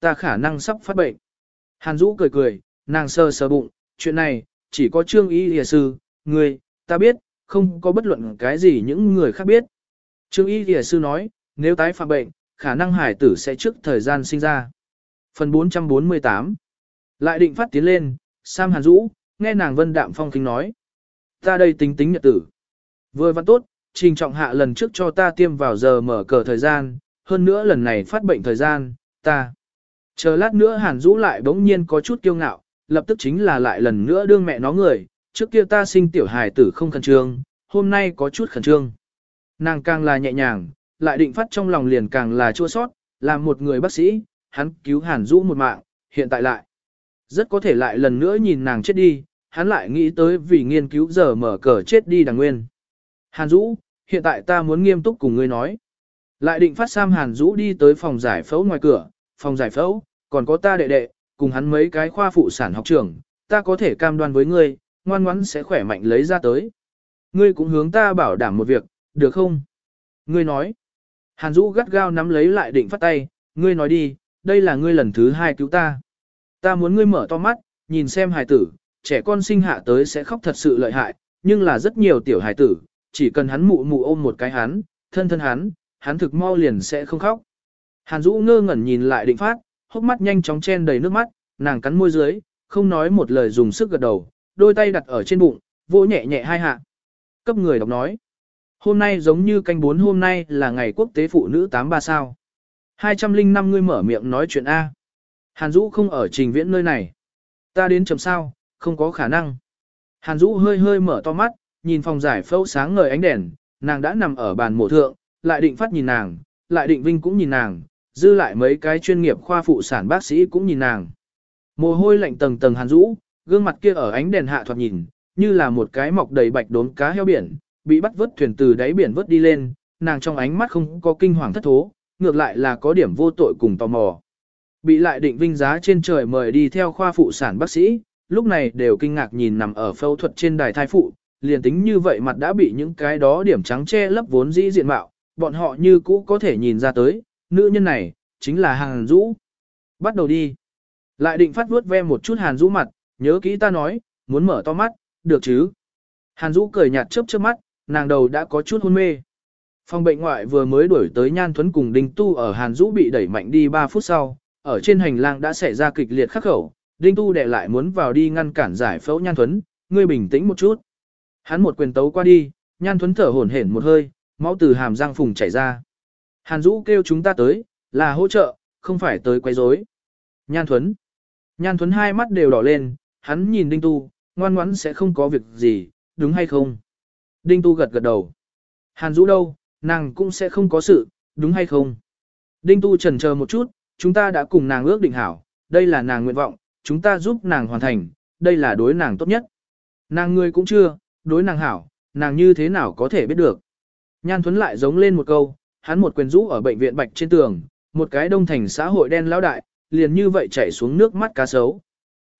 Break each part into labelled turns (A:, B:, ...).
A: ta khả năng sắp phát bệnh. Hàn Dũ cười cười, nàng sơ sơ bụng, chuyện này, chỉ có trương y lìa sư, người, ta biết, không có bất luận cái gì những người khác biết. Trương y lìa sư nói, nếu tái phạm bệnh, khả năng hải tử sẽ trước thời gian sinh ra. Phần 448 Lại định phát tiến lên, Sam Hàn Dũ, nghe nàng vân đạm phong kính nói. Ta đây tính tính nhật tử. Vừa văn tốt, trình trọng hạ lần trước cho ta tiêm vào giờ mở cờ thời gian, hơn nữa lần này phát bệnh thời gian, ta. Chờ lát nữa Hàn Dũ lại bỗng nhiên có chút kiêu ngạo, lập tức chính là lại lần nữa đương mẹ nó người, trước kia ta sinh tiểu hài tử không khẩn trương, hôm nay có chút khẩn trương. Nàng càng là nhẹ nhàng, lại định phát trong lòng liền càng là chua sót, làm một người bác sĩ, hắn cứu Hàn Dũ một mạng, hiện tại lại. Rất có thể lại lần nữa nhìn nàng chết đi, hắn lại nghĩ tới vì nghiên cứu giờ mở cờ chết đi đằng nguyên. Hàn Dũ, hiện tại ta muốn nghiêm túc cùng ngươi nói. Lại định phát Sam Hàn Dũ đi tới phòng giải phẫu ngoài cửa, phòng giải phẫu, còn có ta đệ đệ, cùng hắn mấy cái khoa phụ sản học trưởng, ta có thể cam đoan với ngươi, ngoan ngoãn sẽ khỏe mạnh lấy ra tới. Ngươi cũng hướng ta bảo đảm một việc, được không? Ngươi nói. Hàn Dũ gắt gao nắm lấy lại định phát tay, ngươi nói đi, đây là ngươi lần thứ hai cứu ta. Ta muốn ngươi mở to mắt, nhìn xem hài tử, trẻ con sinh hạ tới sẽ khóc thật sự lợi hại, nhưng là rất nhiều tiểu hài tử, chỉ cần hắn mụ mụ ôm một cái hắn, thân thân hắn, hắn thực mau liền sẽ không khóc. Hàn Dũ ngơ ngẩn nhìn lại định phát, hốc mắt nhanh chóng chen đầy nước mắt, nàng cắn môi dưới, không nói một lời dùng sức gật đầu, đôi tay đặt ở trên bụng, vỗ nhẹ nhẹ hai hạ. Cấp người đọc nói. Hôm nay giống như canh bốn hôm nay là ngày quốc tế phụ nữ 83 sao. 205 người mở miệng nói chuyện A. Hàn Dũ không ở trình viễn nơi này. Ta đến chầm sao, không có khả năng. Hàn Dũ hơi hơi mở to mắt, nhìn phòng giải phẫu sáng ngời ánh đèn, nàng đã nằm ở bàn mổ thượng, lại định phát nhìn nàng, lại định vinh cũng nhìn nàng, dư lại mấy cái chuyên nghiệp khoa phụ sản bác sĩ cũng nhìn nàng. Mồ hôi lạnh tầng tầng hàn rũ, gương mặt kia ở ánh đèn hạ thoạt nhìn, như là một cái mọc đầy bạch đốm cá heo biển, bị bắt vớt thuyền từ đáy biển vớt đi lên, nàng trong ánh mắt không có kinh hoàng thất thố, ngược lại là có điểm vô tội cùng tò mò. Bị lại định vinh giá trên trời mời đi theo khoa phụ sản bác sĩ, lúc này đều kinh ngạc nhìn nằm ở phẫu thuật trên đài thai phụ, liền tính như vậy mặt đã bị những cái đó điểm trắng che lấp vốn dĩ diện mạo, bọn họ như cũ có thể nhìn ra tới, nữ nhân này, chính là Hàn Dũ. Bắt đầu đi. Lại định phát vuốt ve một chút Hàn Dũ mặt, nhớ kỹ ta nói, muốn mở to mắt, được chứ. Hàn Dũ cười nhạt chớp chớp mắt, nàng đầu đã có chút hôn mê. Phòng bệnh ngoại vừa mới đuổi tới Nhan Thuấn cùng Đinh Tu ở Hàn Dũ bị đẩy mạnh đi 3 phút sau, ở trên hành lang đã xảy ra kịch liệt khắc khẩu, Đinh Tu đệ lại muốn vào đi ngăn cản giải phẫu Nhan Thuấn, ngươi bình tĩnh một chút. Hắn một quyền tấu qua đi, Nhan Thuấn thở hổn hển một hơi, máu từ hàm răng phùng chảy ra. Hàn Dũ kêu chúng ta tới, là hỗ trợ, không phải tới quấy rối. Nhan Thuấn. Nhan Thuấn hai mắt đều đỏ lên, hắn nhìn Đinh Tu, ngoan ngoãn sẽ không có việc gì, đúng hay không? Đinh Tu gật gật đầu. Hàn Dũ đâu, nàng cũng sẽ không có sự, đúng hay không? Đinh Tu trần chờ một chút, chúng ta đã cùng nàng ước định hảo, đây là nàng nguyện vọng, chúng ta giúp nàng hoàn thành, đây là đối nàng tốt nhất. Nàng người cũng chưa, đối nàng hảo, nàng như thế nào có thể biết được. Nhan Thuấn lại giống lên một câu, hắn một quyền rũ ở bệnh viện bạch trên tường, một cái đông thành xã hội đen lão đại, liền như vậy chảy xuống nước mắt cá sấu.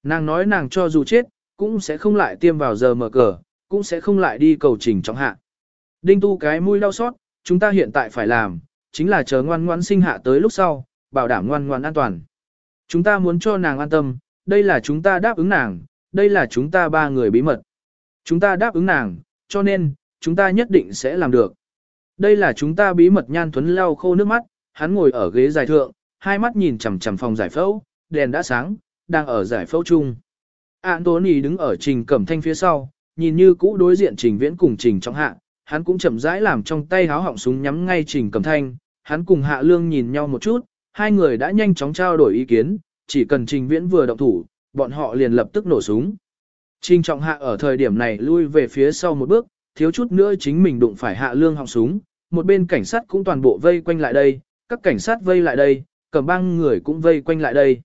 A: Nàng nói nàng cho dù chết, cũng sẽ không lại tiêm vào giờ mở cờ, cũng sẽ không lại đi cầu trình trọng hạ. Đinh tu cái mũi đau xót, chúng ta hiện tại phải làm, chính là chờ ngoan ngoan sinh hạ tới lúc sau, bảo đảm ngoan ngoan an toàn. Chúng ta muốn cho nàng an tâm, đây là chúng ta đáp ứng nàng, đây là chúng ta ba người bí mật. Chúng ta đáp ứng nàng, cho nên, chúng ta nhất định sẽ làm được. Đây là chúng ta bí mật nhan thuấn lau khô nước mắt, hắn ngồi ở ghế dài thượng, hai mắt nhìn chằm chằm phòng giải phẫu, đèn đã sáng, đang ở giải phẫu chung. Anthony đứng ở trình cẩm thanh phía sau, nhìn như cũ đối diện trình viễn cùng trình trong hạ, hắn cũng chậm rãi làm trong tay háo họng súng nhắm ngay trình cẩm thanh, hắn cùng hạ lương nhìn nhau một chút, hai người đã nhanh chóng trao đổi ý kiến, chỉ cần trình viễn vừa động thủ, bọn họ liền lập tức nổ súng. Trình trọng hạ ở thời điểm này lui về phía sau một bước, thiếu chút nữa chính mình đụng phải hạ lương họng súng, một bên cảnh sát cũng toàn bộ vây quanh lại đây, các cảnh sát vây lại đây, cầm băng người cũng vây quanh lại đây.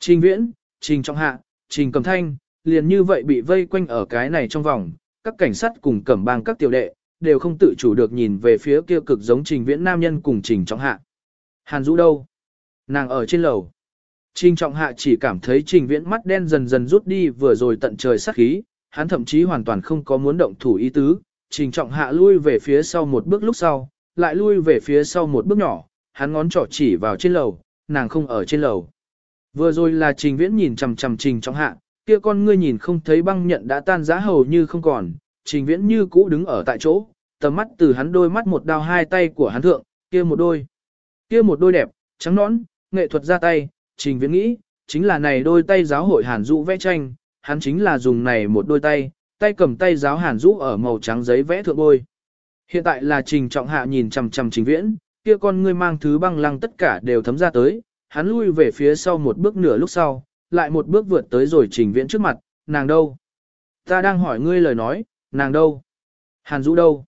A: Trình viễn, trình trọng hạ, trình cầm thanh, liền như vậy bị vây quanh ở cái này trong vòng, các cảnh sát cùng cầm băng các tiểu đệ, đều không tự chủ được nhìn về phía kia cực giống trình viễn nam nhân cùng trình trọng hạ. Hàn Dũ đâu? Nàng ở trên lầu. Trình trọng hạ chỉ cảm thấy trình viễn mắt đen dần dần rút đi vừa rồi tận trời sát khí, hắn thậm chí hoàn toàn không có muốn động thủ ý tứ, trình trọng hạ lui về phía sau một bước lúc sau, lại lui về phía sau một bước nhỏ, hắn ngón trỏ chỉ vào trên lầu, nàng không ở trên lầu. Vừa rồi là trình viễn nhìn chằm chằm trình trọng hạ, kia con ngươi nhìn không thấy băng nhận đã tan giá hầu như không còn, trình viễn như cũ đứng ở tại chỗ, tầm mắt từ hắn đôi mắt một đao hai tay của hắn thượng, kia một đôi. Kia một đôi đẹp, trắng nõn, nghệ thuật ra tay, trình viễn nghĩ, chính là này đôi tay giáo hội hàn dụ vẽ tranh, hắn chính là dùng này một đôi tay, tay cầm tay giáo hàn rũ ở màu trắng giấy vẽ thượng bôi. Hiện tại là trình trọng hạ nhìn chằm chằm trình viễn, kia con ngươi mang thứ băng lăng tất cả đều thấm ra tới, hắn lui về phía sau một bước nửa lúc sau, lại một bước vượt tới rồi trình viễn trước mặt, nàng đâu? Ta đang hỏi ngươi lời nói, nàng đâu? Hàn Dũ đâu?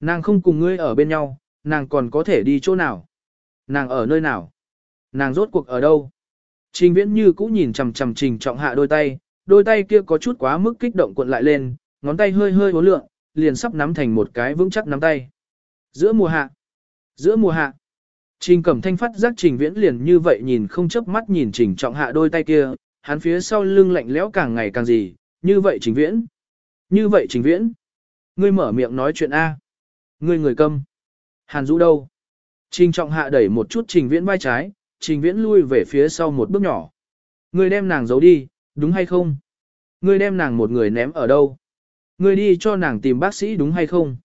A: Nàng không cùng ngươi ở bên nhau, nàng còn có thể đi chỗ nào? Nàng ở nơi nào? Nàng rốt cuộc ở đâu? Trình viễn như cũ nhìn chằm chằm trình trọng hạ đôi tay, đôi tay kia có chút quá mức kích động cuộn lại lên, ngón tay hơi hơi hố lượng, liền sắp nắm thành một cái vững chắc nắm tay. Giữa mùa hạ, giữa mùa hạ, Trình Cẩm Thanh phát giác Trình Viễn liền như vậy nhìn không chớp mắt nhìn Trình Trọng Hạ đôi tay kia, hắn phía sau lưng lạnh lẽo càng ngày càng gì, như vậy Trình Viễn, như vậy Trình Viễn, ngươi mở miệng nói chuyện a, ngươi người câm, Hàn Dũ đâu? Trình Trọng Hạ đẩy một chút Trình Viễn vai trái, Trình Viễn lui về phía sau một bước nhỏ. Ngươi đem nàng giấu đi, đúng hay không? Ngươi đem nàng một người ném ở đâu? Ngươi đi cho nàng tìm bác sĩ đúng hay không?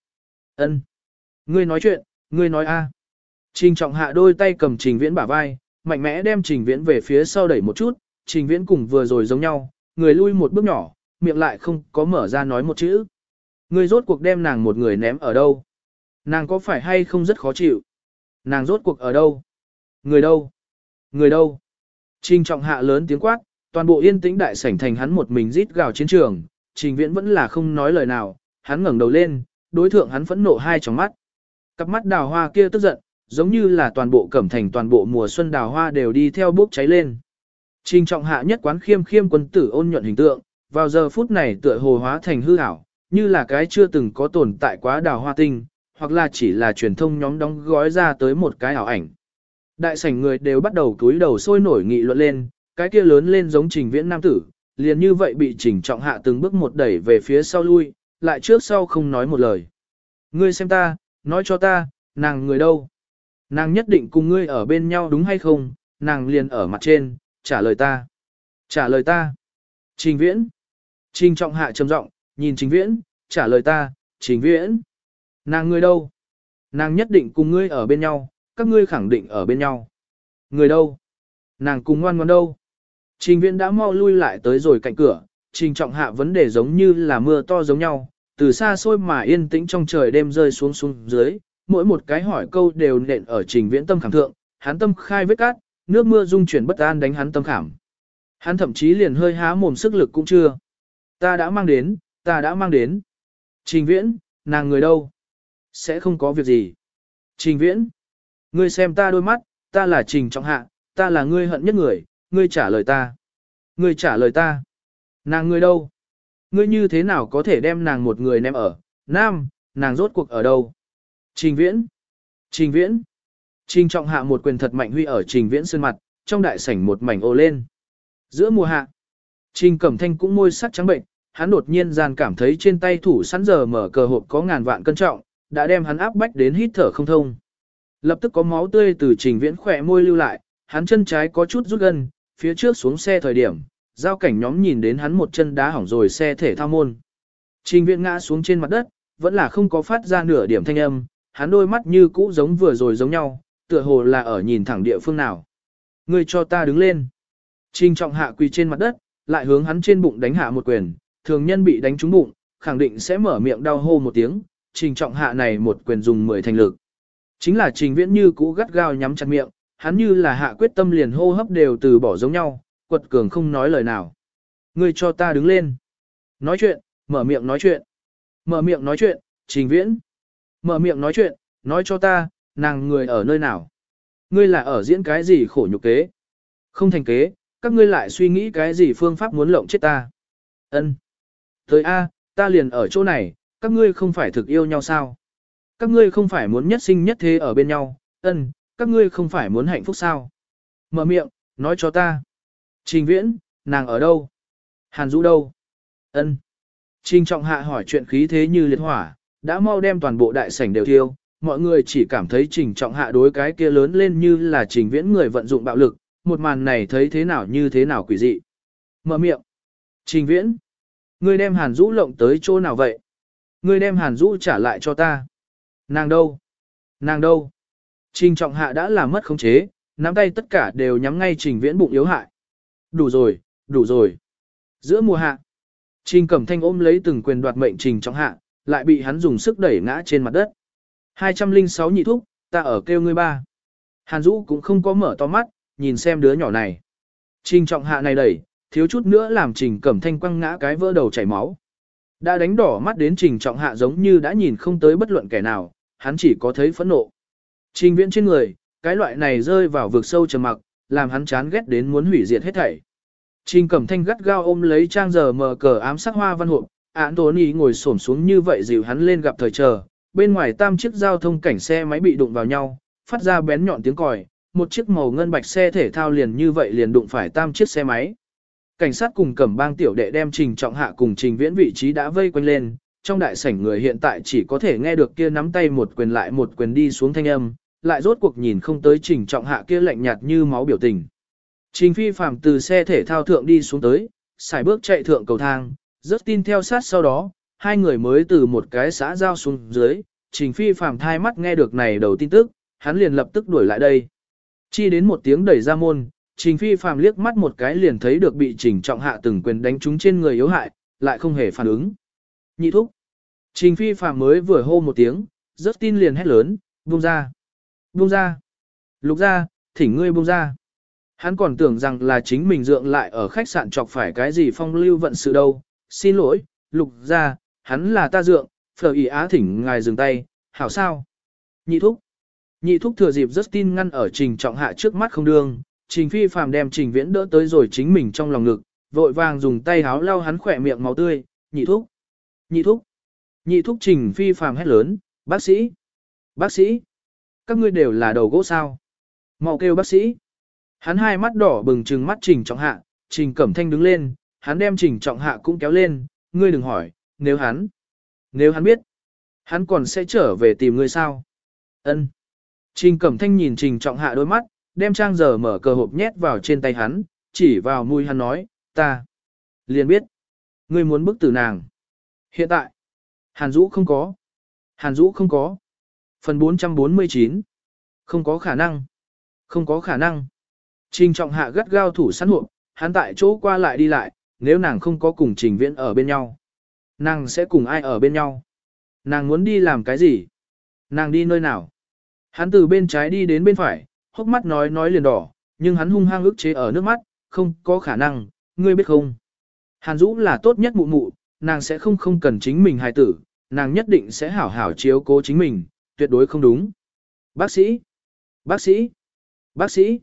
A: Ân. Ngươi nói chuyện, ngươi nói a. Trình trọng hạ đôi tay cầm trình viễn bả vai, mạnh mẽ đem trình viễn về phía sau đẩy một chút, trình viễn cùng vừa rồi giống nhau, người lui một bước nhỏ, miệng lại không có mở ra nói một chữ. Ngươi rốt cuộc đem nàng một người ném ở đâu? Nàng có phải hay không rất khó chịu? Nàng rốt cuộc ở đâu? Người đâu? Người đâu? Trình trọng hạ lớn tiếng quát, toàn bộ yên tĩnh đại sảnh thành hắn một mình rít gào chiến trường, trình viễn vẫn là không nói lời nào, hắn ngẩng đầu lên, đối thượng hắn phẫn nộ hai tròng mắt. Cặp mắt đào hoa kia tức giận, giống như là toàn bộ cẩm thành toàn bộ mùa xuân đào hoa đều đi theo bốc cháy lên. Trình trọng hạ nhất quán khiêm khiêm quân tử ôn nhuận hình tượng, vào giờ phút này tựa hồ hóa thành hư ảo, như là cái chưa từng có tồn tại quá đào hoa tinh, hoặc là chỉ là truyền thông nhóm đóng gói ra tới một cái ảo ảnh. Đại sảnh người đều bắt đầu túi đầu sôi nổi nghị luận lên, cái kia lớn lên giống trình viễn nam tử, liền như vậy bị trình trọng hạ từng bước một đẩy về phía sau lui, lại trước sau không nói một lời. Ngươi xem ta, nói cho ta, nàng người đâu? Nàng nhất định cùng ngươi ở bên nhau đúng hay không? Nàng liền ở mặt trên, trả lời ta. Trả lời ta. Trình viễn. Trình trọng hạ trầm giọng, nhìn trình viễn, trả lời ta, trình viễn. Nàng người đâu? Nàng nhất định cùng ngươi ở bên nhau, các ngươi khẳng định ở bên nhau. Người đâu? Nàng cùng ngoan ngoan đâu? Trình viễn đã mau lui lại tới rồi cạnh cửa, trình trọng hạ vấn đề giống như là mưa to giống nhau, từ xa xôi mà yên tĩnh trong trời đêm rơi xuống xuống dưới, mỗi một cái hỏi câu đều nện ở trình viễn tâm khảm thượng, hắn tâm khai vết cát, nước mưa dung chuyển bất an đánh hắn tâm khảm. Hắn thậm chí liền hơi há mồm sức lực cũng chưa. Ta đã mang đến, ta đã mang đến. Trình viễn, nàng người đâu? Sẽ không có việc gì. Trình viễn, ngươi xem ta đôi mắt, ta là trình trọng hạ, ta là ngươi hận nhất người, ngươi trả lời ta. Ngươi trả lời ta. Nàng ngươi đâu? Ngươi như thế nào có thể đem nàng một người ném ở? Nam, nàng rốt cuộc ở đâu? Trình viễn. Trình viễn. Trình trọng hạ một quyền thật mạnh huy ở trình viễn sơn mặt, trong đại sảnh một mảnh ô lên. Giữa mùa hạ, trình cẩm thanh cũng môi sắc trắng bệnh, hắn đột nhiên gian cảm thấy trên tay thủ sẵn giờ mở cờ hộp có ngàn vạn cân trọng, đã đem hắn áp bách đến hít thở không thông. Lập tức có máu tươi từ trình viễn khỏe môi lưu lại, hắn chân trái có chút rút gân, phía trước xuống xe thời điểm, giao cảnh nhóm nhìn đến hắn một chân đá hỏng rồi xe thể thao môn. Trình viện ngã xuống trên mặt đất, vẫn là không có phát ra nửa điểm thanh âm, hắn đôi mắt như cũ giống vừa rồi giống nhau, tựa hồ là ở nhìn thẳng địa phương nào. Ngươi cho ta đứng lên. Trình trọng hạ quỳ trên mặt đất, lại hướng hắn trên bụng đánh hạ một quyền, thường nhân bị đánh trúng bụng, khẳng định sẽ mở miệng đau hô một tiếng, trình trọng hạ này một quyền dùng mười thành lực. Chính là trình viễn như cũ gắt gao nhắm chặt miệng, hắn như là hạ quyết tâm liền hô hấp đều từ bỏ giống nhau, quật cường không nói lời nào. Ngươi cho ta đứng lên. Nói chuyện, mở miệng nói chuyện. Mở miệng nói chuyện, trình viễn. Mở miệng nói chuyện, nói cho ta, nàng người ở nơi nào. Ngươi là ở diễn cái gì khổ nhục kế. Không thành kế, các ngươi lại suy nghĩ cái gì phương pháp muốn lộng chết ta. Ân. Tới A, ta liền ở chỗ này, các ngươi không phải thực yêu nhau sao? Các ngươi không phải muốn nhất sinh nhất thế ở bên nhau, ân, các ngươi không phải muốn hạnh phúc sao? Mở miệng, nói cho ta. Trình viễn, nàng ở đâu? Hàn Dũ đâu? Ân. Trình trọng hạ hỏi chuyện khí thế như liệt hỏa, đã mau đem toàn bộ đại sảnh đều thiêu, mọi người chỉ cảm thấy trình trọng hạ đối cái kia lớn lên như là trình viễn người vận dụng bạo lực, một màn này thấy thế nào như thế nào quỷ dị. Mở miệng. Trình viễn. Ngươi đem hàn Dũ lộng tới chỗ nào vậy? Ngươi đem hàn Dũ trả lại cho ta. Nàng đâu? Nàng đâu? Trình trọng hạ đã làm mất khống chế, nắm tay tất cả đều nhắm ngay trình viễn bụng yếu hại. Đủ rồi, đủ rồi. Giữa mùa hạ, trình cẩm thanh ôm lấy từng quyền đoạt mệnh trình trọng hạ, lại bị hắn dùng sức đẩy ngã trên mặt đất. 206 nhị thúc, ta ở kêu ngươi ba. Hàn Dũ cũng không có mở to mắt, nhìn xem đứa nhỏ này. Trình trọng hạ này đẩy, thiếu chút nữa làm trình cẩm thanh quăng ngã cái vỡ đầu chảy máu. Đã đánh đỏ mắt đến trình trọng hạ giống như đã nhìn không tới bất luận kẻ nào, hắn chỉ có thấy phẫn nộ. Trình viễn trên người, cái loại này rơi vào vực sâu trầm mặc, làm hắn chán ghét đến muốn hủy diệt hết thảy. Trình cẩm thanh gắt gao ôm lấy trang giờ mờ cờ ám sắc hoa văn hộp, án tốn ý ngồi xổm xuống như vậy dìu hắn lên gặp thời chờ. Bên ngoài tam chiếc giao thông cảnh xe máy bị đụng vào nhau, phát ra bén nhọn tiếng còi, một chiếc màu ngân bạch xe thể thao liền như vậy liền đụng phải tam chiếc xe máy. Cảnh sát cùng cẩm bang tiểu đệ đem trình trọng hạ cùng trình viễn vị trí đã vây quanh lên, trong đại sảnh người hiện tại chỉ có thể nghe được kia nắm tay một quyền lại một quyền đi xuống thanh âm, lại rốt cuộc nhìn không tới trình trọng hạ kia lạnh nhạt như máu biểu tình. Trình phi phàm từ xe thể thao thượng đi xuống tới, xài bước chạy thượng cầu thang, rất tin theo sát sau đó, hai người mới từ một cái xã giao xuống dưới, trình phi phàm thai mắt nghe được này đầu tin tức, hắn liền lập tức đuổi lại đây. Chi đến một tiếng đẩy ra môn, trình phi phàm liếc mắt một cái liền thấy được bị trình trọng hạ từng quyền đánh trúng trên người yếu hại, lại không hề phản ứng. Nhị thúc. Trình phi phàm mới vừa hô một tiếng, rất tin liền hét lớn, buông ra. Buông ra. Lục ra, thỉnh ngươi buông ra. Hắn còn tưởng rằng là chính mình dượng lại ở khách sạn chọc phải cái gì phong lưu vận sự đâu. Xin lỗi, lục ra, hắn là ta dượng, phở ý á thỉnh ngài dừng tay, hảo sao. Nhị thúc. Nhị thúc thừa dịp Justin ngăn ở trình trọng hạ trước mắt không đương, trình phi phàm đem trình viễn đỡ tới rồi chính mình trong lòng ngực, vội vàng dùng tay háo lau hắn khỏe miệng máu tươi, nhị thúc. Nhị thúc. Nhị thúc trình phi phàm hét lớn, bác sĩ. Bác sĩ. Các ngươi đều là đầu gỗ sao. mau kêu bác sĩ. Hắn hai mắt đỏ bừng trừng mắt trình trọng hạ, trình cẩm thanh đứng lên, hắn đem trình trọng hạ cũng kéo lên, ngươi đừng hỏi, nếu hắn. Nếu hắn biết, hắn còn sẽ trở về tìm ngươi sao. Ân. Trình cẩm thanh nhìn trình trọng hạ đôi mắt, đem trang giờ mở cờ hộp nhét vào trên tay hắn, chỉ vào mũi hắn nói, ta. Liền biết. Ngươi muốn bức tử nàng. Hiện tại. Hàn Dũ không có. Hàn Dũ không có. Phần 449. Không có khả năng. Không có khả năng. Trình trọng hạ gắt gao thủ sẵn hộp, hắn tại chỗ qua lại đi lại, nếu nàng không có cùng trình viễn ở bên nhau. Nàng sẽ cùng ai ở bên nhau? Nàng muốn đi làm cái gì? Nàng đi nơi nào? Hắn từ bên trái đi đến bên phải, hốc mắt nói nói liền đỏ, nhưng hắn hung hăng ức chế ở nước mắt, không có khả năng, ngươi biết không? Hàn Dũ là tốt nhất mụ mụ, nàng sẽ không không cần chính mình hài tử, nàng nhất định sẽ hảo hảo chiếu cố chính mình, tuyệt đối không đúng. Bác sĩ! Bác sĩ! Bác sĩ!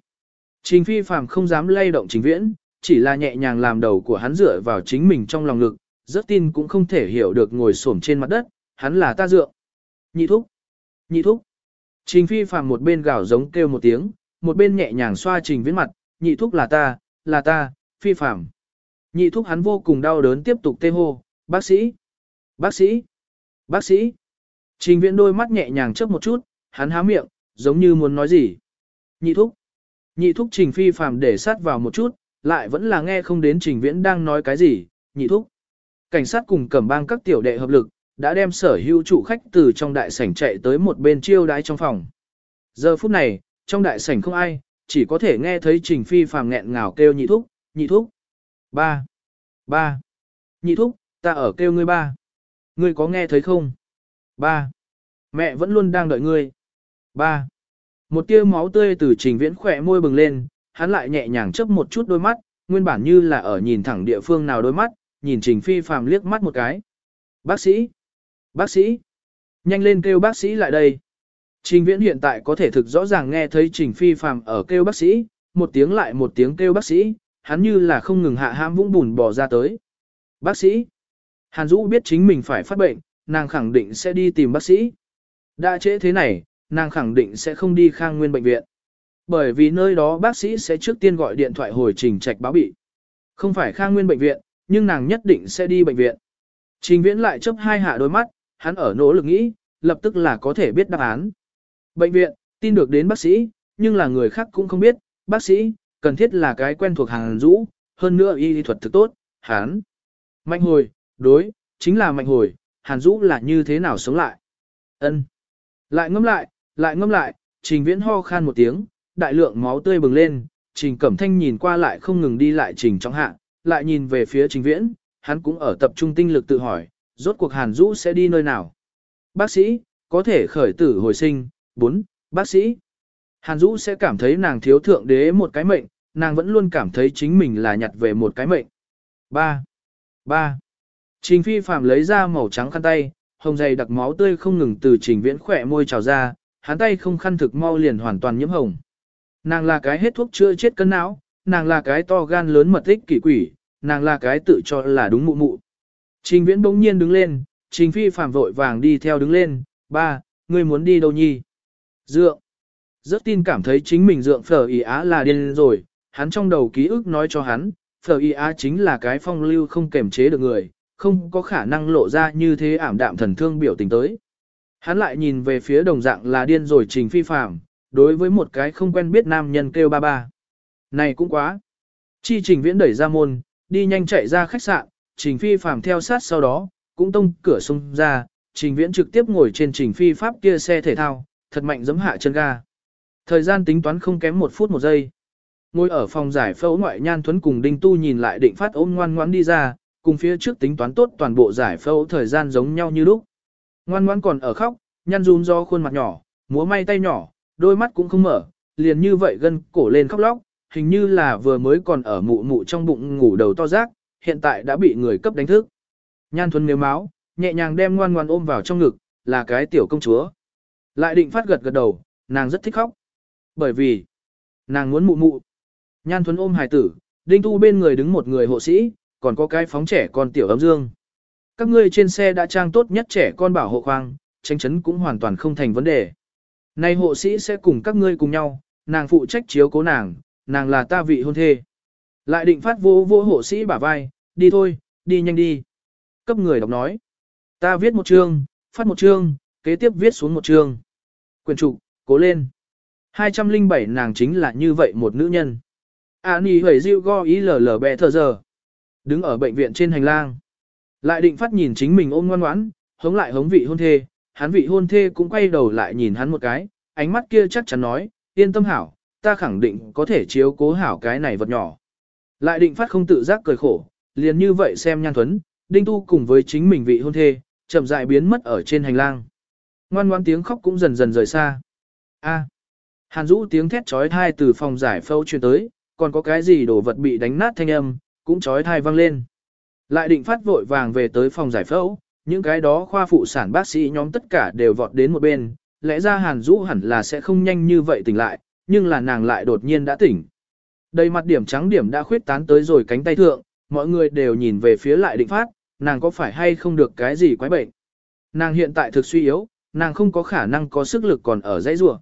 A: Trình phi phàm không dám lay động chính viễn, chỉ là nhẹ nhàng làm đầu của hắn dựa vào chính mình trong lòng ngực, rất tin cũng không thể hiểu được ngồi xổm trên mặt đất, hắn là ta dựa. Nhị thúc! Nhị thúc! Trình phi phàm một bên gào giống kêu một tiếng, một bên nhẹ nhàng xoa trình viễn mặt, nhị thúc là ta, là ta, phi phàm. Nhị thúc hắn vô cùng đau đớn tiếp tục tê hô, bác sĩ! Bác sĩ! Bác sĩ! Trình viễn đôi mắt nhẹ nhàng chớp một chút, hắn há miệng, giống như muốn nói gì. Nhị thúc. Nhị thúc trình phi phàm để sát vào một chút, lại vẫn là nghe không đến trình viễn đang nói cái gì. Nhị thúc. Cảnh sát cùng cẩm bang các tiểu đệ hợp lực, đã đem sở hữu chủ khách từ trong đại sảnh chạy tới một bên chiêu đái trong phòng. Giờ phút này, trong đại sảnh không ai, chỉ có thể nghe thấy trình phi phàm nghẹn ngào kêu nhị thúc, nhị thúc. Ba. Ba. Nhị thúc, ta ở kêu ngươi ba. Ngươi có nghe thấy không? Ba. Mẹ vẫn luôn đang đợi ngươi. Ba. Một tia máu tươi từ trình viễn khỏe môi bừng lên, hắn lại nhẹ nhàng chớp một chút đôi mắt, nguyên bản như là ở nhìn thẳng địa phương nào đôi mắt, nhìn trình phi phàm liếc mắt một cái. Bác sĩ. Bác sĩ. Nhanh lên kêu bác sĩ lại đây. Trình viễn hiện tại có thể thực rõ ràng nghe thấy trình phi phàm ở kêu bác sĩ, một tiếng lại một tiếng kêu bác sĩ, hắn như là không ngừng hạ ham vũng bùn bò ra tới. Bác sĩ. Hàn Dũ biết chính mình phải phát bệnh, nàng khẳng định sẽ đi tìm bác sĩ. Đã trễ thế này, nàng khẳng định sẽ không đi khang nguyên bệnh viện. Bởi vì nơi đó bác sĩ sẽ trước tiên gọi điện thoại hồi trình trạch báo bị. Không phải khang nguyên bệnh viện, nhưng nàng nhất định sẽ đi bệnh viện. Trình viễn lại chấp hai hạ đôi mắt, hắn ở nỗ lực nghĩ, lập tức là có thể biết đáp án. Bệnh viện, tin được đến bác sĩ, nhưng là người khác cũng không biết, bác sĩ, cần thiết là cái quen thuộc hàng Dũ, hơn nữa y lý thuật thực tốt, hắn. Mạnh hồi, đối, chính là mạnh hồi, Hàn Dũ là như thế nào sống lại. ân Lại ngâm lại, lại ngâm lại, trình viễn ho khan một tiếng, đại lượng máu tươi bừng lên, trình cẩm thanh nhìn qua lại không ngừng đi lại trình trong hạ, lại nhìn về phía trình viễn, hắn cũng ở tập trung tinh lực tự hỏi, rốt cuộc Hàn Dũ sẽ đi nơi nào. Bác sĩ, có thể khởi tử hồi sinh, 4. Bác sĩ, Hàn Dũ sẽ cảm thấy nàng thiếu thượng đế một cái mệnh, nàng vẫn luôn cảm thấy chính mình là nhặt về một cái mệnh. 3. 3. Trình phi phạm lấy ra màu trắng khăn tay, hồng dày đặc máu tươi không ngừng từ trình viễn khỏe môi trào ra, hắn tay không khăn thực mau liền hoàn toàn nhiễm hồng. Nàng là cái hết thuốc chữa chết cân não, nàng là cái to gan lớn mật tích kỳ quỷ, nàng là cái tự cho là đúng mụ mụ. Trình viễn bỗng nhiên đứng lên, trình phi phạm vội vàng đi theo đứng lên, ba, ngươi muốn đi đâu nhi? Dượng. Rất tin cảm thấy chính mình dượng phở ý á là điên rồi, hắn trong đầu ký ức nói cho hắn, phở ý á chính là cái phong lưu không kềm chế được người, không có khả năng lộ ra như thế ảm đạm thần thương biểu tình tới. Hắn lại nhìn về phía đồng dạng là điên rồi trình phi phạm, đối với một cái không quen biết nam nhân kêu ba ba. Này cũng quá. Chi trình viễn đẩy ra môn, đi nhanh chạy ra khách sạn, trình phi phạm theo sát sau đó, cũng tông cửa xông ra, trình viễn trực tiếp ngồi trên trình phi pháp kia xe thể thao, thật mạnh giấm hạ chân ga. Thời gian tính toán không kém một phút một giây. Ngồi ở phòng giải phẫu ngoại nhan thuấn cùng đinh tu nhìn lại định phát ôm ngoan ngoãn đi ra, cùng phía trước tính toán tốt toàn bộ giải phẫu thời gian giống nhau như lúc. Ngoan ngoãn còn ở khóc, nhăn run do khuôn mặt nhỏ, múa may tay nhỏ, đôi mắt cũng không mở, liền như vậy gân cổ lên khóc lóc, hình như là vừa mới còn ở mụ mụ trong bụng ngủ đầu to rác, hiện tại đã bị người cấp đánh thức. Nhan thuần nếu máu, nhẹ nhàng đem ngoan ngoan ôm vào trong ngực, là cái tiểu công chúa. Lại định phát gật gật đầu, nàng rất thích khóc. Bởi vì, nàng muốn mụ mụ. Nhan thuần ôm hài tử, đinh tu bên người đứng một người hộ sĩ, còn có cái phóng trẻ con tiểu ấm dương. Các ngươi trên xe đã trang tốt nhất trẻ con bảo hộ khoang, tranh chấn cũng hoàn toàn không thành vấn đề. Nay hộ sĩ sẽ cùng các ngươi cùng nhau, nàng phụ trách chiếu cố nàng, nàng là ta vị hôn thê. Lại định phát vô vô hộ sĩ bả vai, đi thôi, đi nhanh đi. Cấp người đọc nói. Ta viết một chương, phát một chương, kế tiếp viết xuống một chương. Quyền trục, cố lên. 207 nàng chính là như vậy một nữ nhân. À nì hởi diệu go ý lờ lờ bẹ thờ giờ. Đứng ở bệnh viện trên hành lang. Lại định phát nhìn chính mình ôm ngoan ngoãn, hống lại hống vị hôn thê, hắn vị hôn thê cũng quay đầu lại nhìn hắn một cái, ánh mắt kia chắc chắn nói, yên tâm hảo, ta khẳng định có thể chiếu cố hảo cái này vật nhỏ. Lại định phát không tự giác cười khổ, liền như vậy xem nhan thuấn, đinh tu cùng với chính mình vị hôn thê, chậm rãi biến mất ở trên hành lang. Ngoan ngoan tiếng khóc cũng dần dần rời xa. A. Hàn Dũ tiếng thét chói tai từ phòng giải phẫu truyền tới, còn có cái gì đồ vật bị đánh nát thanh âm, cũng chói thai vang lên. Lại định phát vội vàng về tới phòng giải phẫu, những cái đó khoa phụ sản bác sĩ nhóm tất cả đều vọt đến một bên, lẽ ra Hàn Dũ hẳn là sẽ không nhanh như vậy tỉnh lại, nhưng là nàng lại đột nhiên đã tỉnh. Đầy mặt điểm trắng điểm đã khuyết tán tới rồi cánh tay thượng, mọi người đều nhìn về phía lại định phát, nàng có phải hay không được cái gì quái bệnh. Nàng hiện tại thực suy yếu, nàng không có khả năng có sức lực còn ở dãy rùa.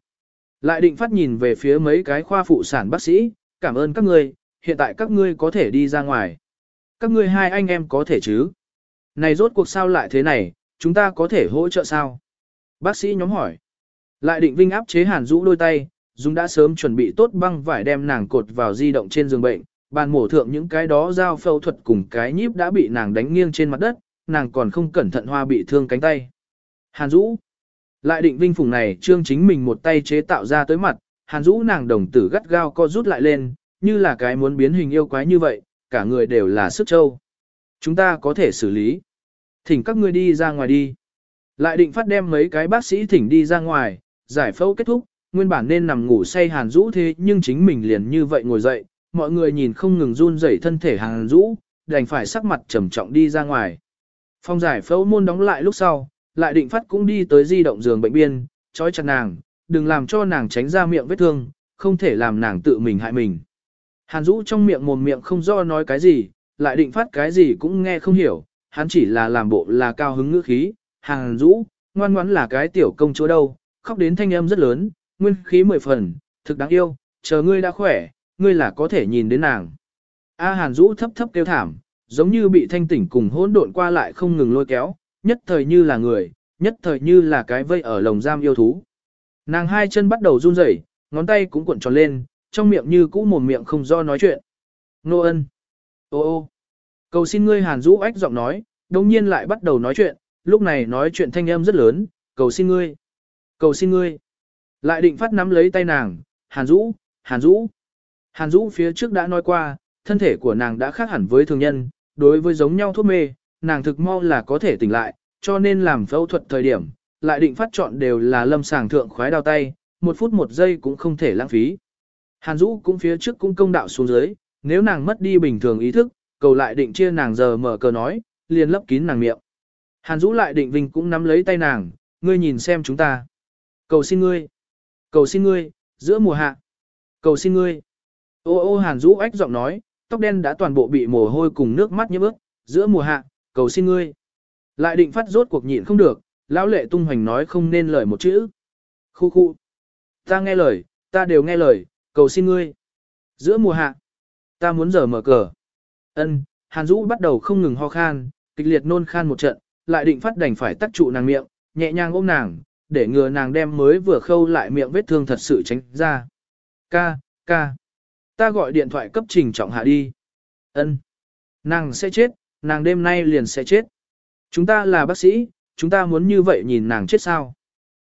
A: Lại định phát nhìn về phía mấy cái khoa phụ sản bác sĩ, cảm ơn các người hiện tại các ngươi có thể đi ra ngoài. Các ngươi hai anh em có thể chứ? Này rốt cuộc sao lại thế này, chúng ta có thể hỗ trợ sao? Bác sĩ nhóm hỏi. Lại định vinh áp chế hàn rũ đôi tay, dùng đã sớm chuẩn bị tốt băng vải đem nàng cột vào di động trên giường bệnh, bàn mổ thượng những cái đó dao phẫu thuật cùng cái nhíp đã bị nàng đánh nghiêng trên mặt đất, nàng còn không cẩn thận hoa bị thương cánh tay. Hàn Dũ lại định vinh phùng này trương chính mình một tay chế tạo ra tới mặt, Hàn Dũ nàng đồng tử gắt gao co rút lại lên, như là cái muốn biến hình yêu quái như vậy, cả người đều là sức trâu. Chúng ta có thể xử lý. Thỉnh các ngươi đi ra ngoài đi. Lại định phát đem mấy cái bác sĩ thỉnh đi ra ngoài, giải phẫu kết thúc, nguyên bản nên nằm ngủ say Hàn rũ thế nhưng chính mình liền như vậy ngồi dậy, mọi người nhìn không ngừng run rẩy thân thể Hàn rũ, đành phải sắc mặt trầm trọng đi ra ngoài. Phong giải phẫu môn đóng lại lúc sau, lại định phát cũng đi tới di động giường bệnh biên, trói chặt nàng, đừng làm cho nàng tránh ra miệng vết thương, không thể làm nàng tự mình hại mình. Hàn Dũ trong miệng mồm miệng không do nói cái gì, lại định phát cái gì cũng nghe không hiểu, hắn chỉ là làm bộ là cao hứng ngữ khí. Hàn Dũ, ngoan ngoãn là cái tiểu công chúa đâu, khóc đến thanh âm rất lớn, nguyên khí mười phần, thực đáng yêu, chờ ngươi đã khỏe, ngươi là có thể nhìn đến nàng. A Hàn Dũ thấp thấp kêu thảm, giống như bị thanh tỉnh cùng hỗn độn qua lại không ngừng lôi kéo, nhất thời như là người, nhất thời như là cái vây ở lồng giam yêu thú. Nàng hai chân bắt đầu run rẩy, ngón tay cũng cuộn tròn lên, trong miệng như cũ mồm miệng không do nói chuyện. Nô ân. Ô ô. Cầu xin ngươi Hàn Dũ ách giọng nói, đồng nhiên lại bắt đầu nói chuyện, lúc này nói chuyện thanh âm rất lớn, cầu xin ngươi. Cầu xin ngươi. Lại định phát nắm lấy tay nàng, Hàn Dũ, Hàn Dũ. Hàn Dũ phía trước đã nói qua, thân thể của nàng đã khác hẳn với thường nhân, đối với giống nhau thuốc mê, nàng thực mau là có thể tỉnh lại, cho nên làm phẫu thuật thời điểm, lại định phát chọn đều là lâm sàng thượng khoái đào tay, một phút một giây cũng không thể lãng phí. Hàn Dũ cũng phía trước cũng công đạo xuống dưới, nếu nàng mất đi bình thường ý thức, cầu lại định chia nàng giờ mở cờ nói, liền lấp kín nàng miệng. Hàn Dũ lại định vinh cũng nắm lấy tay nàng, ngươi nhìn xem chúng ta. Cầu xin ngươi. Cầu xin ngươi, giữa mùa hạ. Cầu xin ngươi. Ô ô Hàn Dũ ách giọng nói, tóc đen đã toàn bộ bị mồ hôi cùng nước mắt nhấp ướt, giữa mùa hạ, cầu xin ngươi. Lại định phát rốt cuộc nhịn không được, lão lệ tung hoành nói không nên lời một chữ. Khu khu. Ta nghe lời, ta đều nghe lời, cầu xin ngươi. Giữa mùa hạ, ta muốn giờ mở cờ. Ân, Hàn Dũ bắt đầu không ngừng ho khan, kịch liệt nôn khan một trận, lại định phát đành phải tắt trụ nàng miệng, nhẹ nhàng ôm nàng, để ngừa nàng đem mới vừa khâu lại miệng vết thương thật sự tránh ra. Ca, ca. Ta gọi điện thoại cấp trình trọng hạ đi. Ân. Nàng sẽ chết, nàng đêm nay liền sẽ chết. Chúng ta là bác sĩ, chúng ta muốn như vậy nhìn nàng chết sao.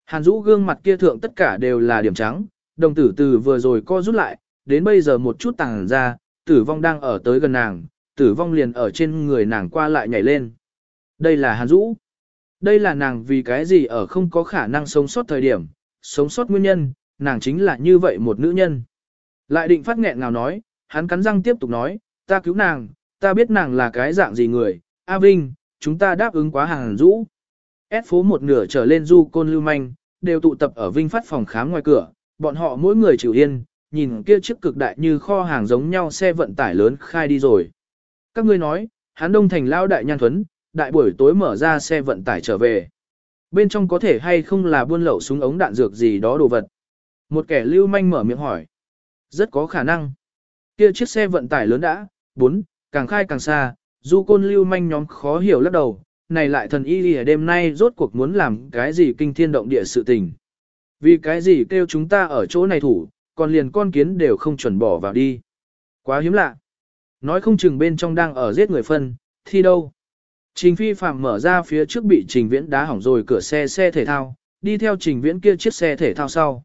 A: Hàn Dũ gương mặt kia thượng tất cả đều là điểm trắng, đồng tử từ vừa rồi co rút lại, đến bây giờ một chút tàng ra, tử vong đang ở tới gần nàng, tử vong liền ở trên người nàng qua lại nhảy lên. Đây là Hàn Dũ. Đây là nàng vì cái gì ở không có khả năng sống sót thời điểm, sống sót nguyên nhân, nàng chính là như vậy một nữ nhân. Lại định phát nghẹn nào nói, hắn cắn răng tiếp tục nói, ta cứu nàng, ta biết nàng là cái dạng gì người, A Vinh, chúng ta đáp ứng quá Hàn Dũ. S phố một nửa trở lên du côn lưu manh, đều tụ tập ở Vinh phát phòng khám ngoài cửa, bọn họ mỗi người chịu yên, nhìn kia chiếc cực đại như kho hàng giống nhau xe vận tải lớn khai đi rồi. Các ngươi nói, hắn đông thành lao đại nhan thuấn, đại buổi tối mở ra xe vận tải trở về. Bên trong có thể hay không là buôn lậu súng ống đạn dược gì đó đồ vật. Một kẻ lưu manh mở miệng hỏi. Rất có khả năng. Kia chiếc xe vận tải lớn đã, bốn, càng khai càng xa, du côn lưu manh nhóm khó hiểu lắc đầu, này lại thần y lìa đêm nay rốt cuộc muốn làm cái gì kinh thiên động địa sự tình. Vì cái gì kêu chúng ta ở chỗ này thủ, còn liền con kiến đều không chuẩn bỏ vào đi. Quá hiếm lạ. Nói không chừng bên trong đang ở giết người phân, thi đâu. Trình phi phạm mở ra phía trước bị trình viễn đá hỏng rồi cửa xe xe thể thao, đi theo trình viễn kia chiếc xe thể thao sau.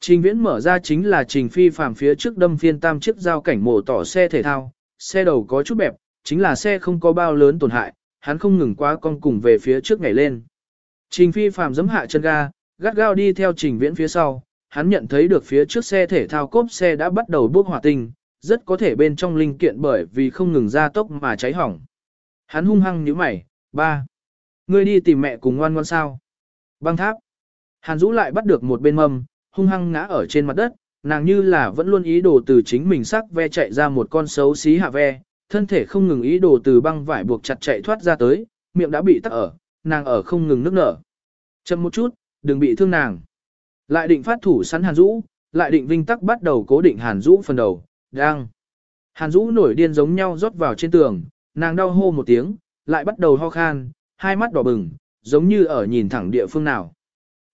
A: Trình viễn mở ra chính là trình phi phạm phía trước đâm phiên tam chiếc giao cảnh mổ tỏ xe thể thao, xe đầu có chút bẹp, chính là xe không có bao lớn tổn hại, hắn không ngừng quá con cùng về phía trước nhảy lên. Trình phi phạm giấm hạ chân ga, gắt gao đi theo trình viễn phía sau, hắn nhận thấy được phía trước xe thể thao cốp xe đã bắt đầu bốc hỏa tinh, rất có thể bên trong linh kiện bởi vì không ngừng ra tốc mà cháy hỏng. Hắn hung hăng như mày, ba. Ngươi đi tìm mẹ cùng ngoan ngoan sao. Băng tháp. Hàn Dũ lại bắt được một bên mâm, hung hăng ngã ở trên mặt đất, nàng như là vẫn luôn ý đồ từ chính mình sắc ve chạy ra một con xấu xí hạ ve, thân thể không ngừng ý đồ từ băng vải buộc chặt chạy thoát ra tới, miệng đã bị tắc ở, nàng ở không ngừng nước nở. Chậm một chút, đừng bị thương nàng. Lại định phát thủ sắn Hàn Dũ, lại định vinh tắc bắt đầu cố định Hàn Dũ phần đầu, đang. Hàn Dũ nổi điên giống nhau rót vào trên tường, nàng đau hô một tiếng, lại bắt đầu ho khan, hai mắt đỏ bừng, giống như ở nhìn thẳng địa phương nào.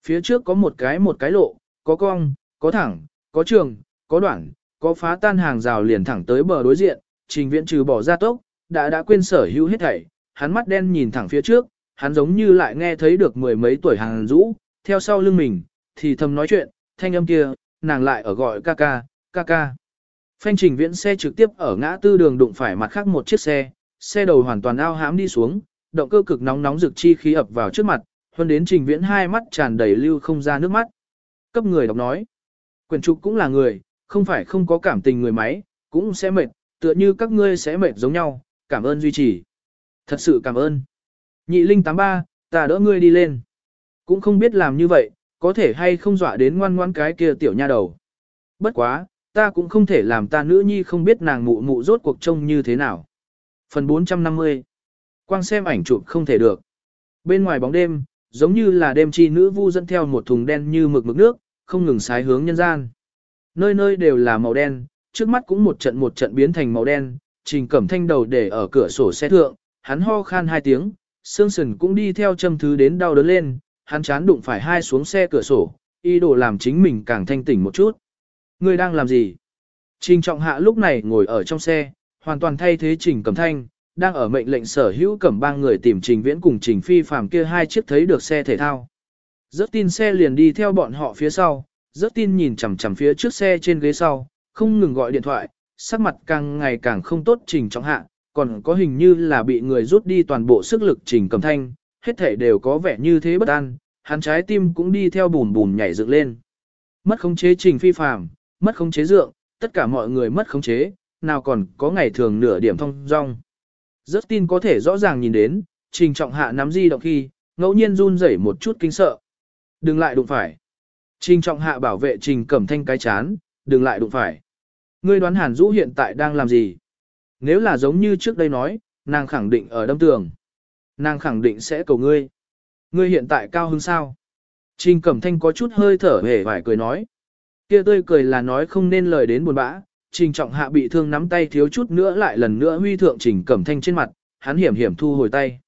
A: Phía trước có một cái một cái lộ, có cong, có thẳng, có trường, có đoạn, có phá tan hàng rào liền thẳng tới bờ đối diện, trình viễn trừ bỏ ra tốc, đã đã quên sở hữu hết thảy, hắn mắt đen nhìn thẳng phía trước, hắn giống như lại nghe thấy được mười mấy tuổi hàng rũ, theo sau lưng mình, thì thầm nói chuyện, thanh âm kia, nàng lại ở gọi ca ca, ca ca. Phanh trình viễn xe trực tiếp ở ngã tư đường đụng phải mặt khác một chiếc xe, xe đầu hoàn toàn ao hãm đi xuống, động cơ cực nóng nóng rực chi khí ập vào trước mặt, hơn đến trình viễn hai mắt tràn đầy lưu không ra nước mắt. Cấp người đọc nói, quyền trục cũng là người, không phải không có cảm tình người máy, cũng sẽ mệt, tựa như các ngươi sẽ mệt giống nhau, cảm ơn duy trì. Thật sự cảm ơn. Nhị linh 83, ta đỡ ngươi đi lên. Cũng không biết làm như vậy, có thể hay không dọa đến ngoan ngoan cái kia tiểu nha đầu. Bất quá, ta cũng không thể làm ta nữ nhi không biết nàng mụ mụ rốt cuộc trông như thế nào. Phần 450 Quang xem ảnh chụp không thể được. Bên ngoài bóng đêm, giống như là đêm chi nữ vu dẫn theo một thùng đen như mực mực nước, không ngừng sái hướng nhân gian. Nơi nơi đều là màu đen, trước mắt cũng một trận một trận biến thành màu đen, trình cẩm thanh đầu để ở cửa sổ xe thượng, hắn ho khan hai tiếng, xương sườn cũng đi theo châm thứ đến đau đớn lên, hắn chán đụng phải hai xuống xe cửa sổ, ý đồ làm chính mình càng thanh tỉnh một chút. Người đang làm gì? Trình trọng hạ lúc này ngồi ở trong xe, hoàn toàn thay thế trình cẩm thanh, đang ở mệnh lệnh sở hữu cẩm bang người tìm trình viễn cùng trình phi phàm kia hai chiếc thấy được xe thể thao. Rất tin xe liền đi theo bọn họ phía sau, rất tin nhìn chằm chằm phía trước xe trên ghế sau, không ngừng gọi điện thoại, sắc mặt càng ngày càng không tốt trình trọng hạ, còn có hình như là bị người rút đi toàn bộ sức lực trình cầm thanh, hết thể đều có vẻ như thế bất an, hắn trái tim cũng đi theo bùn bùn nhảy dựng lên. Mất khống chế trình phi phàm, mất khống chế dượng, tất cả mọi người mất khống chế, nào còn có ngày thường nửa điểm thông dong. Rất tin có thể rõ ràng nhìn đến, trình trọng hạ nắm di động khi, ngẫu nhiên run rẩy một chút kinh sợ. Đừng lại đụng phải. Trình trọng hạ bảo vệ trình cẩm thanh cái chán, đừng lại đụng phải. Ngươi đoán Hàn Dũ hiện tại đang làm gì? Nếu là giống như trước đây nói, nàng khẳng định ở đâm tường. Nàng khẳng định sẽ cầu ngươi. Ngươi hiện tại cao hứng sao? Trình Cẩm Thanh có chút hơi thở hề vải cười nói. Kia tươi cười là nói không nên lời đến buồn bã. Trình Trọng Hạ bị thương nắm tay thiếu chút nữa lại lần nữa huy thượng Trình Cẩm Thanh trên mặt, hắn hiểm hiểm thu hồi tay.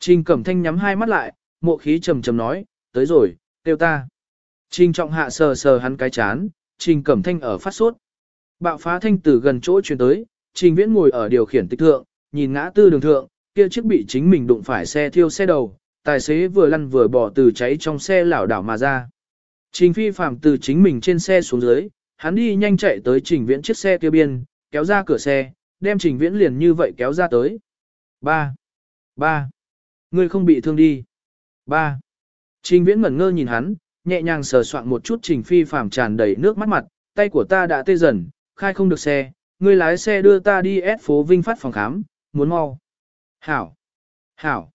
A: Trình Cẩm Thanh nhắm hai mắt lại, mộ khí trầm trầm nói, tới rồi, kêu ta. Trình Trọng Hạ sờ sờ hắn cái chán, Trình Cẩm Thanh ở phát sốt. Bạo phá thanh từ gần chỗ truyền tới, Trình Viễn ngồi ở điều khiển tích thượng, nhìn ngã tư đường thượng, kia chiếc bị chính mình đụng phải xe thiêu xe đầu, tài xế vừa lăn vừa bỏ từ cháy trong xe lảo đảo mà ra. Trình Phi phạm từ chính mình trên xe xuống dưới, hắn đi nhanh chạy tới Trình Viễn chiếc xe kia biên, kéo ra cửa xe, đem Trình Viễn liền như vậy kéo ra tới. Ba, ba, Ngươi không bị thương đi. Ba. Trình Viễn ngẩn ngơ nhìn hắn, nhẹ nhàng sờ soạn một chút Trình Phi phạm tràn đầy nước mắt mặt, tay của ta đã tê dần, khai không được xe, ngươi lái xe đưa ta đi ép phố Vinh Phát phòng khám, muốn mau. Hảo! Hảo!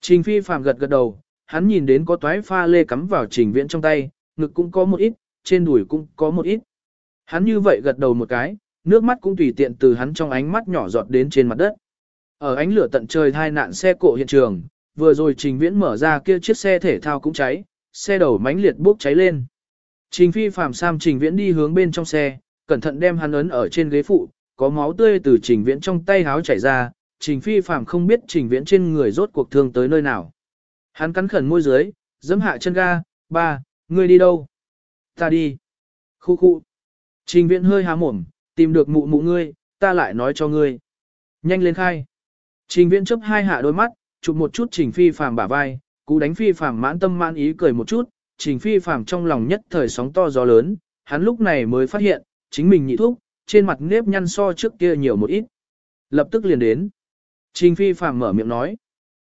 A: Trình phi phạm gật gật đầu, hắn nhìn đến có toái pha lê cắm vào trình viễn trong tay, ngực cũng có một ít, trên đùi cũng có một ít. Hắn như vậy gật đầu một cái, nước mắt cũng tùy tiện từ hắn trong ánh mắt nhỏ giọt đến trên mặt đất. Ở ánh lửa tận trời thai nạn xe cộ hiện trường, vừa rồi trình viễn mở ra kia chiếc xe thể thao cũng cháy, xe đầu mánh liệt bốc cháy lên. Trình phi phạm sam trình viễn đi hướng bên trong xe, cẩn thận đem hắn ấn ở trên ghế phụ, có máu tươi từ trình viễn trong tay háo chảy ra, trình phi phàm không biết trình viễn trên người rốt cuộc thương tới nơi nào. Hắn cắn khẩn môi dưới, dẫm hạ chân ga, ba, ngươi đi đâu? Ta đi. Khu khu. Trình viễn hơi há mồm, tìm được mụ mụ ngươi, ta lại nói cho ngươi. Nhanh lên khai. Trình viễn chớp hai hạ đôi mắt, chụp một chút trình phi phàm bả vai, cú đánh phi phàm mãn tâm mãn ý cười một chút, trình phi phàm trong lòng nhất thời sóng to gió lớn, hắn lúc này mới phát hiện, chính mình nhị thuốc, trên mặt nếp nhăn so trước kia nhiều một ít. Lập tức liền đến. Trình phi phàm mở miệng nói.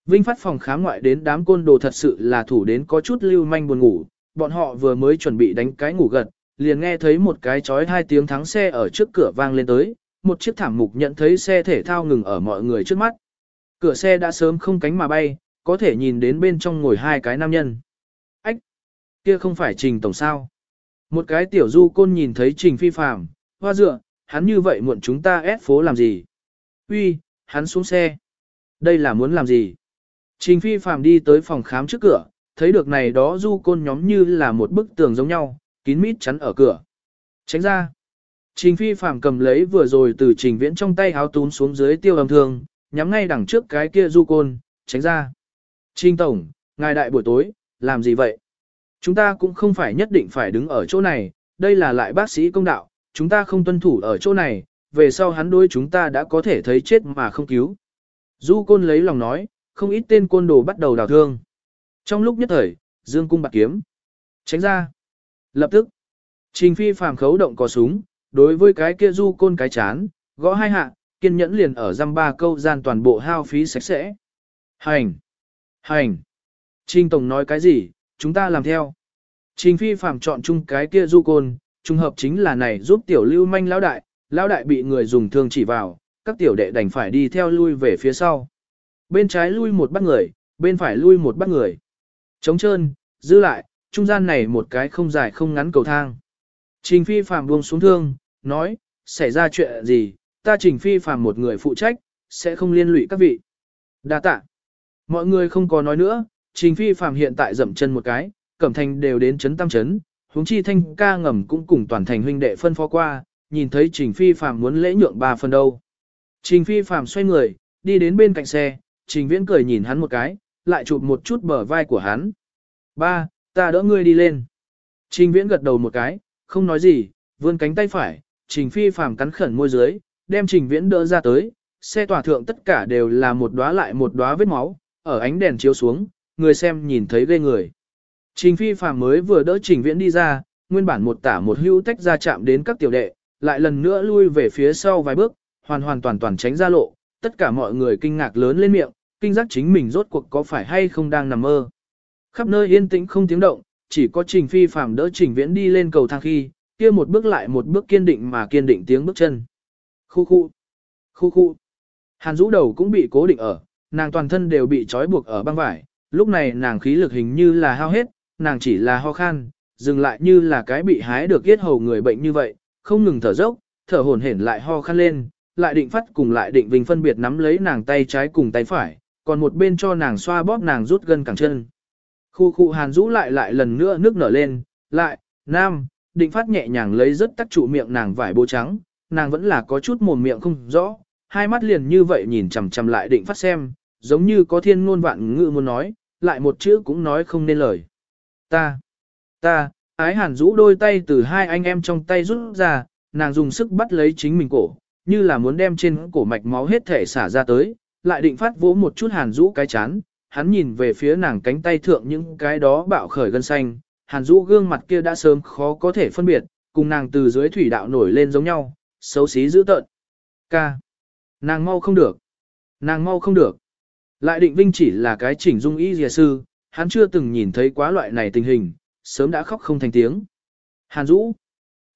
A: Vinh phát phòng khám ngoại đến đám côn đồ thật sự là thủ đến có chút lưu manh buồn ngủ, bọn họ vừa mới chuẩn bị đánh cái ngủ gật, liền nghe thấy một cái chói hai tiếng thắng xe ở trước cửa vang lên tới, một chiếc thảm mục nhận thấy xe thể thao ngừng ở mọi người trước mắt. Cửa xe đã sớm không cánh mà bay, có thể nhìn đến bên trong ngồi hai cái nam nhân. Ách! Kia không phải trình tổng sao? Một cái tiểu du côn nhìn thấy trình phi phàm, hoa dựa, hắn như vậy muộn chúng ta ép phố làm gì? Uy, hắn xuống xe. Đây là muốn làm gì? Trình phi phàm đi tới phòng khám trước cửa, thấy được này đó du côn nhóm như là một bức tường giống nhau, kín mít chắn ở cửa. Tránh ra. Trình phi phàm cầm lấy vừa rồi từ trình viễn trong tay háo tún xuống dưới tiêu âm thương, nhắm ngay đằng trước cái kia du côn, tránh ra. Trình tổng, ngài đại buổi tối, làm gì vậy? Chúng ta cũng không phải nhất định phải đứng ở chỗ này, đây là lại bác sĩ công đạo, chúng ta không tuân thủ ở chỗ này, về sau hắn đối chúng ta đã có thể thấy chết mà không cứu. Du côn lấy lòng nói, không ít tên côn đồ bắt đầu đào thương. Trong lúc nhất thời, dương cung bạc kiếm. Tránh ra. Lập tức, trình phi phàm khấu động có súng, đối với cái kia du côn cái chán, gõ hai hạ, kiên nhẫn liền ở răm ba câu gian toàn bộ hao phí sạch sẽ. Hành! Hành! Trình Tổng nói cái gì, chúng ta làm theo. Trình phi phạm chọn chung cái kia du côn, trùng hợp chính là này giúp tiểu lưu manh lão đại, lão đại bị người dùng thương chỉ vào, các tiểu đệ đành phải đi theo lui về phía sau. Bên trái lui một bắt người, bên phải lui một bắt người. Trống trơn, giữ lại, trung gian này một cái không dài không ngắn cầu thang. Trình phi phạm buông xuống thương, nói, xảy ra chuyện gì, ta trình phi phạm một người phụ trách, sẽ không liên lụy các vị. Đa tạ. Mọi người không có nói nữa, trình phi phạm hiện tại dậm chân một cái, cẩm thành đều đến chấn tam chấn, huống chi thanh ca ngầm cũng cùng toàn thành huynh đệ phân phó qua, nhìn thấy trình phi phạm muốn lễ nhượng ba phần đâu. Trình phi phạm xoay người, đi đến bên cạnh xe, trình viễn cười nhìn hắn một cái, lại chụp một chút bờ vai của hắn. Ba, ta đỡ ngươi đi lên. Trình viễn gật đầu một cái, không nói gì, vươn cánh tay phải, Trình Phi phàm cắn khẩn môi dưới, đem Trình Viễn đỡ ra tới, xe tỏa thượng tất cả đều là một đóa lại một đóa vết máu, ở ánh đèn chiếu xuống, người xem nhìn thấy ghê người. Trình Phi phàm mới vừa đỡ Trình Viễn đi ra, nguyên bản một tả một hữu tách ra chạm đến các tiểu đệ, lại lần nữa lui về phía sau vài bước, hoàn hoàn toàn toàn tránh ra lộ, tất cả mọi người kinh ngạc lớn lên miệng, kinh giác chính mình rốt cuộc có phải hay không đang nằm mơ. Khắp nơi yên tĩnh không tiếng động, chỉ có Trình Phi phàm đỡ Trình Viễn đi lên cầu thang khi, kia một bước lại một bước kiên định mà kiên định tiếng bước chân. Khu khu, khu khu. Hàn rũ đầu cũng bị cố định ở, nàng toàn thân đều bị trói buộc ở băng vải, lúc này nàng khí lực hình như là hao hết, nàng chỉ là ho khan, dừng lại như là cái bị hái được yết hầu người bệnh như vậy, không ngừng thở dốc, thở hổn hển lại ho khăn lên, lại định phát cùng lại định vinh phân biệt nắm lấy nàng tay trái cùng tay phải, còn một bên cho nàng xoa bóp nàng rút gân cẳng chân. Khu khu hàn rũ lại lại lần nữa nước nở lên, lại, nam, định phát nhẹ nhàng lấy rất tắc trụ miệng nàng vải bố trắng, nàng vẫn là có chút mồm miệng không rõ, hai mắt liền như vậy nhìn chằm chằm lại định phát xem, giống như có thiên ngôn vạn ngữ muốn nói, lại một chữ cũng nói không nên lời. Ta, ta, ái hàn rũ đôi tay từ hai anh em trong tay rút ra, nàng dùng sức bắt lấy chính mình cổ, như là muốn đem trên cổ mạch máu hết thể xả ra tới, lại định phát vỗ một chút hàn rũ cái chán, hắn nhìn về phía nàng cánh tay thượng những cái đó bạo khởi gân xanh, hàn rũ gương mặt kia đã sớm khó có thể phân biệt, cùng nàng từ dưới thủy đạo nổi lên giống nhau, xấu xí dữ tợn. Ca. Nàng mau không được. Nàng mau không được. Lại định vinh chỉ là cái chỉnh dung y dìa sư, hắn chưa từng nhìn thấy quá loại này tình hình, sớm đã khóc không thành tiếng. Hàn Dũ.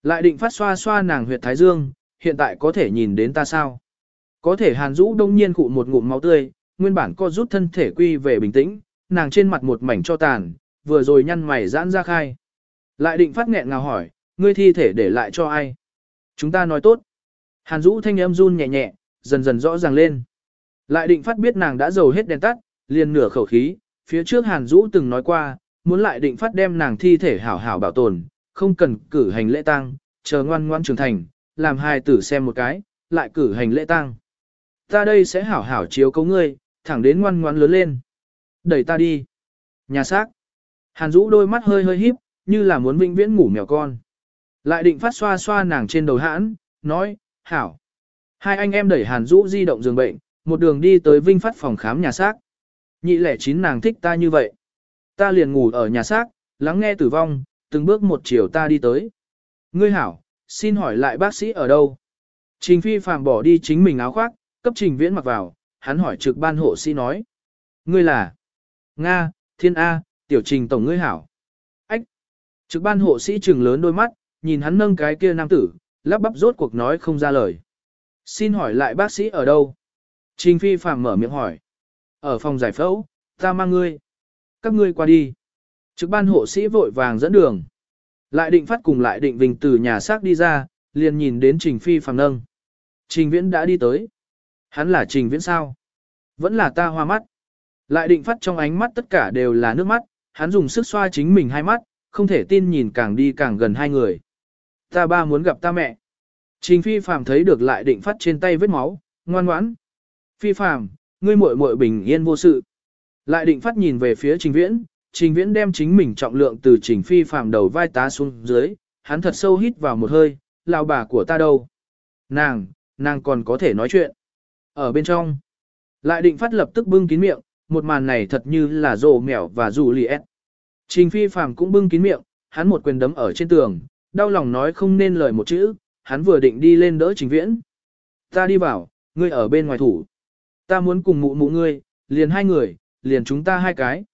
A: Lại định phát xoa xoa nàng huyệt thái dương, hiện tại có thể nhìn đến ta sao? Có thể Hàn Dũ đông nhiên cụ một ngụm máu tươi, nguyên bản co rút thân thể quy về bình tĩnh, nàng trên mặt một mảnh cho tàn, vừa rồi nhăn mày giãn ra khai. Lại định phát nghẹn ngào hỏi, ngươi thi thể để lại cho ai? Chúng ta nói tốt. Hàn Dũ thanh âm run nhẹ nhẹ, dần dần rõ ràng lên. Lại định phát biết nàng đã dầu hết đèn tắt, liền nửa khẩu khí, phía trước Hàn Dũ từng nói qua, muốn lại định phát đem nàng thi thể hảo hảo bảo tồn, không cần cử hành lễ tang, chờ ngoan ngoan trưởng thành, làm hai tử xem một cái, lại cử hành lễ tang. Ta đây sẽ hảo hảo chiếu cấu ngươi, thẳng đến ngoan ngoan lớn lên. Đẩy ta đi. Nhà xác. Hàn Dũ đôi mắt hơi hơi híp, như là muốn vĩnh viễn ngủ mèo con. Lại định phát xoa xoa nàng trên đầu hãn, nói, hảo. Hai anh em đẩy Hàn Dũ di động giường bệnh, một đường đi tới Vinh Phát phòng khám nhà xác. Nhị lẻ chín nàng thích ta như vậy. Ta liền ngủ ở nhà xác, lắng nghe tử vong, từng bước một chiều ta đi tới. Ngươi hảo, xin hỏi lại bác sĩ ở đâu? Trình phi phàm bỏ đi chính mình áo khoác, cấp trình viễn mặc vào, hắn hỏi trực ban hộ sĩ nói. Ngươi là? Nga, Thiên A, tiểu trình tổng ngươi hảo. Ách! Trực ban hộ sĩ trừng lớn đôi mắt, nhìn hắn nâng cái kia nam tử, lắp bắp rốt cuộc nói không ra lời. Xin hỏi lại bác sĩ ở đâu? Trình phi phàm mở miệng hỏi. Ở phòng giải phẫu, ta mang ngươi. Các ngươi qua đi. Trực ban hộ sĩ vội vàng dẫn đường. Lại định phát cùng lại định vinh từ nhà xác đi ra, liền nhìn đến trình phi phàm nâng. Trình viễn đã đi tới. Hắn là trình viễn sao? Vẫn là ta hoa mắt. Lại định phát trong ánh mắt tất cả đều là nước mắt, hắn dùng sức xoa chính mình hai mắt, không thể tin nhìn càng đi càng gần hai người. Ta ba muốn gặp ta mẹ. Trình phi phàm thấy được lại định phát trên tay vết máu, ngoan ngoãn. Phi phàm, ngươi muội muội bình yên vô sự. Lại định phát nhìn về phía trình viễn, trình viễn đem chính mình trọng lượng từ trình phi phàm đầu vai tá xuống dưới, hắn thật sâu hít vào một hơi, lao bà của ta đâu. Nàng, nàng còn có thể nói chuyện. Ở bên trong, lại định phát lập tức bưng kín miệng, một màn này thật như là rồ mèo và rủ lì. Trình phi phàm cũng bưng kín miệng, hắn một quyền đấm ở trên tường, đau lòng nói không nên lời một chữ, hắn vừa định đi lên đỡ trình viễn. Ta đi vào, ngươi ở bên ngoài thủ. Ta muốn cùng mụ mụ ngươi, liền hai người, liền chúng ta hai cái.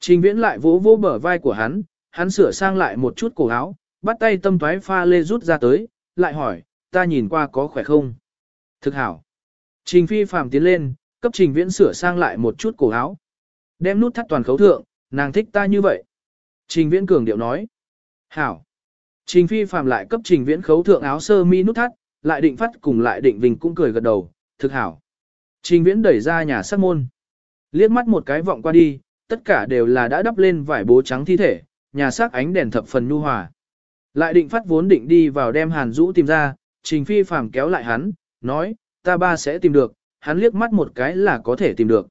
A: Trình viễn lại vỗ vỗ bờ vai của hắn, hắn sửa sang lại một chút cổ áo, bắt tay tâm thoái pha lê rút ra tới, lại hỏi, ta nhìn qua có khỏe không? Thực hảo. Trình phi phàm tiến lên, cấp trình viễn sửa sang lại một chút cổ áo. Đem nút thắt toàn khấu thượng, nàng thích ta như vậy. Trình viễn cường điệu nói. Hảo. Trình phi phàm lại cấp trình viễn khấu thượng áo sơ mi nút thắt, lại định phát cùng lại định vinh cũng cười gật đầu, thực hảo. Trình viễn đẩy ra nhà sát môn. Liếc mắt một cái vọng qua đi, tất cả đều là đã đắp lên vải bố trắng thi thể, nhà xác ánh đèn thập phần nhu hòa. Lại định phát vốn định đi vào đem Hàn Dũ tìm ra, Trình Phi phàm kéo lại hắn, nói, ta ba sẽ tìm được, hắn liếc mắt một cái là có thể tìm được.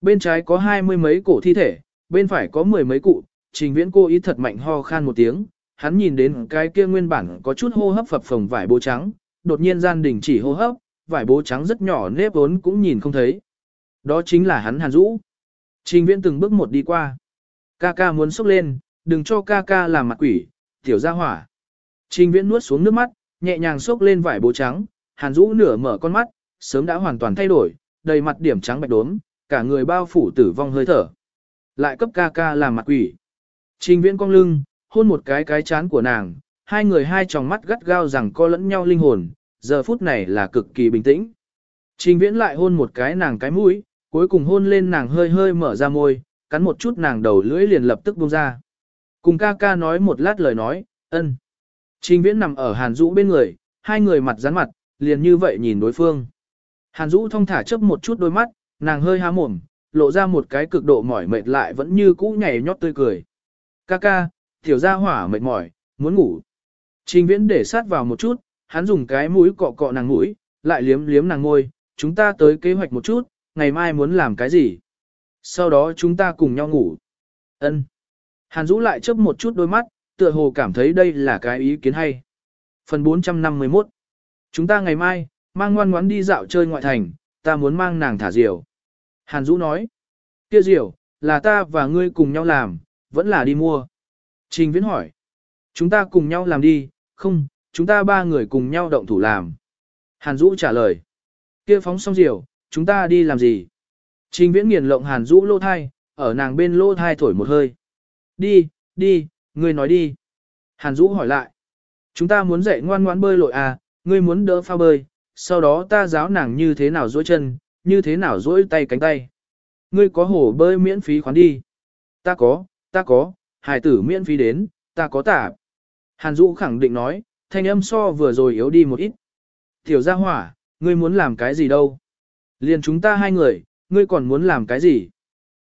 A: Bên trái có hai mươi mấy cổ thi thể, bên phải có mười mấy cụ, Trình Viễn cô ý thật mạnh ho khan một tiếng, hắn nhìn đến cái kia nguyên bản có chút hô hấp phập phồng vải bố trắng, đột nhiên gian đình chỉ hô hấp, vải bố trắng rất nhỏ nếp vốn cũng nhìn không thấy. Đó chính là hắn Hàn Dũ. Trình viễn từng bước một đi qua. Ca ca muốn sốc lên, đừng cho ca ca làm mặt quỷ, tiểu ra hỏa. Trình viễn nuốt xuống nước mắt, nhẹ nhàng sốc lên vải bố trắng, Hàn Dũ nửa mở con mắt, sớm đã hoàn toàn thay đổi, đầy mặt điểm trắng bạch đốm, cả người bao phủ tử vong hơi thở. Lại cấp ca ca làm mặt quỷ. Trình viễn cong lưng, hôn một cái cái chán của nàng, hai người hai tròng mắt gắt gao rằng co lẫn nhau linh hồn, giờ phút này là cực kỳ bình tĩnh. Trình viễn lại hôn một cái nàng cái mũi, cuối cùng hôn lên nàng hơi hơi mở ra môi, cắn một chút nàng đầu lưỡi liền lập tức buông ra. Cùng ca ca nói một lát lời nói, ân. Trình viễn nằm ở hàn Dũ bên người, hai người mặt rắn mặt, liền như vậy nhìn đối phương. Hàn Dũ thong thả chấp một chút đôi mắt, nàng hơi há mồm, lộ ra một cái cực độ mỏi mệt lại vẫn như cũ nhảy nhót tươi cười. Ca ca, tiểu gia hỏa mệt mỏi, muốn ngủ. Trình viễn để sát vào một chút, hắn dùng cái mũi cọ cọ nàng mũi, lại liếm liếm nàng ngôi, chúng ta tới kế hoạch một chút, ngày mai muốn làm cái gì. Sau đó chúng ta cùng nhau ngủ. Ân. Hàn Dũ lại chớp một chút đôi mắt, tựa hồ cảm thấy đây là cái ý kiến hay. Phần 451 Chúng ta ngày mai, mang ngoan ngoãn đi dạo chơi ngoại thành, ta muốn mang nàng thả diều. Hàn Dũ nói, kia diều, là ta và ngươi cùng nhau làm, vẫn là đi mua. Trình Viễn hỏi, chúng ta cùng nhau làm đi, không, chúng ta ba người cùng nhau động thủ làm. Hàn Dũ trả lời, kia phóng xong diều, chúng ta đi làm gì? Trình Viễn nghiền lộng Hàn Dũ lô thai, ở nàng bên lô thai thổi một hơi. Đi, đi, ngươi nói đi. Hàn Dũ hỏi lại, chúng ta muốn dạy ngoan ngoãn bơi lội à, ngươi muốn đỡ pha bơi, sau đó ta giáo nàng như thế nào duỗi chân, như thế nào duỗi tay cánh tay. Ngươi có hồ bơi miễn phí khoán đi. Ta có, ta có, hải tử miễn phí đến, ta có tả. Hàn Dũ khẳng định nói, thanh âm so vừa rồi yếu đi một ít. Tiểu gia hỏa, ngươi muốn làm cái gì đâu? Liền chúng ta hai người, ngươi còn muốn làm cái gì?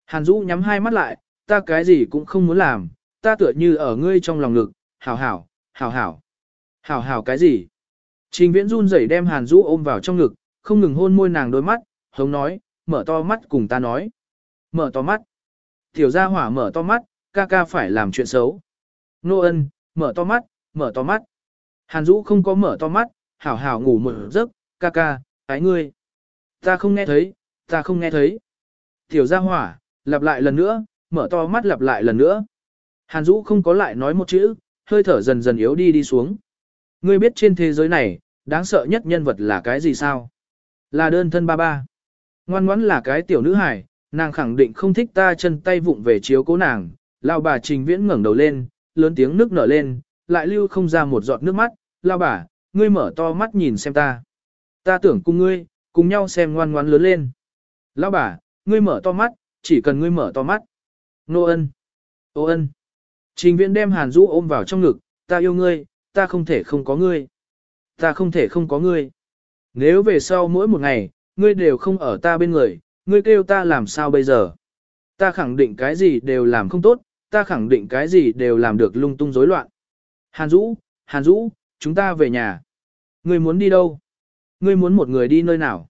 A: Hàn Dũ nhắm hai mắt lại, ta cái gì cũng không muốn làm, ta tựa như ở ngươi trong lòng ngực, hảo hảo, hảo hảo. Hảo hảo cái gì? Trình viễn run rẩy đem Hàn Dũ ôm vào trong ngực, không ngừng hôn môi nàng đôi mắt, hống nói, mở to mắt cùng ta nói. Mở to mắt. Tiểu gia hỏa mở to mắt, ca ca phải làm chuyện xấu. Nô ân, mở to mắt, mở to mắt. Hàn Dũ không có mở to mắt, hảo hảo ngủ một giấc, ca ca, ái ngươi. Ta không nghe thấy, ta không nghe thấy. Tiểu gia hỏa, lặp lại lần nữa, mở to mắt lặp lại lần nữa. Hàn Dũ không có lại nói một chữ, hơi thở dần dần yếu đi đi xuống. Ngươi biết trên thế giới này, đáng sợ nhất nhân vật là cái gì sao? Là đơn thân ba ba. Ngoan ngoãn là cái tiểu nữ hải, nàng khẳng định không thích ta chân tay vụng về chiếu cố nàng. Lao bà trình viễn ngẩng đầu lên, lớn tiếng nước nở lên, lại lưu không ra một giọt nước mắt. Lao bà, ngươi mở to mắt nhìn xem ta. Ta tưởng cùng ngươi, cùng nhau xem ngoan ngoãn lớn lên. lão bà, ngươi mở to mắt, chỉ cần ngươi mở to mắt. Nô ân. Ô ân. Trình viễn đem Hàn Dũ ôm vào trong ngực, ta yêu ngươi, ta không thể không có ngươi. Ta không thể không có ngươi. Nếu về sau mỗi một ngày, ngươi đều không ở ta bên người, ngươi kêu ta làm sao bây giờ? Ta khẳng định cái gì đều làm không tốt, ta khẳng định cái gì đều làm được lung tung rối loạn. Hàn Dũ, Hàn Dũ, chúng ta về nhà. Ngươi muốn đi đâu? Ngươi muốn một người đi nơi nào?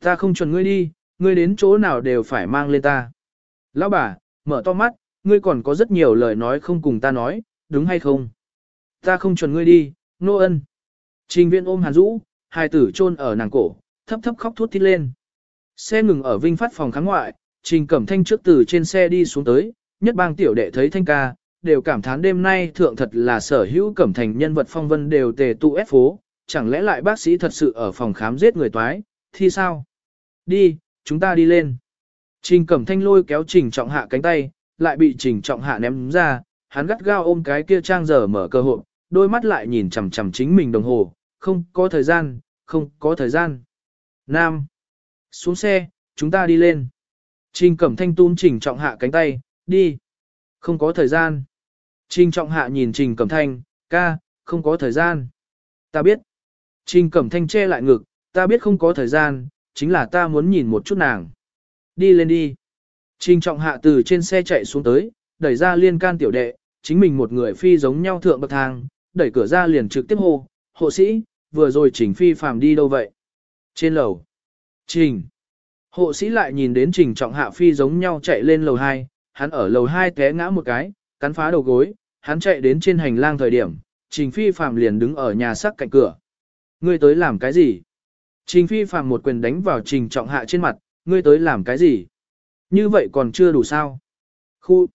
A: Ta không chuẩn ngươi đi, ngươi đến chỗ nào đều phải mang lên ta. Lão bà, mở to mắt, ngươi còn có rất nhiều lời nói không cùng ta nói, đúng hay không? Ta không chuẩn ngươi đi, nô ân. Trình viên ôm hàn rũ, hai tử chôn ở nàng cổ, thấp thấp khóc thút thít lên. Xe ngừng ở Vinh Phát phòng kháng ngoại, Trình Cẩm Thanh trước từ trên xe đi xuống tới, nhất bang tiểu đệ thấy Thanh ca, đều cảm thán đêm nay thượng thật là sở hữu Cẩm Thành nhân vật phong vân đều tề tụ ép phố, chẳng lẽ lại bác sĩ thật sự ở phòng khám giết người toái, thì sao? Đi, chúng ta đi lên. Trình Cẩm Thanh lôi kéo Trình Trọng Hạ cánh tay, lại bị Trình Trọng Hạ ném ra, hắn gắt gao ôm cái kia trang giờ mở cơ hội, đôi mắt lại nhìn chằm chằm chính mình đồng hồ, không có thời gian, không có thời gian. Nam. Xuống xe, chúng ta đi lên. Trình Cẩm Thanh tún Trình Trọng Hạ cánh tay, đi. Không có thời gian. Trình Trọng Hạ nhìn Trình Cẩm Thanh, ca, không có thời gian. Ta biết. Trình Cẩm Thanh che lại ngực, ta biết không có thời gian, chính là ta muốn nhìn một chút nàng. Đi lên đi. Trình Trọng Hạ từ trên xe chạy xuống tới, đẩy ra liên can tiểu đệ, chính mình một người phi giống nhau thượng bậc thang, đẩy cửa ra liền trực tiếp hô, hộ sĩ, vừa rồi Trình Phi phàm đi đâu vậy? Trên lầu. Trình. Hộ sĩ lại nhìn đến Trình Trọng Hạ Phi giống nhau chạy lên lầu 2, hắn ở lầu 2 té ngã một cái, cắn phá đầu gối, hắn chạy đến trên hành lang thời điểm, Trình Phi Phàm liền đứng ở nhà sắc cạnh cửa. Ngươi tới làm cái gì? Trình Phi Phạm một quyền đánh vào Trình Trọng Hạ trên mặt, ngươi tới làm cái gì? Như vậy còn chưa đủ sao? Khu!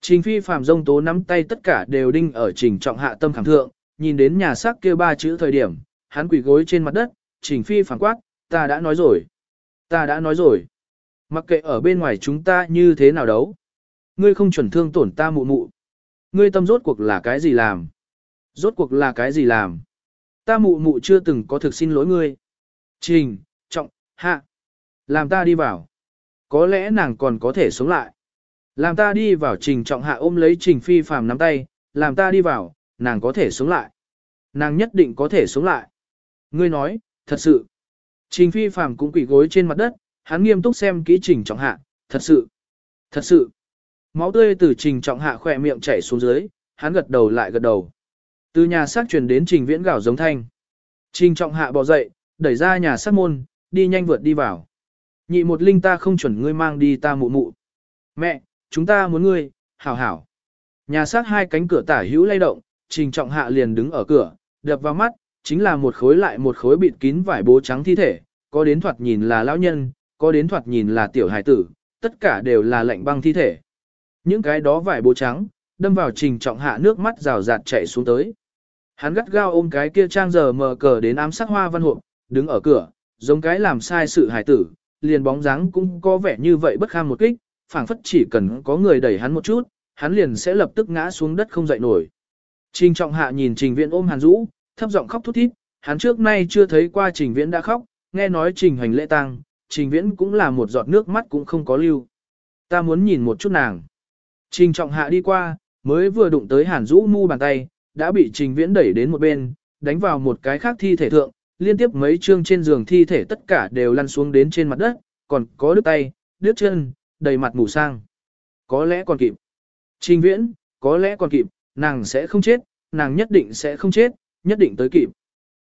A: Trình Phi Phạm dông tố nắm tay tất cả đều đinh ở Trình Trọng Hạ tâm khảm thượng, nhìn đến nhà xác kia ba chữ thời điểm, hắn quỳ gối trên mặt đất, Trình Phi Phạm quát, ta đã nói rồi. Ta đã nói rồi. Mặc kệ ở bên ngoài chúng ta như thế nào đấu. Ngươi không chuẩn thương tổn ta mụ mụ. Ngươi tâm rốt cuộc là cái gì làm? Rốt cuộc là cái gì làm? Ta mụ mụ chưa từng có thực xin lỗi ngươi. Trình, trọng, hạ. Làm ta đi vào. Có lẽ nàng còn có thể sống lại. Làm ta đi vào trình trọng hạ ôm lấy trình phi phàm nắm tay, làm ta đi vào, nàng có thể sống lại. Nàng nhất định có thể sống lại. Ngươi nói, thật sự. Trình phi phàm cũng quỳ gối trên mặt đất, hắn nghiêm túc xem kỹ trình trọng hạ, thật sự. Thật sự. Máu tươi từ trình trọng hạ khỏe miệng chảy xuống dưới, hắn gật đầu lại gật đầu. Từ nhà xác truyền đến trình viễn gạo giống thanh. Trình trọng hạ bò dậy, đẩy ra nhà xác môn, đi nhanh vượt đi vào. Nhị một linh ta không chuẩn ngươi mang đi ta mụ mụ. Mẹ, chúng ta muốn ngươi, hảo hảo. Nhà xác hai cánh cửa tả hữu lay động, trình trọng hạ liền đứng ở cửa, đập vào mắt, chính là một khối lại một khối bịt kín vải bố trắng thi thể, có đến thoạt nhìn là lão nhân, có đến thoạt nhìn là tiểu hải tử, tất cả đều là lạnh băng thi thể. Những cái đó vải bố trắng, đâm vào trình trọng hạ nước mắt rào rạt chảy xuống tới. Hắn gắt gao ôm cái kia trang giờ mờ cờ đến ám sắc hoa văn hộp, đứng ở cửa, giống cái làm sai sự hải tử, liền bóng dáng cũng có vẻ như vậy bất kham một kích, phảng phất chỉ cần có người đẩy hắn một chút, hắn liền sẽ lập tức ngã xuống đất không dậy nổi. Trình trọng hạ nhìn trình viễn ôm hàn Dũ, thấp giọng khóc thút thít, hắn trước nay chưa thấy qua trình viễn đã khóc, nghe nói trình hành lễ tang, trình viễn cũng là một giọt nước mắt cũng không có lưu. Ta muốn nhìn một chút nàng. Trình trọng hạ đi qua, mới vừa đụng tới hàn Dũ mu bàn tay, đã bị trình viễn đẩy đến một bên, đánh vào một cái khác thi thể thượng, liên tiếp mấy chương trên giường thi thể tất cả đều lăn xuống đến trên mặt đất, còn có đứt tay, đứt chân, đầy mặt mù sang. Có lẽ còn kịp. Trình viễn, có lẽ còn kịp, nàng sẽ không chết, nàng nhất định sẽ không chết, nhất định tới kịp.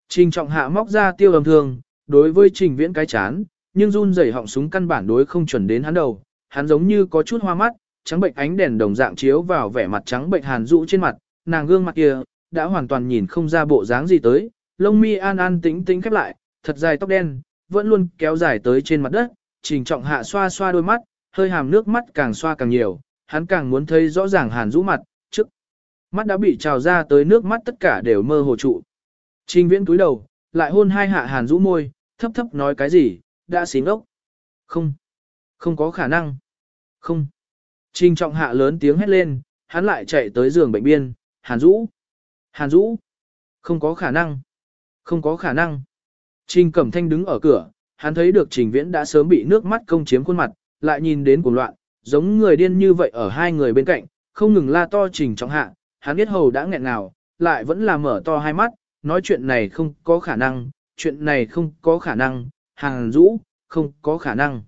A: Trình trọng hạ móc ra tiêu âm thương, đối với trình viễn cái chán, nhưng run rẩy họng súng căn bản đối không chuẩn đến hắn đầu, hắn giống như có chút hoa mắt, trắng bệnh ánh đèn đồng dạng chiếu vào vẻ mặt trắng bệnh hàn dụ trên mặt, nàng gương mặt kia, đã hoàn toàn nhìn không ra bộ dáng gì tới, lông mi an an tĩnh tĩnh khép lại, thật dài tóc đen, vẫn luôn kéo dài tới trên mặt đất, trình trọng hạ xoa xoa đôi mắt, hơi hàm nước mắt càng xoa càng nhiều, hắn càng muốn thấy rõ ràng hàn rũ mặt, trước. Mắt đã bị trào ra tới nước mắt tất cả đều mơ hồ trụ. Trình viễn túi đầu, lại hôn hai hạ hàn rũ môi, thấp thấp nói cái gì, đã xính ốc. Không, không có khả năng. Không. Trình trọng hạ lớn tiếng hét lên, hắn lại chạy tới giường bệnh biên, hàn Dũ, Hàn Dũ, Không có khả năng. Không có khả năng. Trình Cẩm Thanh đứng ở cửa, hắn thấy được Trình Viễn đã sớm bị nước mắt công chiếm khuôn mặt, lại nhìn đến cuồng loạn, giống người điên như vậy ở hai người bên cạnh, không ngừng la to Trình Trọng Hạ, hắn biết hầu đã nghẹn ngào, lại vẫn là mở to hai mắt, nói chuyện này không có khả năng, chuyện này không có khả năng, Hàn Dũ, không có khả năng.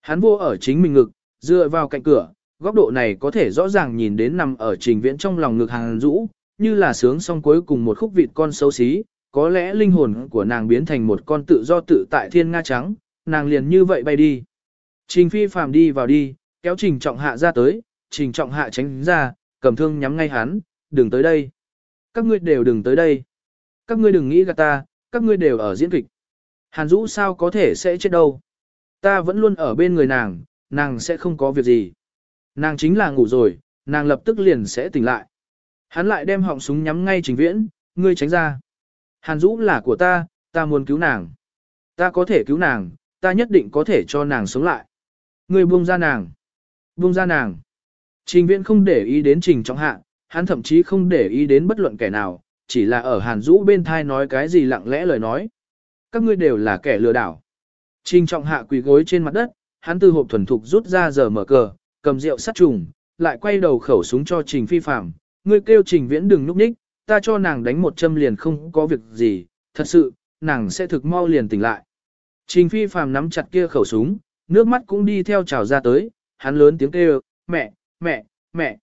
A: Hắn vô ở chính mình ngực, dựa vào cạnh cửa, góc độ này có thể rõ ràng nhìn đến nằm ở trình viễn trong lòng ngực hàng rũ, như là sướng xong cuối cùng một khúc vịt con xấu xí, có lẽ linh hồn của nàng biến thành một con tự do tự tại thiên nga trắng, nàng liền như vậy bay đi. Trình phi phàm đi vào đi, kéo trình trọng hạ ra tới, trình trọng hạ tránh ra, cầm thương nhắm ngay hắn, đừng tới đây. Các ngươi đều đừng tới đây. Các ngươi đừng nghĩ gạt ta, các ngươi đều ở diễn kịch. Hàn Dũ sao có thể sẽ chết đâu. Ta vẫn luôn ở bên người nàng, nàng sẽ không có việc gì. Nàng chính là ngủ rồi, nàng lập tức liền sẽ tỉnh lại. Hắn lại đem họng súng nhắm ngay trình viễn, ngươi tránh ra. Hàn Dũ là của ta, ta muốn cứu nàng. Ta có thể cứu nàng, ta nhất định có thể cho nàng sống lại. Ngươi buông ra nàng. Buông ra nàng. Trình viễn không để ý đến trình trọng hạ, hắn thậm chí không để ý đến bất luận kẻ nào, chỉ là ở Hàn Dũ bên thai nói cái gì lặng lẽ lời nói. Các ngươi đều là kẻ lừa đảo. Trình trọng hạ quỳ gối trên mặt đất, hắn từ hộp thuần thục rút ra giờ mở cờ, cầm rượu sát trùng, lại quay đầu khẩu súng cho Trình Phi Phạm. Ngươi kêu Trình Viễn đừng núp ních, ta cho nàng đánh một châm liền không có việc gì, thật sự, nàng sẽ thực mau liền tỉnh lại. Trình Phi Phạm nắm chặt kia khẩu súng, nước mắt cũng đi theo trào ra tới, hắn lớn tiếng kêu, mẹ, mẹ, mẹ.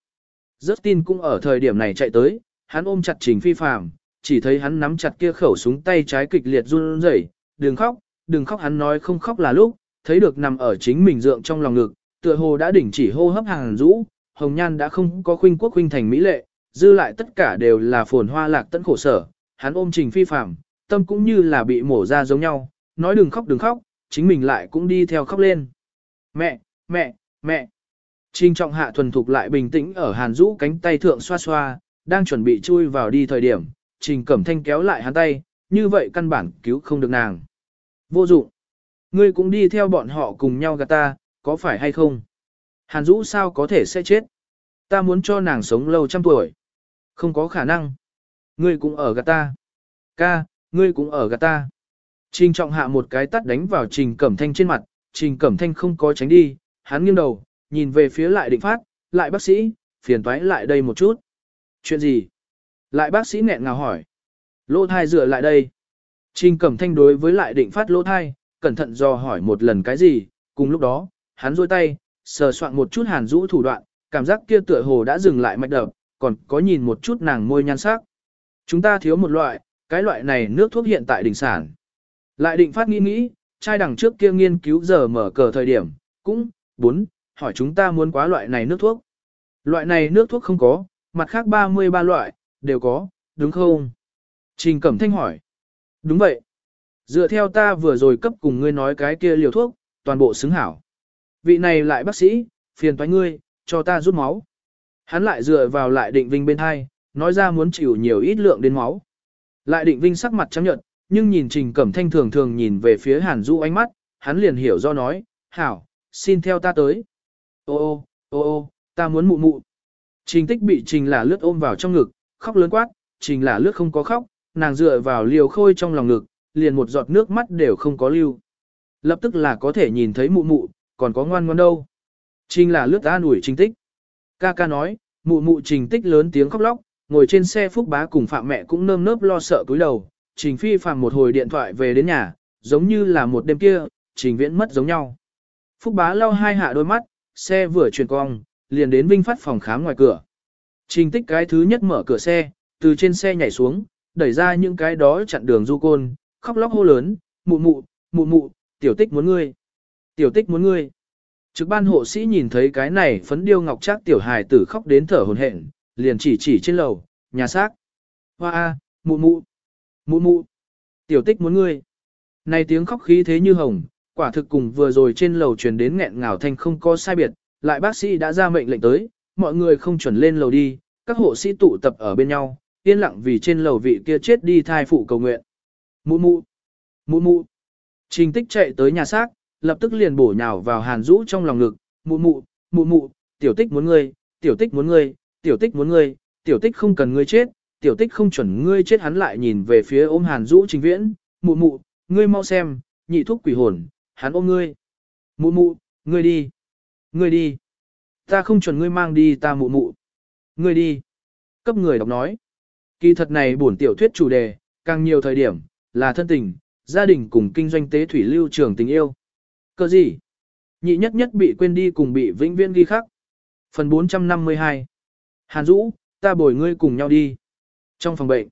A: Rất tin cũng ở thời điểm này chạy tới, hắn ôm chặt Trình Phi Phạm, chỉ thấy hắn nắm chặt kia khẩu súng tay trái kịch liệt run rẩy, đừng khóc, đừng khóc hắn nói không khóc là lúc, thấy được nằm ở chính mình dượng trong lòng ngực, tựa hồ đã đỉnh chỉ hô hấp hàng rũ, hồng nhan đã không có khuynh quốc khuynh thành mỹ lệ, dư lại tất cả đều là phồn hoa lạc tận khổ sở, hắn ôm trình phi phạm, tâm cũng như là bị mổ ra giống nhau, nói đừng khóc đừng khóc, chính mình lại cũng đi theo khóc lên. Mẹ, mẹ, mẹ. Trình trọng hạ thuần thục lại bình tĩnh ở hàn rũ cánh tay thượng xoa xoa, đang chuẩn bị chui vào đi thời điểm, trình cẩm thanh kéo lại hắn tay, như vậy căn bản cứu không được nàng. Vô dụng. Ngươi cũng đi theo bọn họ cùng nhau gạt ta, có phải hay không? Hàn Dũ sao có thể sẽ chết? Ta muốn cho nàng sống lâu trăm tuổi. Không có khả năng. Ngươi cũng ở gạt ta. Ca, ngươi cũng ở gạt ta. Trình trọng hạ một cái tắt đánh vào trình cẩm thanh trên mặt, trình cẩm thanh không có tránh đi, hắn nghiêng đầu, nhìn về phía lại định phát, lại bác sĩ, phiền toái lại đây một chút. Chuyện gì? Lại bác sĩ nghẹn ngào hỏi. Lô thai dựa lại đây. Trình cẩm thanh đối với lại định phát lô thai, cẩn thận dò hỏi một lần cái gì, cùng lúc đó, hắn rôi tay, sờ soạn một chút hàn rũ thủ đoạn, cảm giác kia tựa hồ đã dừng lại mạch đập, còn có nhìn một chút nàng môi nhan sắc. Chúng ta thiếu một loại, cái loại này nước thuốc hiện tại đỉnh sản. Lại định phát nghĩ nghĩ, trai đằng trước kia nghiên cứu giờ mở cờ thời điểm, cũng, bốn, hỏi chúng ta muốn quá loại này nước thuốc. Loại này nước thuốc không có, mặt khác 33 loại, đều có, đúng không? Trình Cẩm Thanh hỏi. Đúng vậy. Dựa theo ta vừa rồi cấp cùng ngươi nói cái kia liều thuốc, toàn bộ xứng hảo. Vị này lại bác sĩ, phiền toái ngươi, cho ta rút máu. Hắn lại dựa vào lại định vinh bên hai, nói ra muốn chịu nhiều ít lượng đến máu. Lại định vinh sắc mặt trắng nhợt, nhưng nhìn Trình Cẩm Thanh thường thường nhìn về phía Hàn Du ánh mắt, hắn liền hiểu do nói, hảo, xin theo ta tới. Ô ô, ô ô, ta muốn mụ mụ. Trình tích bị Trình là lướt ôm vào trong ngực, khóc lớn quát, Trình là lướt không có khóc, nàng dựa vào liều khôi trong lòng ngực, liền một giọt nước mắt đều không có lưu. Lập tức là có thể nhìn thấy mụ mụ, còn có ngoan ngoan đâu. Trình là lướt an ủi Trình tích. Ca ca nói, mụ mụ Trình tích lớn tiếng khóc lóc, ngồi trên xe phúc bá cùng phạm mẹ cũng nơm nớp lo sợ cúi đầu. Trình phi phạm một hồi điện thoại về đến nhà, giống như là một đêm kia, trình viễn mất giống nhau. Phúc bá lau hai hạ đôi mắt, xe vừa chuyển cong, liền đến Vinh Phát phòng khám ngoài cửa. Trình tích cái thứ nhất mở cửa xe, từ trên xe nhảy xuống, đẩy ra những cái đó chặn đường du côn, khóc lóc hô lớn, mụ mụ, mụ mụ, tiểu tích muốn ngươi. Tiểu tích muốn ngươi. Trực ban hộ sĩ nhìn thấy cái này phấn điêu ngọc trác tiểu hài tử khóc đến thở hồn hển, liền chỉ chỉ trên lầu, nhà xác. Hoa a, mụ mụ, mụ mụ, tiểu tích muốn ngươi. Này tiếng khóc khí thế như hồng, quả thực cùng vừa rồi trên lầu truyền đến nghẹn ngào thanh không có sai biệt, lại bác sĩ đã ra mệnh lệnh tới, mọi người không chuẩn lên lầu đi, các hộ sĩ tụ tập ở bên nhau, yên lặng vì trên lầu vị kia chết đi thai phụ cầu nguyện. Mụ mụ, mụ mụ. Trình tích chạy tới nhà xác, lập tức liền bổ nhào vào hàn Dũ trong lòng ngực, mụ mụ, mụ mụ, tiểu tích muốn ngươi, tiểu tích muốn ngươi, tiểu tích muốn ngươi, tiểu tích không cần ngươi chết, tiểu tích không chuẩn ngươi chết hắn lại nhìn về phía ôm hàn Dũ trình viễn, mụ mụ, ngươi mau xem, nhị thúc quỷ hồn, hắn ôm ngươi. Mụ mụ, ngươi đi, ngươi đi. Ta không chuẩn ngươi mang đi ta mụ mụ. Ngươi đi. Cấp người đọc nói. Kỳ thật này bổn tiểu thuyết chủ đề, càng nhiều thời điểm, là thân tình, gia đình cùng kinh doanh tế thủy lưu trường tình yêu. Cơ gì? Nhị nhất nhất bị quên đi cùng bị vĩnh viễn ghi khắc. Phần 452 Hàn Dũ, ta bồi ngươi cùng nhau đi. Trong phòng bệnh,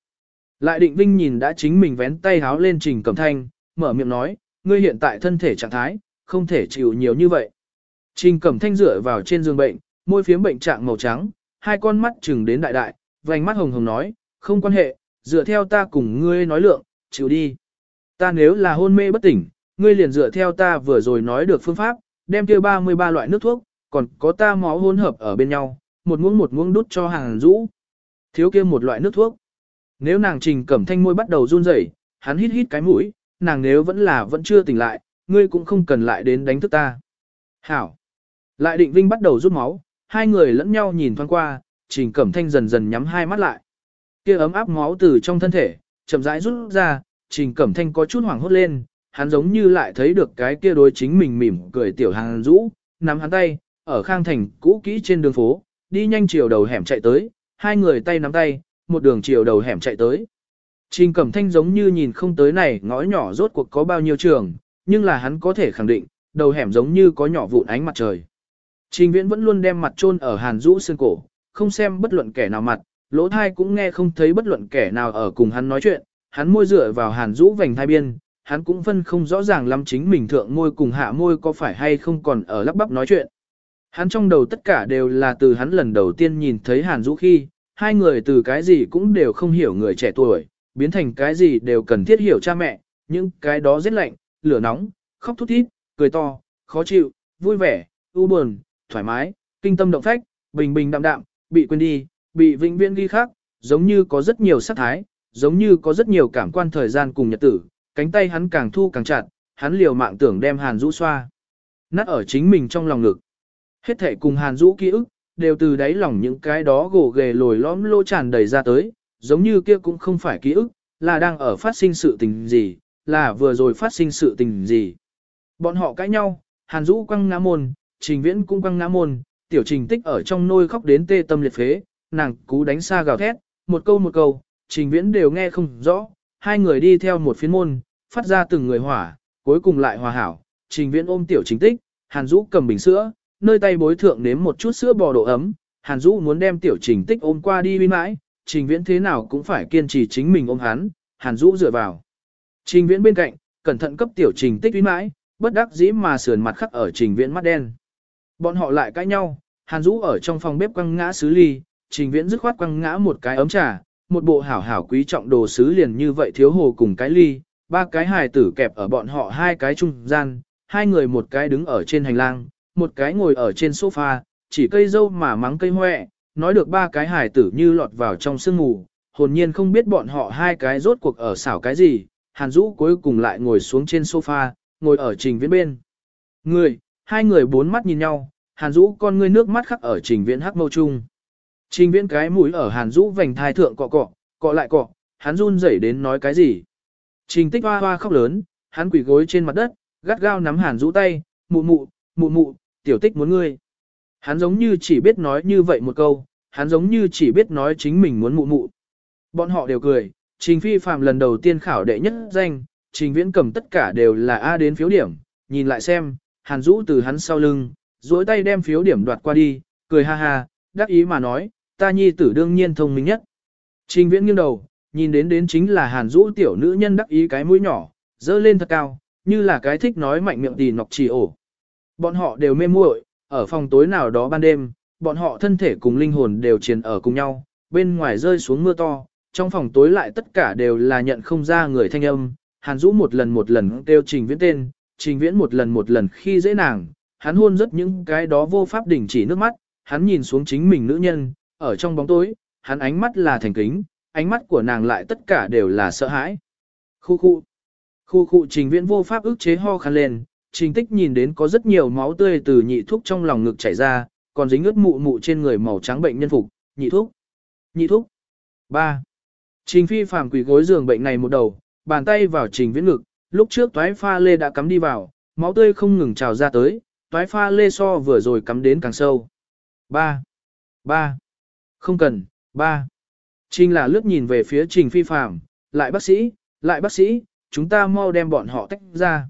A: lại định vinh nhìn đã chính mình vén tay háo lên trình cẩm thanh, mở miệng nói, ngươi hiện tại thân thể trạng thái, không thể chịu nhiều như vậy. Trình cẩm thanh dựa vào trên giường bệnh, môi phiếm bệnh trạng màu trắng, hai con mắt trừng đến đại đại, vành mắt hồng hồng nói, không quan hệ, dựa theo ta cùng ngươi nói lượng, chịu đi. Ta nếu là hôn mê bất tỉnh, ngươi liền dựa theo ta vừa rồi nói được phương pháp, đem kia 33 loại nước thuốc, còn có ta máu hỗn hợp ở bên nhau, một muỗng một muỗng đút cho hàng rũ. Thiếu kia một loại nước thuốc. Nếu nàng trình cẩm thanh môi bắt đầu run rẩy, hắn hít hít cái mũi, nàng nếu vẫn là vẫn chưa tỉnh lại, ngươi cũng không cần lại đến đánh thức ta. Hảo. Lại định vinh bắt đầu rút máu, hai người lẫn nhau nhìn thoáng qua, trình cẩm thanh dần dần nhắm hai mắt lại. Kia ấm áp máu từ trong thân thể, chậm rãi rút ra, trình cẩm thanh có chút hoảng hốt lên, hắn giống như lại thấy được cái kia đối chính mình mỉm cười tiểu hàng rũ, nắm hắn tay, ở khang thành cũ kỹ trên đường phố, đi nhanh chiều đầu hẻm chạy tới, hai người tay nắm tay, một đường chiều đầu hẻm chạy tới. Trình Cẩm Thanh giống như nhìn không tới này ngõ nhỏ rốt cuộc có bao nhiêu trường, nhưng là hắn có thể khẳng định, đầu hẻm giống như có nhỏ vụn ánh mặt trời. Trình Viễn vẫn luôn đem mặt chôn ở Hàn Dũ xương cổ, không xem bất luận kẻ nào mặt, lỗ thai cũng nghe không thấy bất luận kẻ nào ở cùng hắn nói chuyện, hắn môi dựa vào Hàn Dũ vành thai biên, hắn cũng phân không rõ ràng lắm chính mình thượng môi cùng hạ môi có phải hay không còn ở lắp bắp nói chuyện. Hắn trong đầu tất cả đều là từ hắn lần đầu tiên nhìn thấy Hàn Dũ khi, hai người từ cái gì cũng đều không hiểu người trẻ tuổi, biến thành cái gì đều cần thiết hiểu cha mẹ, những cái đó rất lạnh, lửa nóng, khóc thút thít, cười to, khó chịu, vui vẻ, u buồn, thoải mái, kinh tâm động phách, bình bình đạm đạm, bị quên đi, bị vĩnh viễn ghi khác, giống như có rất nhiều sát thái, giống như có rất nhiều cảm quan thời gian cùng nhật tử, cánh tay hắn càng thu càng chặt, hắn liều mạng tưởng đem Hàn Dũ xoa. Nát ở chính mình trong lòng ngực. Hết thể cùng Hàn Dũ ký ức, đều từ đáy lòng những cái đó gồ ghề lồi lõm lô tràn đầy ra tới, giống như kia cũng không phải ký ức, là đang ở phát sinh sự tình gì, là vừa rồi phát sinh sự tình gì. Bọn họ cãi nhau, Hàn Dũ quăng ngã môn, Trình Viễn cũng quăng ngã môn, tiểu Trình Tích ở trong nôi khóc đến tê tâm liệt phế, nàng cú đánh xa gào thét, một câu một câu, Trình Viễn đều nghe không rõ, hai người đi theo một phiến môn, phát ra từng người hỏa, cuối cùng lại hòa hảo, Trình Viễn ôm tiểu Trình Tích, Hàn Dũ cầm bình sữa, nơi tay bối thượng nếm một chút sữa bò độ ấm, Hàn Dũ muốn đem tiểu Trình Tích ôm qua đi bên mãi, Trình Viễn thế nào cũng phải kiên trì chính mình ôm hắn, Hàn Dũ dựa vào. Trình Viễn bên cạnh, cẩn thận cấp tiểu Trình Tích bên mãi, bất đắc dĩ mà sườn mặt khắc ở Trình Viễn mắt đen. Bọn họ lại cãi nhau, Hàn Dũ ở trong phòng bếp quăng ngã sứ ly, Trình Viễn dứt khoát quăng ngã một cái ấm trà, một bộ hảo hảo quý trọng đồ sứ liền như vậy thiếu hồ cùng cái ly, ba cái hài tử kẹp ở bọn họ hai cái trung gian, hai người một cái đứng ở trên hành lang, một cái ngồi ở trên sofa, chỉ cây dâu mà mắng cây hoẹ, nói được ba cái hài tử như lọt vào trong sương mù, hồn nhiên không biết bọn họ hai cái rốt cuộc ở xảo cái gì, Hàn Dũ cuối cùng lại ngồi xuống trên sofa, ngồi ở trình viễn bên. Người, hai người bốn mắt nhìn nhau, Hàn Dũ con ngươi nước mắt khắc ở trình viễn hắc mâu chung. Trình viễn cái mũi ở Hàn Dũ vành thai thượng cọ cọ, cọ lại cọ, hắn run rẩy đến nói cái gì. Trình tích hoa hoa khóc lớn, hắn quỳ gối trên mặt đất, gắt gao nắm Hàn Dũ tay, mụ mụ, mụ mụ, tiểu tích muốn ngươi. Hắn giống như chỉ biết nói như vậy một câu, hắn giống như chỉ biết nói chính mình muốn mụ mụ. Bọn họ đều cười, Trình Phi Phạm lần đầu tiên khảo đệ nhất danh, Trình Viễn cầm tất cả đều là A đến phiếu điểm, nhìn lại xem, Hàn Dũ từ hắn sau lưng, duỗi tay đem phiếu điểm đoạt qua đi, cười ha ha, đắc ý mà nói, ta nhi tử đương nhiên thông minh nhất. Trình Viễn nghiêng đầu, nhìn đến đến chính là Hàn Dũ tiểu nữ nhân đắc ý cái mũi nhỏ, dơ lên thật cao, như là cái thích nói mạnh miệng tì nọc trì ổ. Bọn họ đều mê muội, ở phòng tối nào đó ban đêm, bọn họ thân thể cùng linh hồn đều triền ở cùng nhau, bên ngoài rơi xuống mưa to, trong phòng tối lại tất cả đều là nhận không ra người thanh âm. Hàn Dũ một lần một lần kêu Trình Viễn tên, Trình Viễn một lần một lần khi dễ nàng, hắn hôn rất những cái đó vô pháp đình chỉ nước mắt, hắn nhìn xuống chính mình nữ nhân, ở trong bóng tối, hắn ánh mắt là thành kính, ánh mắt của nàng lại tất cả đều là sợ hãi. Khu khu, khu khu Trình Viễn vô pháp ức chế ho khăn lên, Trình Tích nhìn đến có rất nhiều máu tươi từ nhị thuốc trong lòng ngực chảy ra, còn dính ướt mụ mụ trên người màu trắng bệnh nhân phục, nhị thuốc, nhị thuốc. 3. Trình phi phàm quỷ gối giường bệnh này một đầu, bàn tay vào trình viễn ngực, lúc trước toái pha lê đã cắm đi vào, máu tươi không ngừng trào ra tới, toái pha lê so vừa rồi cắm đến càng sâu. Ba, ba, không cần, ba. Trình là lướt nhìn về phía trình phi phàm, lại bác sĩ, lại bác sĩ, chúng ta mau đem bọn họ tách ra.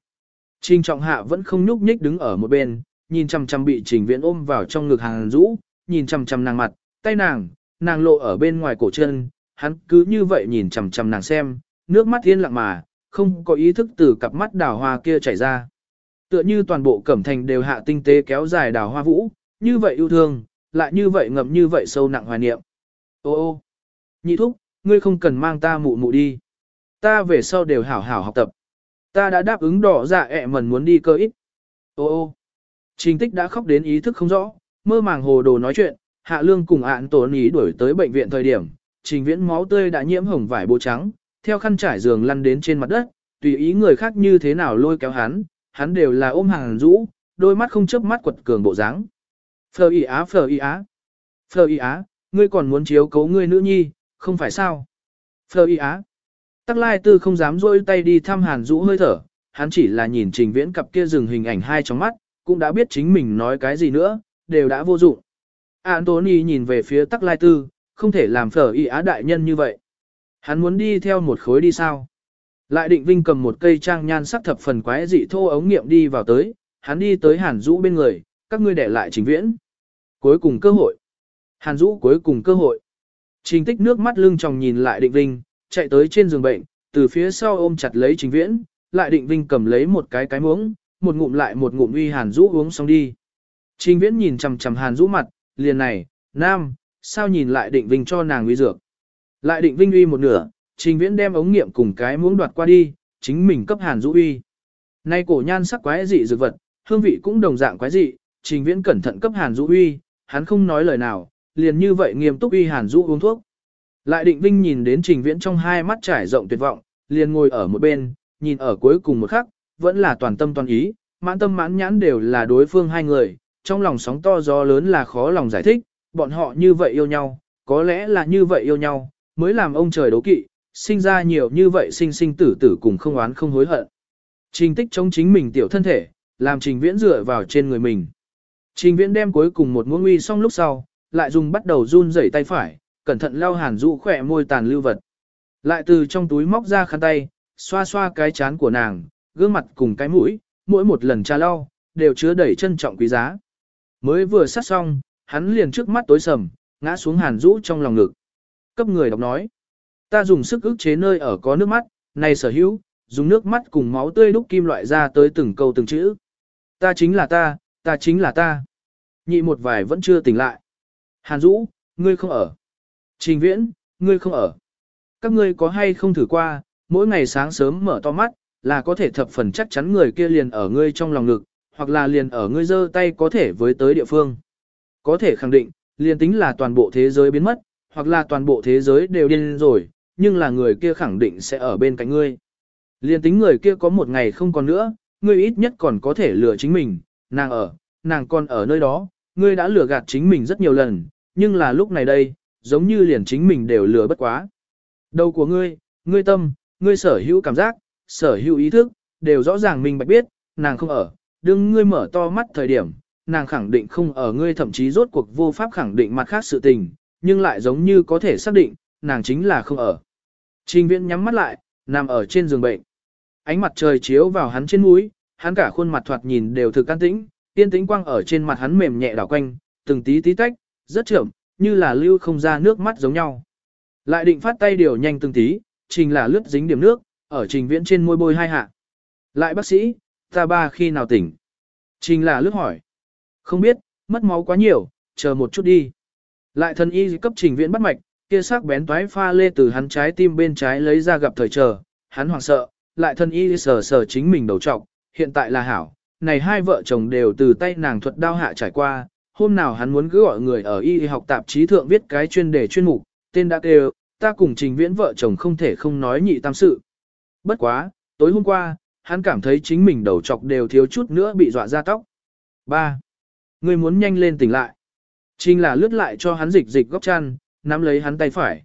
A: Trình trọng hạ vẫn không nhúc nhích đứng ở một bên, nhìn chằm chằm bị trình viễn ôm vào trong ngực hàng rũ, nhìn chằm chằm nàng mặt, tay nàng, nàng lộ ở bên ngoài cổ chân, hắn cứ như vậy nhìn chằm chằm nàng xem, nước mắt yên lặng mà, không có ý thức từ cặp mắt đào hoa kia chảy ra. Tựa như toàn bộ cẩm thành đều hạ tinh tế kéo dài đào hoa vũ, như vậy yêu thương, lại như vậy ngậm như vậy sâu nặng hoài niệm. Ô ô, nhị thúc, ngươi không cần mang ta mụ mụ đi. Ta về sau đều hảo hảo học tập. Ta đã đáp ứng đỏ dạ ẹ mần muốn đi cơ ít. Ô ô, trình tích đã khóc đến ý thức không rõ, mơ màng hồ đồ nói chuyện, hạ lương cùng ạn tổn ý đuổi tới bệnh viện thời điểm, trình viễn máu tươi đã nhiễm hồng vải bố trắng, theo khăn trải giường lăn đến trên mặt đất, tùy ý người khác như thế nào lôi kéo hắn, hắn đều là ôm hàng rũ, đôi mắt không chớp mắt quật cường bộ dáng. Phờ y á phờ y á. Phờ y á, ngươi còn muốn chiếu cấu ngươi nữ nhi, không phải sao? Phờ y á. Tắc lai tư không dám rôi tay đi thăm hàn rũ hơi thở, hắn chỉ là nhìn trình viễn cặp kia dừng hình ảnh hai trong mắt, cũng đã biết chính mình nói cái gì nữa, đều đã vô dụng. Anthony nhìn về phía tắc lai tư, không thể làm phở y á đại nhân như vậy. Hắn muốn đi theo một khối đi sao? Lại định vinh cầm một cây trang nhan sắc thập phần quái dị thô ống nghiệm đi vào tới, hắn đi tới hàn rũ bên người, các ngươi để lại trình viễn. Cuối cùng cơ hội. Hàn dũ cuối cùng cơ hội. Trình tích nước mắt lưng tròng nhìn lại định vinh, chạy tới trên giường bệnh, từ phía sau ôm chặt lấy trình viễn, lại định vinh cầm lấy một cái cái muỗng, một ngụm lại một ngụm uy hàn dũ uống xong đi. Trình viễn nhìn chằm chằm hàn dũ mặt, liền này, nam, Sao nhìn lại định vinh cho nàng uy dược. Lại định vinh uy một nửa, trình viễn đem ống nghiệm cùng cái muỗng đoạt qua đi, chính mình cấp hàn dũ uy. Nay cổ nhan sắc quái dị dược vật, hương vị cũng đồng dạng quái dị, trình viễn cẩn thận cấp hàn Dũ uy, hắn không nói lời nào, liền như vậy nghiêm túc uy hàn Dũ uống thuốc. Lại định vinh nhìn đến trình viễn trong hai mắt trải rộng tuyệt vọng, liền ngồi ở một bên, nhìn ở cuối cùng một khắc, vẫn là toàn tâm toàn ý, mãn tâm mãn nhãn đều là đối phương hai người, trong lòng sóng to gió lớn là khó lòng giải thích, bọn họ như vậy yêu nhau, có lẽ là như vậy yêu nhau, mới làm ông trời đố kỵ, sinh ra nhiều như vậy sinh sinh tử tử cùng không oán không hối hận. Trình tích chống chính mình tiểu thân thể, làm trình viễn dựa vào trên người mình. Trình viễn đem cuối cùng một muỗng uy xong lúc sau, lại dùng bắt đầu run rẩy tay phải, cẩn thận lau hàn rũ khỏe môi tàn lưu vật. Lại từ trong túi móc ra khăn tay, xoa xoa cái chán của nàng, gương mặt cùng cái mũi, mỗi một lần tra lau, đều chứa đầy trân trọng quý giá. Mới vừa sát xong, hắn liền trước mắt tối sầm, ngã xuống hàn rũ trong lòng ngực. Cấp người đọc nói, ta dùng sức ức chế nơi ở có nước mắt, này sở hữu, dùng nước mắt cùng máu tươi đúc kim loại ra tới từng câu từng chữ. Ta chính là ta, ta chính là ta. Nhị một vài vẫn chưa tỉnh lại. Hàn Dũ, ngươi không ở. Trình Viễn, ngươi không ở. Các ngươi có hay không thử qua, mỗi ngày sáng sớm mở to mắt, là có thể thập phần chắc chắn người kia liền ở ngươi trong lòng ngực, hoặc là liền ở ngươi giơ tay có thể với tới địa phương. Có thể khẳng định, liền tính là toàn bộ thế giới biến mất, hoặc là toàn bộ thế giới đều điên rồi, nhưng là người kia khẳng định sẽ ở bên cạnh ngươi. Liền tính người kia có một ngày không còn nữa, ngươi ít nhất còn có thể lừa chính mình, nàng ở, nàng còn ở nơi đó, ngươi đã lừa gạt chính mình rất nhiều lần, nhưng là lúc này đây, giống như liền chính mình đều lừa bất quá. Đầu của ngươi, ngươi tâm, ngươi sở hữu cảm giác, sở hữu ý thức, đều rõ ràng mình bạch biết, nàng không ở, đừng ngươi mở to mắt thời điểm, nàng khẳng định không ở ngươi thậm chí rốt cuộc vô pháp khẳng định mặt khác sự tình, nhưng lại giống như có thể xác định, nàng chính là không ở. Trình viễn nhắm mắt lại, nằm ở trên giường bệnh. Ánh mặt trời chiếu vào hắn trên mũi, hắn cả khuôn mặt thoạt nhìn đều thực can tĩnh, tiên tĩnh quang ở trên mặt hắn mềm nhẹ đảo quanh, từng tí tí tách, rất chậm, như là lưu không ra nước mắt giống nhau. Lại định phát tay điều nhanh từng tí, trình là lướt dính điểm nước, ở trình viễn trên môi bôi hai hạ. Lại bác sĩ, ta ba khi nào tỉnh? Trình là lướt hỏi. Không biết, mất máu quá nhiều, chờ một chút đi. Lại thần y cấp trình viễn bắt mạch, kia sắc bén toái pha lê từ hắn trái tim bên trái lấy ra gặp thời chờ, hắn hoảng sợ, lại thần y sờ sờ chính mình đầu trọc, hiện tại là hảo, này hai vợ chồng đều từ tay nàng thuật đao hạ trải qua, hôm nào hắn muốn cứ gọi người ở y học tạp chí thượng viết cái chuyên đề chuyên mục, tên đã kêu, ta cùng trình viễn vợ chồng không thể không nói nhị tam sự. Bất quá, tối hôm qua, hắn cảm thấy chính mình đầu trọc đều thiếu chút nữa bị dọa ra tóc. 3. Người muốn nhanh lên tỉnh lại. Trình là lướt lại cho hắn dịch dịch góc chăn, nắm lấy hắn tay phải.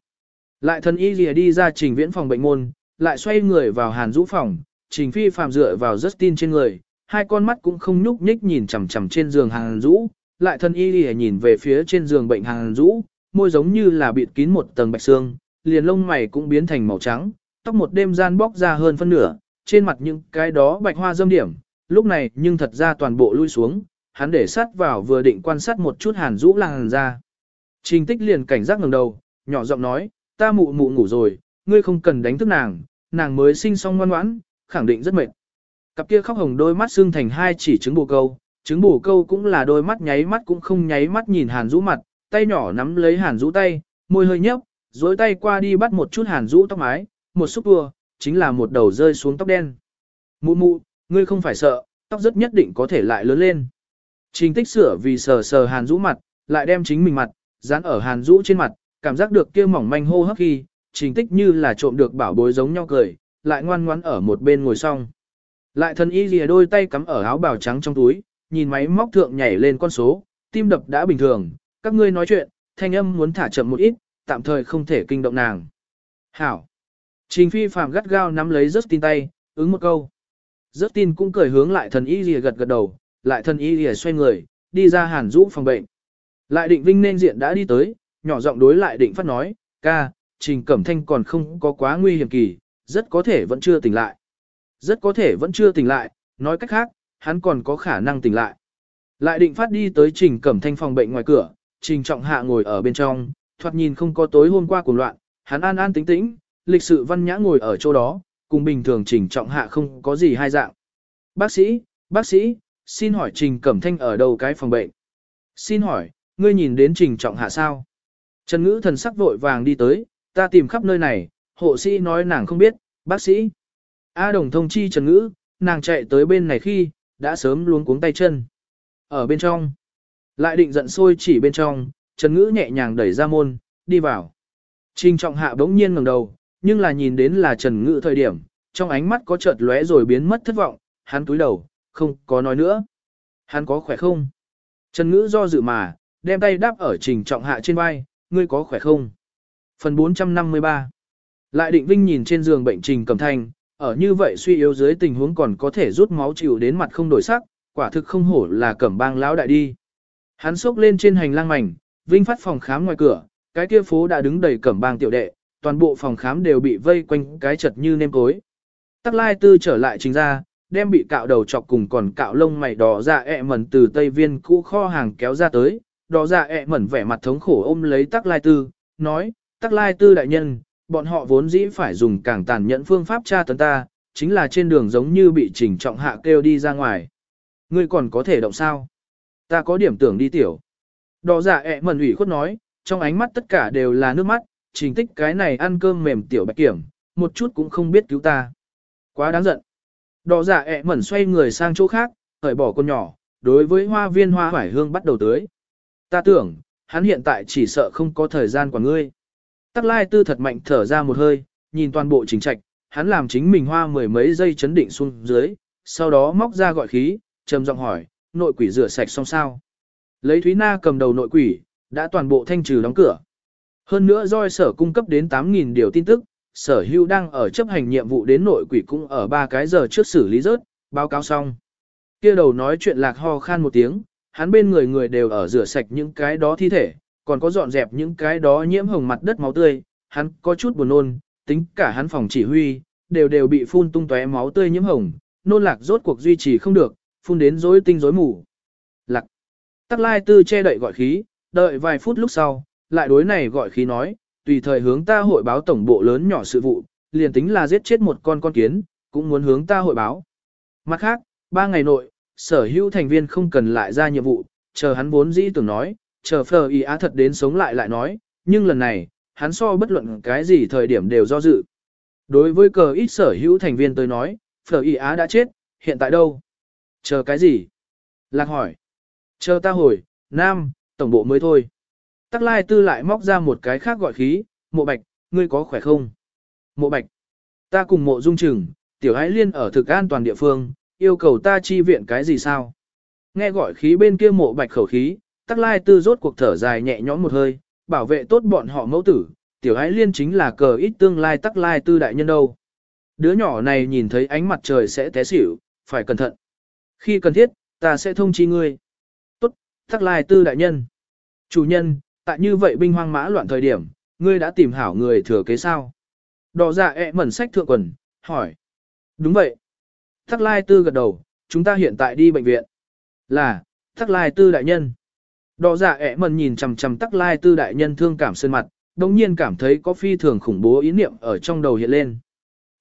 A: Lại thân y lìa đi ra trình viễn phòng bệnh môn, lại xoay người vào hàn rũ phòng, trình phi phạm dựa vào Justin trên người, hai con mắt cũng không nhúc nhích nhìn chằm chằm trên giường hàn rũ, lại thân y lìa nhìn về phía trên giường bệnh hàn rũ, môi giống như là bịt kín một tầng bạch xương, liền lông mày cũng biến thành màu trắng, tóc một đêm gian bóc ra hơn phân nửa, trên mặt những cái đó bạch hoa dâm điểm, lúc này nhưng thật ra toàn bộ lui xuống, hắn để sát vào vừa định quan sát một chút hàn rũ làng ra. Trình tích liền cảnh giác ngẩng đầu, nhỏ giọng nói, ta mụ mụ ngủ rồi, ngươi không cần đánh thức nàng, nàng mới sinh xong ngoan ngoãn, khẳng định rất mệt. Cặp kia khóc hồng đôi mắt xương thành hai chỉ trứng bồ câu, trứng bồ câu cũng là đôi mắt nháy mắt cũng không nháy mắt nhìn hàn rũ mặt, tay nhỏ nắm lấy hàn rũ tay, môi hơi nhấp, dối tay qua đi bắt một chút hàn rũ tóc mái, một xúc tua, chính là một đầu rơi xuống tóc đen. Mụ mụ, ngươi không phải sợ, tóc rất nhất định có thể lại lớn lên. Trình tích sửa vì sờ sờ hàn rũ mặt, lại đem chính mình mặt, dán ở hàn rũ trên mặt, cảm giác được kia mỏng manh hô hấp khi, trình tích như là trộm được bảo bối giống nhau cười, lại ngoan ngoãn ở một bên ngồi xong. Lại thần y lìa đôi tay cắm ở áo bào trắng trong túi, nhìn máy móc thượng nhảy lên con số, tim đập đã bình thường, các ngươi nói chuyện, thanh âm muốn thả chậm một ít, tạm thời không thể kinh động nàng. Hảo. Trình phi phàm gắt gao nắm lấy Justin tay, ứng một câu. Justin cũng cười hướng lại thần y lìa gật gật đầu, lại thần y lìa xoay người, đi ra hàn rũ phòng bệnh. Lại định vinh nên diện đã đi tới, nhỏ giọng đối lại định phát nói, ca, trình cẩm thanh còn không có quá nguy hiểm kỳ, rất có thể vẫn chưa tỉnh lại. Rất có thể vẫn chưa tỉnh lại, nói cách khác, hắn còn có khả năng tỉnh lại. Lại định phát đi tới trình cẩm thanh phòng bệnh ngoài cửa, trình trọng hạ ngồi ở bên trong, thoạt nhìn không có tối hôm qua cuồng loạn, hắn an an tĩnh tĩnh, lịch sự văn nhã ngồi ở chỗ đó, cùng bình thường trình trọng hạ không có gì hai dạng. Bác sĩ, bác sĩ, xin hỏi trình cẩm thanh ở đâu cái phòng bệnh? Xin hỏi, ngươi nhìn đến trình trọng hạ sao? Trần Ngữ thần sắc vội vàng đi tới, ta tìm khắp nơi này, hộ sĩ nói nàng không biết, bác sĩ. A đồng thông chi Trần Ngữ, nàng chạy tới bên này khi, đã sớm luống cuống tay chân. Ở bên trong, lại định giận sôi chỉ bên trong, Trần Ngữ nhẹ nhàng đẩy ra môn, đi vào. Trình trọng hạ bỗng nhiên ngẩng đầu, nhưng là nhìn đến là Trần Ngữ thời điểm, trong ánh mắt có chợt lóe rồi biến mất thất vọng, hắn túi đầu, không có nói nữa. Hắn có khỏe không? Trần Ngữ do dự mà, đem tay đáp ở trình trọng hạ trên vai, ngươi có khỏe không? Phần 453 lại định vinh nhìn trên giường bệnh trình cầm thanh, ở như vậy suy yếu dưới tình huống còn có thể rút máu chịu đến mặt không đổi sắc, quả thực không hổ là cẩm bang lão đại đi. Hắn xốc lên trên hành lang mảnh, vinh phát phòng khám ngoài cửa, cái kia phố đã đứng đầy cẩm bang tiểu đệ, toàn bộ phòng khám đều bị vây quanh cái chật như nêm cối. Tắc lai tư trở lại chính ra, đem bị cạo đầu chọc cùng còn cạo lông mày đỏ ra ẹ mẩn từ tây viên cũ kho hàng kéo ra tới, đỏ ra ẹ mẩn vẻ mặt thống khổ ôm lấy tắc lai tư, nói, tắc lai tư đại nhân, bọn họ vốn dĩ phải dùng càng tàn nhẫn phương pháp tra tấn ta, chính là trên đường giống như bị chỉnh trọng hạ kêu đi ra ngoài. Ngươi còn có thể động sao? Ta có điểm tưởng đi tiểu. Đỏ giả ẹ mẩn ủy khuất nói, trong ánh mắt tất cả đều là nước mắt, trình tích cái này ăn cơm mềm tiểu bạch kiểm, một chút cũng không biết cứu ta. Quá đáng giận. Đỏ giả ẹ mẩn xoay người sang chỗ khác, hởi bỏ con nhỏ, đối với hoa viên hoa hoải hương bắt đầu tưới. Ta tưởng, hắn hiện tại chỉ sợ không có thời gian của ngươi. Tắc lai tư thật mạnh thở ra một hơi, nhìn toàn bộ trình trạch, hắn làm chính mình hoa mười mấy giây chấn định xuống dưới, sau đó móc ra gọi khí, trầm giọng hỏi, nội quỷ rửa sạch xong sao. Lấy Thúy Na cầm đầu nội quỷ, đã toàn bộ thanh trừ đóng cửa. Hơn nữa doi sở cung cấp đến 8.000 điều tin tức, sở hưu đang ở chấp hành nhiệm vụ đến nội quỷ cũng ở ba cái giờ trước xử lý rớt, báo cáo xong. kia đầu nói chuyện lạc ho khan một tiếng, hắn bên người người đều ở rửa sạch những cái đó thi thể, còn có dọn dẹp những cái đó nhiễm hồng mặt đất máu tươi, hắn có chút buồn nôn, tính cả hắn phòng chỉ huy, đều đều bị phun tung tóe máu tươi nhiễm hồng, nôn lạc rốt cuộc duy trì không được, phun đến rối tinh rối mù. Lạc. Tắc lai tư che đậy gọi khí, đợi vài phút lúc sau, lại đối này gọi khí nói, tùy thời hướng ta hội báo tổng bộ lớn nhỏ sự vụ, liền tính là giết chết một con con kiến, cũng muốn hướng ta hội báo. Mặt khác, ba ngày nội, sở hữu thành viên không cần lại ra nhiệm vụ, chờ hắn vốn dĩ tưởng nói, chờ phờ ý á thật đến sống lại lại nói, nhưng lần này, hắn so bất luận cái gì thời điểm đều do dự. Đối với cờ ít sở hữu thành viên tôi nói, phờ ý á đã chết, hiện tại đâu? Chờ cái gì? Lạc hỏi. Chờ ta hồi, Nam, tổng bộ mới thôi. Tắc lai tư lại móc ra một cái khác gọi khí, mộ bạch, ngươi có khỏe không? Mộ bạch, ta cùng mộ dung trừng, tiểu hãi liên ở thực an toàn địa phương, yêu cầu ta chi viện cái gì sao? Nghe gọi khí bên kia mộ bạch khẩu khí, tắc lai tư rốt cuộc thở dài nhẹ nhõm một hơi, bảo vệ tốt bọn họ mẫu tử, tiểu ái liên chính là cờ ít tương lai tắc lai tư đại nhân đâu. Đứa nhỏ này nhìn thấy ánh mặt trời sẽ té xỉu, phải cẩn thận. Khi cần thiết, ta sẽ thông chi ngươi. Tốt, tắc lai tư đại nhân. Chủ nhân, tại như vậy binh hoang mã loạn thời điểm, ngươi đã tìm hảo người thừa kế sao? Đỏ dạ ẹ mẩn sách thượng quần, hỏi. Đúng vậy. Tắc lai tư gật đầu, chúng ta hiện tại đi bệnh viện. Là, tắc lai tư đại nhân. Đỏ dạ ẹ mần nhìn chằm chằm tắc lai tư đại nhân thương cảm sơn mặt, đồng nhiên cảm thấy có phi thường khủng bố ý niệm ở trong đầu hiện lên.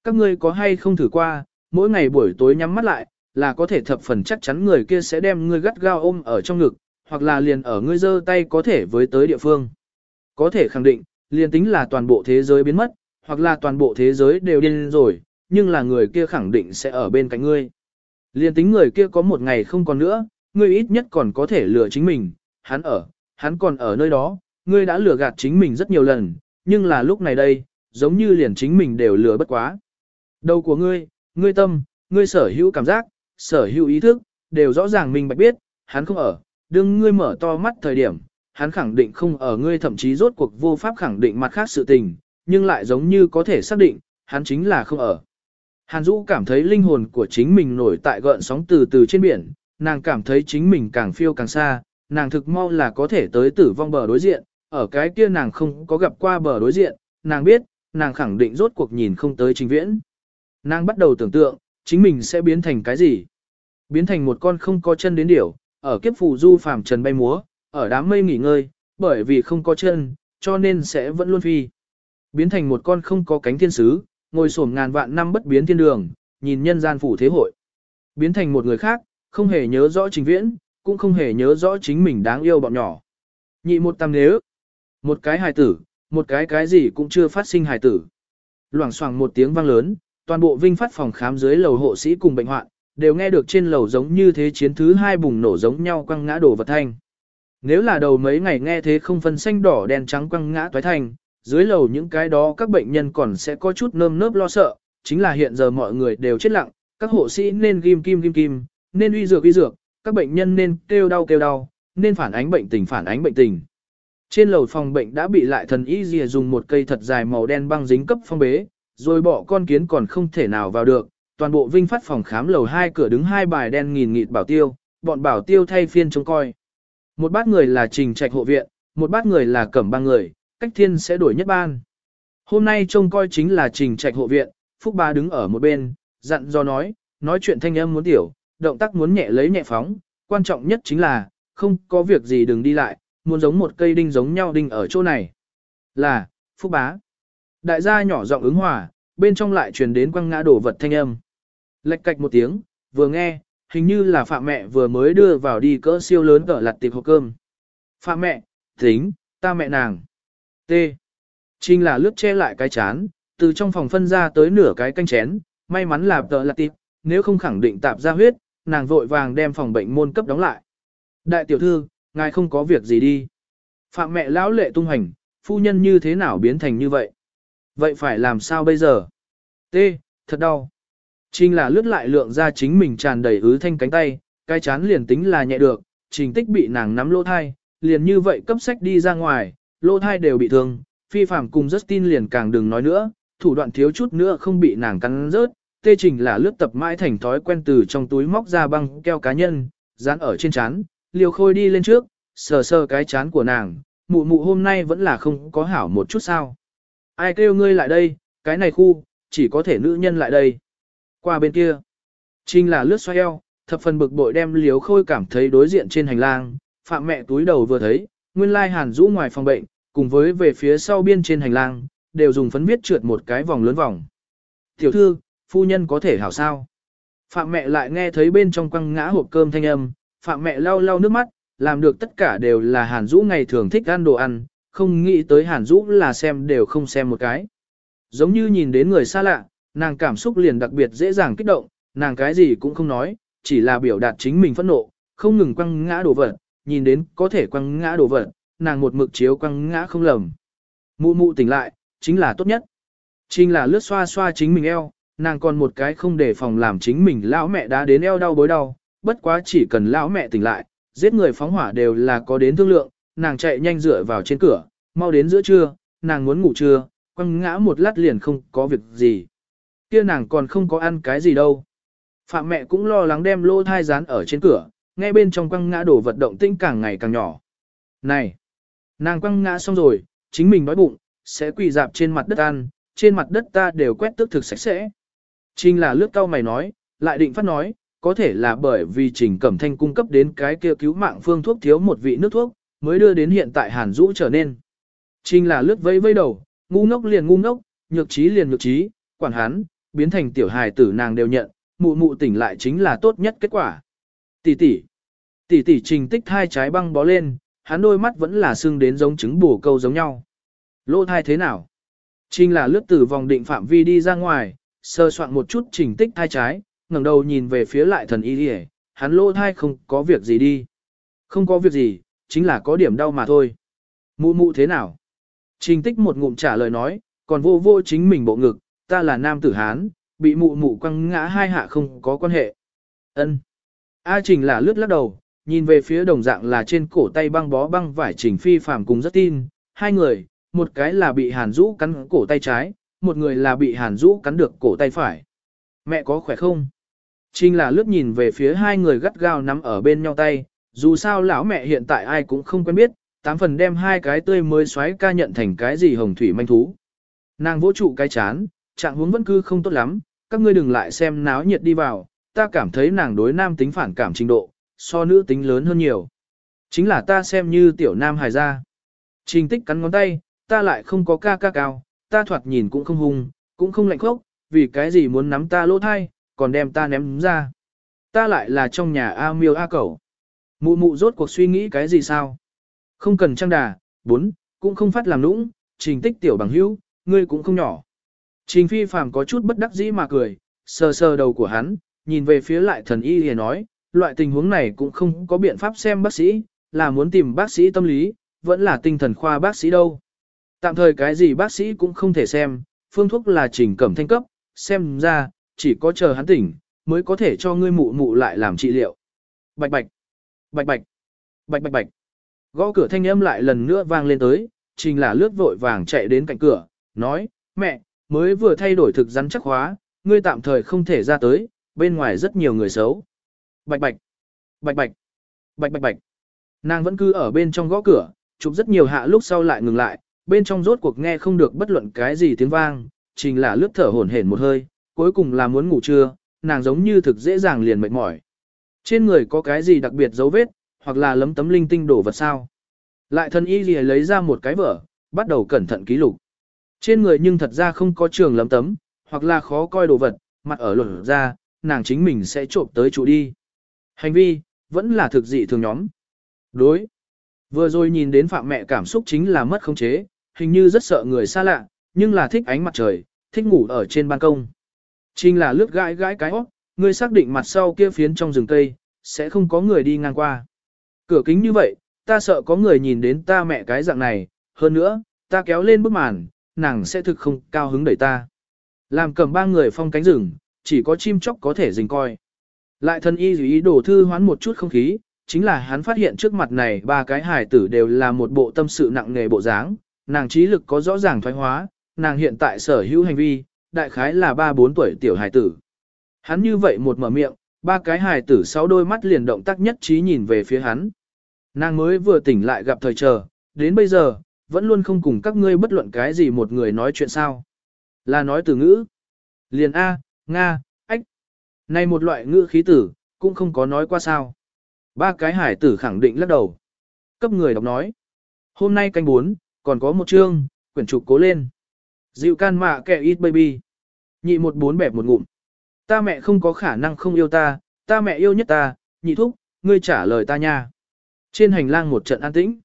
A: Các ngươi có hay không thử qua, mỗi ngày buổi tối nhắm mắt lại, là có thể thập phần chắc chắn người kia sẽ đem ngươi gắt gao ôm ở trong ngực, hoặc là liền ở ngươi giơ tay có thể với tới địa phương. Có thể khẳng định, liền tính là toàn bộ thế giới biến mất, hoặc là toàn bộ thế giới đều điên rồi, nhưng là người kia khẳng định sẽ ở bên cạnh ngươi. Liền tính người kia có một ngày không còn nữa, ngươi ít nhất còn có thể lừa chính mình, hắn ở, hắn còn ở nơi đó, ngươi đã lừa gạt chính mình rất nhiều lần, nhưng là lúc này đây, giống như liền chính mình đều lừa bất quá. Đầu của ngươi, ngươi tâm, ngươi sở hữu cảm giác, sở hữu ý thức, đều rõ ràng mình bạch biết, hắn không ở, đương ngươi mở to mắt thời điểm, hắn khẳng định không ở ngươi thậm chí rốt cuộc vô pháp khẳng định mặt khác sự tình, nhưng lại giống như có thể xác định, hắn chính là không ở. Hàn Dũ cảm thấy linh hồn của chính mình nổi tại gợn sóng từ từ trên biển, nàng cảm thấy chính mình càng phiêu càng xa, nàng thực mau là có thể tới tử vong bờ đối diện, ở cái kia nàng không có gặp qua bờ đối diện, nàng biết, nàng khẳng định rốt cuộc nhìn không tới trình viễn. Nàng bắt đầu tưởng tượng, chính mình sẽ biến thành cái gì? Biến thành một con không có chân đến điểu, ở kiếp phù du phàm trần bay múa, ở đám mây nghỉ ngơi, bởi vì không có chân, cho nên sẽ vẫn luôn phi. Biến thành một con không có cánh thiên sứ, ngồi xổm ngàn vạn năm bất biến thiên đường, nhìn nhân gian phủ thế hội. Biến thành một người khác, không hề nhớ rõ trình viễn, cũng không hề nhớ rõ chính mình đáng yêu bọn nhỏ. Nhị một tam nếu. Một cái hài tử, một cái cái gì cũng chưa phát sinh hài tử. Loảng xoảng một tiếng vang lớn, toàn bộ vinh phát phòng khám dưới lầu hộ sĩ cùng bệnh hoạn, đều nghe được trên lầu giống như thế chiến thứ hai bùng nổ giống nhau quăng ngã đổ vật thanh. Nếu là đầu mấy ngày nghe thế không phân xanh đỏ đen trắng quăng ngã toái thành, dưới lầu những cái đó các bệnh nhân còn sẽ có chút nơm nớp lo sợ, chính là hiện giờ mọi người đều chết lặng, các hộ sĩ nên ghim kim kim kim, nên uy dược uy dược, các bệnh nhân nên kêu đau kêu đau, nên phản ánh bệnh tình phản ánh bệnh tình. Trên lầu phòng bệnh đã bị lại thần y dìa dùng một cây thật dài màu đen băng dính cấp phong bế, rồi bỏ con kiến còn không thể nào vào được, toàn bộ vinh phát phòng khám lầu hai cửa đứng hai bài đen nghìn nghịt bảo tiêu, bọn bảo tiêu thay phiên trông coi. Một bát người là trình trạch hộ viện, một bát người là cẩm ba người, cách thiên sẽ đổi nhất ban. Hôm nay trông coi chính là trình trạch hộ viện, Phúc Ba đứng ở một bên, dặn do nói, nói chuyện thanh âm muốn tiểu, động tác muốn nhẹ lấy nhẹ phóng, quan trọng nhất chính là, không có việc gì đừng đi lại, muốn giống một cây đinh giống nhau đinh ở chỗ này. Là, Phúc Bá. Đại gia nhỏ giọng ứng hòa, bên trong lại truyền đến quăng ngã đổ vật thanh âm. Lệch cạch một tiếng, vừa nghe, hình như là phạm mẹ vừa mới đưa vào đi cỡ siêu lớn cỡ lặt tiệp hộp cơm. Phạm mẹ, tính, ta mẹ nàng. T. Trinh là lướt che lại cái chán, từ trong phòng phân ra tới nửa cái canh chén, may mắn là tợ lặt tiệp, nếu không khẳng định tạp ra huyết, nàng vội vàng đem phòng bệnh môn cấp đóng lại. Đại tiểu thư, ngài không có việc gì đi. Phạm mẹ lão lệ tung hành, phu nhân như thế nào biến thành như vậy? Vậy phải làm sao bây giờ? T. Thật đau. Trình là lướt lại lượng ra chính mình tràn đầy ứ thanh cánh tay, cái chán liền tính là nhẹ được, trình tích bị nàng nắm lỗ thai, liền như vậy cấp sách đi ra ngoài, lỗ thai đều bị thương, phi phạm cùng Justin liền càng đừng nói nữa, thủ đoạn thiếu chút nữa không bị nàng cắn rớt, tê trình là lướt tập mãi thành thói quen từ trong túi móc ra băng keo cá nhân, dán ở trên chán, liều khôi đi lên trước, sờ sờ cái chán của nàng, mụ mụ hôm nay vẫn là không có hảo một chút sao. Ai kêu ngươi lại đây, cái này khu, chỉ có thể nữ nhân lại đây. Qua bên kia, Trinh là lướt xoay eo, thập phần bực bội đem liều khôi cảm thấy đối diện trên hành lang, phạm mẹ túi đầu vừa thấy, nguyên lai hàn rũ ngoài phòng bệnh, cùng với về phía sau biên trên hành lang, đều dùng phấn viết trượt một cái vòng lớn vòng. Tiểu thư, phu nhân có thể hảo sao? Phạm mẹ lại nghe thấy bên trong quăng ngã hộp cơm thanh âm, phạm mẹ lau lau nước mắt, làm được tất cả đều là hàn rũ ngày thường thích ăn đồ ăn, không nghĩ tới hàn rũ là xem đều không xem một cái. Giống như nhìn đến người xa lạ, nàng cảm xúc liền đặc biệt dễ dàng kích động, nàng cái gì cũng không nói, chỉ là biểu đạt chính mình phẫn nộ, không ngừng quăng ngã đồ vật, nhìn đến có thể quăng ngã đồ vật, nàng một mực chiếu quăng ngã không lầm. Mụ mụ tỉnh lại, chính là tốt nhất. Chính là lướt xoa xoa chính mình eo, nàng còn một cái không để phòng làm chính mình lão mẹ đã đến eo đau bối đau, bất quá chỉ cần lão mẹ tỉnh lại, giết người phóng hỏa đều là có đến thương lượng, nàng chạy nhanh dựa vào trên cửa, mau đến giữa trưa, nàng muốn ngủ trưa, quăng ngã một lát liền không có việc gì. Kia nàng còn không có ăn cái gì đâu. Phạm mẹ cũng lo lắng đem lô thai dán ở trên cửa, ngay bên trong quăng ngã đổ vật động tinh càng ngày càng nhỏ. Này! Nàng quăng ngã xong rồi, chính mình đói bụng, sẽ quỳ dạp trên mặt đất ăn, trên mặt đất ta đều quét tước thực sạch sẽ. Trình là lướt cao mày nói, lại định phát nói, có thể là bởi vì Trình Cẩm Thanh cung cấp đến cái kia cứu mạng phương thuốc thiếu một vị nước thuốc, mới đưa đến hiện tại Hàn Dũ trở nên. Trình là lướt vây vây đầu, ngu ngốc liền ngu ngốc, nhược trí liền nhược trí, quản hắn, biến thành tiểu hài tử nàng đều nhận, mụ mụ tỉnh lại chính là tốt nhất kết quả. Tỷ tỷ, tỷ tỷ Trình tích hai trái băng bó lên, hắn đôi mắt vẫn là sưng đến giống trứng bổ câu giống nhau. Lô thai thế nào? Trình là lướt từ vòng định phạm vi đi ra ngoài, sơ soạn một chút trình tích thai trái, ngẩng đầu nhìn về phía lại thần y đi hắn lô thai không có việc gì đi. Không có việc gì, chính là có điểm đau mà thôi. Mụ mụ thế nào? Trình tích một ngụm trả lời nói, còn vô vô chính mình bộ ngực, ta là nam tử Hán, bị mụ mụ quăng ngã hai hạ không có quan hệ. Ân. A Trình là lướt lắc đầu, nhìn về phía đồng dạng là trên cổ tay băng bó băng vải Trình Phi Phạm cùng rất tin, hai người, một cái là bị Hàn Dũ cắn cổ tay trái, một người là bị Hàn Dũ cắn được cổ tay phải. Mẹ có khỏe không? Trình là lướt nhìn về phía hai người gắt gao nắm ở bên nhau tay, dù sao lão mẹ hiện tại ai cũng không quen biết, tám phần đem hai cái tươi mới xoáy ca nhận thành cái gì hồng thủy manh thú. Nàng vỗ trụ cái chán, trạng huống vẫn cứ không tốt lắm, các ngươi đừng lại xem náo nhiệt đi vào, ta cảm thấy nàng đối nam tính phản cảm trình độ, so nữ tính lớn hơn nhiều. Chính là ta xem như tiểu nam hài gia. Trình tích cắn ngón tay, ta lại không có ca ca cao, ta thoạt nhìn cũng không hung, cũng không lạnh khốc, vì cái gì muốn nắm ta lỗ thai, còn đem ta ném ra. Ta lại là trong nhà A miêu A cẩu. Mụ mụ rốt cuộc suy nghĩ cái gì sao? Không cần trăng đà, bốn, cũng không phát làm nũng, trình tích tiểu bằng hữu, ngươi cũng không nhỏ. Trình phi phàm có chút bất đắc dĩ mà cười, sờ sờ đầu của hắn, nhìn về phía lại thần y thì nói, loại tình huống này cũng không có biện pháp xem bác sĩ, là muốn tìm bác sĩ tâm lý, vẫn là tinh thần khoa bác sĩ đâu. Tạm thời cái gì bác sĩ cũng không thể xem, phương thuốc là trình cẩm thanh cấp, xem ra, chỉ có chờ hắn tỉnh, mới có thể cho ngươi mụ mụ lại làm trị liệu. Bạch bạch, bạch bạch, bạch bạch bạch. Gõ cửa thanh âm lại lần nữa vang lên tới, trình là lướt vội vàng chạy đến cạnh cửa, nói, mẹ, mới vừa thay đổi thực rắn chắc hóa, ngươi tạm thời không thể ra tới, bên ngoài rất nhiều người xấu. Bạch bạch, bạch bạch, bạch bạch bạch. Nàng vẫn cứ ở bên trong gõ cửa, chụp rất nhiều hạ lúc sau lại ngừng lại, bên trong rốt cuộc nghe không được bất luận cái gì tiếng vang, trình là lướt thở hổn hển một hơi, cuối cùng là muốn ngủ trưa, nàng giống như thực dễ dàng liền mệt mỏi. Trên người có cái gì đặc biệt dấu vết, hoặc là lấm tấm linh tinh đổ vật sao. Lại thân y gì lấy ra một cái vở, bắt đầu cẩn thận ký lục. Trên người nhưng thật ra không có trường lấm tấm, hoặc là khó coi đồ vật, mặt ở lột ra, nàng chính mình sẽ trộm tới chủ đi. Hành vi, vẫn là thực dị thường nhóm. Đối. Vừa rồi nhìn đến phạm mẹ cảm xúc chính là mất khống chế, hình như rất sợ người xa lạ, nhưng là thích ánh mặt trời, thích ngủ ở trên ban công. Trình là lướt gãi gãi cái óc, người xác định mặt sau kia phiến trong rừng cây, sẽ không có người đi ngang qua. Cửa kính như vậy, ta sợ có người nhìn đến ta mẹ cái dạng này, hơn nữa, ta kéo lên bức màn, nàng sẽ thực không cao hứng đẩy ta. Làm cầm ba người phong cánh rừng, chỉ có chim chóc có thể dình coi. Lại thân y ý đổ thư hoán một chút không khí, chính là hắn phát hiện trước mặt này ba cái hài tử đều là một bộ tâm sự nặng nề bộ dáng, nàng trí lực có rõ ràng thoái hóa, nàng hiện tại sở hữu hành vi, đại khái là ba bốn tuổi tiểu hài tử. Hắn như vậy một mở miệng, ba cái hài tử sáu đôi mắt liền động tác nhất trí nhìn về phía hắn. Nàng mới vừa tỉnh lại gặp thời chờ, đến bây giờ, vẫn luôn không cùng các ngươi bất luận cái gì một người nói chuyện sao. Là nói từ ngữ. Liền A, Nga, Ách. Này một loại ngữ khí tử, cũng không có nói qua sao. Ba cái hải tử khẳng định lắc đầu. Cấp người đọc nói. Hôm nay canh bốn, còn có một chương, quyển trục cố lên. Dịu can mạ kẻ ít baby. Nhị một bốn bẹp một ngụm. Ta mẹ không có khả năng không yêu ta, ta mẹ yêu nhất ta, nhị thúc, ngươi trả lời ta nha. Trên hành lang một trận an tĩnh.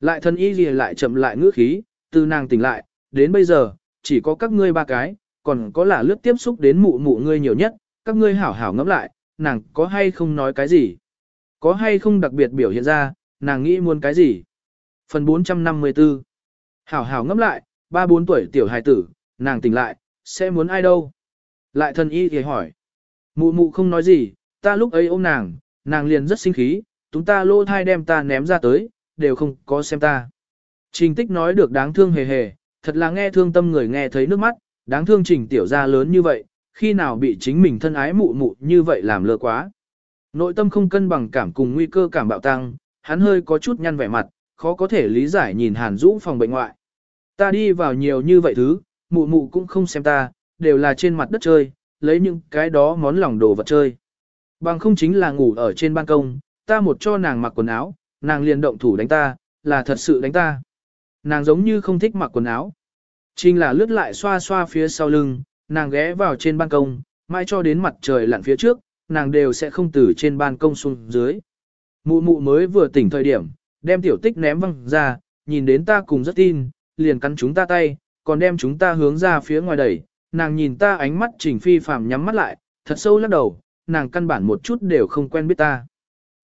A: Lại thân y gì lại chậm lại ngữ khí, từ nàng tỉnh lại, đến bây giờ, chỉ có các ngươi ba cái, còn có là lướt tiếp xúc đến mụ mụ ngươi nhiều nhất, các ngươi hảo hảo ngẫm lại, nàng có hay không nói cái gì? Có hay không đặc biệt biểu hiện ra, nàng nghĩ muốn cái gì? Phần 454 Hảo hảo ngẫm lại, ba bốn tuổi tiểu hài tử, nàng tỉnh lại, sẽ muốn ai đâu? Lại thân y thì hỏi. Mụ mụ không nói gì, ta lúc ấy ôm nàng, nàng liền rất sinh khí, chúng ta lô thai đem ta ném ra tới, đều không có xem ta. Trình tích nói được đáng thương hề hề, thật là nghe thương tâm người nghe thấy nước mắt, đáng thương trình tiểu ra lớn như vậy, khi nào bị chính mình thân ái mụ mụ như vậy làm lơ quá. Nội tâm không cân bằng cảm cùng nguy cơ cảm bạo tăng, hắn hơi có chút nhăn vẻ mặt, khó có thể lý giải nhìn Hàn Dũ phòng bệnh ngoại. Ta đi vào nhiều như vậy thứ, mụ mụ cũng không xem ta, đều là trên mặt đất chơi, lấy những cái đó món lòng đồ vật chơi. Bằng không chính là ngủ ở trên ban công, ta một cho nàng mặc quần áo, nàng liền động thủ đánh ta, là thật sự đánh ta. Nàng giống như không thích mặc quần áo. Trình là lướt lại xoa xoa phía sau lưng, nàng ghé vào trên ban công, mai cho đến mặt trời lặn phía trước, nàng đều sẽ không từ trên ban công xuống dưới. Mụ mụ mới vừa tỉnh thời điểm, đem tiểu tích ném văng ra, nhìn đến ta cùng rất tin, liền cắn chúng ta tay, còn đem chúng ta hướng ra phía ngoài đẩy. Nàng nhìn ta ánh mắt trình phi phàm nhắm mắt lại, thật sâu lắc đầu, nàng căn bản một chút đều không quen biết ta.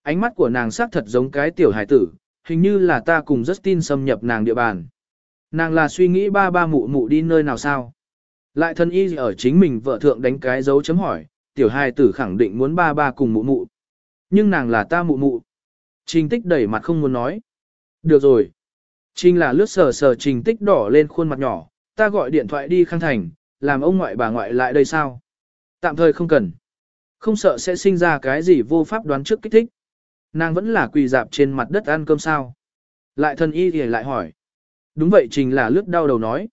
A: Ánh mắt của nàng xác thật giống cái tiểu hải tử, hình như là ta cùng rất tin xâm nhập nàng địa bàn. Nàng là suy nghĩ ba ba mụ mụ đi nơi nào sao? Lại thân y ở chính mình vợ thượng đánh cái dấu chấm hỏi, tiểu hài tử khẳng định muốn ba ba cùng mụ mụ. Nhưng nàng là ta mụ mụ. Trình tích đẩy mặt không muốn nói. Được rồi. Trình là lướt sờ sờ trình tích đỏ lên khuôn mặt nhỏ, ta gọi điện thoại đi khang thành, làm ông ngoại bà ngoại lại đây sao? Tạm thời không cần. Không sợ sẽ sinh ra cái gì vô pháp đoán trước kích thích. Nàng vẫn là quỳ dạp trên mặt đất ăn cơm sao. Lại thân y thì lại hỏi. Đúng vậy Trình là lướt đau đầu nói.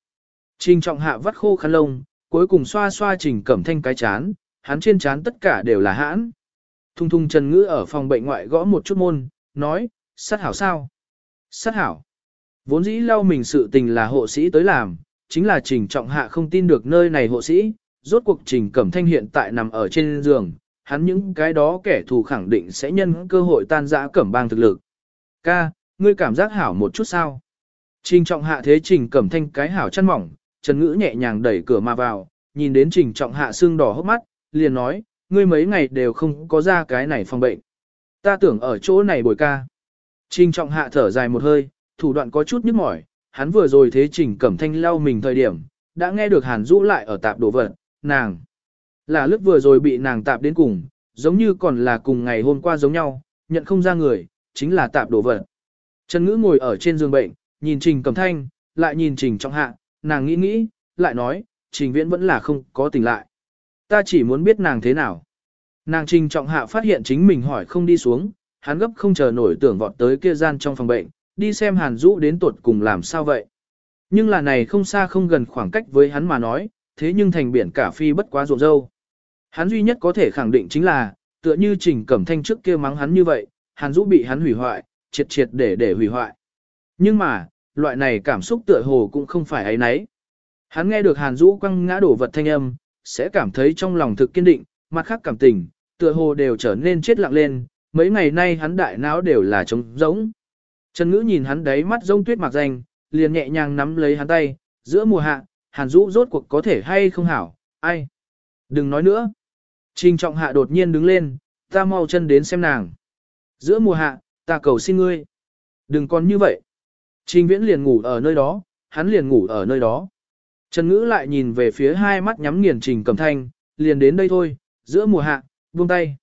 A: Trình trọng hạ vắt khô khăn lông, cuối cùng xoa xoa Trình cẩm thanh cái chán, hắn trên chán tất cả đều là hãn. Thung thung Trần Ngữ ở phòng bệnh ngoại gõ một chút môn, nói, sát hảo sao? Sát hảo. Vốn dĩ lau mình sự tình là hộ sĩ tới làm, chính là Trình trọng hạ không tin được nơi này hộ sĩ, rốt cuộc Trình cẩm thanh hiện tại nằm ở trên giường, hắn những cái đó kẻ thù khẳng định sẽ nhân cơ hội tan rã cẩm bang thực lực. Ca, ngươi cảm giác hảo một chút sao? Trình trọng hạ thế trình cẩm thanh cái hảo chăn mỏng, Trần Ngữ nhẹ nhàng đẩy cửa mà vào, nhìn đến trình trọng hạ xương đỏ hốc mắt, liền nói, ngươi mấy ngày đều không có ra cái này phòng bệnh. Ta tưởng ở chỗ này bồi ca. Trình trọng hạ thở dài một hơi, thủ đoạn có chút nhức mỏi, hắn vừa rồi thế trình cẩm thanh lau mình thời điểm, đã nghe được hàn rũ lại ở tạp đồ vật, nàng. Là lúc vừa rồi bị nàng tạp đến cùng, giống như còn là cùng ngày hôm qua giống nhau, nhận không ra người, chính là tạp đồ vật. Trần Ngữ ngồi ở trên giường bệnh, nhìn Trình Cẩm Thanh, lại nhìn Trình Trọng Hạ, nàng nghĩ nghĩ, lại nói, Trình Viễn vẫn là không có tỉnh lại. Ta chỉ muốn biết nàng thế nào. Nàng Trình Trọng Hạ phát hiện chính mình hỏi không đi xuống, hắn gấp không chờ nổi tưởng vọt tới kia gian trong phòng bệnh, đi xem Hàn Dũ đến tuột cùng làm sao vậy. Nhưng là này không xa không gần khoảng cách với hắn mà nói, thế nhưng thành biển cả phi bất quá ruộng dâu. Hắn duy nhất có thể khẳng định chính là, tựa như Trình Cẩm Thanh trước kia mắng hắn như vậy, Hàn Dũ bị hắn hủy hoại, triệt triệt để để hủy hoại. Nhưng mà, loại này cảm xúc tựa hồ cũng không phải ấy nấy. Hắn nghe được Hàn Dũ quăng ngã đổ vật thanh âm, sẽ cảm thấy trong lòng thực kiên định, mặt khác cảm tình, tựa hồ đều trở nên chết lặng lên, mấy ngày nay hắn đại não đều là trống rỗng. Trần Ngữ nhìn hắn đấy mắt rông tuyết mặc danh, liền nhẹ nhàng nắm lấy hắn tay, giữa mùa hạ, Hàn Dũ rốt cuộc có thể hay không hảo, ai? Đừng nói nữa. Trình trọng hạ đột nhiên đứng lên, ta mau chân đến xem nàng. Giữa mùa hạ, ta cầu xin ngươi. Đừng còn như vậy. Trình viễn liền ngủ ở nơi đó, hắn liền ngủ ở nơi đó. Trần Ngữ lại nhìn về phía hai mắt nhắm nghiền Trình Cẩm Thanh, liền đến đây thôi, giữa mùa hạ, buông tay.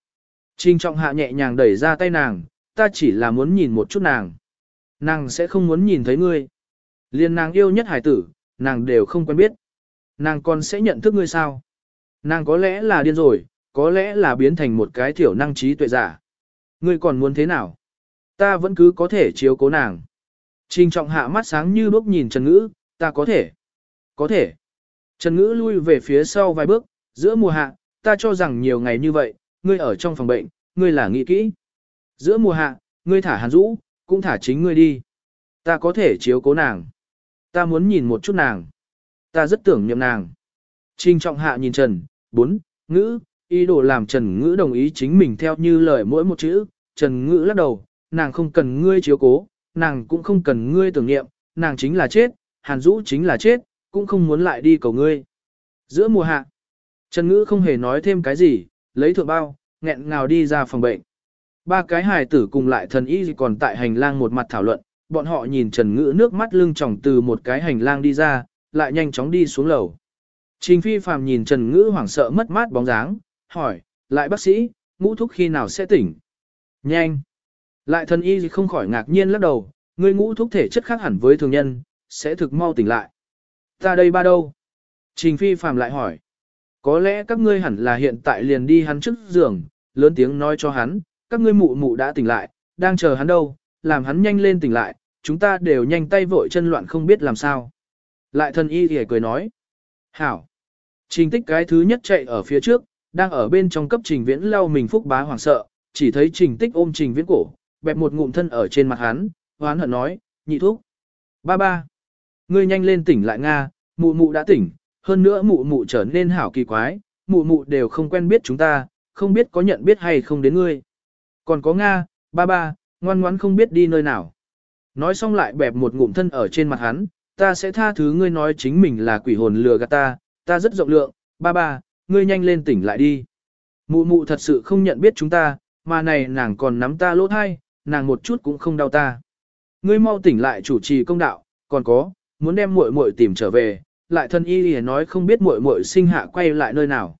A: Trình trọng hạ nhẹ nhàng đẩy ra tay nàng, ta chỉ là muốn nhìn một chút nàng. Nàng sẽ không muốn nhìn thấy ngươi. liên nàng yêu nhất hải tử, nàng đều không quen biết. Nàng còn sẽ nhận thức ngươi sao? Nàng có lẽ là điên rồi, có lẽ là biến thành một cái thiểu năng trí tuệ giả. Ngươi còn muốn thế nào? Ta vẫn cứ có thể chiếu cố nàng. Trình trọng hạ mắt sáng như đuốc nhìn Trần Ngữ, ta có thể. Có thể. Trần Ngữ lui về phía sau vài bước, giữa mùa hạ, ta cho rằng nhiều ngày như vậy, ngươi ở trong phòng bệnh, ngươi là nghĩ kỹ. Giữa mùa hạ, ngươi thả hàn rũ, cũng thả chính ngươi đi. Ta có thể chiếu cố nàng. Ta muốn nhìn một chút nàng. Ta rất tưởng nhậm nàng. Trình trọng hạ nhìn Trần, bốn, ngữ, ý đồ làm Trần ngữ đồng ý chính mình theo như lời mỗi một chữ. Trần ngữ lắc đầu, nàng không cần ngươi chiếu cố, nàng cũng không cần ngươi tưởng niệm, nàng chính là chết, hàn Dũ chính là chết, cũng không muốn lại đi cầu ngươi. Giữa mùa hạ, Trần Ngữ không hề nói thêm cái gì, lấy thượng bao, nghẹn ngào đi ra phòng bệnh. Ba cái hài tử cùng lại thần y còn tại hành lang một mặt thảo luận, bọn họ nhìn Trần Ngữ nước mắt lưng tròng từ một cái hành lang đi ra, lại nhanh chóng đi xuống lầu. Trình phi phàm nhìn Trần Ngữ hoảng sợ mất mát bóng dáng, hỏi, lại bác sĩ, ngũ thúc khi nào sẽ tỉnh? Nhanh! Lại thần y không khỏi ngạc nhiên lắc đầu, người ngũ thúc thể chất khác hẳn với thường nhân, sẽ thực mau tỉnh lại. Ta đây ba đâu? Trình phi phàm lại hỏi. Có lẽ các ngươi hẳn là hiện tại liền đi hắn trước giường, lớn tiếng nói cho hắn, các ngươi mụ mụ đã tỉnh lại, đang chờ hắn đâu, làm hắn nhanh lên tỉnh lại, chúng ta đều nhanh tay vội chân loạn không biết làm sao. Lại thần y thì cười nói. Hảo. Trình tích cái thứ nhất chạy ở phía trước, đang ở bên trong cấp trình viễn lau mình phúc bá hoảng sợ, chỉ thấy trình tích ôm trình viễn cổ, bẹp một ngụm thân ở trên mặt hắn, hoán hận nói, nhị thúc. Ba ba. Ngươi nhanh lên tỉnh lại Nga, mụ mụ đã tỉnh, hơn nữa mụ mụ trở nên hảo kỳ quái, mụ mụ đều không quen biết chúng ta, không biết có nhận biết hay không đến ngươi. Còn có Nga, ba ba, ngoan ngoãn không biết đi nơi nào. Nói xong lại bẹp một ngụm thân ở trên mặt hắn, ta sẽ tha thứ ngươi nói chính mình là quỷ hồn lừa gạt ta, ta rất rộng lượng, ba ba, ngươi nhanh lên tỉnh lại đi. Mụ mụ thật sự không nhận biết chúng ta, mà này nàng còn nắm ta lỗ thai, nàng một chút cũng không đau ta. Ngươi mau tỉnh lại chủ trì công đạo, còn có, muốn đem muội muội tìm trở về, lại thân y lìa nói không biết muội muội sinh hạ quay lại nơi nào.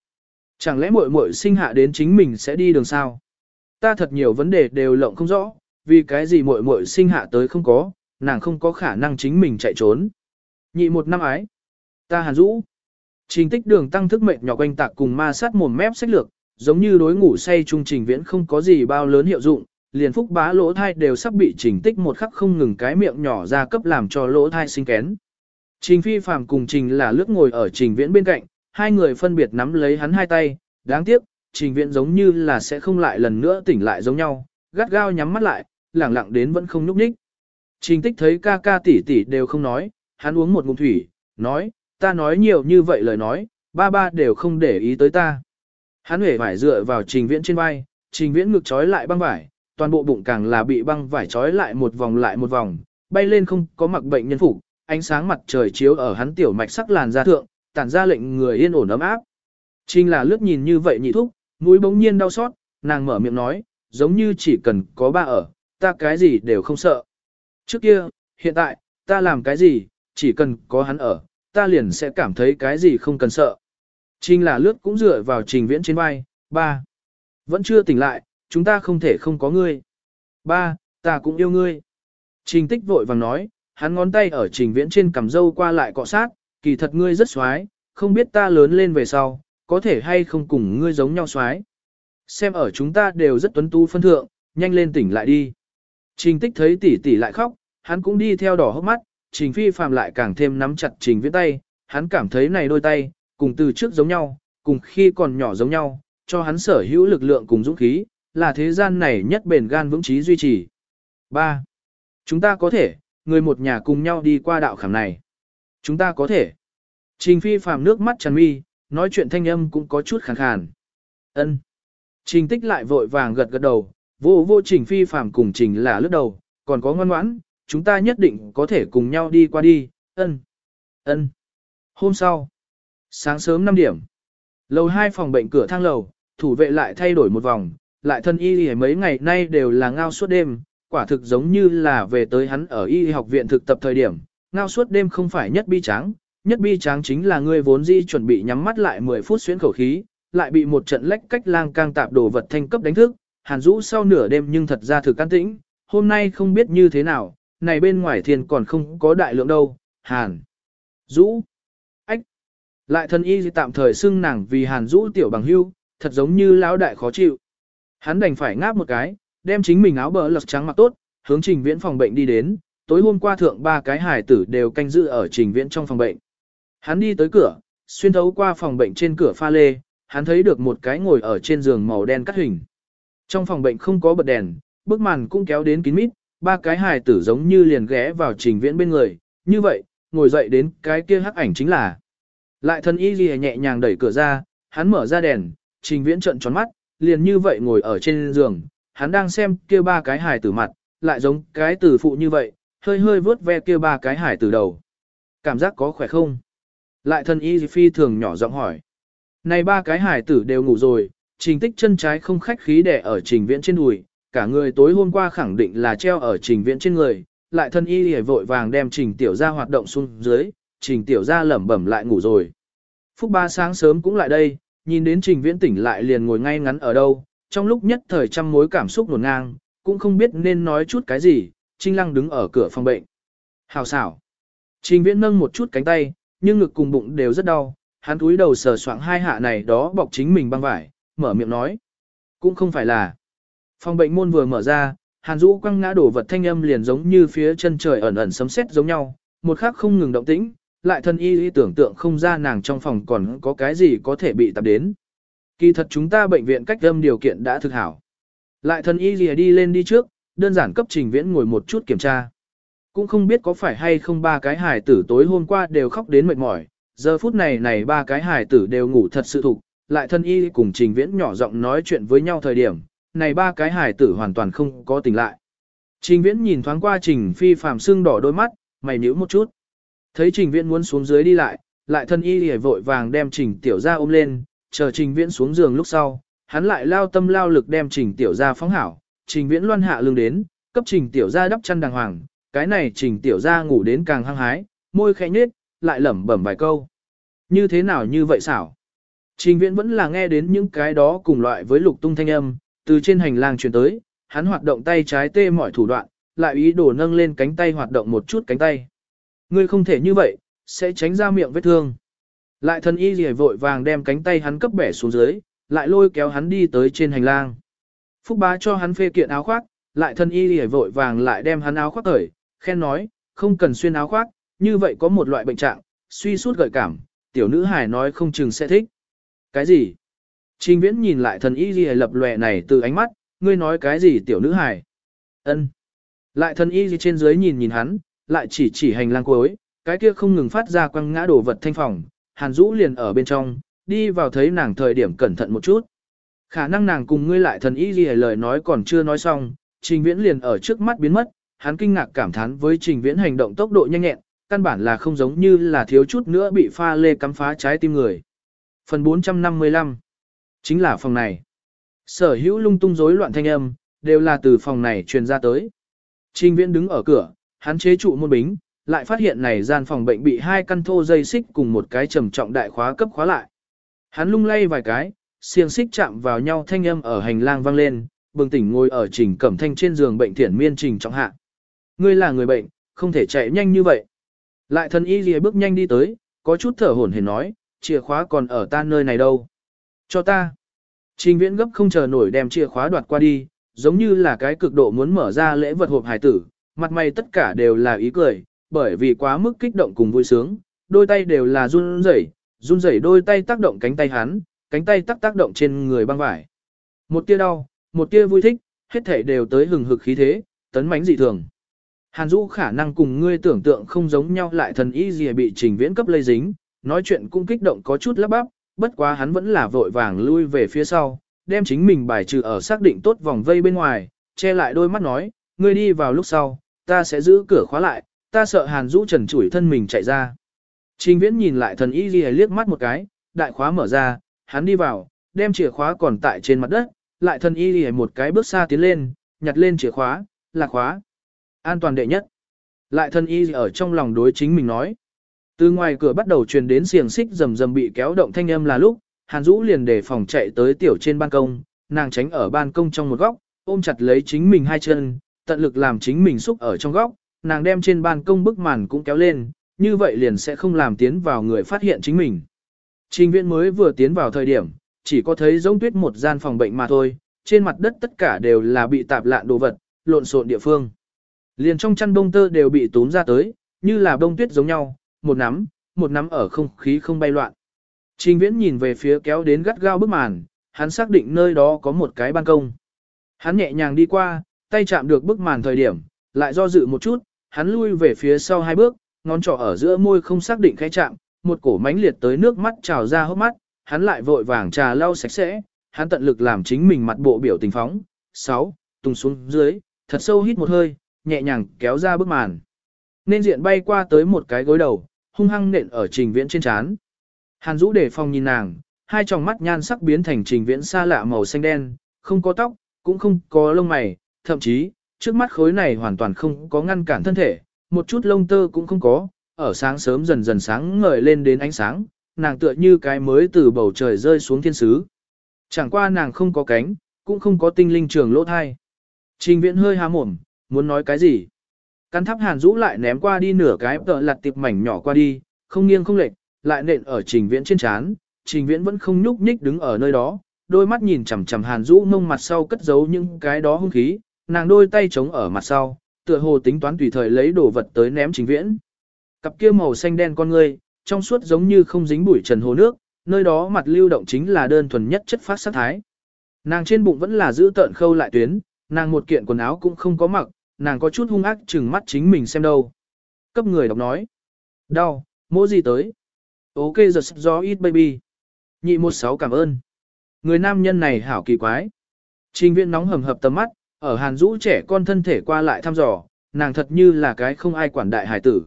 A: Chẳng lẽ muội muội sinh hạ đến chính mình sẽ đi đường sao? Ta thật nhiều vấn đề đều lộng không rõ, vì cái gì muội muội sinh hạ tới không có, nàng không có khả năng chính mình chạy trốn. Nhị một năm ái. Ta hàn rũ. Trình tích đường tăng thức mệnh nhỏ quanh tạc cùng ma sát mồm mép sách lược, giống như đối ngủ say trung trình viễn không có gì bao lớn hiệu dụng, liền phúc bá lỗ thai đều sắp bị trình tích một khắc không ngừng cái miệng nhỏ ra cấp làm cho lỗ thai sinh kén. Trình phi phàm cùng trình là lướt ngồi ở trình viễn bên cạnh, hai người phân biệt nắm lấy hắn hai tay, đáng tiếc, trình viễn giống như là sẽ không lại lần nữa tỉnh lại giống nhau, gắt gao nhắm mắt lại, lẳng lặng đến vẫn không nhúc nhích. Trình tích thấy ca ca tỷ tỷ đều không nói, hắn uống một ngụm thủy, nói, ta nói nhiều như vậy lời nói, ba ba đều không để ý tới ta. Hắn hề vải dựa vào trình viễn trên vai, trình viễn ngực trói lại băng vải, toàn bộ bụng càng là bị băng vải trói lại một vòng lại một vòng, bay lên không có mặc bệnh nhân phục, ánh sáng mặt trời chiếu ở hắn tiểu mạch sắc làn da thượng, tản ra lệnh người yên ổn ấm áp. Trình là lướt nhìn như vậy nhị thúc, mũi bỗng nhiên đau xót, nàng mở miệng nói, giống như chỉ cần có ba ở, ta cái gì đều không sợ. Trước kia, hiện tại, ta làm cái gì, chỉ cần có hắn ở, ta liền sẽ cảm thấy cái gì không cần sợ. Trình là lướt cũng dựa vào trình viễn trên vai, ba. Vẫn chưa tỉnh lại, chúng ta không thể không có ngươi. Ba, ta cũng yêu ngươi. Trình tích vội vàng nói, hắn ngón tay ở trình viễn trên cằm dâu qua lại cọ sát, kỳ thật ngươi rất xoái, không biết ta lớn lên về sau, có thể hay không cùng ngươi giống nhau xoái. Xem ở chúng ta đều rất tuấn tú phân thượng, nhanh lên tỉnh lại đi. Trình tích thấy tỷ tỷ lại khóc, hắn cũng đi theo đỏ hốc mắt, trình phi phàm lại càng thêm nắm chặt trình viễn tay, hắn cảm thấy này đôi tay, cùng từ trước giống nhau, cùng khi còn nhỏ giống nhau, cho hắn sở hữu lực lượng cùng dũng khí, là thế gian này nhất bền gan vững trí duy trì. 3. Chúng ta có thể, người một nhà cùng nhau đi qua đạo khảm này. Chúng ta có thể. Trình phi phàm nước mắt tràn mi, nói chuyện thanh âm cũng có chút khàn khàn. Ân. Trình tích lại vội vàng gật gật đầu, vô vô trình phi phàm cùng trình là lướt đầu, còn có ngoan ngoãn, chúng ta nhất định có thể cùng nhau đi qua đi, ân. Ân. Hôm sau, sáng sớm 5 điểm, lầu hai phòng bệnh cửa thang lầu, thủ vệ lại thay đổi một vòng, lại thân y mấy ngày nay đều là ngao suốt đêm, quả thực giống như là về tới hắn ở y học viện thực tập thời điểm, ngao suốt đêm không phải nhất bi tráng, nhất bi tráng chính là ngươi vốn di chuẩn bị nhắm mắt lại 10 phút xuyến khẩu khí, lại bị một trận lách cách lang cang tạp đồ vật thanh cấp đánh thức, hàn rũ sau nửa đêm nhưng thật ra thực can tĩnh, hôm nay không biết như thế nào, này bên ngoài thiên còn không có đại lượng đâu, hàn, rũ, ách, lại thân y tạm thời xưng nàng vì hàn rũ tiểu bằng hưu, thật giống như lão đại khó chịu. Hắn đành phải ngáp một cái, đem chính mình áo bờ lật trắng mặc tốt, hướng trình viễn phòng bệnh đi đến, tối hôm qua thượng ba cái hải tử đều canh giữ ở trình viễn trong phòng bệnh. Hắn đi tới cửa, xuyên thấu qua phòng bệnh trên cửa pha lê, hắn thấy được một cái ngồi ở trên giường màu đen cắt hình. Trong phòng bệnh không có bật đèn, bức màn cũng kéo đến kín mít, ba cái hài tử giống như liền ghé vào trình viễn bên người, như vậy, ngồi dậy đến cái kia hắc ảnh chính là. Lại thân y ghi nhẹ nhàng đẩy cửa ra, hắn mở ra đèn, trình viễn trợn tròn mắt, liền như vậy ngồi ở trên giường, hắn đang xem kia ba cái hài tử mặt, lại giống cái tử phụ như vậy, hơi hơi vớt ve kia ba cái hài tử đầu. Cảm giác có khỏe không? Lại thân y phi thường nhỏ giọng hỏi. Này ba cái hài tử đều ngủ rồi, trình tích chân trái không khách khí đẻ ở trình viễn trên đùi, cả người tối hôm qua khẳng định là treo ở trình viễn trên người, lại thân y hề vội vàng đem trình tiểu ra hoạt động xuống dưới, trình tiểu ra lẩm bẩm lại ngủ rồi. Phúc ba sáng sớm cũng lại đây, nhìn đến trình viễn tỉnh lại liền ngồi ngay ngắn ở đâu, trong lúc nhất thời trăm mối cảm xúc nổn ngang, cũng không biết nên nói chút cái gì, trinh lăng đứng ở cửa phòng bệnh. Hào xảo. Trình viễn nâng một chút cánh tay, nhưng ngực cùng bụng đều rất đau, hắn túi đầu sờ soạng hai hạ này đó bọc chính mình băng vải, mở miệng nói. Cũng không phải là. Phòng bệnh môn vừa mở ra, Hàn Dũ quăng ngã đổ vật thanh âm liền giống như phía chân trời ẩn ẩn sấm sét giống nhau, một khắc không ngừng động tĩnh, lại thân y y tưởng tượng không ra nàng trong phòng còn có cái gì có thể bị tập đến. Kỳ thật chúng ta bệnh viện cách âm điều kiện đã thực hảo. Lại thân y gì đi lên đi trước, đơn giản cấp trình viễn ngồi một chút kiểm tra. Cũng không biết có phải hay không ba cái hài tử tối hôm qua đều khóc đến mệt mỏi, giờ phút này này ba cái hài tử đều ngủ thật sự thục, lại thân y cùng trình viễn nhỏ giọng nói chuyện với nhau thời điểm, này ba cái hài tử hoàn toàn không có tỉnh lại. Trình viễn nhìn thoáng qua trình phi phàm sưng đỏ đôi mắt, mày nhíu một chút. Thấy trình viễn muốn xuống dưới đi lại, lại thân y hề vội vàng đem trình tiểu ra ôm lên, chờ trình viễn xuống giường lúc sau, hắn lại lao tâm lao lực đem trình tiểu ra phóng hảo, trình viễn loan hạ lưng đến, cấp trình tiểu ra đắp chăn đàng hoàng, cái này trình tiểu ra ngủ đến càng hăng hái, môi khẽ nhếch, lại lẩm bẩm vài câu. Như thế nào như vậy xảo? Trình viễn vẫn là nghe đến những cái đó cùng loại với lục tung thanh âm, từ trên hành lang truyền tới, hắn hoạt động tay trái tê mọi thủ đoạn, lại ý đồ nâng lên cánh tay hoạt động một chút cánh tay. Ngươi không thể như vậy, sẽ tránh ra miệng vết thương. Lại thần y rìa vội vàng đem cánh tay hắn cấp bẻ xuống dưới, lại lôi kéo hắn đi tới trên hành lang. Phúc bá cho hắn phê kiện áo khoác, lại thần y rìa vội vàng lại đem hắn áo khoác cởi, khen nói, không cần xuyên áo khoác, như vậy có một loại bệnh trạng, suy sút gợi cảm, tiểu nữ hài nói không chừng sẽ thích. Cái gì? Trình viễn nhìn lại thần y rìa lập lòe này từ ánh mắt, ngươi nói cái gì tiểu nữ hài? Ân. Lại thần y trên dưới nhìn nhìn hắn, lại chỉ chỉ hành lang cuối, cái kia không ngừng phát ra quăng ngã đổ vật thanh phòng, hàn Dũ liền ở bên trong, đi vào thấy nàng thời điểm cẩn thận một chút. Khả năng nàng cùng ngươi lại thần ý gì lời nói còn chưa nói xong, trình viễn liền ở trước mắt biến mất, hắn kinh ngạc cảm thán với trình viễn hành động tốc độ nhanh nhẹn, căn bản là không giống như là thiếu chút nữa bị pha lê cắm phá trái tim người. Phần 455 Chính là phòng này. Sở hữu lung tung rối loạn thanh âm, đều là từ phòng này truyền ra tới. Trình viễn đứng ở cửa, hắn chế trụ môn bính, lại phát hiện này gian phòng bệnh bị hai căn thô dây xích cùng một cái trầm trọng đại khóa cấp khóa lại. Hắn lung lay vài cái, xiềng xích chạm vào nhau thanh âm ở hành lang vang lên, bừng tỉnh ngồi ở trình cẩm thanh trên giường bệnh thiển miên trình trọng hạ. Ngươi là người bệnh, không thể chạy nhanh như vậy. Lại thần y lìa bước nhanh đi tới, có chút thở hổn hển nói, chìa khóa còn ở ta nơi này đâu. Cho ta. Trình viễn gấp không chờ nổi đem chìa khóa đoạt qua đi, giống như là cái cực độ muốn mở ra lễ vật hộp hải tử, mặt mày tất cả đều là ý cười, bởi vì quá mức kích động cùng vui sướng, đôi tay đều là run rẩy, run rẩy đôi tay tác động cánh tay hắn, cánh tay tác tác động trên người băng vải. Một tia đau, một tia vui thích, hết thảy đều tới hừng hực khí thế, tấn mãnh dị thường. Hàn Dũ khả năng cùng ngươi tưởng tượng không giống nhau lại thần y gì bị trình viễn cấp lây dính, nói chuyện cũng kích động có chút lắp bắp, bất quá hắn vẫn là vội vàng lui về phía sau, đem chính mình bài trừ ở xác định tốt vòng vây bên ngoài, che lại đôi mắt nói, ngươi đi vào lúc sau, ta sẽ giữ cửa khóa lại, ta sợ Hàn Dũ trần chủi thân mình chạy ra. Trình viễn nhìn lại thần y ghi liếc mắt một cái, đại khóa mở ra, hắn đi vào, đem chìa khóa còn tại trên mặt đất, lại thần y ghi một cái bước xa tiến lên, nhặt lên chìa khóa, là khóa. An toàn đệ nhất. Lại thần y ở trong lòng đối chính mình nói. Từ ngoài cửa bắt đầu truyền đến xiềng xích rầm rầm bị kéo động thanh âm là lúc, Hàn Dũ liền để phòng chạy tới tiểu trên ban công, nàng tránh ở ban công trong một góc, ôm chặt lấy chính mình hai chân, tận lực làm chính mình xúc ở trong góc, nàng đem trên ban công bức màn cũng kéo lên, như vậy liền sẽ không làm tiến vào người phát hiện chính mình. Trình viện mới vừa tiến vào thời điểm, chỉ có thấy giống tuyết một gian phòng bệnh mà thôi, trên mặt đất tất cả đều là bị tạp lạn đồ vật, lộn xộn địa phương. Liền trong chăn bông tơ đều bị tốn ra tới, như là bông tuyết giống nhau, một nắm, một nắm ở không khí không bay loạn. Trình viễn nhìn về phía kéo đến gắt gao bức màn, hắn xác định nơi đó có một cái ban công. Hắn nhẹ nhàng đi qua, tay chạm được bức màn thời điểm, lại do dự một chút, hắn lui về phía sau hai bước, ngón trỏ ở giữa môi không xác định khẽ chạm, một cổ mánh liệt tới nước mắt trào ra hốc mắt, hắn lại vội vàng trà lau sạch sẽ, hắn tận lực làm chính mình mặt bộ biểu tình phóng. 6. Tung xuống dưới, thật sâu hít một hơi, nhẹ nhàng kéo ra bức màn. Nên diện bay qua tới một cái gối đầu, hung hăng nện ở trình viễn trên chán. Hàn Dũ để phòng nhìn nàng, hai tròng mắt nhan sắc biến thành trình viễn xa lạ màu xanh đen, không có tóc, cũng không có lông mày, thậm chí, trước mắt khối này hoàn toàn không có ngăn cản thân thể, một chút lông tơ cũng không có, ở sáng sớm dần dần sáng ngời lên đến ánh sáng, nàng tựa như cái mới từ bầu trời rơi xuống thiên sứ. Chẳng qua nàng không có cánh, cũng không có tinh linh trường lỗ thai. Trình viễn hơi há mồm, muốn nói cái gì? Căn thắp hàn rũ lại ném qua đi nửa cái tợ lặt tiệp mảnh nhỏ qua đi, không nghiêng không lệch, lại nện ở trình viễn trên chán. Trình viễn vẫn không nhúc nhích đứng ở nơi đó, đôi mắt nhìn chằm chằm hàn rũ mông mặt sau cất giấu những cái đó hung khí, nàng đôi tay chống ở mặt sau, tựa hồ tính toán tùy thời lấy đồ vật tới ném trình viễn. Cặp kia màu xanh đen con ngươi, trong suốt giống như không dính bụi trần hồ nước, nơi đó mặt lưu động chính là đơn thuần nhất chất phát sát thái. Nàng trên bụng vẫn là giữ tợn khâu lại tuyến, nàng một kiện quần áo cũng không có mặc, nàng có chút hung ác chừng mắt chính mình xem đâu. Cấp người đọc nói. Đau, mỗ gì tới? Ok just do ít baby. Nhị một sáu cảm ơn. Người nam nhân này hảo kỳ quái. Trình viện nóng hầm hập tầm mắt, ở hàn Dũ trẻ con thân thể qua lại thăm dò, nàng thật như là cái không ai quản đại hải tử.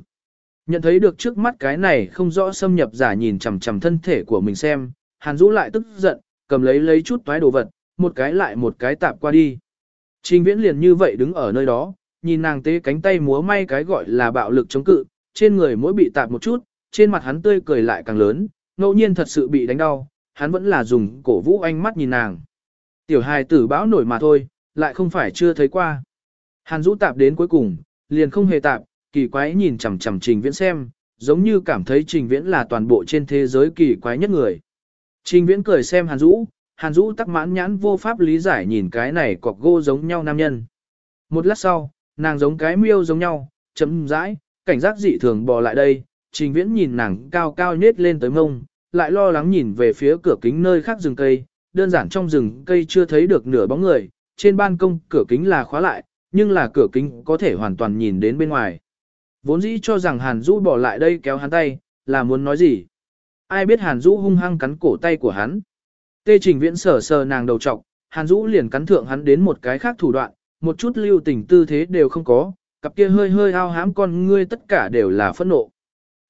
A: Nhận thấy được trước mắt cái này không rõ xâm nhập giả nhìn chằm chằm thân thể của mình xem, hàn Dũ lại tức giận, cầm lấy lấy chút toái đồ vật, một cái lại một cái tạp qua đi. Trình viễn liền như vậy đứng ở nơi đó, nhìn nàng tế cánh tay múa may cái gọi là bạo lực chống cự, trên người mỗi bị tạp một chút, trên mặt hắn tươi cười lại càng lớn, ngẫu nhiên thật sự bị đánh đau, hắn vẫn là dùng cổ vũ ánh mắt nhìn nàng. Tiểu hài tử bão nổi mà thôi, lại không phải chưa thấy qua. Hàn Dũ tạp đến cuối cùng, liền không hề tạp, kỳ quái nhìn chằm chằm Trình Viễn xem, giống như cảm thấy Trình Viễn là toàn bộ trên thế giới kỳ quái nhất người. Trình Viễn cười xem Hàn Dũ, Hàn Dũ tắc mãn nhãn vô pháp lý giải nhìn cái này cọc gô giống nhau nam nhân. Một lát sau, nàng giống cái miêu giống nhau, chấm rãi, cảnh giác dị thường bò lại đây, Trình Viễn nhìn nàng cao cao nhết lên tới mông, lại lo lắng nhìn về phía cửa kính nơi khác rừng cây, đơn giản trong rừng cây chưa thấy được nửa bóng người, trên ban công cửa kính là khóa lại, nhưng là cửa kính có thể hoàn toàn nhìn đến bên ngoài. Vốn dĩ cho rằng Hàn Dũ bỏ lại đây kéo hắn tay, là muốn nói gì. Ai biết Hàn Dũ hung hăng cắn cổ tay của hắn. Tê Trình Viễn sờ sờ nàng đầu trọc, Hàn Dũ liền cắn thượng hắn đến một cái khác thủ đoạn, một chút lưu tình tư thế đều không có, cặp kia hơi hơi ao hám con ngươi tất cả đều là phẫn nộ.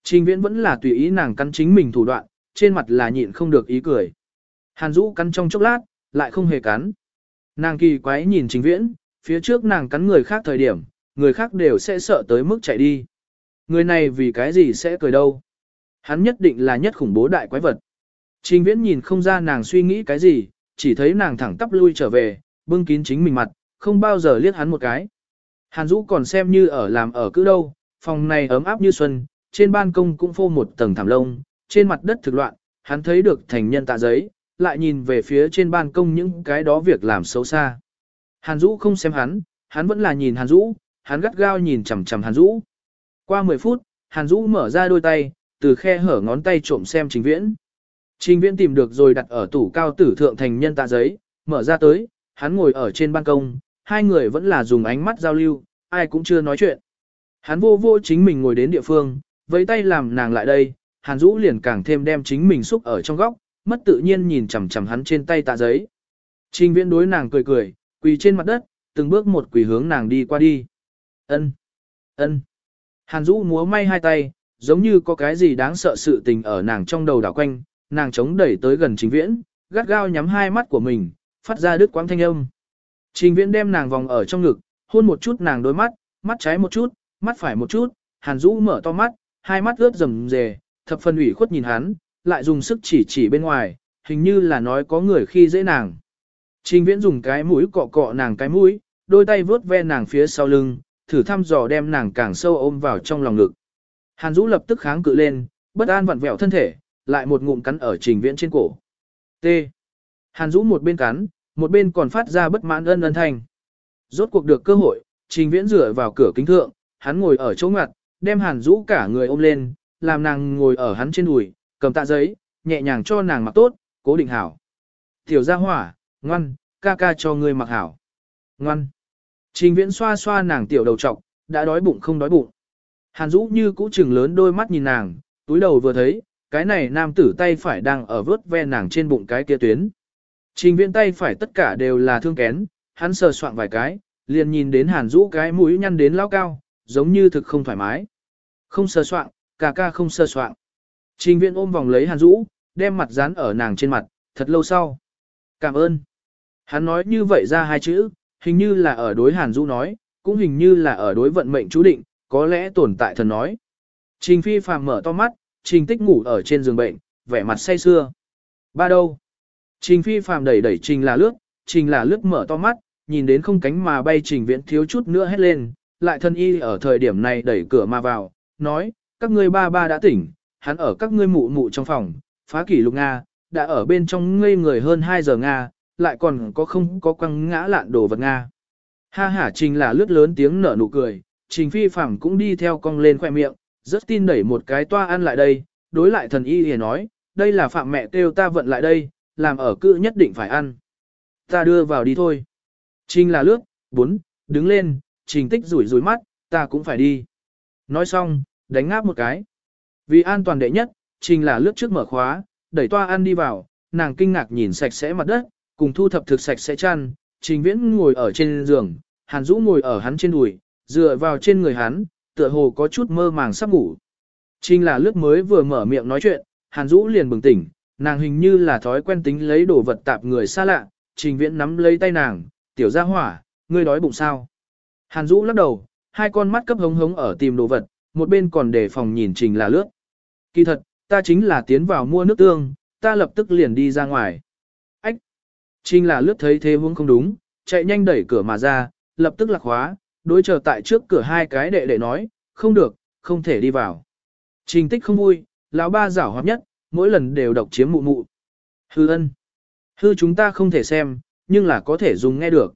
A: Trình viễn vẫn là tùy ý nàng cắn chính mình thủ đoạn, trên mặt là nhịn không được ý cười. Hàn Dũ cắn trong chốc lát, lại không hề cắn. Nàng kỳ quái nhìn trình viễn, phía trước nàng cắn người khác thời điểm, người khác đều sẽ sợ tới mức chạy đi. Người này vì cái gì sẽ cười đâu. Hắn nhất định là nhất khủng bố đại quái vật. Trình viễn nhìn không ra nàng suy nghĩ cái gì, chỉ thấy nàng thẳng tắp lui trở về, bưng kín chính mình mặt, không bao giờ liếc hắn một cái. Hàn Dũ còn xem như ở làm ở cứ đâu, phòng này ấm áp như xuân, trên ban công cũng phô một tầng thảm lông, trên mặt đất thực loạn, hắn thấy được thành nhân tạ giấy, lại nhìn về phía trên ban công những cái đó việc làm xấu xa. Hàn Dũ không xem hắn, hắn vẫn là nhìn Hàn Dũ, hắn gắt gao nhìn chằm chằm Hàn Dũ. Qua 10 phút, Hàn Dũ mở ra đôi tay, từ khe hở ngón tay trộm xem Trình Viễn. Trình Viễn tìm được rồi đặt ở tủ cao tử thượng thành nhân tạ giấy, mở ra tới, hắn ngồi ở trên ban công, hai người vẫn là dùng ánh mắt giao lưu, ai cũng chưa nói chuyện. Hắn vô vô chính mình ngồi đến địa phương, với tay làm nàng lại đây, Hàn Dũ liền càng thêm đem chính mình xúc ở trong góc, mất tự nhiên nhìn chằm chằm hắn trên tay tạ giấy. Trình Viễn đối nàng cười cười, quỳ trên mặt đất, từng bước một quỳ hướng nàng đi qua đi. Ân, ân. Hàn Dũ múa may hai tay, giống như có cái gì đáng sợ sự tình ở nàng trong đầu đảo quanh, nàng chống đẩy tới gần Trình Viễn, gắt gao nhắm hai mắt của mình, phát ra đứt quãng thanh âm. Trình Viễn đem nàng vòng ở trong ngực, hôn một chút nàng đôi mắt, mắt trái một chút, mắt phải một chút, Hàn Dũ mở to mắt, hai mắt ướt rầm rề, thập phân ủy khuất nhìn hắn, lại dùng sức chỉ chỉ bên ngoài, hình như là nói có người khi dễ nàng. Trình Viễn dùng cái mũi cọ cọ nàng cái mũi, đôi tay vướt ve nàng phía sau lưng, thử thăm dò đem nàng càng sâu ôm vào trong lòng ngực. Hàn Dũ lập tức kháng cự lên, bất an vặn vẹo thân thể, lại một ngụm cắn ở Trình Viễn trên cổ. T. Hàn Dũ một bên cắn, một bên còn phát ra bất mãn ân ân thanh. Rốt cuộc được cơ hội, Trình Viễn rửa vào cửa kính thượng, hắn ngồi ở chỗ ngoặt, đem Hàn Dũ cả người ôm lên, làm nàng ngồi ở hắn trên đùi, cầm tạ giấy, nhẹ nhàng cho nàng mặc tốt, cố định hảo. Tiểu gia hỏa, ngoan, ca ca cho ngươi mặc hảo. Ngoan. Trình Viễn xoa xoa nàng tiểu đầu trọc, đã đói bụng không đói bụng. Hàn Dũ như cũ trừng lớn đôi mắt nhìn nàng, túi đầu vừa thấy, cái này nam tử tay phải đang ở vớt ve nàng trên bụng cái kia tuyến. Trình Viễn tay phải tất cả đều là thương kén, hắn sờ soạn vài cái, liền nhìn đến Hàn Dũ cái mũi nhăn đến lao cao, giống như thực không thoải mái. Không sờ soạn, ca ca không sờ soạn. Trình Viễn ôm vòng lấy Hàn Dũ, đem mặt dán ở nàng trên mặt, thật lâu sau. Cảm ơn. Hắn nói như vậy ra hai chữ, hình như là ở đối Hàn Dũ nói, cũng hình như là ở đối vận mệnh chú định, có lẽ tồn tại thần nói. Trình Phi phàm mở to mắt, Trình Tích ngủ ở trên giường bệnh, vẻ mặt say sưa. Ba đâu? Trình Phi phàm đẩy đẩy Trình là lướt, Trình là lướt mở to mắt, nhìn đến không cánh mà bay Trình Viễn thiếu chút nữa hét lên, lại thân y ở thời điểm này đẩy cửa mà vào, nói, các ngươi ba ba đã tỉnh, hắn ở các ngươi mụ mụ trong phòng, phá kỷ lục Nga, đã ở bên trong ngây người hơn 2 giờ Nga, lại còn có không có quăng ngã lạn đồ vật Nga. Ha ha Trình là lướt lớn tiếng nở nụ cười, Trình phi phẳng cũng đi theo cong lên khoe miệng, rất tin đẩy một cái toa ăn lại đây, đối lại thần y hề nói, đây là phạm mẹ kêu ta vận lại đây, làm ở cự nhất định phải ăn. Ta đưa vào đi thôi. Trình là lướt, bốn, đứng lên, trình tích rủi rủi mắt, ta cũng phải đi. Nói xong, đánh ngáp một cái. Vì an toàn đệ nhất, trình là lướt trước mở khóa, đẩy toa ăn đi vào, nàng kinh ngạc nhìn sạch sẽ mặt đất, cùng thu thập thực sạch sẽ chăn, trình viễn ngồi ở trên giường, hàn dũ ngồi ở hắn trên đùi, dựa vào trên người hắn, tựa hồ có chút mơ màng sắp ngủ. Trình là lướt mới vừa mở miệng nói chuyện, hàn dũ liền bừng tỉnh, nàng hình như là thói quen tính lấy đồ vật tạp người xa lạ, trình viễn nắm lấy tay nàng, tiểu gia hỏa, ngươi đói bụng sao. Hàn Dũ lắc đầu, hai con mắt cấp hống hống ở tìm đồ vật, một bên còn để phòng nhìn trình là lướt. Kỳ thật, ta chính là tiến vào mua nước tương, ta lập tức liền đi ra ngoài. Ách! Trình là lướt thấy thế hướng không đúng, chạy nhanh đẩy cửa mà ra, lập tức lạc hóa, đối chờ tại trước cửa hai cái đệ đệ nói, không được, không thể đi vào. Trình tích không vui, lão ba giảo hoạt nhất, mỗi lần đều độc chiếm mụ mụ. Hư ân! Hư chúng ta không thể xem, nhưng là có thể dùng nghe được.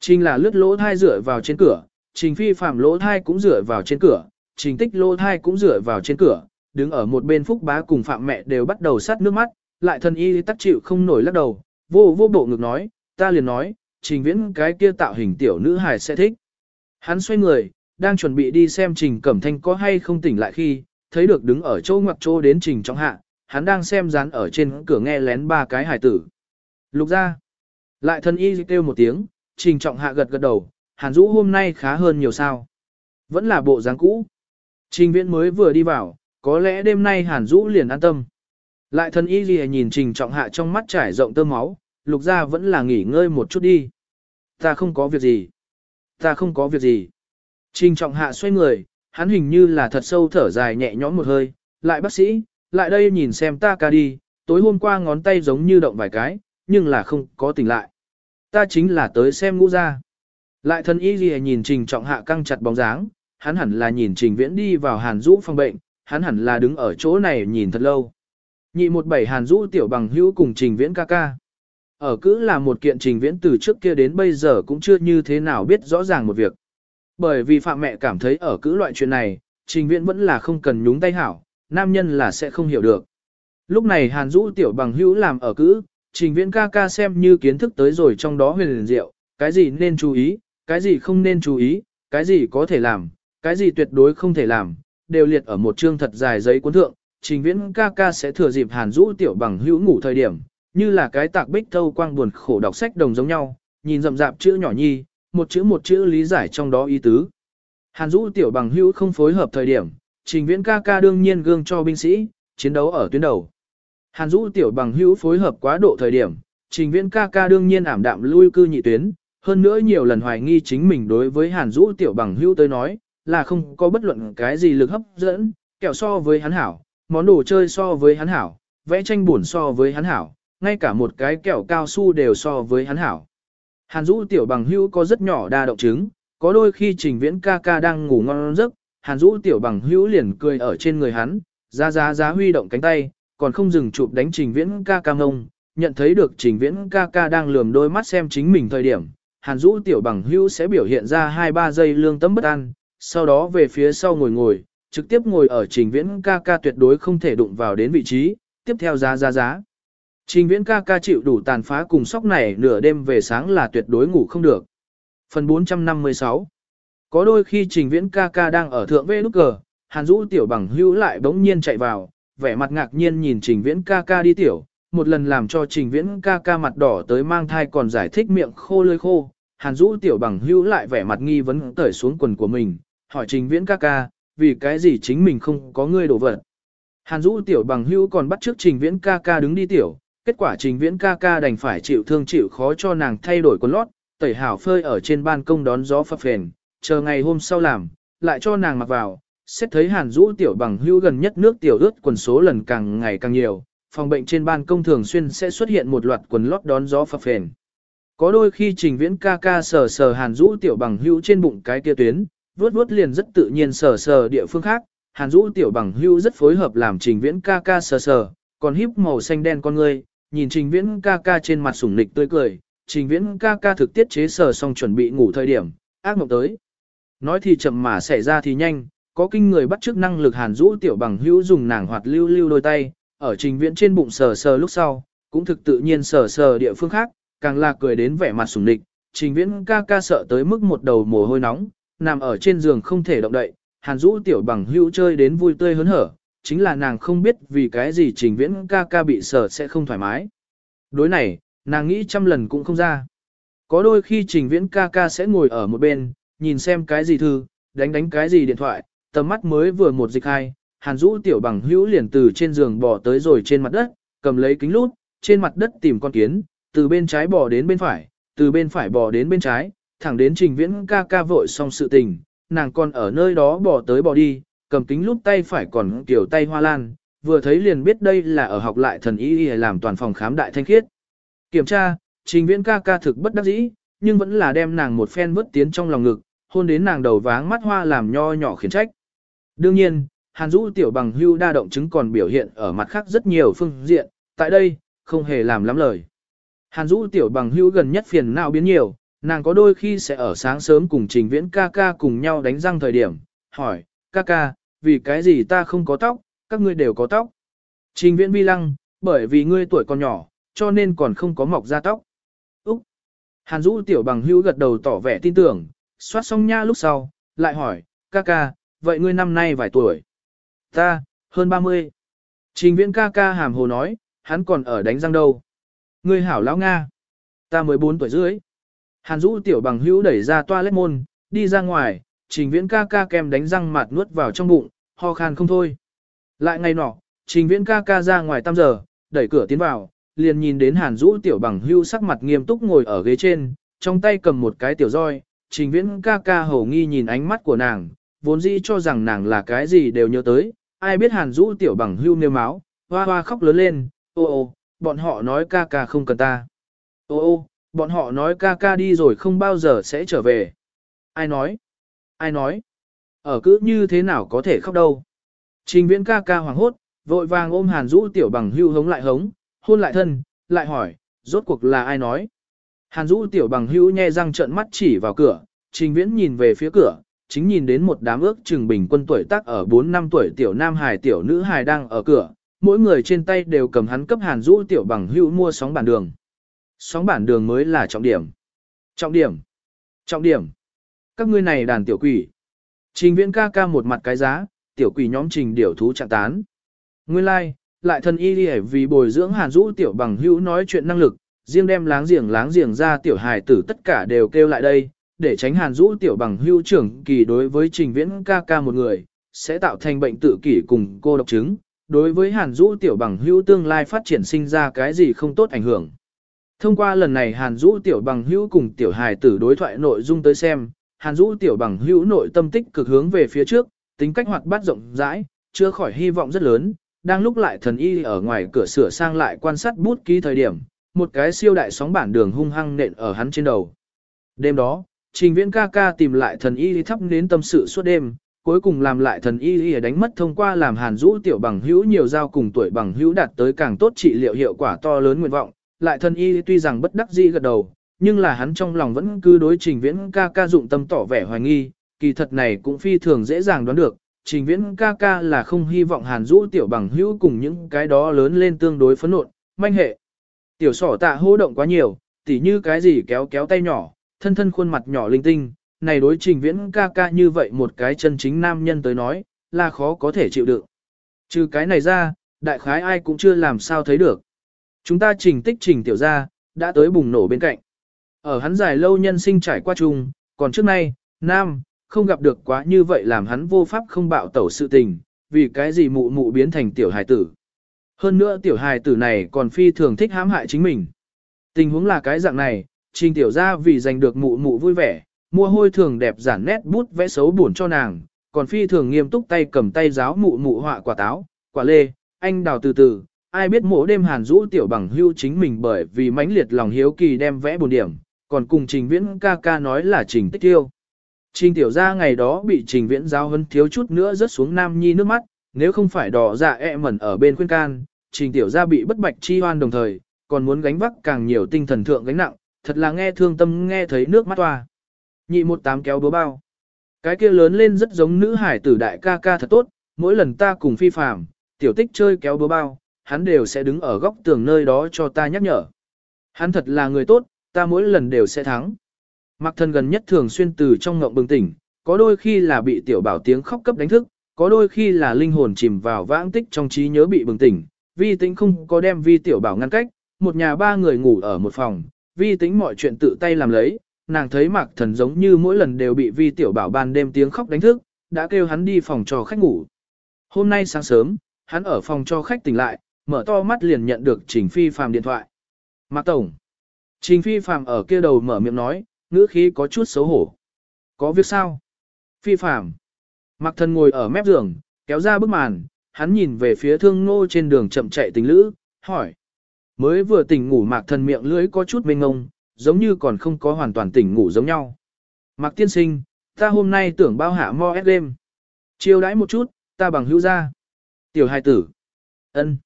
A: Trình là lướt lỗ thai rửa vào trên cửa, trình phi phạm lỗ thai cũng rửa vào trên cửa, trình tích lỗ thai cũng rửa vào trên cửa, đứng ở một bên phúc bá cùng phạm mẹ đều bắt đầu sát nước mắt, lại thân y tắc chịu không nổi lắc đầu, vô vô bộ ngực nói, ta liền nói, trình viễn cái kia tạo hình tiểu nữ hài sẽ thích. Hắn xoay người, đang chuẩn bị đi xem trình cẩm thanh có hay không tỉnh lại khi, thấy được đứng ở chỗ ngoặc chỗ đến trình trong hạ, hắn đang xem dán ở trên cửa nghe lén ba cái hài tử. Lục ra, lại thân y kêu một tiếng, trình trọng hạ gật gật đầu, hàn rũ hôm nay khá hơn nhiều sao. Vẫn là bộ dáng cũ. Trình viễn mới vừa đi vào, có lẽ đêm nay Hàn Dũ liền an tâm. Lại thần y gì nhìn trình trọng hạ trong mắt trải rộng tơ máu, lục ra vẫn là nghỉ ngơi một chút đi. Ta không có việc gì. Ta không có việc gì. Trình trọng hạ xoay người, hắn hình như là thật sâu thở dài nhẹ nhõm một hơi, lại bác sĩ, lại đây nhìn xem ta ca đi, tối hôm qua ngón tay giống như động vài cái, nhưng là không có tỉnh lại. Ta chính là tới xem ngũ ra. Lại thần y gì nhìn trình trọng hạ căng chặt bóng dáng, hắn hẳn là nhìn trình viễn đi vào hàn rũ phòng bệnh, hắn hẳn là đứng ở chỗ này nhìn thật lâu. Nhị một bảy hàn rũ tiểu bằng hữu cùng trình viễn ca ca. Ở cứ là một kiện trình viễn từ trước kia đến bây giờ cũng chưa như thế nào biết rõ ràng một việc. Bởi vì phạm mẹ cảm thấy ở cứ loại chuyện này, trình viễn vẫn là không cần nhúng tay hảo, nam nhân là sẽ không hiểu được. Lúc này hàn rũ tiểu bằng hữu làm ở cứ, trình viễn ca ca xem như kiến thức tới rồi trong đó huyền liền diệu, cái gì nên chú ý, cái gì không nên chú ý, cái gì có thể làm, cái gì tuyệt đối không thể làm, đều liệt ở một chương thật dài giấy cuốn thượng, trình viễn ca ca sẽ thừa dịp hàn rũ tiểu bằng hữu ngủ thời điểm, như là cái tạc bích thâu quang buồn khổ đọc sách đồng giống nhau, nhìn rậm rạp chữ nhỏ nhi, một chữ một chữ lý giải trong đó ý tứ. Hàn rũ tiểu bằng hữu không phối hợp thời điểm, trình viễn ca ca đương nhiên gương cho binh sĩ, chiến đấu ở tuyến đầu. Hàn rũ tiểu bằng hữu phối hợp quá độ thời điểm, trình viễn ca ca đương nhiên ảm đạm lui cư nhị tuyến, hơn nữa nhiều lần hoài nghi chính mình đối với hàn rũ tiểu bằng hữu tới nói, là không có bất luận cái gì lực hấp dẫn, kẹo so với hắn hảo, món đồ chơi so với hắn hảo, vẽ tranh buồn so với hắn hảo, ngay cả một cái kẹo cao su đều so với hắn hảo. Hàn Dũ tiểu bằng hữu có rất nhỏ đa động chứng, có đôi khi Trình Viễn ca ca đang ngủ ngon giấc, Hàn Dũ tiểu bằng hữu liền cười ở trên người hắn, ra ra ra huy động cánh tay, còn không dừng chụp đánh Trình Viễn ca ca ngông, nhận thấy được Trình Viễn ca ca đang lườm đôi mắt xem chính mình thời điểm, Hàn Dũ tiểu bằng hữu sẽ biểu hiện ra 2-3 giây lương tâm bất an, sau đó về phía sau ngồi ngồi, trực tiếp ngồi ở Trình Viễn ca ca tuyệt đối không thể đụng vào đến vị trí, tiếp theo giá giá giá. Trình Viễn ca ca chịu đủ tàn phá cùng sóc này nửa đêm về sáng là tuyệt đối ngủ không được. Phần 456 Có đôi khi Trình Viễn ca ca đang ở thượng vê nút cờ, Hàn Dũ tiểu bằng hữu lại bỗng nhiên chạy vào, vẻ mặt ngạc nhiên nhìn Trình Viễn ca ca đi tiểu, một lần làm cho Trình Viễn ca ca mặt đỏ tới mang thai còn giải thích miệng khô lưỡi khô. Hàn Dũ tiểu bằng hữu lại vẻ mặt nghi vấn tởi xuống quần của mình, hỏi Trình Viễn ca ca, vì cái gì chính mình không có ngươi đổ vật. Hàn Dũ tiểu bằng hữu còn bắt trước Trình Viễn ca ca đứng đi tiểu, kết quả Trình Viễn ca ca đành phải chịu thương chịu khó cho nàng thay đổi quần lót, tẩy hảo phơi ở trên ban công đón gió phập phền, chờ ngày hôm sau làm, lại cho nàng mặc vào, xét thấy Hàn Dũ tiểu bằng hữu gần nhất nước tiểu ướt quần số lần càng ngày càng nhiều, phòng bệnh trên ban công thường xuyên sẽ xuất hiện một loạt quần lót đón gió phập phền. Có đôi khi Trình Viễn ca ca sờ sờ Hàn Dũ tiểu bằng hữu trên bụng cái kia tuyến, vuốt vuốt liền rất tự nhiên sờ sờ địa phương khác, Hàn Dũ tiểu bằng hưu rất phối hợp làm Trình Viễn ca ca sờ sờ, còn híp màu xanh đen con ngươi, nhìn Trình Viễn ca ca trên mặt sủng nịch tươi cười, Trình Viễn ca ca thực tiết chế sờ xong chuẩn bị ngủ thời điểm, ác mộng tới. Nói thì chậm mà xảy ra thì nhanh, có kinh người bắt chức năng lực Hàn Dũ tiểu bằng hữu dùng nàng hoạt lưu lưu đôi tay, ở Trình Viễn trên bụng sờ sờ lúc sau, cũng thực tự nhiên sờ sờ địa phương khác, càng là cười đến vẻ mặt sủng nịch. Trình Viễn ca ca sợ tới mức một đầu mồ hôi nóng, nằm ở trên giường không thể động đậy, Hàn Dũ tiểu bằng hữu chơi đến vui tươi hớn hở, chính là nàng không biết vì cái gì trình viễn ca ca bị sở sẽ không thoải mái. Đối này, nàng nghĩ trăm lần cũng không ra. Có đôi khi trình viễn ca ca sẽ ngồi ở một bên, nhìn xem cái gì thư, đánh đánh cái gì điện thoại, tầm mắt mới vừa một dịch hai, Hàn Dũ tiểu bằng hữu liền từ trên giường bò tới rồi trên mặt đất, cầm lấy kính lút, trên mặt đất tìm con kiến, từ bên trái bò đến bên phải, từ bên phải bò đến bên trái, thẳng đến trình viễn ca ca vội xong sự tình, nàng còn ở nơi đó bỏ tới bỏ đi, cầm kính lút tay phải còn kiểu tay hoa lan, vừa thấy liền biết đây là ở học lại thần y làm toàn phòng khám đại thanh khiết. Kiểm tra, trình viễn ca ca thực bất đắc dĩ, nhưng vẫn là đem nàng một phen vứt tiến trong lòng ngực, hôn đến nàng đầu váng mắt hoa làm nho nhỏ khiển trách. Đương nhiên, Hàn Dũ tiểu bằng hưu đa động chứng còn biểu hiện ở mặt khác rất nhiều phương diện, tại đây, không hề làm lắm lời. Hàn Dũ tiểu bằng hưu gần nhất phiền não biến nhiều, nàng có đôi khi sẽ ở sáng sớm cùng trình viễn ca ca cùng nhau đánh răng thời điểm, hỏi, ca ca, vì cái gì ta không có tóc, các ngươi đều có tóc. Trình viễn vi lăng, bởi vì ngươi tuổi còn nhỏ, cho nên còn không có mọc ra tóc. Úc! Hàn Dũ tiểu bằng hữu gật đầu tỏ vẻ tin tưởng, soát xong nha lúc sau, lại hỏi, ca ca, vậy ngươi năm nay vài tuổi? Ta, hơn 30. Trình viễn ca ca hàm hồ nói, hắn còn ở đánh răng đâu. Ngươi hảo lão Nga. Ta 14 tuổi rưỡi Hàn Dũ tiểu bằng hữu đẩy ra toilet môn, đi ra ngoài, trình viễn ca ca kem đánh răng mạt nuốt vào trong bụng, ho khan không thôi. Lại ngày nọ, trình viễn ca ca ra ngoài tam giờ, đẩy cửa tiến vào, liền nhìn đến hàn Dũ tiểu bằng hưu sắc mặt nghiêm túc ngồi ở ghế trên, trong tay cầm một cái tiểu roi, trình viễn ca ca hầu nghi nhìn ánh mắt của nàng, vốn dĩ cho rằng nàng là cái gì đều nhớ tới, ai biết hàn Dũ tiểu bằng hưu nêu máu, hoa hoa khóc lớn lên, ô ô, bọn họ nói ca ca không cần ta. Ô ô, bọn họ nói ca ca đi rồi không bao giờ sẽ trở về. Ai nói? Ai nói? Ở cứ như thế nào có thể khóc đâu? Trình viễn ca ca hoảng hốt, vội vàng ôm hàn rũ tiểu bằng hưu hống lại hống, hôn lại thân, lại hỏi, rốt cuộc là ai nói? Hàn rũ tiểu bằng hưu nhe răng trợn mắt chỉ vào cửa, trình viễn nhìn về phía cửa, chính nhìn đến một đám ước trừng bình quân tuổi tác ở 4 năm tuổi tiểu nam hài tiểu nữ hài đang ở cửa, mỗi người trên tay đều cầm hắn cấp hàn rũ tiểu bằng hưu mua sóng bản đường. Sóng bản đường mới là trọng điểm. Trọng điểm. Trọng điểm. Các ngươi này đàn tiểu quỷ. Trình viễn ca ca một mặt cái giá, tiểu quỷ nhóm trình điểu thú trạng tán. Nguyên lai, like, lại thân y đi vì bồi dưỡng hàn rũ tiểu bằng hữu nói chuyện năng lực, riêng đem láng giềng láng giềng ra tiểu hài tử tất cả đều kêu lại đây, để tránh hàn rũ tiểu bằng hữu trưởng kỳ đối với trình viễn ca ca một người, sẽ tạo thành bệnh tự kỷ cùng cô độc chứng, đối với hàn rũ tiểu bằng hữu tương lai phát triển sinh ra cái gì không tốt ảnh hưởng. Thông qua lần này hàn Dũ tiểu bằng hữu cùng tiểu hài tử đối thoại nội dung tới xem, hàn Dũ tiểu bằng hữu nội tâm tích cực hướng về phía trước, tính cách hoạt bát rộng rãi, chưa khỏi hy vọng rất lớn, đang lúc lại thần y ở ngoài cửa sửa sang lại quan sát bút ký thời điểm, một cái siêu đại sóng bản đường hung hăng nện ở hắn trên đầu. Đêm đó, trình viễn ca ca tìm lại thần y thắp nến tâm sự suốt đêm, cuối cùng làm lại thần y đánh mất thông qua làm hàn Dũ tiểu bằng hữu nhiều giao cùng tuổi bằng hữu đạt tới càng tốt trị liệu hiệu quả to lớn nguyện vọng. Lại thân y tuy rằng bất đắc dĩ gật đầu, nhưng là hắn trong lòng vẫn cứ đối trình viễn ca ca dụng tâm tỏ vẻ hoài nghi, kỳ thật này cũng phi thường dễ dàng đoán được, trình viễn ca ca là không hy vọng hàn rũ tiểu bằng hữu cùng những cái đó lớn lên tương đối phấn nộn, manh hệ. Tiểu sỏ tạ hô động quá nhiều, tỉ như cái gì kéo kéo tay nhỏ, thân thân khuôn mặt nhỏ linh tinh, này đối trình viễn ca ca như vậy một cái chân chính nam nhân tới nói, là khó có thể chịu đựng. Trừ cái này ra, đại khái ai cũng chưa làm sao thấy được. Chúng ta trình tích trình tiểu ra, đã tới bùng nổ bên cạnh. Ở hắn dài lâu nhân sinh trải qua chung, còn trước nay, nam, không gặp được quá như vậy làm hắn vô pháp không bạo tẩu sự tình, vì cái gì mụ mụ biến thành tiểu hài tử. Hơn nữa tiểu hài tử này còn phi thường thích hãm hại chính mình. Tình huống là cái dạng này, trình tiểu ra vì giành được mụ mụ vui vẻ, mua hôi thường đẹp giản nét bút vẽ xấu buồn cho nàng, còn phi thường nghiêm túc tay cầm tay giáo mụ mụ họa quả táo, quả lê, anh đào từ từ, ai biết mỗi đêm hàn rũ tiểu bằng hưu chính mình bởi vì mãnh liệt lòng hiếu kỳ đem vẽ buồn điểm, còn cùng trình viễn ca ca nói là trình tích tiêu. Trình tiểu ra ngày đó bị trình viễn giáo hấn thiếu chút nữa rớt xuống nam nhi nước mắt, nếu không phải đỏ dạ e mẩn ở bên khuyên can, trình tiểu ra bị bất bạch chi hoan đồng thời, còn muốn gánh vác càng nhiều tinh thần thượng gánh nặng, thật là nghe thương tâm nghe thấy nước mắt toa. Nhị một tám kéo búa bao. Cái kia lớn lên rất giống nữ hải tử đại ca ca thật tốt, mỗi lần ta cùng phi phàm, tiểu tích chơi kéo búa bao, hắn đều sẽ đứng ở góc tường nơi đó cho ta nhắc nhở. Hắn thật là người tốt, ta mỗi lần đều sẽ thắng. Mặc thần gần nhất thường xuyên từ trong ngộng bừng tỉnh, có đôi khi là bị tiểu bảo tiếng khóc cấp đánh thức, có đôi khi là linh hồn chìm vào vãng tích trong trí nhớ bị bừng tỉnh, vi tính không có đem vi tiểu bảo ngăn cách, một nhà ba người ngủ ở một phòng, vi tính mọi chuyện tự tay làm lấy, nàng thấy mạc thần giống như mỗi lần đều bị vi tiểu bảo ban đêm tiếng khóc đánh thức, đã kêu hắn đi phòng cho khách ngủ. Hôm nay sáng sớm, hắn ở phòng cho khách tỉnh lại, mở to mắt liền nhận được Trình Phi Phạm điện thoại. Mạc Tổng. Trình Phi Phạm ở kia đầu mở miệng nói, ngữ khí có chút xấu hổ. Có việc sao? Phi Phạm. Mạc Thần ngồi ở mép giường, kéo ra bức màn, hắn nhìn về phía thương nô trên đường chậm chạy tình lữ, hỏi. Mới vừa tỉnh ngủ Mạc Thần miệng lưỡi có chút mênh ngông, giống như còn không có hoàn toàn tỉnh ngủ giống nhau. Mạc Tiên Sinh, ta hôm nay tưởng bao hạ mo ép đêm. Chiêu đãi một chút, ta bằng hữu ra. Tiểu hai tử. ân.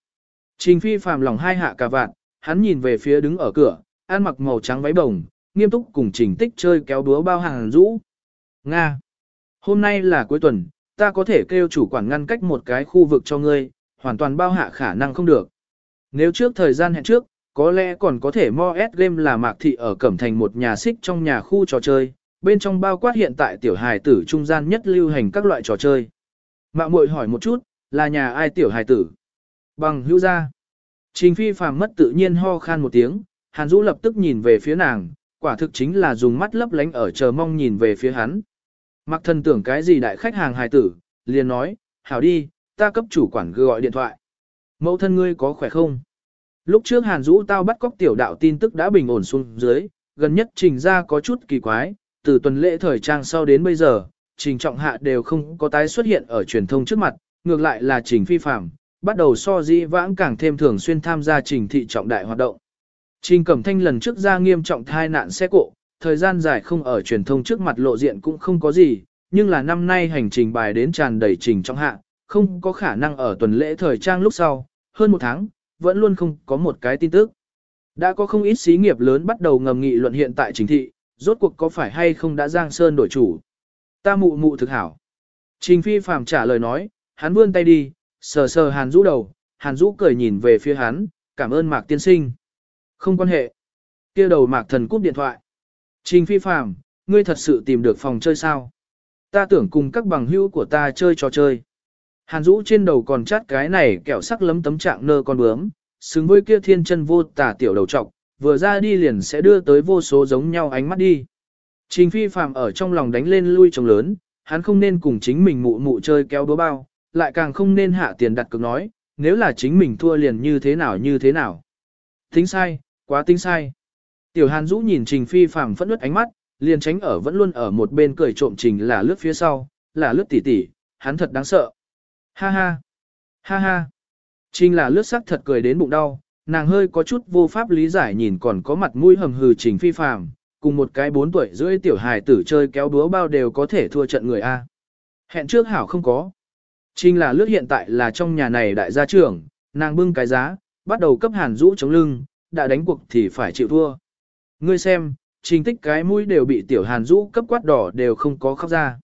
A: Trình Phi phàm lòng hai hạ cả vạn, hắn nhìn về phía đứng ở cửa, ăn mặc màu trắng váy bồng, nghiêm túc cùng trình tích chơi kéo đúa bao hàng rũ. Nga. Hôm nay là cuối tuần, ta có thể kêu chủ quản ngăn cách một cái khu vực cho ngươi, hoàn toàn bao hạ khả năng không được. Nếu trước thời gian hẹn trước, có lẽ còn có thể Mo S Game là mạc thị ở Cẩm Thành một nhà xích trong nhà khu trò chơi, bên trong bao quát hiện tại tiểu hài tử trung gian nhất lưu hành các loại trò chơi. Mạng muội hỏi một chút, là nhà ai tiểu hài tử? Bằng hữu gia. Trình phi phàm mất tự nhiên ho khan một tiếng, Hàn Dũ lập tức nhìn về phía nàng, quả thực chính là dùng mắt lấp lánh ở chờ mong nhìn về phía hắn. Mặc thần tưởng cái gì đại khách hàng hài tử, liền nói, hảo đi, ta cấp chủ quản gọi điện thoại. Mẫu thân ngươi có khỏe không? Lúc trước Hàn Dũ tao bắt cóc tiểu đạo tin tức đã bình ổn xuống dưới, gần nhất trình ra có chút kỳ quái, từ tuần lễ thời trang sau đến bây giờ, trình trọng hạ đều không có tái xuất hiện ở truyền thông trước mặt, ngược lại là trình phi phạm, bắt đầu so dĩ vãng càng thêm thường xuyên tham gia trình thị trọng đại hoạt động. Trình Cẩm Thanh lần trước ra nghiêm trọng thai nạn xe cộ, thời gian dài không ở truyền thông trước mặt lộ diện cũng không có gì, nhưng là năm nay hành trình bài đến tràn đầy trình trọng hạ, không có khả năng ở tuần lễ thời trang lúc sau, hơn một tháng, vẫn luôn không có một cái tin tức. Đã có không ít xí nghiệp lớn bắt đầu ngầm nghị luận hiện tại chính thị, rốt cuộc có phải hay không đã Giang Sơn đổi chủ. Ta mụ mụ thực hảo. Trình phi phàm trả lời nói, hắn vươn tay đi, sờ sờ hàn Dũ đầu, hàn Dũ cười nhìn về phía hắn, cảm ơn mạc tiên sinh. Không quan hệ. kia đầu mạc thần cúp điện thoại. Trình phi phàm, ngươi thật sự tìm được phòng chơi sao? Ta tưởng cùng các bằng hữu của ta chơi trò chơi. Hàn Dũ trên đầu còn chát cái này kẹo sắc lấm tấm trạng nơ con bướm, xứng với kia thiên chân vô tả tiểu đầu trọc, vừa ra đi liền sẽ đưa tới vô số giống nhau ánh mắt đi. Trình phi phạm ở trong lòng đánh lên lui trồng lớn, hắn không nên cùng chính mình mụ mụ chơi kéo đố bao, lại càng không nên hạ tiền đặt cược nói, nếu là chính mình thua liền như thế nào như thế nào. Tính sai, quá tính sai. Tiểu Hàn Dũ nhìn Trình Phi phàm phẫn nứt ánh mắt, liền tránh ở vẫn luôn ở một bên cười trộm Trình là lướt phía sau, là lướt tỉ tỉ, hắn thật đáng sợ. Ha ha, ha ha. Trình là lướt sắc thật cười đến bụng đau, nàng hơi có chút vô pháp lý giải nhìn còn có mặt mũi hầm hừ Trình Phi phàm, cùng một cái bốn tuổi rưỡi tiểu hài tử chơi kéo đúa bao đều có thể thua trận người A. Hẹn trước hảo không có. Trình là lướt hiện tại là trong nhà này đại gia trưởng, nàng bưng cái giá, bắt đầu cấp hàn rũ chống lưng, đã đánh cuộc thì phải chịu thua. Ngươi xem, trình tích cái mũi đều bị tiểu hàn rũ cấp quát đỏ đều không có khóc ra.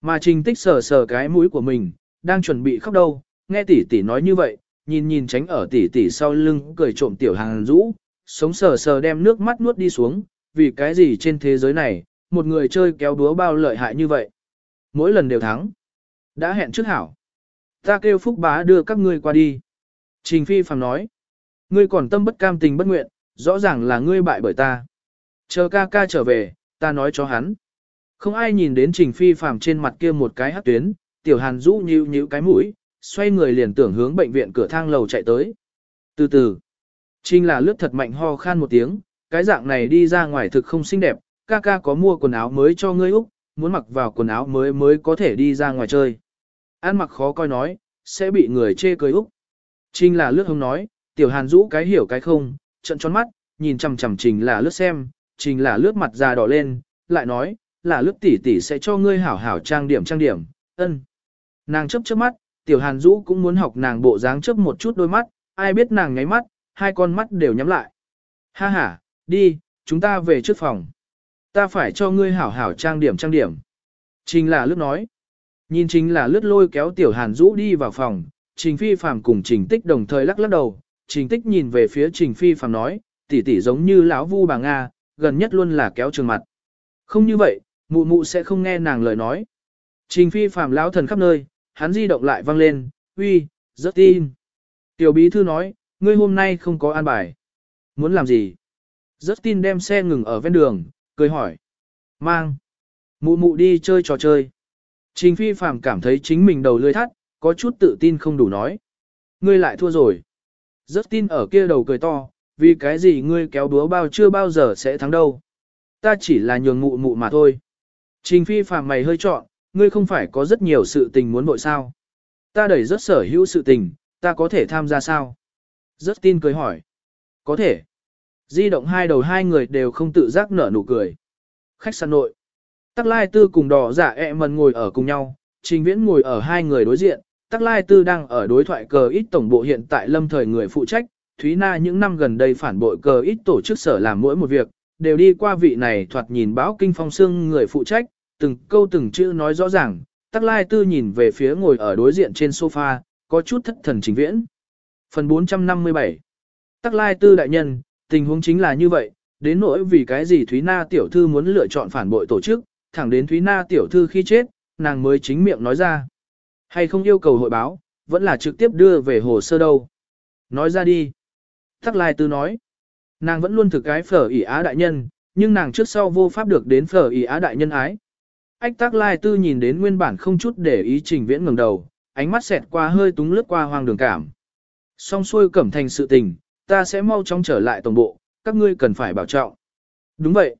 A: Mà trình tích sờ sờ cái mũi của mình, đang chuẩn bị khóc đâu, nghe tỷ tỷ nói như vậy, nhìn nhìn tránh ở tỷ tỷ sau lưng cười trộm tiểu hàn rũ, sống sờ sờ đem nước mắt nuốt đi xuống, vì cái gì trên thế giới này, một người chơi kéo đúa bao lợi hại như vậy. Mỗi lần đều thắng. Đã hẹn trước hảo. Ta kêu phúc bá đưa các ngươi qua đi. Trình phi phàm nói. Ngươi còn tâm bất cam tình bất nguyện, rõ ràng là ngươi bại bởi ta. Chờ ca ca trở về, ta nói cho hắn. Không ai nhìn đến trình phi phàm trên mặt kia một cái hát tuyến, tiểu hàn rũ nhíu nhíu cái mũi, xoay người liền tưởng hướng bệnh viện cửa thang lầu chạy tới. Từ từ, trình là lướt thật mạnh ho khan một tiếng, cái dạng này đi ra ngoài thực không xinh đẹp, ca ca có mua quần áo mới cho ngươi Úc, muốn mặc vào quần áo mới mới có thể đi ra ngoài chơi. Ăn mặc khó coi nói, sẽ bị người chê cười Úc. Trình là lướt hông nói, tiểu hàn rũ cái hiểu cái không, trận tròn mắt, nhìn chằm chằm trình là lướt xem, trình là lướt mặt già đỏ lên, lại nói, là lướt tỷ tỷ sẽ cho ngươi hảo hảo trang điểm trang điểm, ân. Nàng chấp chớp mắt, tiểu hàn rũ cũng muốn học nàng bộ dáng chớp một chút đôi mắt, ai biết nàng nháy mắt, hai con mắt đều nhắm lại. Ha ha, đi, chúng ta về trước phòng. Ta phải cho ngươi hảo hảo trang điểm trang điểm. Trình là lướt nói. Nhìn chính là lướt lôi kéo tiểu hàn rũ đi vào phòng, trình phi phàm cùng trình tích đồng thời lắc lắc đầu, trình tích nhìn về phía trình phi phàm nói, tỷ tỷ giống như lão vu bà Nga, gần nhất luôn là kéo trường mặt. Không như vậy, mụ mụ sẽ không nghe nàng lời nói. Trình phi phàm lão thần khắp nơi, hắn di động lại vang lên, uy, rất tin. Tiểu bí thư nói, ngươi hôm nay không có an bài. Muốn làm gì? Rất tin đem xe ngừng ở ven đường, cười hỏi. Mang. Mụ mụ đi chơi trò chơi. Trình phi phàm cảm thấy chính mình đầu lưỡi thắt, có chút tự tin không đủ nói. Ngươi lại thua rồi. Rất tin ở kia đầu cười to, vì cái gì ngươi kéo đúa bao chưa bao giờ sẽ thắng đâu. Ta chỉ là nhường mụ mụ mà thôi. Trình phi phàm mày hơi trọn, ngươi không phải có rất nhiều sự tình muốn bội sao. Ta đẩy rất sở hữu sự tình, ta có thể tham gia sao? Rất tin cười hỏi. Có thể. Di động hai đầu hai người đều không tự giác nở nụ cười. Khách sạn nội. Tắc Lai Tư cùng đỏ giả ẹ mần ngồi ở cùng nhau, Trình Viễn ngồi ở hai người đối diện, Tắc Lai Tư đang ở đối thoại cờ ít tổng bộ hiện tại lâm thời người phụ trách, Thúy Na những năm gần đây phản bội cờ ít tổ chức sở làm mỗi một việc, đều đi qua vị này thoạt nhìn báo kinh phong xương người phụ trách, từng câu từng chữ nói rõ ràng, Tắc Lai Tư nhìn về phía ngồi ở đối diện trên sofa, có chút thất thần Trình Viễn. Phần 457 Tắc Lai Tư đại nhân, tình huống chính là như vậy, đến nỗi vì cái gì Thúy Na tiểu thư muốn lựa chọn phản bội tổ chức, thẳng đến Thúy Na tiểu thư khi chết, nàng mới chính miệng nói ra. Hay không yêu cầu hội báo, vẫn là trực tiếp đưa về hồ sơ đâu. Nói ra đi. Tắc Lai Tư nói. Nàng vẫn luôn thực cái phở ỉ á đại nhân, nhưng nàng trước sau vô pháp được đến phở ỉ á đại nhân ái. Ách tác lai tư nhìn đến nguyên bản không chút để ý trình viễn ngẩng đầu, ánh mắt xẹt qua hơi túng lướt qua hoang đường cảm. Xong xuôi cẩm thành sự tình, ta sẽ mau chóng trở lại tổng bộ, các ngươi cần phải bảo trọng. Đúng vậy.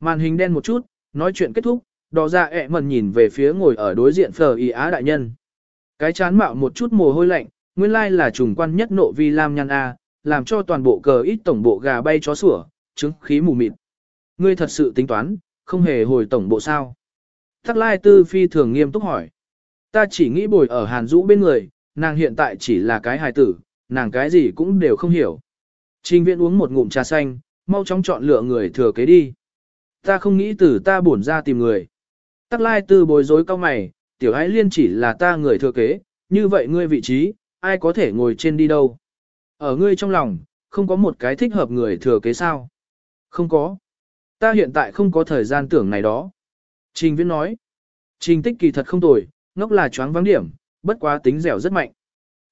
A: Màn hình đen một chút, nói chuyện kết thúc, đỏ ra ẹ mần nhìn về phía ngồi ở đối diện phờ y á đại nhân. Cái chán mạo một chút mồ hôi lạnh, nguyên lai là trùng quan nhất nộ vi lam nhăn A, làm cho toàn bộ cờ ít tổng bộ gà bay chó sủa, trứng khí mù mịt. Ngươi thật sự tính toán, không hề hồi tổng bộ sao. Tắc lai tư phi thường nghiêm túc hỏi. Ta chỉ nghĩ bồi ở Hàn Dũ bên người, nàng hiện tại chỉ là cái hài tử, nàng cái gì cũng đều không hiểu. Trình viện uống một ngụm trà xanh, mau chóng chọn lựa người thừa kế đi. Ta không nghĩ từ ta bổn ra tìm người. Tắc lai tư bối rối cao mày, tiểu ái liên chỉ là ta người thừa kế, như vậy ngươi vị trí, ai có thể ngồi trên đi đâu. Ở ngươi trong lòng, không có một cái thích hợp người thừa kế sao. Không có. Ta hiện tại không có thời gian tưởng này đó. Trình viễn nói. Trình tích kỳ thật không tồi, ngốc là choáng vắng điểm, bất quá tính dẻo rất mạnh.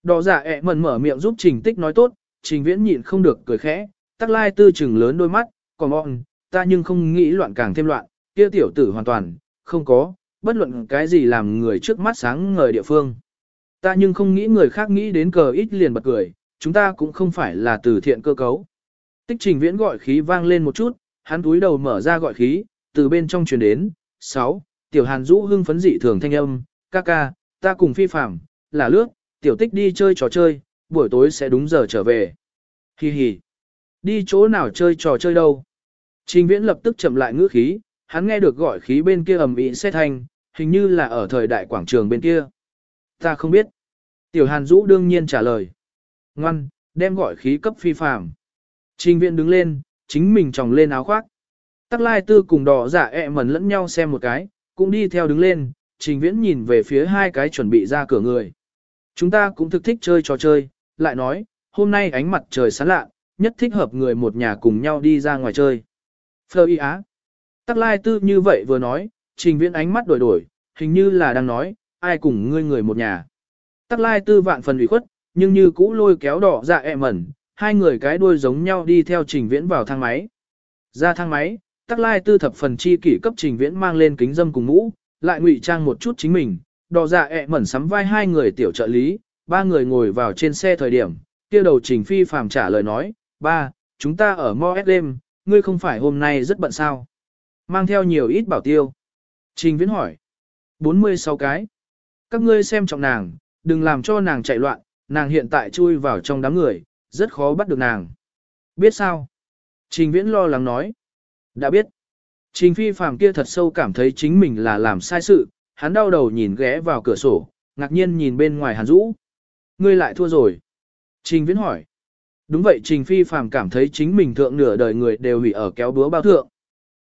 A: Đỏ giả ẹ mần mở miệng giúp trình tích nói tốt, trình viễn nhịn không được cười khẽ, tắc lai tư chừng lớn đôi mắt, còn bọn, ta nhưng không nghĩ loạn càng thêm loạn, kia tiểu tử hoàn toàn, không có, bất luận cái gì làm người trước mắt sáng ngời địa phương. Ta nhưng không nghĩ người khác nghĩ đến cờ ít liền bật cười, chúng ta cũng không phải là từ thiện cơ cấu. Tích trình viễn gọi khí vang lên một chút, hắn túi đầu mở ra gọi khí, từ bên trong truyền đến, 6. Tiểu hàn rũ hưng phấn dị thường thanh âm, ca ca, ta cùng phi phạm, là lướt, tiểu tích đi chơi trò chơi, buổi tối sẽ đúng giờ trở về. Hi hi. Đi chỗ nào chơi trò chơi đâu? Trình viễn lập tức chậm lại ngữ khí, hắn nghe được gọi khí bên kia ầm ĩ xét thanh, hình như là ở thời đại quảng trường bên kia. Ta không biết. Tiểu hàn Dũ đương nhiên trả lời. Ngoan, đem gọi khí cấp phi phạm. Trình viễn đứng lên, chính mình tròng lên áo khoác. Tắc lai tư cùng đỏ giả ẹ mẩn lẫn nhau xem một cái, cũng đi theo đứng lên, trình viễn nhìn về phía hai cái chuẩn bị ra cửa người. Chúng ta cũng thực thích chơi trò chơi, lại nói, hôm nay ánh mặt trời sáng lạ, nhất thích hợp người một nhà cùng nhau đi ra ngoài chơi. Phơ y á. Tắc lai tư như vậy vừa nói, trình viễn ánh mắt đổi đổi, hình như là đang nói, ai cùng ngươi người một nhà. Tắc lai tư vạn phần ủy khuất, nhưng như cũ lôi kéo đỏ dạ ẹ mẩn, hai người cái đuôi giống nhau đi theo trình viễn vào thang máy. Ra thang máy, tắc lai tư thập phần chi kỷ cấp trình viễn mang lên kính dâm cùng mũ, lại ngụy trang một chút chính mình, đỏ dạ ẹ mẩn sắm vai hai người tiểu trợ lý, ba người ngồi vào trên xe thời điểm, kia đầu trình phi phàm trả lời nói, ba, chúng ta ở Mo đêm, ngươi không phải hôm nay rất bận sao? Mang theo nhiều ít bảo tiêu. Trình viễn hỏi. 46 cái. Các ngươi xem trọng nàng, đừng làm cho nàng chạy loạn, nàng hiện tại chui vào trong đám người, rất khó bắt được nàng. Biết sao? Trình viễn lo lắng nói. Đã biết. Trình phi phàm kia thật sâu cảm thấy chính mình là làm sai sự, hắn đau đầu nhìn ghé vào cửa sổ, ngạc nhiên nhìn bên ngoài hàn dũ. Ngươi lại thua rồi. Trình viễn hỏi. Đúng vậy Trình Phi Phàm cảm thấy chính mình thượng nửa đời người đều hủy ở kéo búa bao thượng.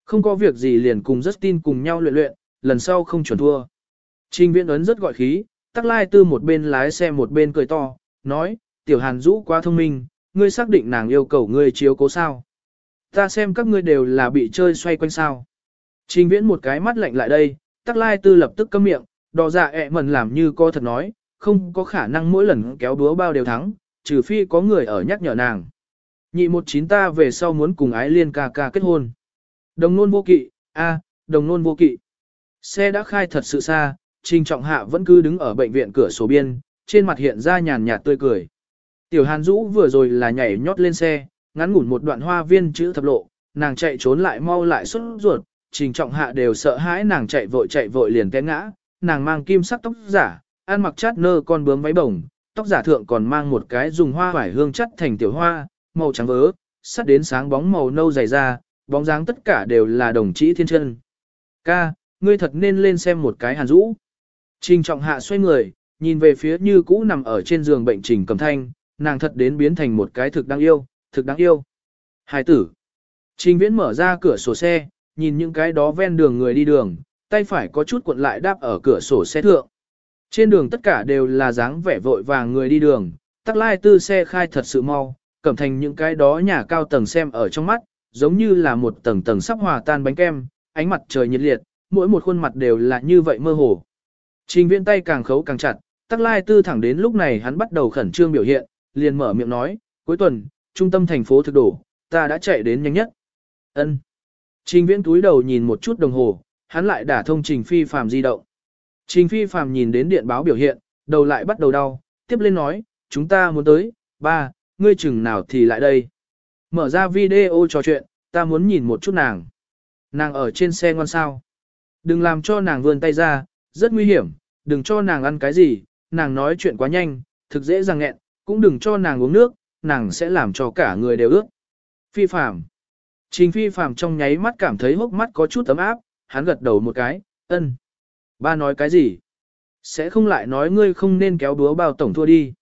A: Không có việc gì liền cùng Justin cùng nhau luyện luyện, lần sau không chuẩn thua. Trình Viễn ấn rất gọi khí, tắc lai tư một bên lái xe một bên cười to, nói, tiểu hàn rũ quá thông minh, ngươi xác định nàng yêu cầu ngươi chiếu cố sao. Ta xem các ngươi đều là bị chơi xoay quanh sao. Trình Viễn một cái mắt lạnh lại đây, tắc lai tư lập tức câm miệng, đỏ dạ ẹ mần làm như co thật nói, không có khả năng mỗi lần kéo búa bao đều thắng, trừ phi có người ở nhắc nhở nàng. Nhị một chín ta về sau muốn cùng ái liên ca ca kết hôn. Đồng nôn vô kỵ, a, đồng nôn vô kỵ. Xe đã khai thật sự xa, Trình Trọng Hạ vẫn cứ đứng ở bệnh viện cửa sổ biên, trên mặt hiện ra nhàn nhạt tươi cười. Tiểu Hàn Dũ vừa rồi là nhảy nhót lên xe, ngắn ngủn một đoạn hoa viên chữ thập lộ, nàng chạy trốn lại mau lại xuất ruột, Trình Trọng Hạ đều sợ hãi nàng chạy vội chạy vội liền té ngã, nàng mang kim sắc tóc giả, ăn mặc chát nơ con bướm váy bồng, tóc giả thượng còn mang một cái dùng hoa vải hương chất thành tiểu hoa, màu trắng vớ, sắt đến sáng bóng màu nâu dày ra, bóng dáng tất cả đều là đồng chí thiên chân. Ca, ngươi thật nên lên xem một cái hàn rũ. Trình trọng hạ xoay người, nhìn về phía như cũ nằm ở trên giường bệnh trình cầm thanh, nàng thật đến biến thành một cái thực đáng yêu, thực đáng yêu. Hải tử. Trình viễn mở ra cửa sổ xe, nhìn những cái đó ven đường người đi đường, tay phải có chút cuộn lại đáp ở cửa sổ xe thượng. Trên đường tất cả đều là dáng vẻ vội vàng người đi đường, tắc lai tư xe khai thật sự mau, cẩm thành những cái đó nhà cao tầng xem ở trong mắt, giống như là một tầng tầng sắp hòa tan bánh kem, ánh mặt trời nhiệt liệt, mỗi một khuôn mặt đều là như vậy mơ hồ. Trình viễn tay càng khấu càng chặt, tắc lai tư thẳng đến lúc này hắn bắt đầu khẩn trương biểu hiện, liền mở miệng nói, cuối tuần, trung tâm thành phố thực đổ, ta đã chạy đến nhanh nhất. Ân. Trình viễn túi đầu nhìn một chút đồng hồ, hắn lại đả thông Trình Phi Phàm di động. Trình Phi Phàm nhìn đến điện báo biểu hiện, đầu lại bắt đầu đau, tiếp lên nói, chúng ta muốn tới, ba, ngươi chừng nào thì lại đây. Mở ra video trò chuyện, ta muốn nhìn một chút nàng. Nàng ở trên xe ngon sao. Đừng làm cho nàng vươn tay ra, rất nguy hiểm, đừng cho nàng ăn cái gì, nàng nói chuyện quá nhanh, thực dễ dàng nghẹn, cũng đừng cho nàng uống nước, nàng sẽ làm cho cả người đều ướt. Phi Phàm Trình Phi Phàm trong nháy mắt cảm thấy hốc mắt có chút ấm áp, hắn gật đầu một cái, ân. Ba nói cái gì? Sẽ không lại nói ngươi không nên kéo búa bao tổng thua đi.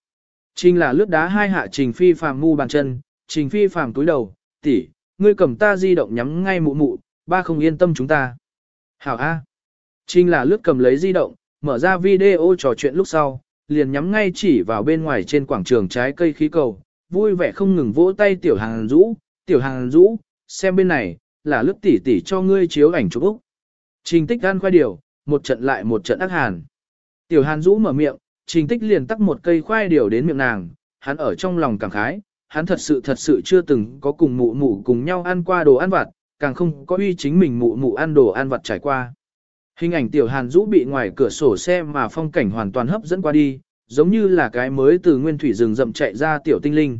A: Trình là lướt đá hai hạ Trình Phi Phàm ngu bàn chân, Trình Phi Phàm túi đầu, tỷ, ngươi cầm ta di động nhắm ngay mụ mụ, ba không yên tâm chúng ta. Hảo A. Trình là lướt cầm lấy di động, mở ra video trò chuyện lúc sau, liền nhắm ngay chỉ vào bên ngoài trên quảng trường trái cây khí cầu, vui vẻ không ngừng vỗ tay tiểu hàng rũ, tiểu hàng rũ, xem bên này, là lướt tỷ tỷ cho ngươi chiếu ảnh chụp Úc. Trình tích gan khoai điều, một trận lại một trận ác hàn. Tiểu hàn rũ mở miệng, trình tích liền tắc một cây khoai điều đến miệng nàng, hắn ở trong lòng cảm khái, hắn thật sự thật sự chưa từng có cùng mụ mụ cùng nhau ăn qua đồ ăn vặt, càng không có uy chính mình mụ mụ ăn đồ ăn vặt trải qua. Hình ảnh tiểu hàn rũ bị ngoài cửa sổ xe mà phong cảnh hoàn toàn hấp dẫn qua đi, giống như là cái mới từ nguyên thủy rừng rậm chạy ra tiểu tinh linh.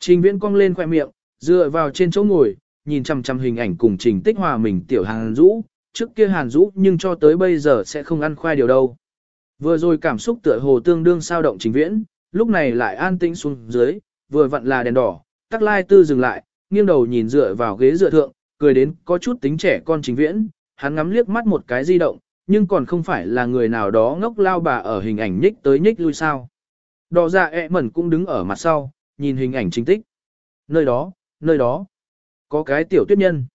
A: Trình viễn cong lên khoe miệng, dựa vào trên chỗ ngồi, nhìn chăm chăm hình ảnh cùng trình tích hòa mình tiểu hàn rũ, trước kia hàn rũ nhưng cho tới bây giờ sẽ không ăn khoai điều đâu. Vừa rồi cảm xúc tựa hồ tương đương sao động trình viễn, lúc này lại an tĩnh xuống dưới, vừa vặn là đèn đỏ, tắc lai tư dừng lại, nghiêng đầu nhìn dựa vào ghế dựa thượng, cười đến có chút tính trẻ con trình viễn, hắn ngắm liếc mắt một cái di động, nhưng còn không phải là người nào đó ngốc lao bà ở hình ảnh nhích tới nhích lui sao. Đỏ dạ ẹ mẩn cũng đứng ở mặt sau, nhìn hình ảnh chính tích. Nơi đó, nơi đó, có cái tiểu tuyết nhân.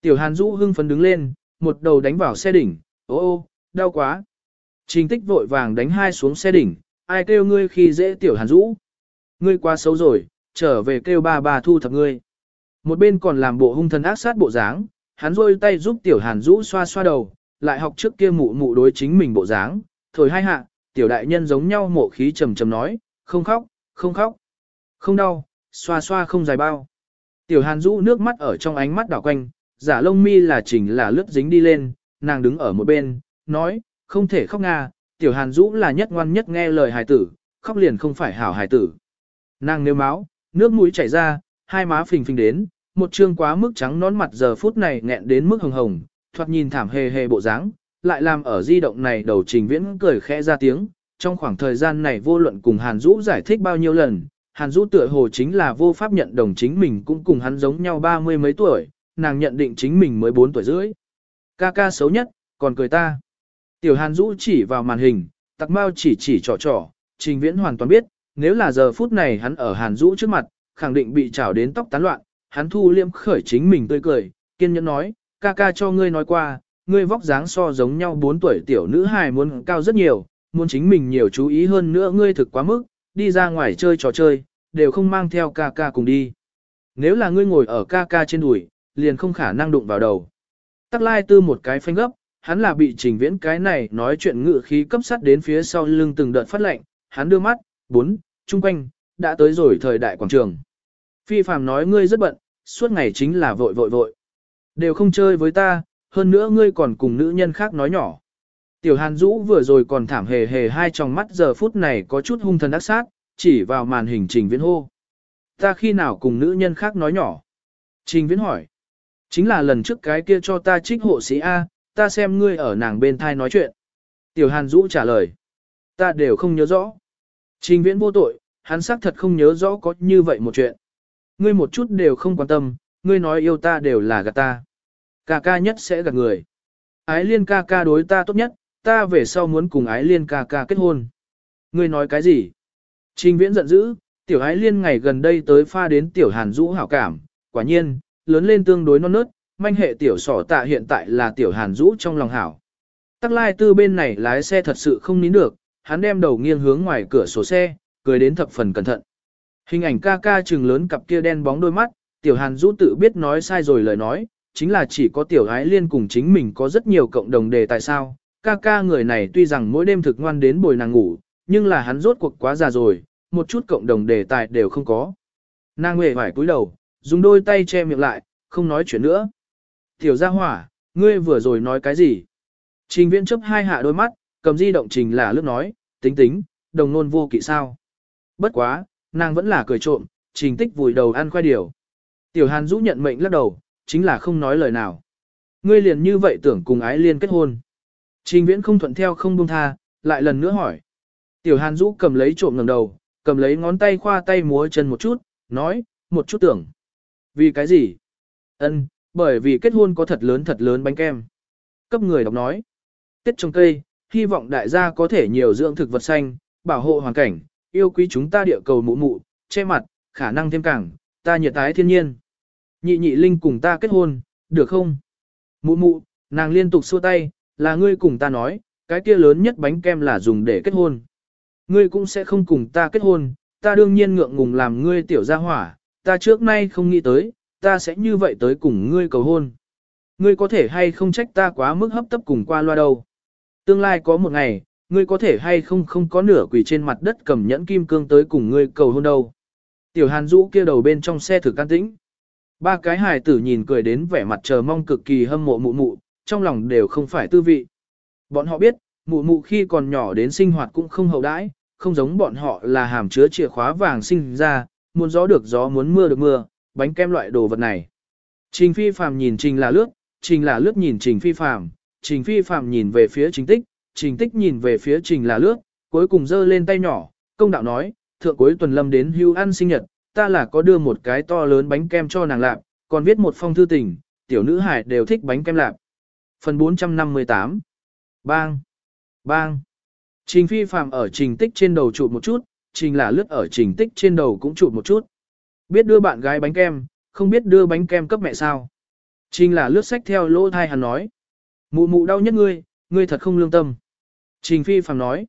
A: Tiểu hàn Dũ hưng phấn đứng lên, một đầu đánh vào xe đỉnh, ô ô, đau quá. Trình tích vội vàng đánh hai xuống xe đỉnh, ai kêu ngươi khi dễ tiểu hàn Dũ? Ngươi quá xấu rồi, trở về kêu ba bà thu thập ngươi. Một bên còn làm bộ hung thần ác sát bộ dáng, hắn rôi tay giúp tiểu hàn Dũ xoa xoa đầu, lại học trước kia mụ mụ đối chính mình bộ dáng, thổi hai hạ, tiểu đại nhân giống nhau mộ khí trầm trầm nói, không khóc, không khóc, không đau, xoa xoa không dài bao. Tiểu hàn Dũ nước mắt ở trong ánh mắt đảo quanh, giả lông mi là chỉnh là lướt dính đi lên, nàng đứng ở một bên, nói, không thể khóc nga, tiểu hàn Dũ là nhất ngoan nhất nghe lời hài tử, khóc liền không phải hảo hài tử. Nàng nêu máu, nước mũi chảy ra, hai má phình phình đến, một trương quá mức trắng nón mặt giờ phút này nghẹn đến mức hồng hồng, thoạt nhìn thảm hề hề bộ dáng, lại làm ở di động này đầu trình viễn cười khẽ ra tiếng, trong khoảng thời gian này vô luận cùng Hàn Dũ giải thích bao nhiêu lần, Hàn Dũ tựa hồ chính là vô pháp nhận đồng chính mình cũng cùng hắn giống nhau ba mươi mấy tuổi, nàng nhận định chính mình mới bốn tuổi rưỡi. Ca ca xấu nhất, còn cười ta. Tiểu Hàn Dũ chỉ vào màn hình, tặc mau chỉ chỉ trò trò, trình viễn hoàn toàn biết, nếu là giờ phút này hắn ở Hàn Dũ trước mặt, khẳng định bị trảo đến tóc tán loạn, hắn thu liêm khởi chính mình tươi cười, kiên nhẫn nói, ca ca cho ngươi nói qua, ngươi vóc dáng so giống nhau 4 tuổi tiểu nữ hài muốn cao rất nhiều, muốn chính mình nhiều chú ý hơn nữa ngươi thực quá mức, đi ra ngoài chơi trò chơi, đều không mang theo ca ca cùng đi. Nếu là ngươi ngồi ở ca ca trên đùi, liền không khả năng đụng vào đầu. Tắc lai tư một cái phanh gấp, hắn là bị trình viễn cái này nói chuyện ngự khí cấp sắt đến phía sau lưng từng đợt phát lệnh, hắn đưa mắt, bốn, chung quanh, đã tới rồi thời đại quảng trường. Phi phàm nói ngươi rất bận, suốt ngày chính là vội vội vội. Đều không chơi với ta, hơn nữa ngươi còn cùng nữ nhân khác nói nhỏ. Tiểu Hàn Dũ vừa rồi còn thảm hề hề hai tròng mắt giờ phút này có chút hung thần ác sát, chỉ vào màn hình trình viễn hô. Ta khi nào cùng nữ nhân khác nói nhỏ? Trình viễn hỏi. Chính là lần trước cái kia cho ta trích hộ sĩ A, ta xem ngươi ở nàng bên thai nói chuyện. Tiểu Hàn Dũ trả lời. Ta đều không nhớ rõ. Trình viễn vô tội, hắn xác thật không nhớ rõ có như vậy một chuyện. Ngươi một chút đều không quan tâm, ngươi nói yêu ta đều là gạt ta. Ca ca nhất sẽ gạt người. Ái liên ca ca đối ta tốt nhất, ta về sau muốn cùng ái liên ca ca kết hôn. Ngươi nói cái gì? Trình viễn giận dữ, tiểu ái liên ngày gần đây tới pha đến tiểu hàn Dũ hảo cảm, quả nhiên, lớn lên tương đối non nớt, manh hệ tiểu sỏ tạ hiện tại là tiểu hàn rũ trong lòng hảo. Tắc lai tư bên này lái xe thật sự không nín được, hắn đem đầu nghiêng hướng ngoài cửa sổ xe, cười đến thập phần cẩn thận. Hình ảnh ca ca trừng lớn cặp kia đen bóng đôi mắt, tiểu hàn rũ tự biết nói sai rồi lời nói, chính là chỉ có tiểu ái liên cùng chính mình có rất nhiều cộng đồng đề tại sao, ca ca người này tuy rằng mỗi đêm thực ngoan đến bồi nàng ngủ, nhưng là hắn rốt cuộc quá già rồi, một chút cộng đồng đề tài đều không có. Nàng nguệ vải cúi đầu, dùng đôi tay che miệng lại, không nói chuyện nữa. Tiểu gia hỏa, Ngươi vừa rồi nói cái gì? Trình viễn chấp hai hạ đôi mắt, cầm di động trình là lướt nói, tính tính, đồng nôn vô kỵ sao. Bất quá, nàng vẫn là cười trộm, trình tích vùi đầu ăn khoai điều. Tiểu hàn rũ nhận mệnh lắc đầu, chính là không nói lời nào. Ngươi liền như vậy tưởng cùng ái liên kết hôn. Trình viễn không thuận theo không buông tha, lại lần nữa hỏi. Tiểu hàn rũ cầm lấy trộm ngẩng đầu, cầm lấy ngón tay khoa tay múa chân một chút, nói, một chút tưởng. Vì cái gì? Ân, bởi vì kết hôn có thật lớn thật lớn bánh kem. Cấp người đọc nói. Tết trồng cây, hy vọng đại gia có thể nhiều dưỡng thực vật xanh, bảo hộ hoàn cảnh, yêu quý chúng ta địa cầu mụ mụ, che mặt, khả năng thêm cảng, ta nhiệt tái thiên nhiên. Nhị nhị linh cùng ta kết hôn, được không? Mụ mụ, nàng liên tục xua tay, là ngươi cùng ta nói, cái kia lớn nhất bánh kem là dùng để kết hôn. Ngươi cũng sẽ không cùng ta kết hôn, ta đương nhiên ngượng ngùng làm ngươi tiểu gia hỏa, ta trước nay không nghĩ tới, ta sẽ như vậy tới cùng ngươi cầu hôn. Ngươi có thể hay không trách ta quá mức hấp tấp cùng qua loa đâu. Tương lai có một ngày, ngươi có thể hay không không có nửa quỷ trên mặt đất cầm nhẫn kim cương tới cùng ngươi cầu hôn đâu. Tiểu hàn Dũ kia đầu bên trong xe thử can tĩnh. Ba cái hài tử nhìn cười đến vẻ mặt chờ mong cực kỳ hâm mộ mụ mụ, trong lòng đều không phải tư vị. Bọn họ biết, mụ mụ khi còn nhỏ đến sinh hoạt cũng không hậu đãi, không giống bọn họ là hàm chứa chìa khóa vàng sinh ra, muốn gió được gió muốn mưa được mưa, bánh kem loại đồ vật này. Trình phi phàm nhìn trình là lướt, trình là lướt nhìn trình phi phàm, trình phi phàm nhìn về phía trình tích, trình tích nhìn về phía trình là lướt, cuối cùng giơ lên tay nhỏ, công đạo nói, thượng cuối tuần lâm đến hưu ăn sinh nhật, ta là có đưa một cái to lớn bánh kem cho nàng lạp, còn viết một phong thư tình, tiểu nữ hải đều thích bánh kem lạp. Phần 458 Bang Bang Trình phi phàm ở trình tích trên đầu trụ một chút, trình là lướt ở trình tích trên đầu cũng chụp một chút. Biết đưa bạn gái bánh kem, không biết đưa bánh kem cấp mẹ sao. Trình là lướt sách theo lỗ thai hắn nói. Mụ mụ đau nhất ngươi, ngươi thật không lương tâm. Trình phi phàm nói.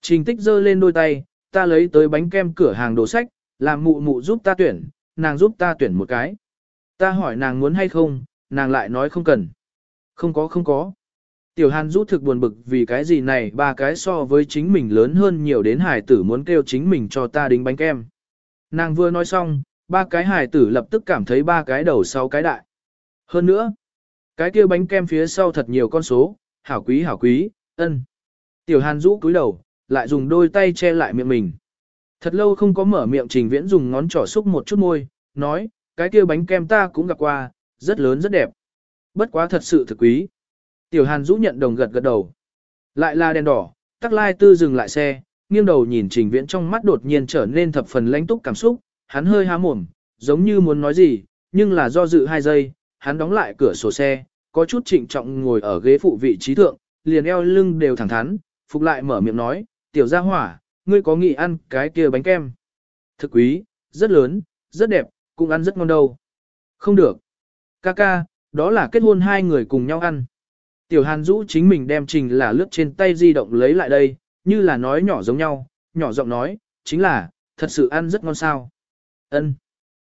A: Trình tích giơ lên đôi tay, ta lấy tới bánh kem cửa hàng đồ sách, làm mụ mụ giúp ta tuyển, nàng giúp ta tuyển một cái. Ta hỏi nàng muốn hay không, nàng lại nói không cần. Không có không có. Tiểu Hàn rũ thực buồn bực vì cái gì này ba cái so với chính mình lớn hơn nhiều đến hải tử muốn kêu chính mình cho ta đính bánh kem. Nàng vừa nói xong, ba cái hải tử lập tức cảm thấy ba cái đầu sau cái đại. Hơn nữa, cái kia bánh kem phía sau thật nhiều con số, hảo quý hảo quý, ân. Tiểu Hàn rũ cúi đầu, lại dùng đôi tay che lại miệng mình. Thật lâu không có mở miệng trình viễn dùng ngón trỏ xúc một chút môi, nói, cái kia bánh kem ta cũng gặp qua, rất lớn rất đẹp. Bất quá thật sự thực quý. Tiểu Hàn Dũ nhận đồng gật gật đầu. Lại là đèn đỏ, tắc lai tư dừng lại xe, nghiêng đầu nhìn trình viễn trong mắt đột nhiên trở nên thập phần lãnh túc cảm xúc, hắn hơi há mồm, giống như muốn nói gì, nhưng là do dự hai giây, hắn đóng lại cửa sổ xe, có chút trịnh trọng ngồi ở ghế phụ vị trí thượng, liền eo lưng đều thẳng thắn, phục lại mở miệng nói, tiểu gia hỏa, ngươi có nghĩ ăn cái kia bánh kem? Thực quý, rất lớn, rất đẹp, cũng ăn rất ngon đâu. Không được. Kaka, đó là kết hôn hai người cùng nhau ăn. Tiểu Hàn Dũ chính mình đem trình là lướt trên tay di động lấy lại đây, như là nói nhỏ giống nhau, nhỏ giọng nói, chính là, thật sự ăn rất ngon sao. Ân.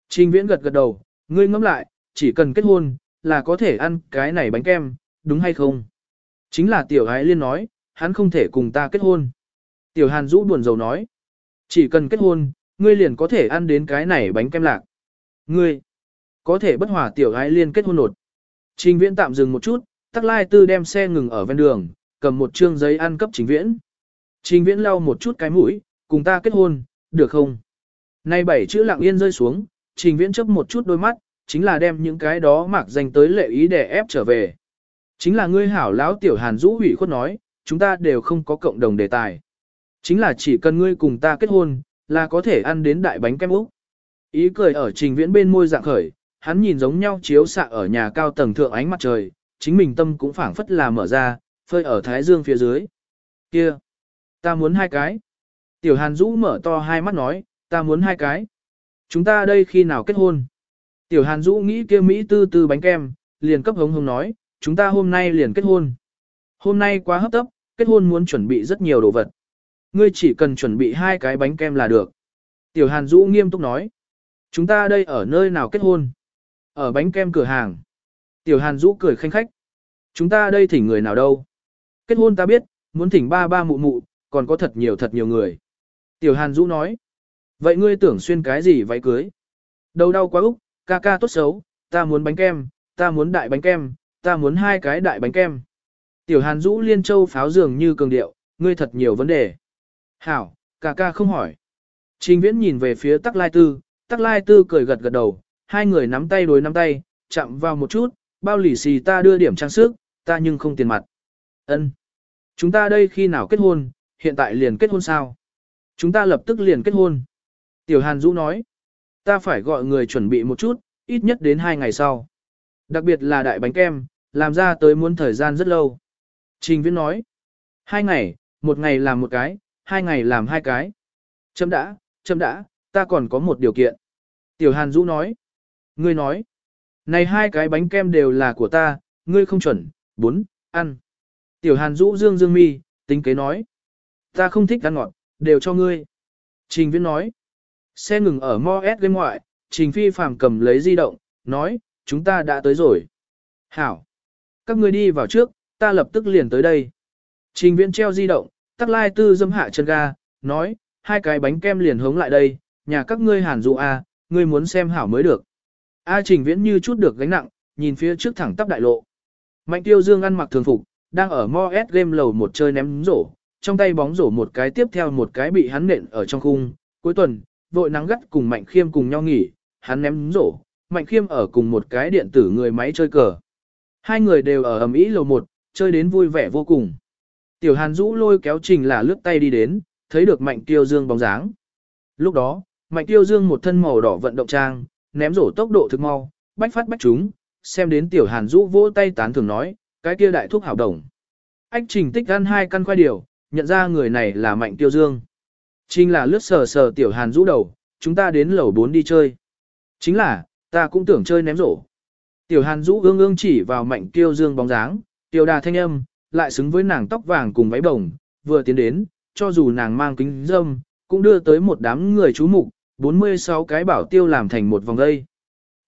A: Trình Viễn gật gật đầu, ngươi ngẫm lại, chỉ cần kết hôn, là có thể ăn cái này bánh kem, đúng hay không? Chính là Tiểu Hải Liên nói, hắn không thể cùng ta kết hôn. Tiểu Hàn Dũ buồn rầu nói, chỉ cần kết hôn, ngươi liền có thể ăn đến cái này bánh kem lạc. Ngươi, có thể bất hòa Tiểu Hải Liên kết hôn nột. Trình Viễn tạm dừng một chút, Tắc Lai Tư đem xe ngừng ở ven đường, cầm một trương giấy ăn cấp Trình Viễn. Trình Viễn lau một chút cái mũi, cùng ta kết hôn, được không? Nay bảy chữ lặng yên rơi xuống, Trình Viễn chấp một chút đôi mắt, chính là đem những cái đó mặc danh tới lệ ý để ép trở về. Chính là ngươi hảo lão tiểu Hàn Dũ hủy khuất nói, chúng ta đều không có cộng đồng đề tài. Chính là chỉ cần ngươi cùng ta kết hôn, là có thể ăn đến đại bánh kem úc. Ý cười ở Trình Viễn bên môi dạng khởi, hắn nhìn giống nhau chiếu xạ ở nhà cao tầng thượng ánh mặt trời, chính mình tâm cũng phảng phất là mở ra, phơi ở thái dương phía dưới. Kia, ta muốn hai cái. Tiểu Hàn Dũ mở to hai mắt nói, ta muốn hai cái. Chúng ta đây khi nào kết hôn? Tiểu Hàn Dũ nghĩ kia Mỹ tư tư bánh kem, liền cấp hống hống nói, chúng ta hôm nay liền kết hôn. Hôm nay quá hấp tấp, kết hôn muốn chuẩn bị rất nhiều đồ vật. Ngươi chỉ cần chuẩn bị hai cái bánh kem là được. Tiểu Hàn Dũ nghiêm túc nói, chúng ta đây ở nơi nào kết hôn? Ở bánh kem cửa hàng. Tiểu Hàn Dũ cười khanh khách. Chúng ta đây thỉnh người nào đâu? Kết hôn ta biết, muốn thỉnh ba ba mụ mụ, còn có thật nhiều thật nhiều người. Tiểu Hàn Dũ nói. Vậy ngươi tưởng xuyên cái gì váy cưới? Đầu đau quá úc, ca ca tốt xấu, ta muốn bánh kem, ta muốn đại bánh kem, ta muốn hai cái đại bánh kem. Tiểu Hàn Dũ liên châu pháo dường như cường điệu, ngươi thật nhiều vấn đề. Hảo, ca ca không hỏi. Trình viễn nhìn về phía tắc lai tư, tắc lai tư cười gật gật đầu, hai người nắm tay đối nắm tay, chạm vào một chút, bao lì xì ta đưa điểm trang sức, ta nhưng không tiền mặt. Ân, Chúng ta đây khi nào kết hôn, hiện tại liền kết hôn sao? Chúng ta lập tức liền kết hôn. Tiểu Hàn Dũ nói, ta phải gọi người chuẩn bị một chút, ít nhất đến hai ngày sau. Đặc biệt là đại bánh kem, làm ra tới muốn thời gian rất lâu. Trình Viễn nói, hai ngày, một ngày làm một cái, hai ngày làm hai cái. Chấm đã, chấm đã, ta còn có một điều kiện. Tiểu Hàn Dũ nói, ngươi nói, này hai cái bánh kem đều là của ta, ngươi không chuẩn, bốn, ăn. Tiểu Hàn Dũ dương dương mi, tính kế nói, ta không thích ăn ngọt, đều cho ngươi. Trình Viễn nói, xe ngừng ở Mo S game ngoại, Trình Phi Phàm cầm lấy di động, nói, chúng ta đã tới rồi. Hảo, các ngươi đi vào trước, ta lập tức liền tới đây. Trình Viễn treo di động, tắc lai tư dâm hạ chân ga, nói, hai cái bánh kem liền hống lại đây, nhà các ngươi hàn dụ à, ngươi muốn xem hảo mới được. A Trình Viễn như chút được gánh nặng, nhìn phía trước thẳng tắp đại lộ. Mạnh Tiêu Dương ăn mặc thường phục, đang ở Mo S game lầu một chơi ném rổ, trong tay bóng rổ một cái tiếp theo một cái bị hắn nện ở trong khung. Cuối tuần, vội nắng gắt cùng Mạnh Khiêm cùng nhau nghỉ, hắn ném rổ, Mạnh Khiêm ở cùng một cái điện tử người máy chơi cờ. Hai người đều ở ầm ĩ lầu một, chơi đến vui vẻ vô cùng. Tiểu Hàn Dũ lôi kéo Trình là lướt tay đi đến, thấy được Mạnh Tiêu Dương bóng dáng. Lúc đó, Mạnh Tiêu Dương một thân màu đỏ vận động trang, ném rổ tốc độ thực mau, bách phát bách chúng, xem đến Tiểu Hàn rũ vỗ tay tán thưởng nói, cái kia đại thuốc hảo đồng. Ách Trình tích ăn hai căn khoai điều, nhận ra người này là Mạnh Tiêu Dương. Trình là lướt sờ sờ Tiểu Hàn rũ đầu, chúng ta đến lầu 4 đi chơi. Chính là, ta cũng tưởng chơi ném rổ. Tiểu Hàn rũ ương ương chỉ vào Mạnh Tiêu Dương bóng dáng, Tiểu đà thanh âm, lại xứng với nàng tóc vàng cùng váy bồng, vừa tiến đến, cho dù nàng mang kính dâm, cũng đưa tới một đám người chú mục, 46 cái bảo tiêu làm thành một vòng dây.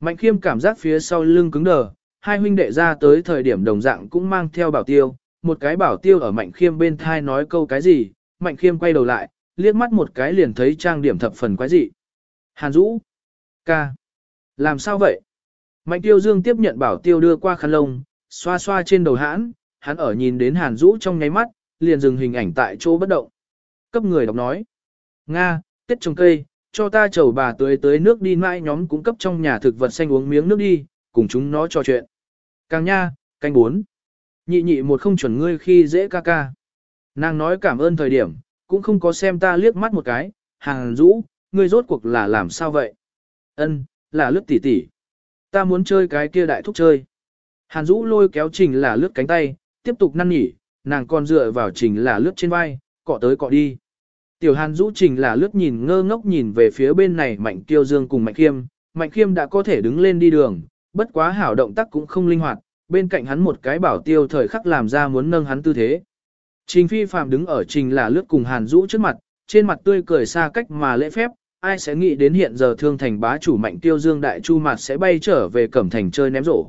A: Mạnh khiêm cảm giác phía sau lưng cứng đờ, hai huynh đệ ra tới thời điểm đồng dạng cũng mang theo bảo tiêu, một cái bảo tiêu ở mạnh khiêm bên thai nói câu cái gì, mạnh khiêm quay đầu lại, liếc mắt một cái liền thấy trang điểm thập phần quái dị. Hàn Dũ, ca, làm sao vậy? Mạnh tiêu dương tiếp nhận bảo tiêu đưa qua khăn lông, xoa xoa trên đầu hãn, hắn ở nhìn đến Hàn Dũ trong nháy mắt, liền dừng hình ảnh tại chỗ bất động. Cấp người đọc nói, Nga, tết trồng cây, cho ta chầu bà tưới tới nước đi mãi nhóm cung cấp trong nhà thực vật xanh uống miếng nước đi, cùng chúng nó trò chuyện. Càng nha, canh bốn. Nhị nhị một không chuẩn ngươi khi dễ ca ca. Nàng nói cảm ơn thời điểm, cũng không có xem ta liếc mắt một cái, hàng rũ, ngươi rốt cuộc là làm sao vậy? Ân, là lướt tỉ tỉ. Ta muốn chơi cái kia đại thúc chơi. Hàn Dũ lôi kéo Trình là lướt cánh tay, tiếp tục năn nỉ, nàng còn dựa vào Trình là lướt trên vai, cọ tới cọ đi. Tiểu Hàn Dũ Trình là lướt nhìn ngơ ngốc nhìn về phía bên này Mạnh Tiêu Dương cùng Mạnh Khiêm, Mạnh Khiêm đã có thể đứng lên đi đường, bất quá hảo động tác cũng không linh hoạt, bên cạnh hắn một cái bảo tiêu thời khắc làm ra muốn nâng hắn tư thế. Trình Phi Phạm đứng ở Trình là lướt cùng Hàn Dũ trước mặt, trên mặt tươi cười xa cách mà lễ phép, ai sẽ nghĩ đến hiện giờ thương thành bá chủ Mạnh Tiêu Dương đại chu mặt sẽ bay trở về Cẩm Thành chơi ném rổ.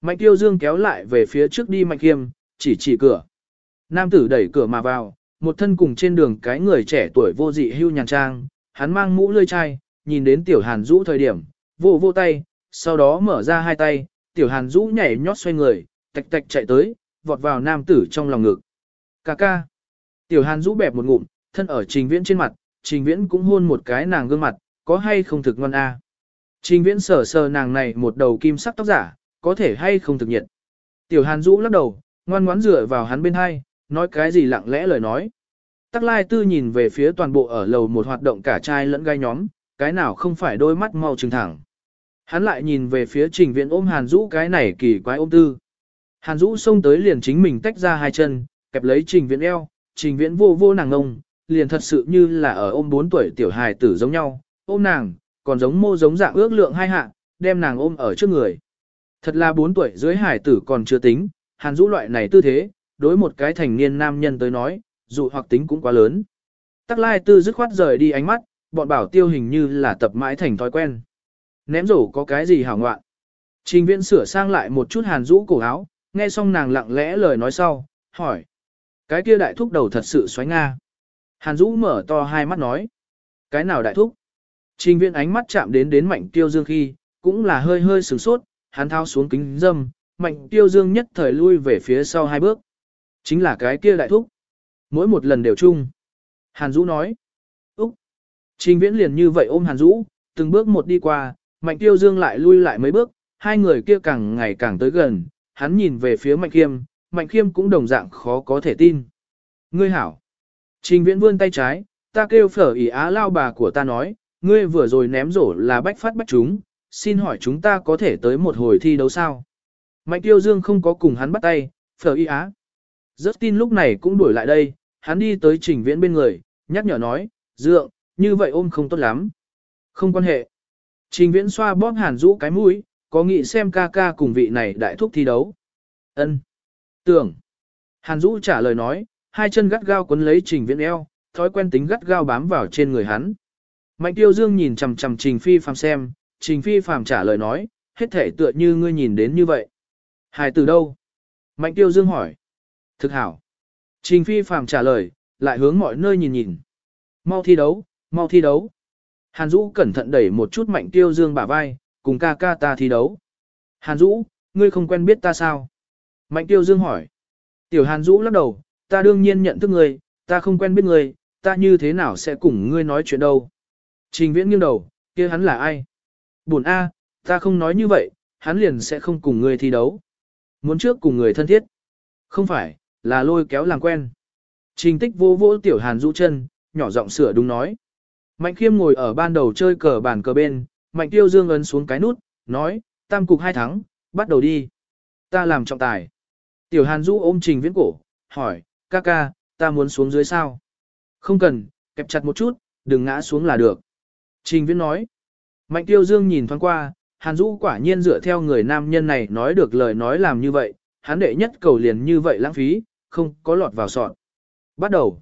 A: Mạnh Tiêu Dương kéo lại về phía trước đi Mạnh Khiêm, chỉ chỉ cửa. Nam tử đẩy cửa mà vào, một thân cùng trên đường cái người trẻ tuổi vô dị hưu nhàn trang, hắn mang mũ lươi chai, nhìn đến tiểu hàn rũ thời điểm, vô vô tay, sau đó mở ra hai tay, tiểu hàn rũ nhảy nhót xoay người, tạch tạch chạy tới, vọt vào nam tử trong lòng ngực. Cà ca. Tiểu hàn rũ bẹp một ngụm, thân ở trình viễn trên mặt, trình viễn cũng hôn một cái nàng gương mặt, có hay không thực ngon a? Trình viễn sờ sờ nàng này một đầu kim sắc tóc giả, có thể hay không thực nhiệt. Tiểu hàn rũ lắc đầu, ngoan ngoãn dựa vào hắn bên hai, nói cái gì lặng lẽ lời nói. Tắc lai tư nhìn về phía toàn bộ ở lầu một hoạt động cả trai lẫn gai nhóm, cái nào không phải đôi mắt mau trừng thẳng. Hắn lại nhìn về phía trình viện ôm Hàn Dũ cái này kỳ quái ôm tư. Hàn Dũ xông tới liền chính mình tách ra hai chân, kẹp lấy trình viện eo, trình viện vô vô nàng ngông, liền thật sự như là ở ôm 4 tuổi tiểu hài tử giống nhau, ôm nàng, còn giống mô giống dạng ước lượng hai hạ, đem nàng ôm ở trước người. Thật là 4 tuổi dưới hài tử còn chưa tính, Hàn Dũ loại này tư thế, đối một cái thành niên nam nhân tới nói, dù hoặc tính cũng quá lớn. Tắc lai tư dứt khoát rời đi ánh mắt, bọn bảo tiêu hình như là tập mãi thành thói quen. Ném rổ có cái gì hảo ngoạn. Trình viễn sửa sang lại một chút hàn rũ cổ áo, nghe xong nàng lặng lẽ lời nói sau, hỏi. Cái kia đại thúc đầu thật sự xoáy nga. Hàn rũ mở to hai mắt nói. Cái nào đại thúc? Trình viễn ánh mắt chạm đến đến mạnh tiêu dương khi, cũng là hơi hơi sửng sốt, hắn thao xuống kính dâm, mạnh tiêu dương nhất thời lui về phía sau hai bước. Chính là cái kia đại thúc. Mỗi một lần đều chung. Hàn Dũ nói. Úc. Trình viễn liền như vậy ôm Hàn Dũ, từng bước một đi qua, mạnh tiêu dương lại lui lại mấy bước, hai người kia càng ngày càng tới gần, hắn nhìn về phía mạnh khiêm, mạnh khiêm cũng đồng dạng khó có thể tin. Ngươi hảo. Trình viễn vươn tay trái, ta kêu phở ỉ á lao bà của ta nói, ngươi vừa rồi ném rổ là bách phát bách chúng, xin hỏi chúng ta có thể tới một hồi thi đấu sao? Mạnh tiêu dương không có cùng hắn bắt tay, phở y á. Rất tin lúc này cũng đuổi lại đây, hắn đi tới trình viễn bên người, nhắc nhở nói, dượng, như vậy ôm không tốt lắm. Không quan hệ. Trình viễn xoa bóp hàn rũ cái mũi, có nghĩ xem ca ca cùng vị này đại thúc thi đấu. ân Tưởng. Hàn rũ trả lời nói, hai chân gắt gao quấn lấy trình viễn eo, thói quen tính gắt gao bám vào trên người hắn. Mạnh tiêu dương nhìn chằm chằm trình phi phàm xem, trình phi phàm trả lời nói, hết thể tựa như ngươi nhìn đến như vậy. Hài từ đâu? Mạnh tiêu dương hỏi. Thực hảo. Trình phi phàm trả lời, lại hướng mọi nơi nhìn nhìn. Mau thi đấu, mau thi đấu. Hàn Dũ cẩn thận đẩy một chút mạnh tiêu dương bả vai, cùng ca ca ta thi đấu. Hàn Dũ, ngươi không quen biết ta sao? Mạnh tiêu dương hỏi. Tiểu Hàn Dũ lắc đầu, ta đương nhiên nhận thức ngươi, ta không quen biết ngươi, ta như thế nào sẽ cùng ngươi nói chuyện đâu. Trình viễn nghiêng đầu, kia hắn là ai? Buồn A, ta không nói như vậy, hắn liền sẽ không cùng ngươi thi đấu. Muốn trước cùng người thân thiết. Không phải, là lôi kéo làm quen. Trình tích vô vỗ tiểu hàn rũ chân, nhỏ giọng sửa đúng nói. Mạnh khiêm ngồi ở ban đầu chơi cờ bàn cờ bên, mạnh tiêu dương ấn xuống cái nút, nói, tam cục hai thắng, bắt đầu đi. Ta làm trọng tài. Tiểu hàn rũ ôm trình viễn cổ, hỏi, ca ca, ta muốn xuống dưới sao? Không cần, kẹp chặt một chút, đừng ngã xuống là được. Trình viễn nói. Mạnh tiêu dương nhìn thoáng qua, hàn rũ quả nhiên dựa theo người nam nhân này nói được lời nói làm như vậy, hắn đệ nhất cầu liền như vậy lãng phí, không có lọt vào sọt. Bắt đầu.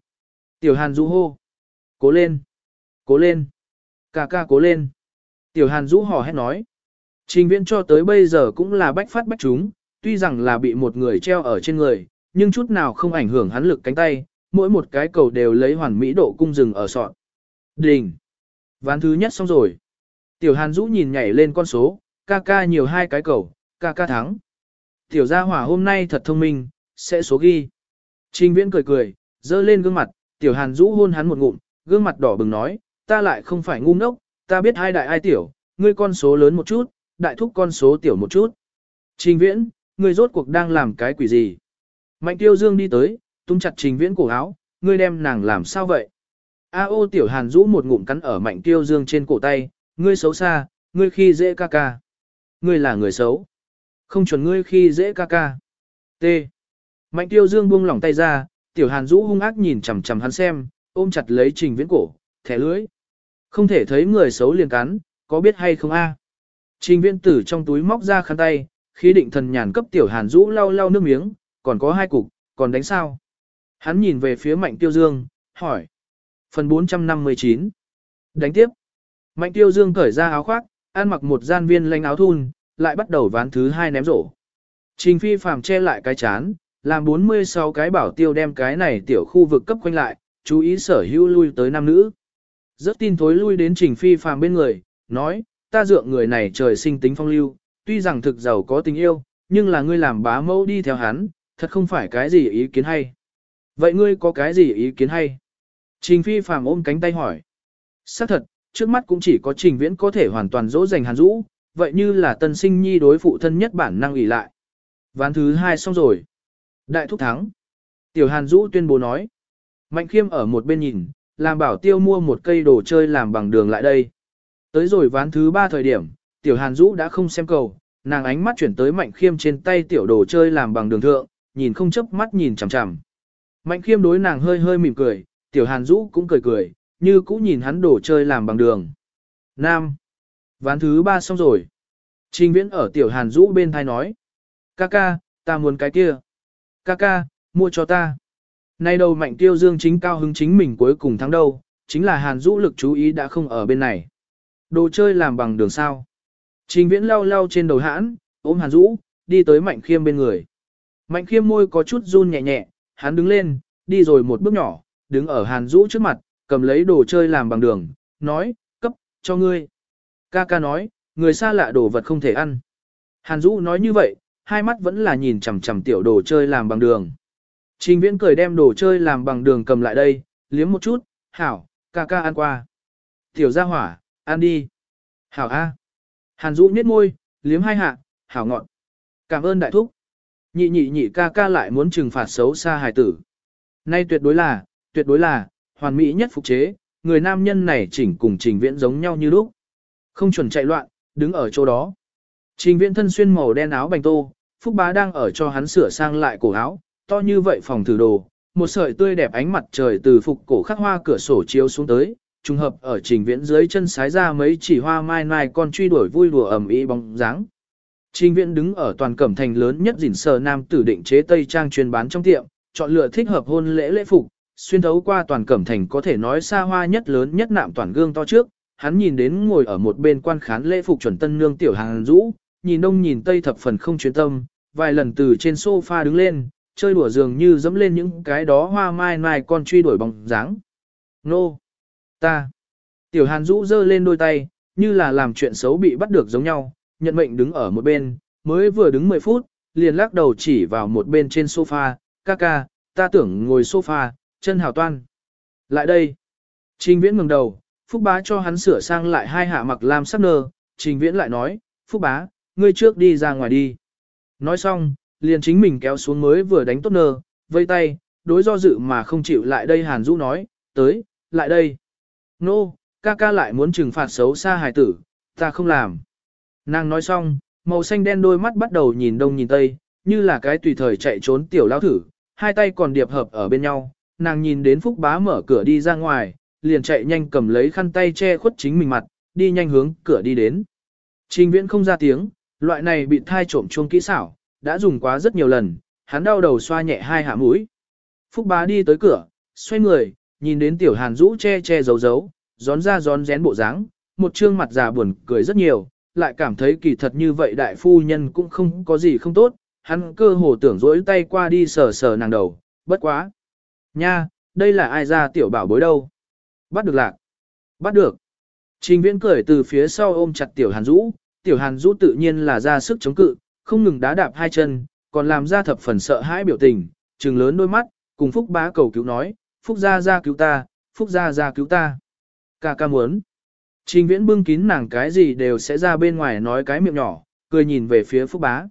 A: Tiểu hàn du hô. Cố lên. Cố lên. Ca ca cố lên. Tiểu hàn du hò hét nói. Trình viễn cho tới bây giờ cũng là bách phát bách chúng, tuy rằng là bị một người treo ở trên người, nhưng chút nào không ảnh hưởng hắn lực cánh tay, mỗi một cái cầu đều lấy hoàn mỹ độ cung rừng ở sọt. Đình. Ván thứ nhất xong rồi. Tiểu hàn Dũ nhìn nhảy lên con số, ca ca nhiều hai cái cầu, ca ca thắng. Tiểu gia hỏa hôm nay thật thông minh, sẽ số ghi. Trình viễn cười cười, dơ lên gương mặt, tiểu hàn rũ hôn hắn một ngụm, gương mặt đỏ bừng nói, ta lại không phải ngu ngốc, ta biết hai đại ai tiểu, ngươi con số lớn một chút, đại thúc con số tiểu một chút. Trình viễn, ngươi rốt cuộc đang làm cái quỷ gì? Mạnh tiêu dương đi tới, tung chặt trình viễn cổ áo, ngươi đem nàng làm sao vậy? A ô tiểu hàn rũ một ngụm cắn ở mạnh tiêu dương trên cổ tay, ngươi xấu xa, ngươi khi dễ ca ca. Ngươi là người xấu. Không chuẩn ngươi khi dễ ca ca. T. Mạnh tiêu dương buông lỏng tay ra, tiểu hàn rũ hung ác nhìn chằm chằm hắn xem, ôm chặt lấy trình viễn cổ, thẻ lưới. Không thể thấy người xấu liền cắn, có biết hay không a? Trình viễn tử trong túi móc ra khăn tay, khí định thần nhàn cấp tiểu hàn rũ lau lau nước miếng, còn có hai cục, còn đánh sao? Hắn nhìn về phía mạnh tiêu dương, hỏi. Phần 459. Đánh tiếp. Mạnh tiêu dương cởi ra áo khoác, ăn mặc một gian viên lanh áo thun, lại bắt đầu ván thứ hai ném rổ. Trình phi phàm che lại cái chán, làm 46 cái bảo tiêu đem cái này tiểu khu vực cấp quanh lại, chú ý sở hữu lui tới nam nữ. Rất tin thối lui đến trình phi phàm bên người, nói, ta dựa người này trời sinh tính phong lưu, tuy rằng thực giàu có tình yêu, nhưng là ngươi làm bá mẫu đi theo hắn, thật không phải cái gì ý kiến hay. Vậy ngươi có cái gì ý kiến hay? Trình phi phàm ôm cánh tay hỏi. Xác thật, trước mắt cũng chỉ có trình viễn có thể hoàn toàn dỗ dành hàn rũ, vậy như là tân sinh nhi đối phụ thân nhất bản năng ủy lại. Ván thứ hai xong rồi. Đại thúc thắng. Tiểu hàn Dũ tuyên bố nói. Mạnh khiêm ở một bên nhìn, làm bảo tiêu mua một cây đồ chơi làm bằng đường lại đây. Tới rồi ván thứ ba thời điểm, tiểu hàn Dũ đã không xem cầu, nàng ánh mắt chuyển tới mạnh khiêm trên tay tiểu đồ chơi làm bằng đường thượng, nhìn không chớp mắt nhìn chằm chằm. Mạnh khiêm đối nàng hơi hơi mỉm cười, tiểu hàn Dũ cũng cười cười, như cũ nhìn hắn đồ chơi làm bằng đường. Nam. Ván thứ ba xong rồi. Trình viễn ở tiểu hàn Dũ bên thai nói. Kaka, ta muốn cái kia. Kaka, mua cho ta. Nay đầu mạnh tiêu dương chính cao hứng chính mình cuối cùng thắng đâu, chính là hàn rũ lực chú ý đã không ở bên này. Đồ chơi làm bằng đường sao. Trình viễn lau lau trên đầu hãn, ôm hàn rũ, đi tới mạnh khiêm bên người. Mạnh khiêm môi có chút run nhẹ nhẹ, hắn đứng lên, đi rồi một bước nhỏ, đứng ở hàn rũ trước mặt, cầm lấy đồ chơi làm bằng đường, nói, cấp, cho ngươi. Ca ca nói, người xa lạ đồ vật không thể ăn. Hàn Dũ nói như vậy, hai mắt vẫn là nhìn chằm chằm tiểu đồ chơi làm bằng đường. Trình viễn cười đem đồ chơi làm bằng đường cầm lại đây, liếm một chút, hảo, ca ca ăn qua. Tiểu gia hỏa, ăn đi. Hảo A. Hàn Dũ nhếch môi, liếm hai hạ, hảo ngọn. Cảm ơn đại thúc. Nhị nhị nhị ca ca lại muốn trừng phạt xấu xa hài tử. Nay tuyệt đối là, tuyệt đối là, hoàn mỹ nhất phục chế, người nam nhân này chỉnh cùng trình viễn giống nhau như lúc. Không chuẩn chạy loạn, đứng ở chỗ đó. Trình viễn thân xuyên màu đen áo bành tô, Phúc Bá đang ở cho hắn sửa sang lại cổ áo, to như vậy phòng thử đồ, một sợi tươi đẹp ánh mặt trời từ phục cổ khắc hoa cửa sổ chiếu xuống tới, trùng hợp ở trình viễn dưới chân sái ra mấy chỉ hoa mai mai con truy đuổi vui đùa ẩm ý bóng dáng. Trình viễn đứng ở toàn cẩm thành lớn nhất dình sờ nam tử định chế tây trang chuyên bán trong tiệm, chọn lựa thích hợp hôn lễ lễ phục, xuyên thấu qua toàn cẩm thành có thể nói xa hoa nhất lớn nhất nạm toàn gương to trước, hắn nhìn đến ngồi ở một bên quan khán lễ phục chuẩn tân nương tiểu hàng rũ, nhìn đông nhìn tây thập phần không chuyên tâm, vài lần từ trên sofa đứng lên, chơi đùa dường như dẫm lên những cái đó hoa mai mai con truy đuổi bóng dáng. Nô! Ta! Tiểu hàn rũ giơ lên đôi tay, như là làm chuyện xấu bị bắt được giống nhau, nhận mệnh đứng ở một bên, mới vừa đứng 10 phút, liền lắc đầu chỉ vào một bên trên sofa, ca ca, ta tưởng ngồi sofa, chân hào toan. Lại đây! Trình viễn ngừng đầu, Phúc bá cho hắn sửa sang lại hai hạ mặc lam sắc nơ, trình viễn lại nói, Phúc bá, ngươi trước đi ra ngoài đi. Nói xong, liền chính mình kéo xuống mới vừa đánh tốt nơ, vây tay, đối do dự mà không chịu lại đây Hàn Dũ nói, tới, lại đây. Nô, no, ca ca lại muốn trừng phạt xấu xa hài tử, ta không làm. Nàng nói xong, màu xanh đen đôi mắt bắt đầu nhìn đông nhìn tây, như là cái tùy thời chạy trốn tiểu lao thử, hai tay còn điệp hợp ở bên nhau, nàng nhìn đến Phúc Bá mở cửa đi ra ngoài, liền chạy nhanh cầm lấy khăn tay che khuất chính mình mặt, đi nhanh hướng cửa đi đến. Trình viễn không ra tiếng, loại này bị thai trộm chuông kỹ xảo, đã dùng quá rất nhiều lần, hắn đau đầu xoa nhẹ hai hạ mũi. Phúc bá đi tới cửa, xoay người, nhìn đến tiểu hàn rũ che che giấu giấu, gión ra gión rén bộ dáng, một trương mặt già buồn cười rất nhiều, lại cảm thấy kỳ thật như vậy đại phu nhân cũng không có gì không tốt, hắn cơ hồ tưởng rỗi tay qua đi sờ sờ nàng đầu, bất quá. Nha, đây là ai ra tiểu bảo bối đâu? Bắt được lạc. Bắt được. Trình viễn cười từ phía sau ôm chặt tiểu hàn rũ, tiểu hàn rũ tự nhiên là ra sức chống cự, không ngừng đá đạp hai chân, còn làm ra thập phần sợ hãi biểu tình, trừng lớn đôi mắt, cùng Phúc bá cầu cứu nói, Phúc gia gia cứu ta, Phúc gia gia cứu ta. Ca ca muốn. Trình viễn bưng kín nàng cái gì đều sẽ ra bên ngoài nói cái miệng nhỏ, cười nhìn về phía Phúc bá.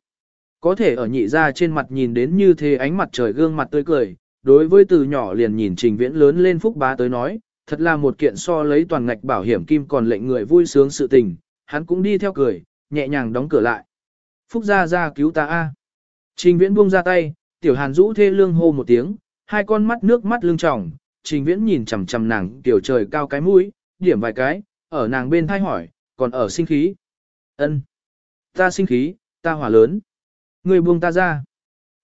A: Có thể ở nhị ra trên mặt nhìn đến như thế ánh mặt trời gương mặt tươi cười, đối với từ nhỏ liền nhìn trình viễn lớn lên Phúc bá tới nói, thật là một kiện so lấy toàn ngạch bảo hiểm kim còn lệnh người vui sướng sự tình, hắn cũng đi theo cười, nhẹ nhàng đóng cửa lại. Phúc gia gia cứu ta a. Trình viễn buông ra tay, tiểu hàn rũ thê lương hô một tiếng, hai con mắt nước mắt lưng tròng, trình viễn nhìn chằm chằm nàng tiểu trời cao cái mũi, điểm vài cái, ở nàng bên thay hỏi, còn ở sinh khí. ân Ta sinh khí, ta hỏa lớn. Người buông ta ra.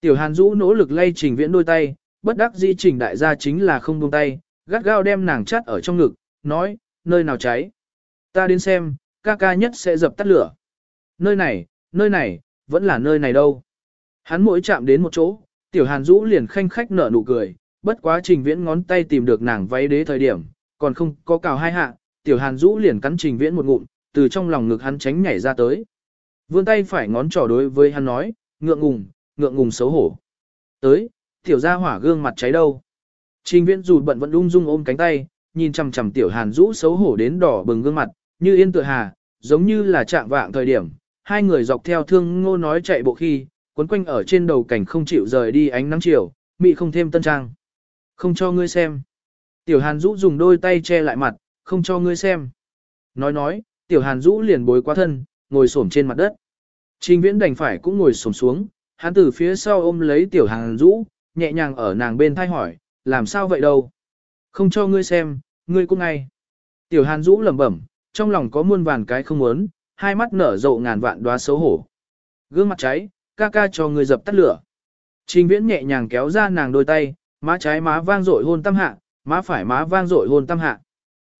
A: Tiểu hàn rũ nỗ lực lay trình viễn đôi tay, bất đắc dĩ trình đại gia chính là không buông tay, gắt gao đem nàng chắt ở trong ngực, nói, nơi nào cháy. Ta đến xem, ca ca nhất sẽ dập tắt lửa. Nơi này, nơi này, vẫn là nơi này đâu. Hắn mỗi chạm đến một chỗ, tiểu hàn rũ liền khanh khách nở nụ cười, bất quá trình viễn ngón tay tìm được nàng váy đế thời điểm, còn không có cào hai hạ, tiểu hàn rũ liền cắn trình viễn một ngụm, từ trong lòng ngực hắn tránh nhảy ra tới. Vươn tay phải ngón trỏ đối với hắn nói, ngượng ngùng, ngượng ngùng xấu hổ. Tới, tiểu ra hỏa gương mặt cháy đâu. Trình viễn dù bận vẫn ung dung ôm cánh tay, nhìn chằm chằm tiểu hàn rũ xấu hổ đến đỏ bừng gương mặt, như yên tựa hà, giống như là chạm vạng thời điểm, hai người dọc theo thương ngô nói chạy bộ khi, quấn quanh ở trên đầu cảnh không chịu rời đi ánh nắng chiều, mị không thêm tân trang. Không cho ngươi xem. Tiểu hàn Dũ dùng đôi tay che lại mặt, không cho ngươi xem. Nói nói, tiểu hàn Dũ liền bối quá thân, ngồi xổm trên mặt đất. Trình viễn đành phải cũng ngồi xổm xuống, hắn từ phía sau ôm lấy tiểu hàn Dũ, nhẹ nhàng ở nàng bên thai hỏi, làm sao vậy đâu? Không cho ngươi xem, ngươi cũng ngay. Tiểu hàn Dũ lẩm bẩm, trong lòng có muôn vàn cái không muốn, hai mắt nở rộ ngàn vạn đóa xấu hổ. Gương mặt cháy, ca ca cho người dập tắt lửa. Trình viễn nhẹ nhàng kéo ra nàng đôi tay, má trái má vang rội hôn tâm hạ, má phải má vang rội hôn tâm hạ.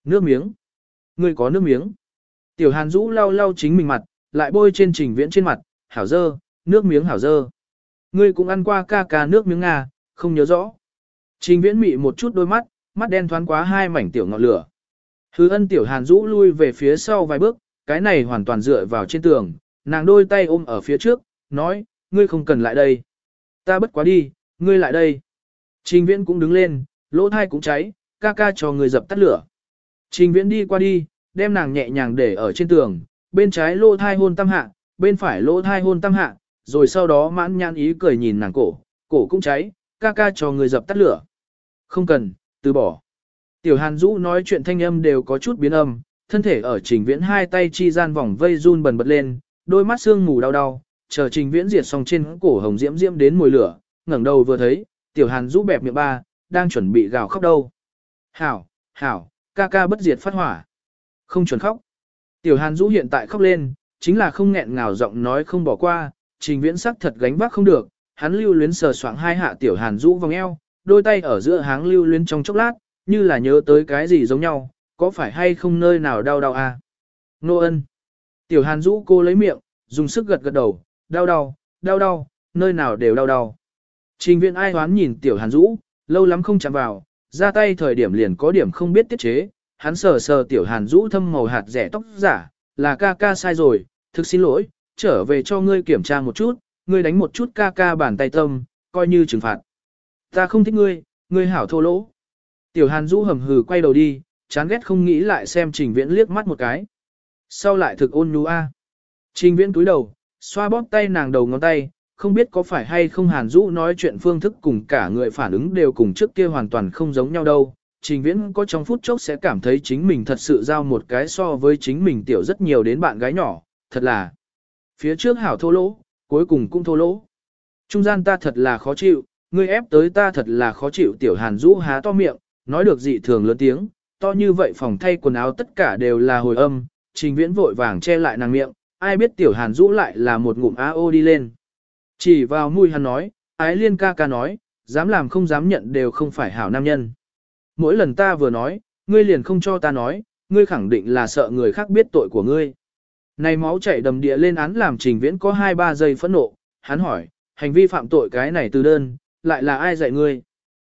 A: Nước miếng. Ngươi có nước miếng. Tiểu hàn rũ lau lau chính mình mặt, lại bôi trên trình viễn trên mặt, hảo dơ, nước miếng hảo dơ. Ngươi cũng ăn qua ca ca nước miếng Nga, không nhớ rõ. Trình viễn mị một chút đôi mắt, mắt đen thoáng quá hai mảnh tiểu ngọn lửa. Hứ ân tiểu hàn rũ lui về phía sau vài bước, cái này hoàn toàn dựa vào trên tường, nàng đôi tay ôm ở phía trước, nói, ngươi không cần lại đây. Ta bất quá đi, ngươi lại đây. Trình viễn cũng đứng lên, lỗ thai cũng cháy, ca ca cho người dập tắt lửa. Trình viễn đi qua đi, đem nàng nhẹ nhàng để ở trên tường, bên trái lỗ thai hôn tam hạ, bên phải lỗ thai hôn tam hạ, rồi sau đó mãn nhãn ý cười nhìn nàng cổ, cổ cũng cháy, ca ca cho người dập tắt lửa. Không cần, từ bỏ. Tiểu Hàn Dũ nói chuyện thanh âm đều có chút biến âm, thân thể ở trình viễn hai tay chi gian vòng vây run bần bật lên, đôi mắt sương mù đau đau, chờ trình viễn diệt xong trên cổ hồng diễm diễm đến mùi lửa, ngẩng đầu vừa thấy, tiểu Hàn Dũ bẹp miệng ba, đang chuẩn bị gào khóc đâu. Hảo, hảo, ca ca bất diệt phát hỏa. Không chuẩn khóc. Tiểu Hàn Dũ hiện tại khóc lên, chính là không nghẹn ngào giọng nói không bỏ qua, trình viễn sắc thật gánh vác không được, hắn lưu luyến sờ soạng hai hạ tiểu Hàn Dũ vòng eo, đôi tay ở giữa háng lưu luyến trong chốc lát, như là nhớ tới cái gì giống nhau, có phải hay không nơi nào đau đau à? Nô ân. Tiểu Hàn Dũ cô lấy miệng, dùng sức gật gật đầu, đau đau, đau đau, nơi nào đều đau đau. Trình viện ai hoán nhìn Tiểu Hàn Dũ, lâu lắm không chạm vào, ra tay thời điểm liền có điểm không biết tiết chế, hắn sờ sờ Tiểu Hàn Dũ thâm màu hạt rẻ tóc giả, là ca ca sai rồi, thực xin lỗi, trở về cho ngươi kiểm tra một chút, ngươi đánh một chút ca ca bàn tay tâm, coi như trừng phạt. Ta không thích ngươi, ngươi hảo thô lỗ. Tiểu Hàn Dũ hầm hừ quay đầu đi, chán ghét không nghĩ lại xem Trình Viễn liếc mắt một cái. Sau lại thực ôn nhu a. Trình Viễn túi đầu, xoa bóp tay nàng đầu ngón tay, không biết có phải hay không Hàn Dũ nói chuyện phương thức cùng cả người phản ứng đều cùng trước kia hoàn toàn không giống nhau đâu. Trình Viễn có trong phút chốc sẽ cảm thấy chính mình thật sự giao một cái so với chính mình tiểu rất nhiều đến bạn gái nhỏ, thật là. Phía trước hảo thô lỗ, cuối cùng cũng thô lỗ. Trung gian ta thật là khó chịu, ngươi ép tới ta thật là khó chịu tiểu Hàn Dũ há to miệng, nói được dị thường lớn tiếng, to như vậy phòng thay quần áo tất cả đều là hồi âm, trình viễn vội vàng che lại nàng miệng, ai biết tiểu hàn rũ lại là một ngụm AO đi lên. Chỉ vào mũi hắn nói, ái liên ca ca nói, dám làm không dám nhận đều không phải hảo nam nhân. Mỗi lần ta vừa nói, ngươi liền không cho ta nói, ngươi khẳng định là sợ người khác biết tội của ngươi. Này máu chảy đầm địa lên án làm trình viễn có 2-3 giây phẫn nộ, hắn hỏi, hành vi phạm tội cái này từ đơn, lại là ai dạy ngươi?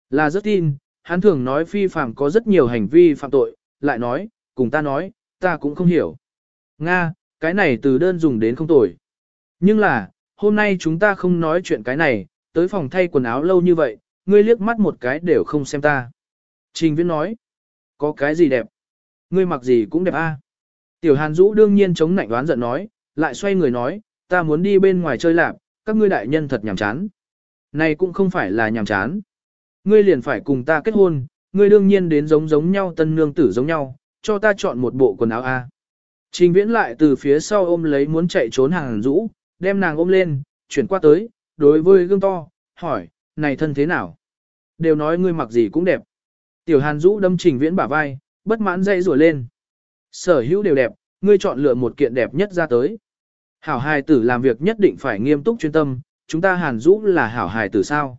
A: Là rất tin, hắn thường nói phi phạm có rất nhiều hành vi phạm tội, lại nói, cùng ta nói, ta cũng không hiểu. Nga, cái này từ đơn dùng đến không tồi. Nhưng là, hôm nay chúng ta không nói chuyện cái này, tới phòng thay quần áo lâu như vậy, ngươi liếc mắt một cái đều không xem ta. Trình viễn nói, có cái gì đẹp? Ngươi mặc gì cũng đẹp a. Tiểu Hàn Dũ đương nhiên chống nạnh đoán giận nói, lại xoay người nói, ta muốn đi bên ngoài chơi lạp, các ngươi đại nhân thật nhàm chán. Này cũng không phải là nhàm chán. Ngươi liền phải cùng ta kết hôn, ngươi đương nhiên đến giống giống nhau tân nương tử giống nhau, cho ta chọn một bộ quần áo A. Trình viễn lại từ phía sau ôm lấy muốn chạy trốn hàng rũ, đem nàng ôm lên, chuyển qua tới, đối với gương to, hỏi, này thân thế nào? Đều nói ngươi mặc gì cũng đẹp. Tiểu hàn rũ đâm trình viễn bả vai, bất mãn dậy rủa lên. Sở hữu đều đẹp, ngươi chọn lựa một kiện đẹp nhất ra tới. Hảo hài tử làm việc nhất định phải nghiêm túc chuyên tâm, chúng ta hàn rũ là hảo hài tử sao?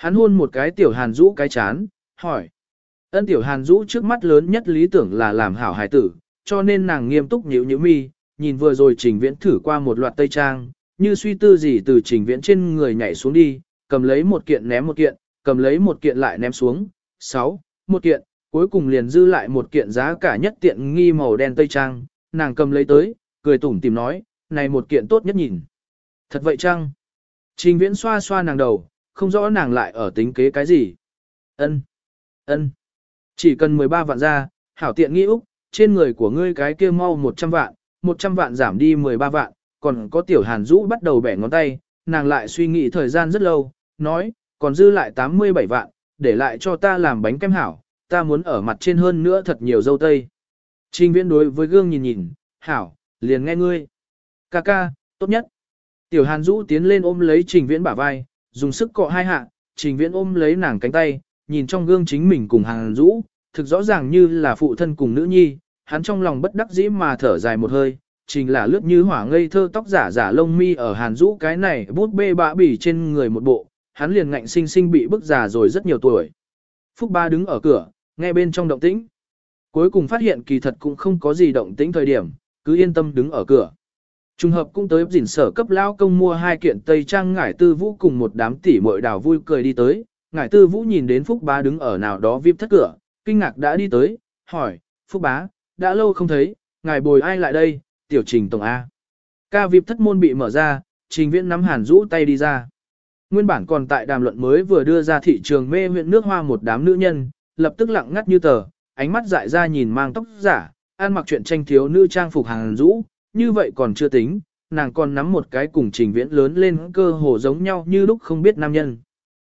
A: Hắn hôn một cái tiểu hàn rũ cái chán, hỏi. Ân tiểu hàn rũ trước mắt lớn nhất lý tưởng là làm hảo hài tử, cho nên nàng nghiêm túc nhíu nhíu mi, nhìn vừa rồi trình viễn thử qua một loạt tây trang, như suy tư gì từ trình viễn trên người nhảy xuống đi, cầm lấy một kiện ném một kiện, cầm lấy một kiện lại ném xuống, sáu, một kiện, cuối cùng liền dư lại một kiện giá cả nhất tiện nghi màu đen tây trang, nàng cầm lấy tới, cười tủm tìm nói, này một kiện tốt nhất nhìn. Thật vậy chăng? Trình viễn xoa xoa nàng đầu, không rõ nàng lại ở tính kế cái gì. Ân, ân, Chỉ cần 13 vạn ra, hảo tiện nghĩ Úc, trên người của ngươi cái kia mau 100 vạn, 100 vạn giảm đi 13 vạn, còn có tiểu hàn rũ bắt đầu bẻ ngón tay, nàng lại suy nghĩ thời gian rất lâu, nói, còn dư lại 87 vạn, để lại cho ta làm bánh kem hảo, ta muốn ở mặt trên hơn nữa thật nhiều dâu tây. Trình viễn đối với gương nhìn nhìn, hảo, liền nghe ngươi. Ca ca, tốt nhất. Tiểu hàn rũ tiến lên ôm lấy trình viễn bả vai, dùng sức cọ hai hạ, trình viễn ôm lấy nàng cánh tay, nhìn trong gương chính mình cùng hàng rũ, thực rõ ràng như là phụ thân cùng nữ nhi, hắn trong lòng bất đắc dĩ mà thở dài một hơi, trình là lướt như hỏa ngây thơ tóc giả giả lông mi ở hàn rũ cái này bút bê bạ bỉ trên người một bộ, hắn liền ngạnh sinh sinh bị bức già rồi rất nhiều tuổi. Phúc ba đứng ở cửa, nghe bên trong động tĩnh. Cuối cùng phát hiện kỳ thật cũng không có gì động tĩnh thời điểm, cứ yên tâm đứng ở cửa. Trùng hợp cũng tới dình sở cấp lao công mua hai kiện tây trang ngải tư vũ cùng một đám tỷ muội đào vui cười đi tới. Ngải tư vũ nhìn đến Phúc bá đứng ở nào đó vip thất cửa, kinh ngạc đã đi tới, hỏi, Phúc bá, đã lâu không thấy, ngài bồi ai lại đây, tiểu trình tổng A. Ca vip thất môn bị mở ra, trình viễn nắm hàn rũ tay đi ra. Nguyên bản còn tại đàm luận mới vừa đưa ra thị trường mê huyện nước hoa một đám nữ nhân, lập tức lặng ngắt như tờ, ánh mắt dại ra nhìn mang tóc giả, ăn mặc chuyện tranh thiếu nữ trang phục hàng rũ, như vậy còn chưa tính, nàng còn nắm một cái cùng trình viễn lớn lên cơ hồ giống nhau như lúc không biết nam nhân.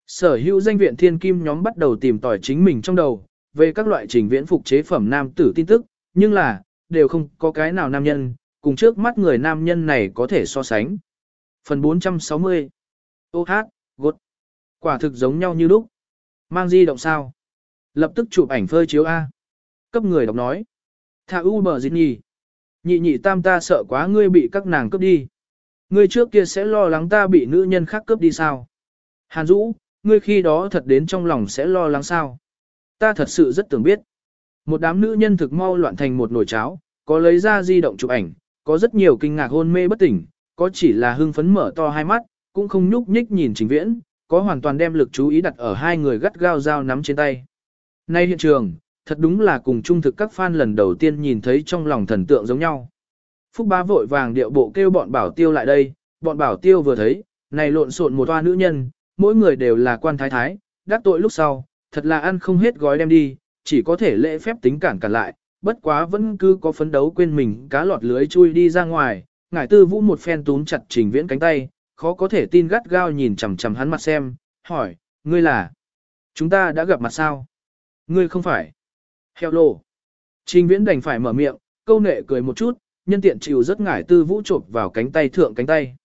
A: Sở hữu danh viện thiên kim nhóm bắt đầu tìm tòi chính mình trong đầu, về các loại trình viễn phục chế phẩm nam tử tin tức, nhưng là, đều không có cái nào nam nhân, cùng trước mắt người nam nhân này có thể so sánh. Phần 460 Ô hát, gột. Quả thực giống nhau như lúc. Mang di động sao? Lập tức chụp ảnh phơi chiếu A. Cấp người đọc nói. Thả u bờ dịch nhì. Nhị nhị tam ta sợ quá ngươi bị các nàng cướp đi. Ngươi trước kia sẽ lo lắng ta bị nữ nhân khác cướp đi sao? Hàn Dũ, ngươi khi đó thật đến trong lòng sẽ lo lắng sao? Ta thật sự rất tưởng biết. Một đám nữ nhân thực mau loạn thành một nồi cháo, có lấy ra di động chụp ảnh, có rất nhiều kinh ngạc hôn mê bất tỉnh, có chỉ là hưng phấn mở to hai mắt, cũng không nhúc nhích nhìn trình viễn, có hoàn toàn đem lực chú ý đặt ở hai người gắt gao dao nắm trên tay. Nay hiện trường, thật đúng là cùng trung thực các fan lần đầu tiên nhìn thấy trong lòng thần tượng giống nhau. Phúc bá vội vàng điệu bộ kêu bọn bảo tiêu lại đây, bọn bảo tiêu vừa thấy, này lộn xộn một toa nữ nhân, mỗi người đều là quan thái thái, đắc tội lúc sau, thật là ăn không hết gói đem đi, chỉ có thể lễ phép tính cản cản lại, bất quá vẫn cứ có phấn đấu quên mình cá lọt lưới chui đi ra ngoài, ngải tư vũ một phen túm chặt trình viễn cánh tay, khó có thể tin gắt gao nhìn chằm chằm hắn mặt xem, hỏi, ngươi là, chúng ta đã gặp mặt sao? Ngươi không phải. Hello. Trình viễn đành phải mở miệng, câu nệ cười một chút, nhân tiện chịu rất ngải tư vũ chộp vào cánh tay thượng cánh tay.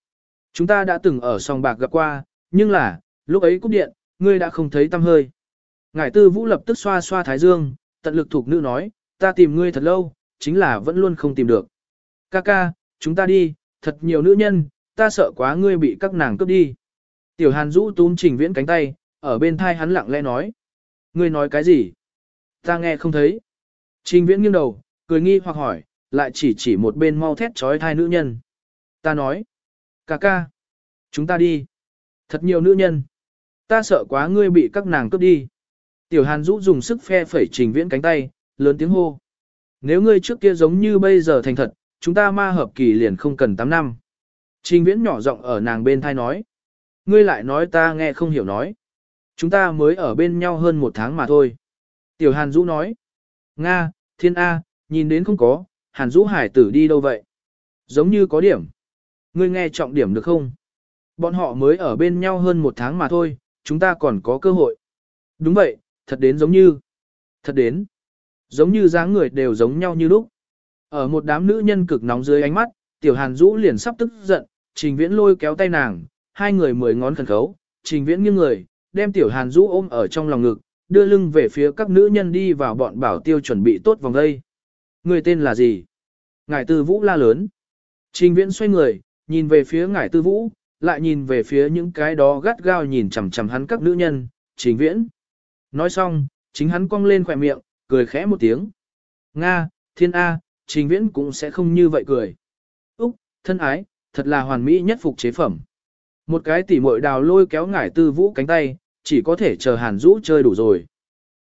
A: Chúng ta đã từng ở sòng bạc gặp qua, nhưng là, lúc ấy cúp điện, ngươi đã không thấy tâm hơi. Ngải tư vũ lập tức xoa xoa thái dương, tận lực thuộc nữ nói, ta tìm ngươi thật lâu, chính là vẫn luôn không tìm được. Ca ca, chúng ta đi, thật nhiều nữ nhân, ta sợ quá ngươi bị các nàng cướp đi. Tiểu hàn rũ túm trình viễn cánh tay, ở bên thai hắn lặng lẽ nói. Ngươi nói cái gì? Ta nghe không thấy. Trình viễn nghiêng đầu, cười nghi hoặc hỏi, lại chỉ chỉ một bên mau thét trói thai nữ nhân. Ta nói. Ca ca. Chúng ta đi. Thật nhiều nữ nhân. Ta sợ quá ngươi bị các nàng cướp đi. Tiểu hàn Dũ dùng sức phe phẩy trình viễn cánh tay, lớn tiếng hô. Nếu ngươi trước kia giống như bây giờ thành thật, chúng ta ma hợp kỳ liền không cần 8 năm. Trình viễn nhỏ giọng ở nàng bên thai nói. Ngươi lại nói ta nghe không hiểu nói. Chúng ta mới ở bên nhau hơn một tháng mà thôi. Tiểu Hàn Dũ nói. Nga, thiên A, nhìn đến không có, Hàn Dũ hải tử đi đâu vậy? Giống như có điểm. Ngươi nghe trọng điểm được không? Bọn họ mới ở bên nhau hơn một tháng mà thôi, chúng ta còn có cơ hội. Đúng vậy, thật đến giống như. Thật đến. Giống như dáng người đều giống nhau như lúc. Ở một đám nữ nhân cực nóng dưới ánh mắt, tiểu hàn Dũ liền sắp tức giận, trình viễn lôi kéo tay nàng, hai người mười ngón khẩn khấu, trình viễn nghiêng người, đem tiểu hàn Dũ ôm ở trong lòng ngực, đưa lưng về phía các nữ nhân đi vào bọn bảo tiêu chuẩn bị tốt vòng đây. Người tên là gì? Ngải tư vũ la lớn. Trình viễn xoay người, nhìn về phía ngải tư vũ, lại nhìn về phía những cái đó gắt gao nhìn chằm chằm hắn các nữ nhân, trình viễn. Nói xong, chính hắn cong lên khỏe miệng, cười khẽ một tiếng. Nga, thiên A, trình viễn cũng sẽ không như vậy cười. Úc, thân ái, thật là hoàn mỹ nhất phục chế phẩm. Một cái tỉ muội đào lôi kéo ngải tư vũ cánh tay, chỉ có thể chờ hàn Dũ chơi đủ rồi.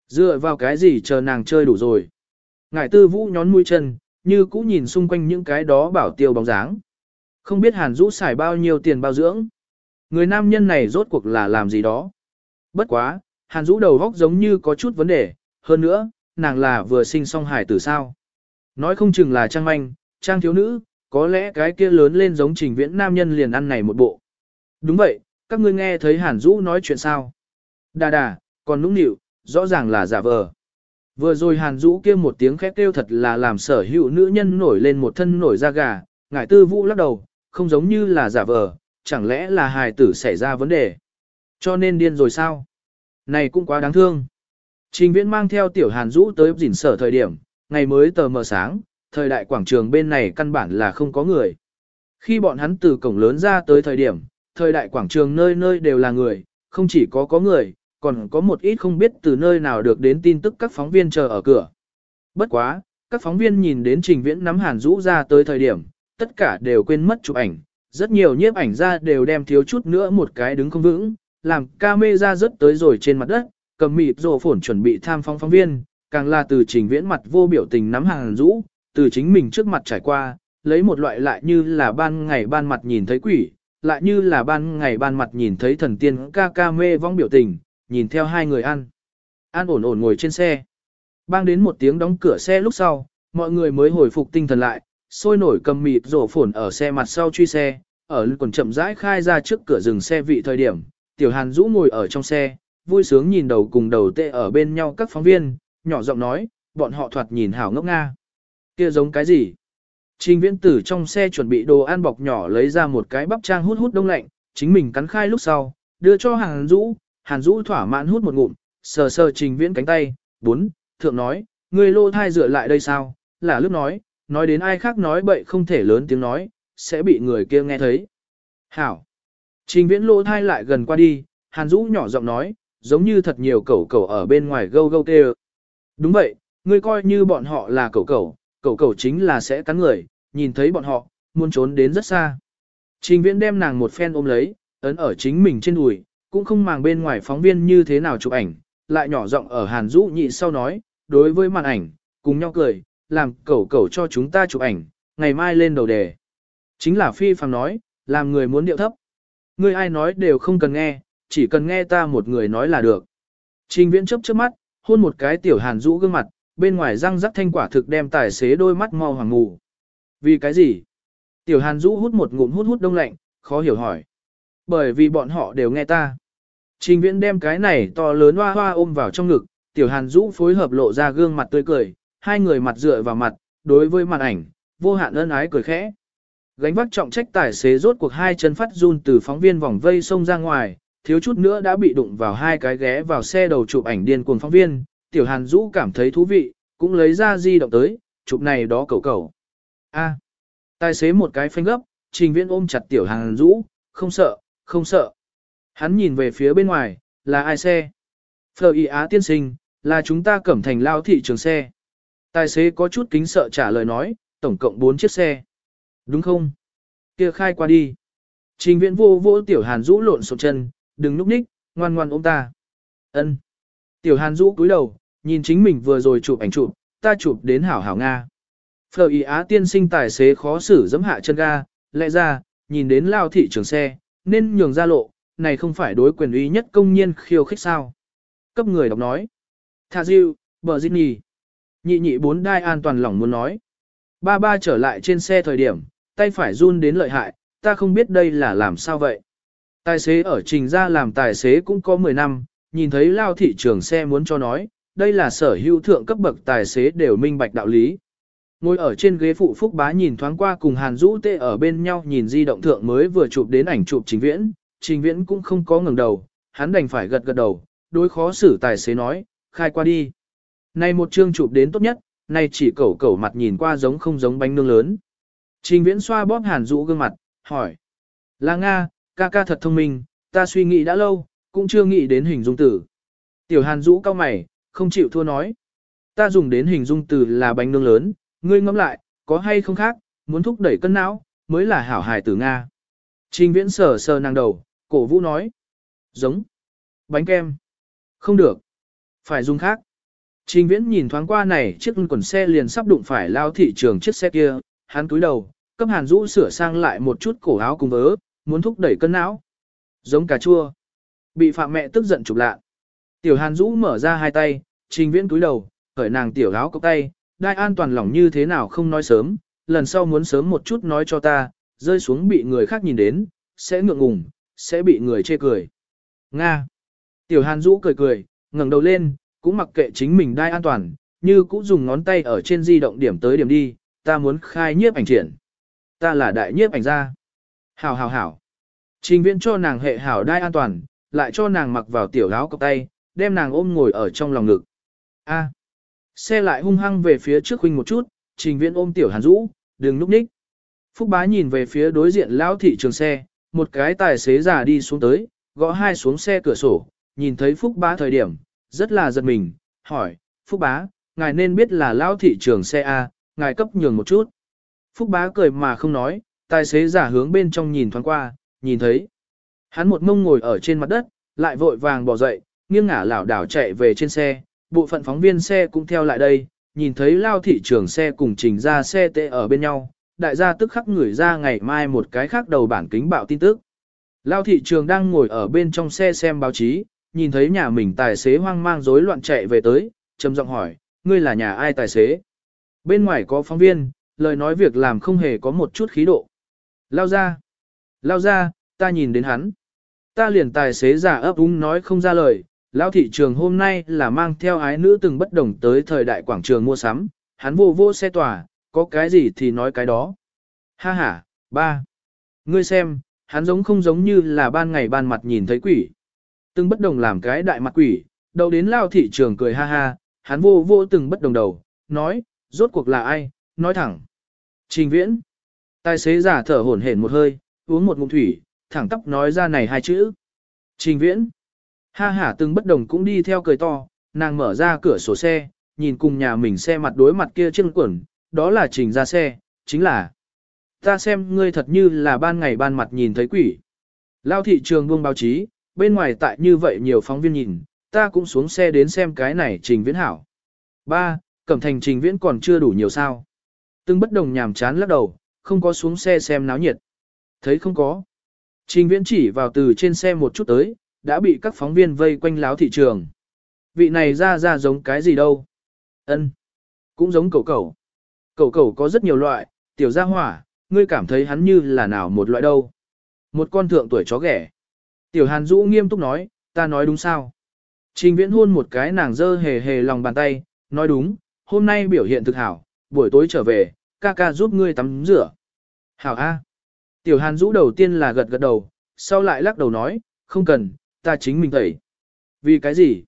A: Dựa vào cái gì chờ nàng chơi đủ rồi. Ngải tư vũ nhón mũi chân, như cũ nhìn xung quanh những cái đó bảo tiêu bóng dáng. Không biết hàn Dũ xài bao nhiêu tiền bao dưỡng. Người nam nhân này rốt cuộc là làm gì đó. Bất quá, hàn Dũ đầu góc giống như có chút vấn đề, hơn nữa, nàng là vừa sinh xong hải tử sao. Nói không chừng là trang manh, trang thiếu nữ, có lẽ cái kia lớn lên giống trình viễn nam nhân liền ăn này một bộ. Đúng vậy, các ngươi nghe thấy hàn Dũ nói chuyện sao. Đà đà, còn nũng nịu, rõ ràng là giả vờ. Vừa rồi hàn Dũ kia một tiếng khét kêu thật là làm sở hữu nữ nhân nổi lên một thân nổi da gà, ngải tư vũ lắc đầu, không giống như là giả vờ, chẳng lẽ là hài tử xảy ra vấn đề. Cho nên điên rồi sao? Này cũng quá đáng thương. Trình viễn mang theo tiểu hàn Dũ tới dỉn sở thời điểm, ngày mới tờ mờ sáng, thời đại quảng trường bên này căn bản là không có người. Khi bọn hắn từ cổng lớn ra tới thời điểm, thời đại quảng trường nơi nơi đều là người, không chỉ có có người, còn có một ít không biết từ nơi nào được đến tin tức các phóng viên chờ ở cửa. Bất quá, các phóng viên nhìn đến trình viễn nắm hàn rũ ra tới thời điểm, tất cả đều quên mất chụp ảnh, rất nhiều nhiếp ảnh ra đều đem thiếu chút nữa một cái đứng không vững, làm camera rớt tới rồi trên mặt đất, cầm mịp rồ phổn chuẩn bị tham phóng phóng viên, càng là từ trình viễn mặt vô biểu tình nắm hàn rũ, từ chính mình trước mặt trải qua, lấy một loại lại như là ban ngày ban mặt nhìn thấy quỷ, lại như là ban ngày ban mặt nhìn thấy thần tiên ca ca mê vong biểu tình, nhìn theo hai người ăn. An ổn ổn ngồi trên xe. Bang đến một tiếng đóng cửa xe lúc sau, mọi người mới hồi phục tinh thần lại, sôi nổi cầm mịt rổ phổn ở xe mặt sau truy xe, ở còn chậm rãi khai ra trước cửa dừng xe vị thời điểm, tiểu hàn rũ ngồi ở trong xe, vui sướng nhìn đầu cùng đầu tệ ở bên nhau các phóng viên, nhỏ giọng nói, bọn họ thoạt nhìn hảo ngốc nga. kia giống cái gì? Trình viễn tử trong xe chuẩn bị đồ ăn bọc nhỏ lấy ra một cái bắp trang hút hút đông lạnh, chính mình cắn khai lúc sau, đưa cho hàn rũ, hàn Dũ thỏa mãn hút một ngụm, sờ sờ trình viễn cánh tay, bốn, thượng nói, người lô thai dựa lại đây sao, là lúc nói, nói đến ai khác nói bậy không thể lớn tiếng nói, sẽ bị người kia nghe thấy. Hảo. Trình viễn lô thai lại gần qua đi, hàn Dũ nhỏ giọng nói, giống như thật nhiều cẩu cẩu ở bên ngoài gâu gâu tê Đúng vậy, ngươi coi như bọn họ là cẩu cẩu, cẩu cẩu chính là sẽ cắn người, nhìn thấy bọn họ, muốn trốn đến rất xa. Trình viễn đem nàng một phen ôm lấy, ấn ở chính mình trên đùi, cũng không màng bên ngoài phóng viên như thế nào chụp ảnh, lại nhỏ giọng ở hàn Dũ nhị sau nói, đối với màn ảnh, cùng nhau cười, làm cẩu cẩu cho chúng ta chụp ảnh, ngày mai lên đầu đề. Chính là phi phàm nói, làm người muốn điệu thấp. Người ai nói đều không cần nghe, chỉ cần nghe ta một người nói là được. Trình viễn chấp chớp mắt, hôn một cái tiểu hàn Dũ gương mặt, bên ngoài răng rắc thanh quả thực đem tài xế đôi mắt mau hoàng ngủ. Vì cái gì? Tiểu hàn Dũ hút một ngụm hút hút đông lạnh, khó hiểu hỏi. Bởi vì bọn họ đều nghe ta. Trình viễn đem cái này to lớn hoa hoa ôm vào trong ngực, tiểu hàn rũ phối hợp lộ ra gương mặt tươi cười, hai người mặt dựa vào mặt, đối với mặt ảnh, vô hạn ân ái cười khẽ. Gánh vác trọng trách tài xế rốt cuộc hai chân phát run từ phóng viên vòng vây xông ra ngoài, thiếu chút nữa đã bị đụng vào hai cái ghé vào xe đầu chụp ảnh điên cuồng phóng viên, tiểu hàn rũ cảm thấy thú vị, cũng lấy ra di động tới, chụp này đó cầu cầu. A. tài xế một cái phanh gấp, trình viễn ôm chặt tiểu hàn rũ, không sợ, không sợ. Hắn nhìn về phía bên ngoài, là ai xe? Phờ y á tiên sinh, là chúng ta cẩm thành lao thị trường xe. Tài xế có chút kính sợ trả lời nói, tổng cộng 4 chiếc xe. Đúng không? kia khai qua đi. Trình viễn vô vô tiểu hàn rũ lộn sột chân, đừng núp ních, ngoan ngoan ôm ta. Ân. Tiểu hàn rũ cúi đầu, nhìn chính mình vừa rồi chụp ảnh chụp, ta chụp đến hảo hảo Nga. Phờ ý á tiên sinh tài xế khó xử dẫm hạ chân ga, lẽ ra, nhìn đến lao thị trường xe, nên nhường ra lộ, này không phải đối quyền uy nhất công nhiên khiêu khích sao. Cấp người đọc nói. Thà diêu, bờ dít nhì. Nhị nhị bốn đai an toàn lòng muốn nói. Ba ba trở lại trên xe thời điểm, tay phải run đến lợi hại, ta không biết đây là làm sao vậy. Tài xế ở trình ra làm tài xế cũng có 10 năm, nhìn thấy lao thị trường xe muốn cho nói, đây là sở hữu thượng cấp bậc tài xế đều minh bạch đạo lý. Ngồi ở trên ghế phụ phúc bá nhìn thoáng qua cùng Hàn Dũ tê ở bên nhau nhìn di động thượng mới vừa chụp đến ảnh chụp chính viễn, trình viễn cũng không có ngừng đầu, hắn đành phải gật gật đầu, đối khó xử tài xế nói, khai qua đi. Này một chương chụp đến tốt nhất, này chỉ cẩu cẩu mặt nhìn qua giống không giống bánh nương lớn. Trình viễn xoa bóp Hàn Dũ gương mặt, hỏi. Là Nga, ca ca thật thông minh, ta suy nghĩ đã lâu, cũng chưa nghĩ đến hình dung tử. Tiểu Hàn Dũ cao mày, không chịu thua nói. Ta dùng đến hình dung từ là bánh nương lớn, ngươi ngẫm lại, có hay không khác, muốn thúc đẩy cân não, mới là hảo hài tử Nga. Trình viễn sờ sờ nàng đầu, cổ vũ nói. Giống. Bánh kem. Không được. Phải dùng khác. Trình viễn nhìn thoáng qua này chiếc quần xe liền sắp đụng phải lao thị trường chiếc xe kia, hắn cúi đầu, cấp hàn rũ sửa sang lại một chút cổ áo cùng vớ, muốn thúc đẩy cân não. Giống cà chua. Bị phạm mẹ tức giận chụp lạ. Tiểu hàn rũ mở ra hai tay, trình viễn cúi đầu, khởi nàng tiểu áo cốc tay, đai an toàn lỏng như thế nào không nói sớm, lần sau muốn sớm một chút nói cho ta, rơi xuống bị người khác nhìn đến, sẽ ngượng ngùng, sẽ bị người chê cười. Nga. Tiểu hàn Dũ cười cười, ngẩng đầu lên, cũng mặc kệ chính mình đai an toàn, như cũng dùng ngón tay ở trên di động điểm tới điểm đi, ta muốn khai nhiếp ảnh triển. Ta là đại nhiếp ảnh gia. Hảo hảo hảo. Trình viễn cho nàng hệ hảo đai an toàn, lại cho nàng mặc vào tiểu áo cọc tay, đem nàng ôm ngồi ở trong lòng ngực. A. Xe lại hung hăng về phía trước huynh một chút, trình viễn ôm tiểu hàn rũ, đừng núp ních. Phúc bá nhìn về phía đối diện lão thị trường xe, một cái tài xế già đi xuống tới, gõ hai xuống xe cửa sổ, nhìn thấy Phúc bá thời điểm, rất là giật mình, hỏi, Phúc bá, ngài nên biết là lão thị trường xe A, ngài cấp nhường một chút. Phúc bá cười mà không nói, tài xế giả hướng bên trong nhìn thoáng qua, nhìn thấy. Hắn một mông ngồi ở trên mặt đất, lại vội vàng bỏ dậy, nghiêng ngả lảo đảo chạy về trên xe, bộ phận phóng viên xe cũng theo lại đây, nhìn thấy lao thị trường xe cùng trình ra xe tệ ở bên nhau, đại gia tức khắc ngửi ra ngày mai một cái khác đầu bản kính bạo tin tức, Lao thị trường đang ngồi ở bên trong xe xem báo chí, nhìn thấy nhà mình tài xế hoang mang rối loạn chạy về tới, trầm giọng hỏi, ngươi là nhà ai tài xế? Bên ngoài có phóng viên, lời nói việc làm không hề có một chút khí độ. Lao ra, lao ra, ta nhìn đến hắn. Ta liền tài xế giả ấp úng nói không ra lời, lao thị trường hôm nay là mang theo ái nữ từng bất đồng tới thời đại quảng trường mua sắm, hắn vô vô xe tòa, có cái gì thì nói cái đó. Ha ha, ba. Ngươi xem, hắn giống không giống như là ban ngày ban mặt nhìn thấy quỷ. Từng bất đồng làm cái đại mặt quỷ, đầu đến lao thị trường cười ha ha, hắn vô vô từng bất đồng đầu, nói, rốt cuộc là ai, nói thẳng. Trình viễn. Tài xế giả thở hổn hển một hơi, uống một ngụm thủy, thẳng tóc nói ra này hai chữ. Trình viễn. Ha ha từng bất đồng cũng đi theo cười to, nàng mở ra cửa sổ xe, nhìn cùng nhà mình xe mặt đối mặt kia chân quẩn, đó là trình ra xe, chính là. Ta xem ngươi thật như là ban ngày ban mặt nhìn thấy quỷ. Lao thị trường buông báo chí, bên ngoài tại như vậy nhiều phóng viên nhìn, ta cũng xuống xe đến xem cái này trình viễn hảo. Ba, Cẩm thành trình viễn còn chưa đủ nhiều sao. Từng bất đồng nhàm chán lắc đầu, không có xuống xe xem náo nhiệt. Thấy không có. Trình viễn chỉ vào từ trên xe một chút tới, đã bị các phóng viên vây quanh láo thị trường. Vị này ra ra giống cái gì đâu. ân Cũng giống cậu cậu. Cậu cậu có rất nhiều loại, tiểu gia hỏa, ngươi cảm thấy hắn như là nào một loại đâu. Một con thượng tuổi chó ghẻ. Tiểu hàn Dũ nghiêm túc nói, ta nói đúng sao. Trình viễn hôn một cái nàng dơ hề hề lòng bàn tay, nói đúng, hôm nay biểu hiện thực hảo, buổi tối trở về, ca ca giúp ngươi tắm rửa. Hảo A. Tiểu hàn Dũ đầu tiên là gật gật đầu, sau lại lắc đầu nói, không cần, ta chính mình tẩy. Vì cái gì?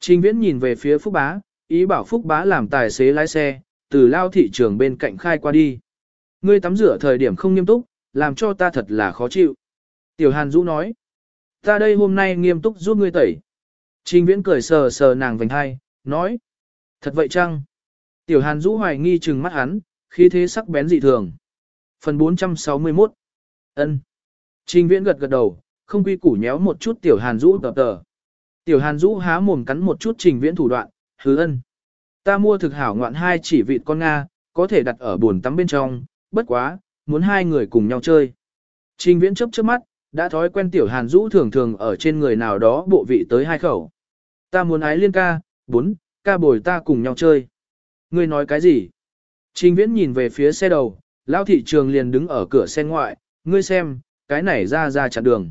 A: Trình viễn nhìn về phía Phúc Bá, ý bảo Phúc Bá làm tài xế lái xe, từ lao thị trường bên cạnh khai qua đi. Ngươi tắm rửa thời điểm không nghiêm túc, làm cho ta thật là khó chịu. Tiểu Hàn Dũ nói, ta đây hôm nay nghiêm túc giúp ngươi tẩy. Trình viễn cười sờ sờ nàng vành hai, nói, thật vậy chăng? Tiểu Hàn Dũ hoài nghi trừng mắt hắn, khí thế sắc bén dị thường. Phần 461 ân Trình viễn gật gật đầu, không quy củ nhéo một chút Tiểu Hàn Dũ tờ tờ. Tiểu Hàn Dũ há mồm cắn một chút trình viễn thủ đoạn, hứ ân. Ta mua thực hảo ngoạn hai chỉ vịt con Nga, có thể đặt ở buồn tắm bên trong, bất quá, muốn hai người cùng nhau chơi. Trình viễn chấp trước mắt, đã thói quen tiểu hàn rũ thường thường ở trên người nào đó bộ vị tới hai khẩu. Ta muốn ái liên ca, bốn, ca bồi ta cùng nhau chơi. Ngươi nói cái gì? Trình viễn nhìn về phía xe đầu, lao thị trường liền đứng ở cửa xe ngoại, ngươi xem, cái này ra ra chặn đường.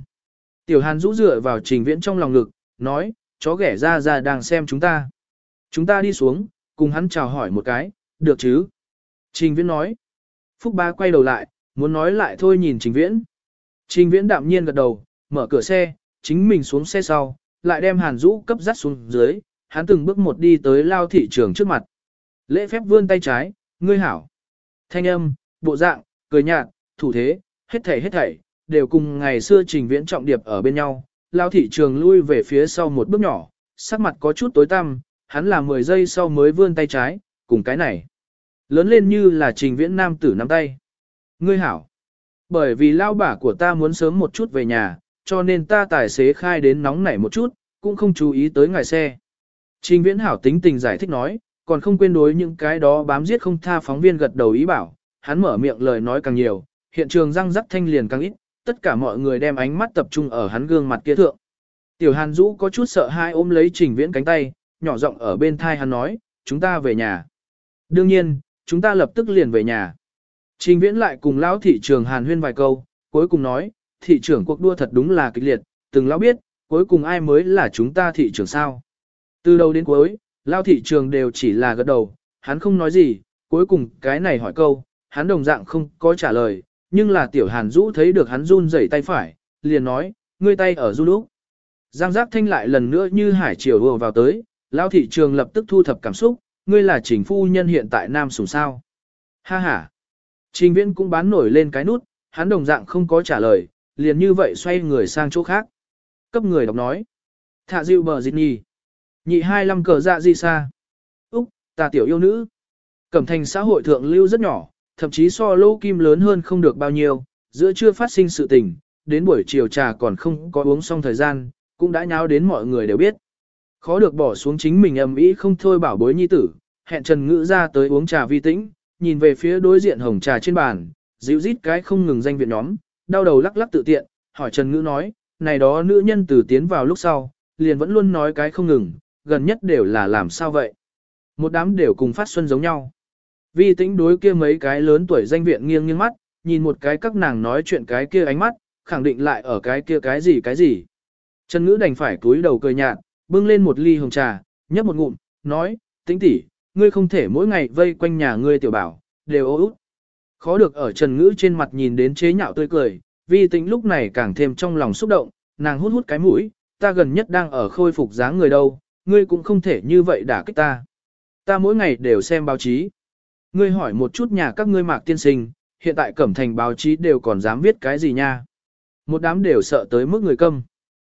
A: Tiểu hàn rũ dựa vào trình viễn trong lòng ngực, nói, chó ghẻ ra ra đang xem chúng ta. Chúng ta đi xuống, cùng hắn chào hỏi một cái, được chứ? Trình viễn nói. Phúc ba quay đầu lại, muốn nói lại thôi nhìn trình viễn. Trình viễn đạm nhiên gật đầu, mở cửa xe, chính mình xuống xe sau, lại đem hàn Dũ cấp dắt xuống dưới, hắn từng bước một đi tới lao thị trường trước mặt. Lễ phép vươn tay trái, ngươi hảo. Thanh âm, bộ dạng, cười nhạt, thủ thế, hết thảy hết thảy, đều cùng ngày xưa trình viễn trọng điệp ở bên nhau. Lao thị trường lui về phía sau một bước nhỏ, sắc mặt có chút tối tăm, hắn là 10 giây sau mới vươn tay trái, cùng cái này. Lớn lên như là trình viễn nam tử nắm tay. Ngươi hảo. Bởi vì lao bả của ta muốn sớm một chút về nhà, cho nên ta tài xế khai đến nóng nảy một chút, cũng không chú ý tới ngài xe. Trình viễn hảo tính tình giải thích nói, còn không quên đối những cái đó bám giết không tha phóng viên gật đầu ý bảo, hắn mở miệng lời nói càng nhiều, hiện trường răng rắc thanh liền càng ít, tất cả mọi người đem ánh mắt tập trung ở hắn gương mặt kia thượng. Tiểu Hàn Dũ có chút sợ hai ôm lấy Trình Viễn cánh tay, nhỏ giọng ở bên thai hắn nói, chúng ta về nhà. Đương nhiên, chúng ta lập tức liền về nhà. Trình viễn lại cùng lão thị trường hàn huyên vài câu, cuối cùng nói, thị trưởng cuộc đua thật đúng là kịch liệt, từng lão biết, cuối cùng ai mới là chúng ta thị trưởng sao. Từ đầu đến cuối, lão thị trường đều chỉ là gật đầu, hắn không nói gì, cuối cùng cái này hỏi câu, hắn đồng dạng không có trả lời, nhưng là tiểu hàn rũ thấy được hắn run rẩy tay phải, liền nói, ngươi tay ở run lúc. Giang giác thanh lại lần nữa như hải triều vừa vào tới, lão thị trường lập tức thu thập cảm xúc, ngươi là trình phu nhân hiện tại nam sủng sao. Ha ha. Trình viễn cũng bán nổi lên cái nút, hắn đồng dạng không có trả lời, liền như vậy xoay người sang chỗ khác. Cấp người đọc nói. Thạ dịu bờ dịt nhì. Nhị hai lăm cờ dạ gì xa. Úc, ta tiểu yêu nữ. Cẩm thành xã hội thượng lưu rất nhỏ, thậm chí so lô kim lớn hơn không được bao nhiêu, giữa chưa phát sinh sự tình, đến buổi chiều trà còn không có uống xong thời gian, cũng đã nháo đến mọi người đều biết. Khó được bỏ xuống chính mình ầm ĩ không thôi bảo bối nhi tử, hẹn Trần Ngữ ra tới uống trà vi tĩnh, nhìn về phía đối diện hồng trà trên bàn, dịu rít cái không ngừng danh viện nhóm, đau đầu lắc lắc tự tiện, hỏi Trần Ngữ nói, này đó nữ nhân từ tiến vào lúc sau, liền vẫn luôn nói cái không ngừng, gần nhất đều là làm sao vậy. Một đám đều cùng phát xuân giống nhau. Vi tĩnh đối kia mấy cái lớn tuổi danh viện nghiêng nghiêng mắt, nhìn một cái các nàng nói chuyện cái kia ánh mắt, khẳng định lại ở cái kia cái gì cái gì. Trần Ngữ đành phải cúi đầu cười nhạt, bưng lên một ly hồng trà, nhấp một ngụm, nói, tĩnh tỷ, ngươi không thể mỗi ngày vây quanh nhà ngươi tiểu bảo, đều ô út. Khó được ở Trần Ngữ trên mặt nhìn đến chế nhạo tươi cười, vi tĩnh lúc này càng thêm trong lòng xúc động, nàng hút hút cái mũi, ta gần nhất đang ở khôi phục dáng người đâu, ngươi cũng không thể như vậy đả kích ta. Ta mỗi ngày đều xem báo chí. Ngươi hỏi một chút nhà các ngươi mạc tiên sinh, hiện tại cẩm thành báo chí đều còn dám viết cái gì nha. Một đám đều sợ tới mức người câm.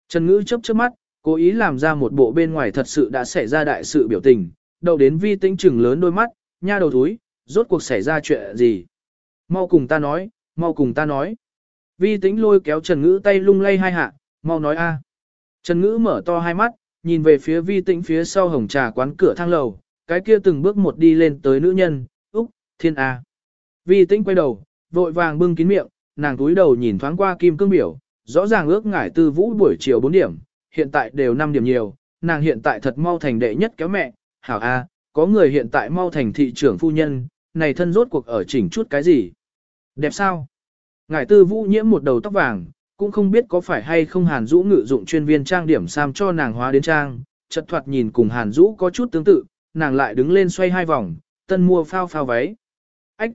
A: Trần Ngữ chấp chớp mắt, cố ý làm ra một bộ bên ngoài thật sự đã xảy ra đại sự biểu tình, đầu đến vi tĩnh chừng lớn đôi mắt, nha đầu túi, rốt cuộc xảy ra chuyện gì. Mau cùng ta nói, mau cùng ta nói. Vi tĩnh lôi kéo Trần Ngữ tay lung lay hai hạ, mau nói a. Trần Ngữ mở to hai mắt, nhìn về phía vi tĩnh phía sau hồng trà quán cửa thang lầu, cái kia từng bước một đi lên tới nữ nhân, Úc, Thiên A. Vi tĩnh quay đầu, vội vàng bưng kín miệng, nàng túi đầu nhìn thoáng qua kim cương biểu, rõ ràng ước ngải tư vũ buổi chiều 4 điểm, hiện tại đều 5 điểm nhiều, nàng hiện tại thật mau thành đệ nhất kéo mẹ, hảo A, có người hiện tại mau thành thị trưởng phu nhân, này thân rốt cuộc ở chỉnh chút cái gì? Đẹp sao? Ngải tư vũ nhiễm một đầu tóc vàng, cũng không biết có phải hay không Hàn Dũ ngự dụng chuyên viên trang điểm sam cho nàng hóa đến trang, chật thoạt nhìn cùng Hàn Dũ có chút tương tự, nàng lại đứng lên xoay hai vòng, tân mua phao phao váy. Ách!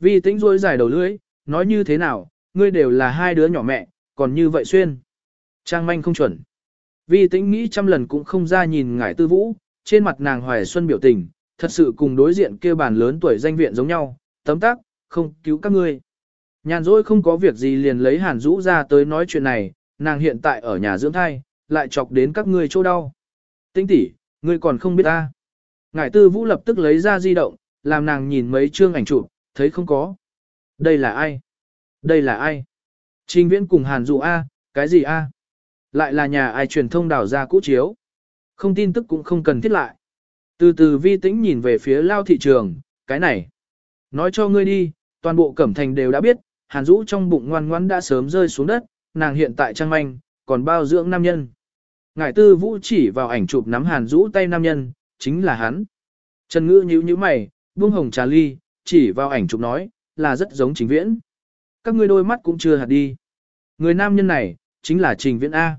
A: Vi tính rôi dài đầu lưỡi, nói như thế nào, ngươi đều là hai đứa nhỏ mẹ, còn như vậy xuyên. Trang manh không chuẩn. Vi tĩnh nghĩ trăm lần cũng không ra nhìn ngải tư vũ, trên mặt nàng hoài xuân biểu tình, thật sự cùng đối diện kia bàn lớn tuổi danh viện giống nhau, tấm tác, không cứu các ngươi. Nhàn rỗi không có việc gì liền lấy hàn rũ ra tới nói chuyện này, nàng hiện tại ở nhà dưỡng thai, lại chọc đến các ngươi chỗ đau. Tĩnh tỷ, ngươi còn không biết ta. Ngải tư vũ lập tức lấy ra di động, làm nàng nhìn mấy chương ảnh chụp, thấy không có. Đây là ai? Đây là ai? Trình viễn cùng hàn dụ A, cái gì A? Lại là nhà ai truyền thông đảo ra cũ chiếu. Không tin tức cũng không cần thiết lại. Từ từ vi tĩnh nhìn về phía lao thị trường, cái này. Nói cho ngươi đi, toàn bộ cẩm thành đều đã biết, hàn rũ trong bụng ngoan ngoãn đã sớm rơi xuống đất, nàng hiện tại trang manh, còn bao dưỡng nam nhân. Ngải tư vũ chỉ vào ảnh chụp nắm hàn rũ tay nam nhân, chính là hắn. Trần ngữ nhíu nhíu mày, buông hồng trà ly, chỉ vào ảnh chụp nói, là rất giống trình viễn. Các ngươi đôi mắt cũng chưa hạt đi. Người nam nhân này, chính là trình viễn A.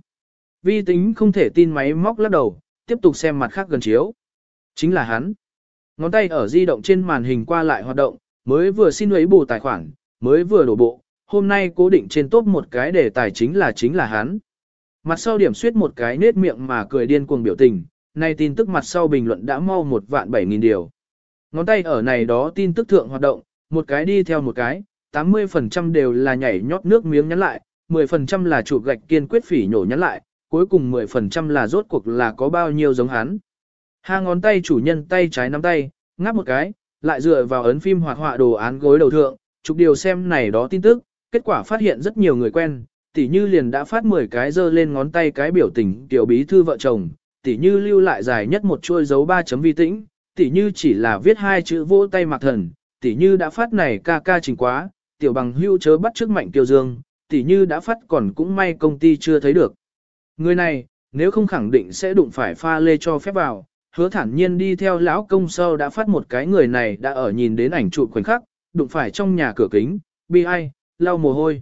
A: Vi tính không thể tin máy móc lắc đầu, tiếp tục xem mặt khác gần chiếu. Chính là hắn. Ngón tay ở di động trên màn hình qua lại hoạt động, mới vừa xin lấy bù tài khoản, mới vừa đổ bộ, hôm nay cố định trên top một cái đề tài chính là chính là hắn. Mặt sau điểm suyết một cái nết miệng mà cười điên cuồng biểu tình, nay tin tức mặt sau bình luận đã mau một vạn bảy nghìn điều. Ngón tay ở này đó tin tức thượng hoạt động, một cái đi theo một cái, 80% đều là nhảy nhót nước miếng nhắn lại, 10% là chụp gạch kiên quyết phỉ nhổ nhắn lại, cuối cùng 10% là rốt cuộc là có bao nhiêu giống hắn. Hai ngón tay chủ nhân tay trái nắm tay, ngáp một cái, lại dựa vào ấn phim hoạt họa đồ án gối đầu thượng, chụp điều xem này đó tin tức, kết quả phát hiện rất nhiều người quen, tỉ như liền đã phát 10 cái dơ lên ngón tay cái biểu tình tiểu bí thư vợ chồng, tỉ như lưu lại dài nhất một chuôi dấu 3 chấm vi tĩnh, tỉ như chỉ là viết hai chữ vỗ tay mặc thần, tỉ như đã phát này ca ca trình quá, tiểu bằng hưu chớ bắt trước mạnh tiêu dương, tỉ như đã phát còn cũng may công ty chưa thấy được. Người này, nếu không khẳng định sẽ đụng phải pha lê cho phép vào, hứa thản nhiên đi theo lão công sau đã phát một cái người này đã ở nhìn đến ảnh trụ khoảnh khắc, đụng phải trong nhà cửa kính, bi ai, lau mồ hôi.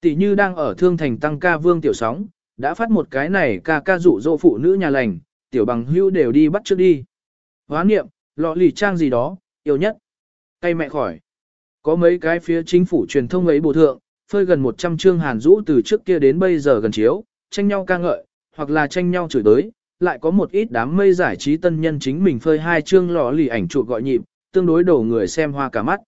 A: Tỷ như đang ở thương thành tăng ca vương tiểu sóng, đã phát một cái này ca ca dụ dỗ phụ nữ nhà lành, tiểu bằng hưu đều đi bắt trước đi. Hóa niệm, lọ lì trang gì đó, yêu nhất. Cây mẹ khỏi. Có mấy cái phía chính phủ truyền thông ấy bổ thượng, phơi gần 100 chương hàn rũ từ trước kia đến bây giờ gần chiếu, tranh nhau ca ngợi, hoặc là tranh nhau chửi tới, lại có một ít đám mây giải trí tân nhân chính mình phơi hai chương lò lì ảnh chụp gọi nhịp, tương đối đổ người xem hoa cả mắt.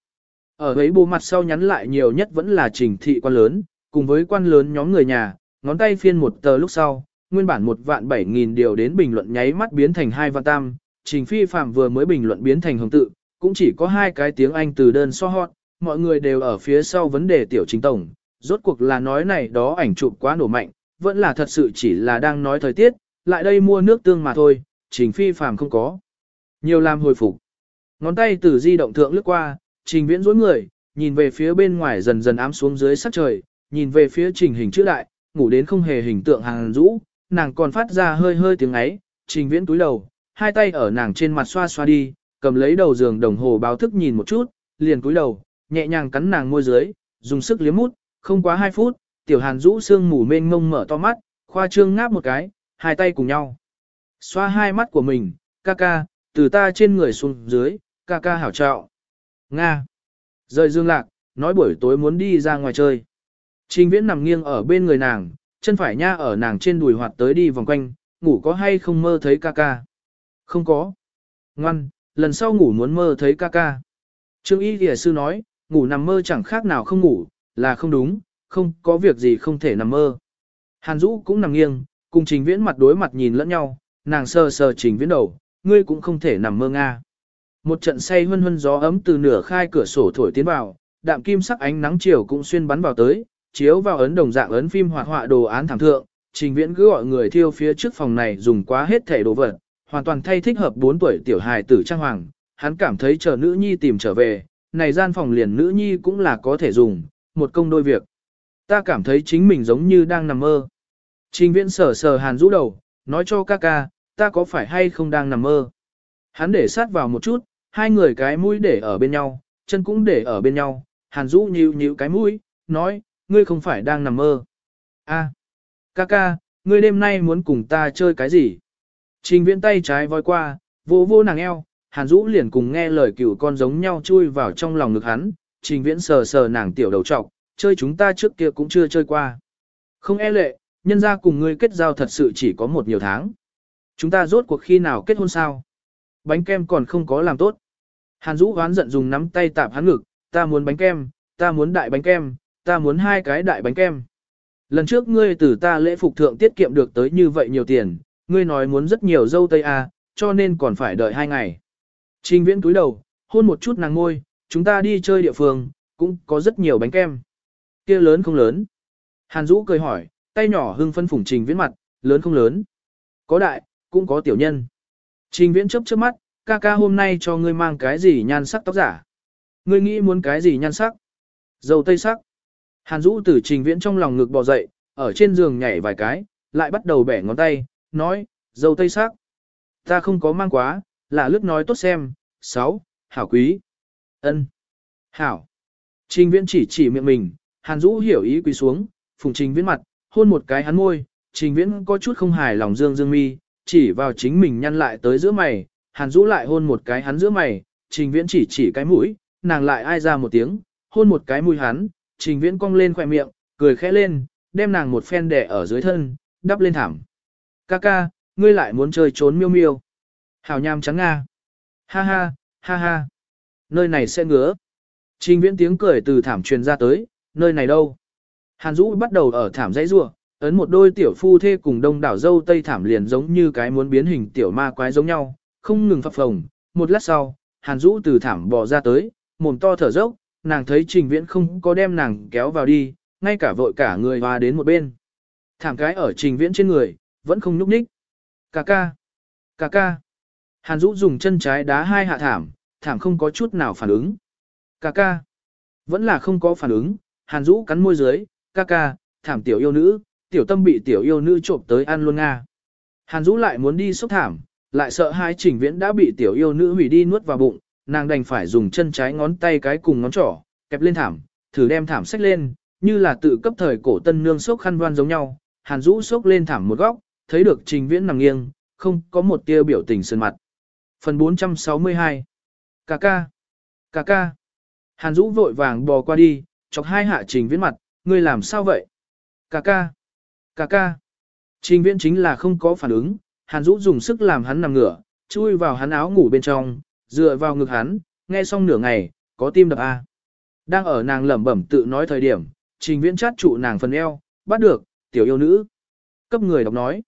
A: Ở ấy bù mặt sau nhắn lại nhiều nhất vẫn là trình thị quan lớn, cùng với quan lớn nhóm người nhà, ngón tay phiên một tờ lúc sau, nguyên bản một vạn bảy nghìn điều đến bình luận nháy mắt biến thành hai vạn tam, trình phi phạm vừa mới bình luận biến thành hồng tự, cũng chỉ có hai cái tiếng Anh từ đơn so hot, mọi người đều ở phía sau vấn đề tiểu chính tổng, rốt cuộc là nói này đó ảnh chụp quá nổ mạnh, vẫn là thật sự chỉ là đang nói thời tiết, lại đây mua nước tương mà thôi, trình phi phàm không có. Nhiều làm hồi phục. Ngón tay từ di động thượng lướt qua, trình viễn dối người, nhìn về phía bên ngoài dần dần ám xuống dưới sắc trời, nhìn về phía trình hình chữ đại, ngủ đến không hề hình tượng hàng rũ, nàng còn phát ra hơi hơi tiếng ấy, trình viễn túi đầu, hai tay ở nàng trên mặt xoa xoa đi, cầm lấy đầu giường đồng hồ báo thức nhìn một chút, liền cúi đầu, nhẹ nhàng cắn nàng môi dưới, dùng sức liếm mút, không quá hai phút, tiểu hàn rũ sương mù mênh ngông mở to mắt, khoa trương ngáp một cái, hai tay cùng nhau. Xoa hai mắt của mình, ca ca, từ ta trên người xuống dưới, ca ca hảo trạo. Nga. Rời dương lạc, nói buổi tối muốn đi ra ngoài chơi. Trình viễn nằm nghiêng ở bên người nàng, chân phải nha ở nàng trên đùi hoạt tới đi vòng quanh, ngủ có hay không mơ thấy ca ca. Không có. Ngoan, lần sau ngủ muốn mơ thấy ca ca. Trương Y Lìa Sư nói, ngủ nằm mơ chẳng khác nào không ngủ, là không đúng, không có việc gì không thể nằm mơ. Hàn Dũ cũng nằm nghiêng, cùng trình viễn mặt đối mặt nhìn lẫn nhau, nàng sờ sờ trình viễn đầu, ngươi cũng không thể nằm mơ nga. Một trận say hân hân gió ấm từ nửa khai cửa sổ thổi tiến vào, đạm kim sắc ánh nắng chiều cũng xuyên bắn vào tới, chiếu vào ấn đồng dạng ấn phim hoạt họa đồ án thảm thượng, trình viễn cứ gọi người thiêu phía trước phòng này dùng quá hết thể đồ vật, hoàn toàn thay thích hợp 4 tuổi tiểu hài tử trang hoàng, hắn cảm thấy chờ nữ nhi tìm trở về, này gian phòng liền nữ nhi cũng là có thể dùng, một công đôi việc. Ta cảm thấy chính mình giống như đang nằm mơ. Trình viễn sờ sờ hàn rũ đầu, nói cho ca ca, ta có phải hay không đang nằm mơ. Hắn để sát vào một chút, hai người cái mũi để ở bên nhau, chân cũng để ở bên nhau, hàn rũ nhíu nhíu cái mũi, nói, ngươi không phải đang nằm mơ. A, ca ca, ngươi đêm nay muốn cùng ta chơi cái gì? Trình viễn tay trái voi qua, vô vô nàng eo, hàn rũ liền cùng nghe lời cửu con giống nhau chui vào trong lòng ngực hắn, trình viễn sờ sờ nàng tiểu đầu trọc, chơi chúng ta trước kia cũng chưa chơi qua. Không e lệ, nhân ra cùng ngươi kết giao thật sự chỉ có một nhiều tháng. Chúng ta rốt cuộc khi nào kết hôn sao? Bánh kem còn không có làm tốt. Hàn Dũ hoán giận dùng nắm tay tạp hắn ngực, ta muốn bánh kem, ta muốn đại bánh kem, ta muốn hai cái đại bánh kem. Lần trước ngươi từ ta lễ phục thượng tiết kiệm được tới như vậy nhiều tiền, ngươi nói muốn rất nhiều dâu tây à, cho nên còn phải đợi hai ngày. Trình viễn túi đầu, hôn một chút nàng ngôi, chúng ta đi chơi địa phương, cũng có rất nhiều bánh kem. Kia lớn không lớn? Hàn Dũ cười hỏi, tay nhỏ hưng phân phủng trình viễn mặt, lớn không lớn? Có đại, cũng có tiểu nhân. Trình viễn chớp chớp mắt, ca ca hôm nay cho ngươi mang cái gì nhan sắc tóc giả? Ngươi nghĩ muốn cái gì nhan sắc? Dầu tây sắc. Hàn Dũ từ trình viễn trong lòng ngực bò dậy, ở trên giường nhảy vài cái, lại bắt đầu bẻ ngón tay, nói, dầu tây sắc. Ta không có mang quá, là lướt nói tốt xem, sáu, hảo quý. ân, Hảo. Trình viễn chỉ chỉ miệng mình, Hàn Dũ hiểu ý quỳ xuống, phùng trình viễn mặt, hôn một cái hắn môi, trình viễn có chút không hài lòng dương dương mi, chỉ vào chính mình nhăn lại tới giữa mày, Hàn Dũ lại hôn một cái hắn giữa mày, Trình Viễn chỉ chỉ cái mũi, nàng lại ai ra một tiếng, hôn một cái mũi hắn, Trình Viễn cong lên khỏe miệng, cười khẽ lên, đem nàng một phen đẻ ở dưới thân, đắp lên thảm. Ca ca, ngươi lại muốn chơi trốn miêu miêu. Hảo nham trắng nga. Ha ha, ha ha. Nơi này sẽ ngứa. Trình Viễn tiếng cười từ thảm truyền ra tới, nơi này đâu? Hàn Dũ bắt đầu ở thảm dãy rua, ấn một đôi tiểu phu thê cùng đông đảo dâu tây thảm liền giống như cái muốn biến hình tiểu ma quái giống nhau, không ngừng phập phồng. Một lát sau, Hàn Dũ từ thảm bò ra tới, mồm to thở dốc, nàng thấy Trình Viễn không có đem nàng kéo vào đi, ngay cả vội cả người hòa đến một bên. Thảm cái ở Trình Viễn trên người, vẫn không nhúc nhích. Cà ca, cà ca. Hàn Dũ dùng chân trái đá hai hạ thảm, thảm không có chút nào phản ứng. Cà ca, vẫn là không có phản ứng, Hàn Dũ cắn môi dưới, ca ca, thảm tiểu yêu nữ, tiểu tâm bị tiểu yêu nữ trộm tới ăn luôn nga. Hàn Dũ lại muốn đi xúc thảm, lại sợ hai trình viễn đã bị tiểu yêu nữ hủy đi nuốt vào bụng, nàng đành phải dùng chân trái ngón tay cái cùng ngón trỏ, kẹp lên thảm, thử đem thảm xách lên, như là tự cấp thời cổ tân nương sốc khăn đoan giống nhau. Hàn Dũ sốc lên thảm một góc, thấy được trình viễn nằm nghiêng, không có một tia biểu tình sơn mặt. Phần 462 Cà ca Cà ca Hàn Dũ vội vàng bò qua đi, chọc hai hạ trình viễn mặt, ngươi làm sao vậy? Cà ca Cà ca. Trình viễn chính là không có phản ứng, Hàn Dũ dùng sức làm hắn nằm ngửa, chui vào hắn áo ngủ bên trong, dựa vào ngực hắn, nghe xong nửa ngày, có tim đập A. Đang ở nàng lẩm bẩm tự nói thời điểm, trình viễn chát trụ nàng phần eo, bắt được, tiểu yêu nữ. Cấp người đọc nói.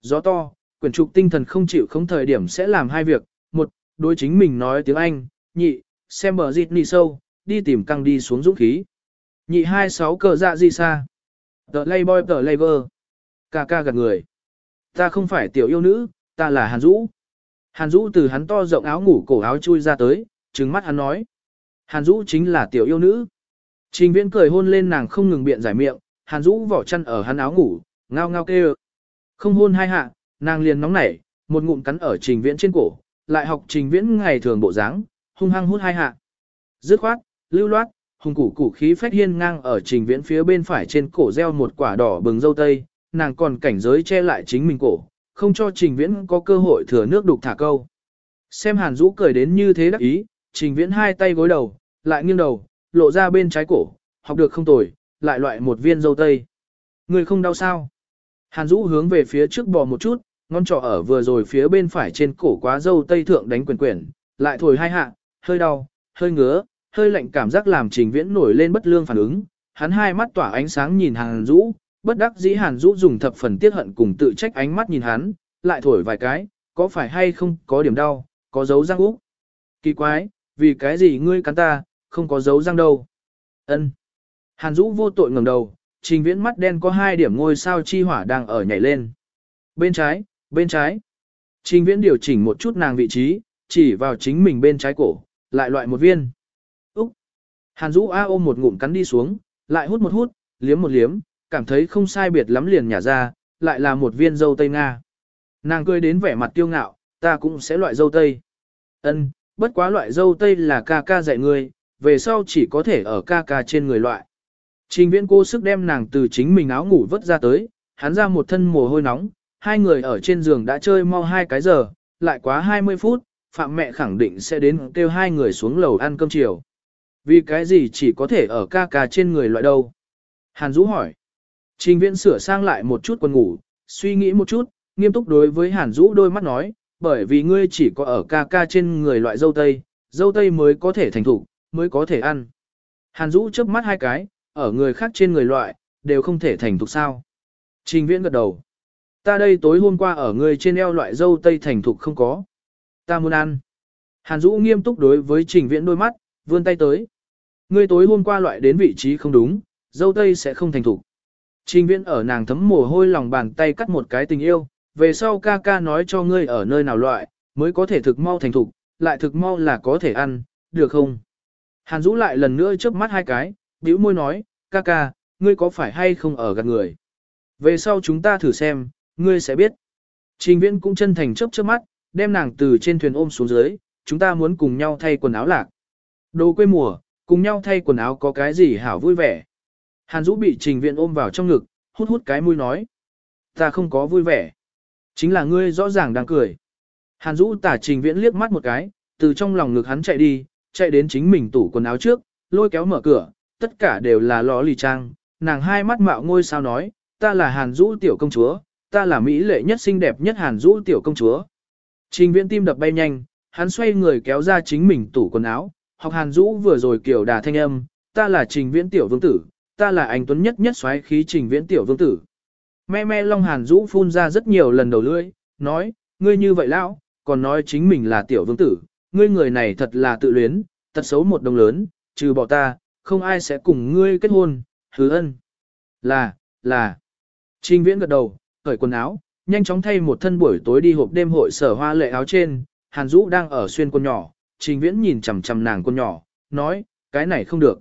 A: Gió to, quyển trục tinh thần không chịu không thời điểm sẽ làm hai việc. Một, đối chính mình nói tiếng Anh. Nhị, xem bờ dịt nì sâu, đi tìm căng đi xuống dũng khí. Nhị hai sáu cờ dạ gì xa. The Playboy The Laver. Cà ca gật người. Ta không phải tiểu yêu nữ, ta là Hàn Dũ. Hàn Dũ từ hắn to rộng áo ngủ cổ áo chui ra tới, trừng mắt hắn nói. Hàn Dũ chính là tiểu yêu nữ. Trình viễn cười hôn lên nàng không ngừng biện giải miệng, hàn Dũ vỏ chăn ở hắn áo ngủ, ngao ngao kêu. Không hôn hai hạ, nàng liền nóng nảy, một ngụm cắn ở trình viễn trên cổ, lại học trình viễn ngày thường bộ dáng, hung hăng hút hai hạ. Dứt khoát, lưu loát, hùng củ củ khí phách hiên ngang ở trình viễn phía bên phải trên cổ gieo một quả đỏ bừng dâu tây, nàng còn cảnh giới che lại chính mình cổ, không cho trình viễn có cơ hội thừa nước đục thả câu. Xem hàn rũ cười đến như thế đắc ý, trình viễn hai tay gối đầu, lại nghiêng đầu, lộ ra bên trái cổ, học được không tồi, lại loại một viên dâu tây. Người không đau sao? Hàn Dũ hướng về phía trước bò một chút, ngón trỏ ở vừa rồi phía bên phải trên cổ quá dâu tây thượng đánh quyền quyển, lại thổi hai hạ, hơi đau, hơi ngứa, hơi lạnh cảm giác làm trình viễn nổi lên bất lương phản ứng. Hắn hai mắt tỏa ánh sáng nhìn Hàn Dũ, bất đắc dĩ Hàn Dũ dùng thập phần tiết hận cùng tự trách ánh mắt nhìn hắn, lại thổi vài cái, có phải hay không có điểm đau, có dấu răng úc. Kỳ quái, vì cái gì ngươi cắn ta, không có dấu răng đâu. Ân. Hàn Dũ vô tội ngẩng đầu, trình viễn mắt đen có hai điểm ngôi sao chi hỏa đang ở nhảy lên. Bên trái, bên trái. Trình viễn điều chỉnh một chút nàng vị trí, chỉ vào chính mình bên trái cổ, lại loại một viên. Hàn Dũ A ôm một ngụm cắn đi xuống, lại hút một hút, liếm một liếm, cảm thấy không sai biệt lắm liền nhả ra, lại là một viên dâu tây Nga. Nàng cười đến vẻ mặt tiêu ngạo, ta cũng sẽ loại dâu tây. Ân, bất quá loại dâu tây là ca ca dạy ngươi, về sau chỉ có thể ở ca ca trên người loại. Trình viễn cô sức đem nàng từ chính mình áo ngủ vớt ra tới, hắn ra một thân mồ hôi nóng, hai người ở trên giường đã chơi mau hai cái giờ, lại quá 20 phút, phạm mẹ khẳng định sẽ đến kêu hai người xuống lầu ăn cơm chiều. Vì cái gì chỉ có thể ở ca ca trên người loại đâu? Hàn Dũ hỏi. Trình viễn sửa sang lại một chút quần ngủ, suy nghĩ một chút, nghiêm túc đối với Hàn Dũ đôi mắt nói, bởi vì ngươi chỉ có ở ca ca trên người loại dâu tây, dâu tây mới có thể thành thủ, mới có thể ăn. Hàn Dũ chớp mắt hai cái, ở người khác trên người loại, đều không thể thành thục sao. Trình viễn gật đầu. Ta đây tối hôm qua ở người trên eo loại dâu tây thành thục không có. Ta muốn ăn. Hàn Dũ nghiêm túc đối với trình viễn đôi mắt, vươn tay tới. Ngươi tối hôm qua loại đến vị trí không đúng, dâu tây sẽ không thành thủ. Trình viễn ở nàng thấm mồ hôi lòng bàn tay cắt một cái tình yêu, về sau ca ca nói cho ngươi ở nơi nào loại, mới có thể thực mau thành thục, lại thực mau là có thể ăn, được không? Hàn Dũ lại lần nữa chớp mắt hai cái, bĩu môi nói, ca ca, ngươi có phải hay không ở gần người? Về sau chúng ta thử xem, ngươi sẽ biết. Trình viễn cũng chân thành chớp chớp mắt, đem nàng từ trên thuyền ôm xuống dưới, chúng ta muốn cùng nhau thay quần áo lạc. Đồ quê mùa, cùng nhau thay quần áo có cái gì hảo vui vẻ. Hàn Dũ bị trình viễn ôm vào trong ngực, hút hút cái mũi nói. Ta không có vui vẻ. Chính là ngươi rõ ràng đang cười. Hàn Dũ tả trình viễn liếc mắt một cái, từ trong lòng ngực hắn chạy đi, chạy đến chính mình tủ quần áo trước, lôi kéo mở cửa, tất cả đều là lò lì trang, nàng hai mắt mạo ngôi sao nói, ta là Hàn Dũ tiểu công chúa, ta là mỹ lệ nhất xinh đẹp nhất Hàn Dũ tiểu công chúa. Trình viễn tim đập bay nhanh, hắn xoay người kéo ra chính mình tủ quần áo, học Hàn Dũ vừa rồi kiểu đà thanh âm, ta là trình viễn tiểu vương tử, ta là anh tuấn nhất nhất xoáy khí trình viễn tiểu vương tử. Me me long Hàn Dũ phun ra rất nhiều lần đầu lưỡi, nói, ngươi như vậy lão, còn nói chính mình là tiểu vương tử, ngươi người này thật là tự luyến, thật xấu một đồng lớn, trừ bỏ ta, không ai sẽ cùng ngươi kết hôn, hứa ân. Là, là. Trình viễn gật đầu, cởi quần áo, nhanh chóng thay một thân buổi tối đi hộp đêm hội sở hoa lệ áo trên, Hàn Dũ đang ở xuyên quần nhỏ, trình viễn nhìn chằm chằm nàng con nhỏ, nói, cái này không được.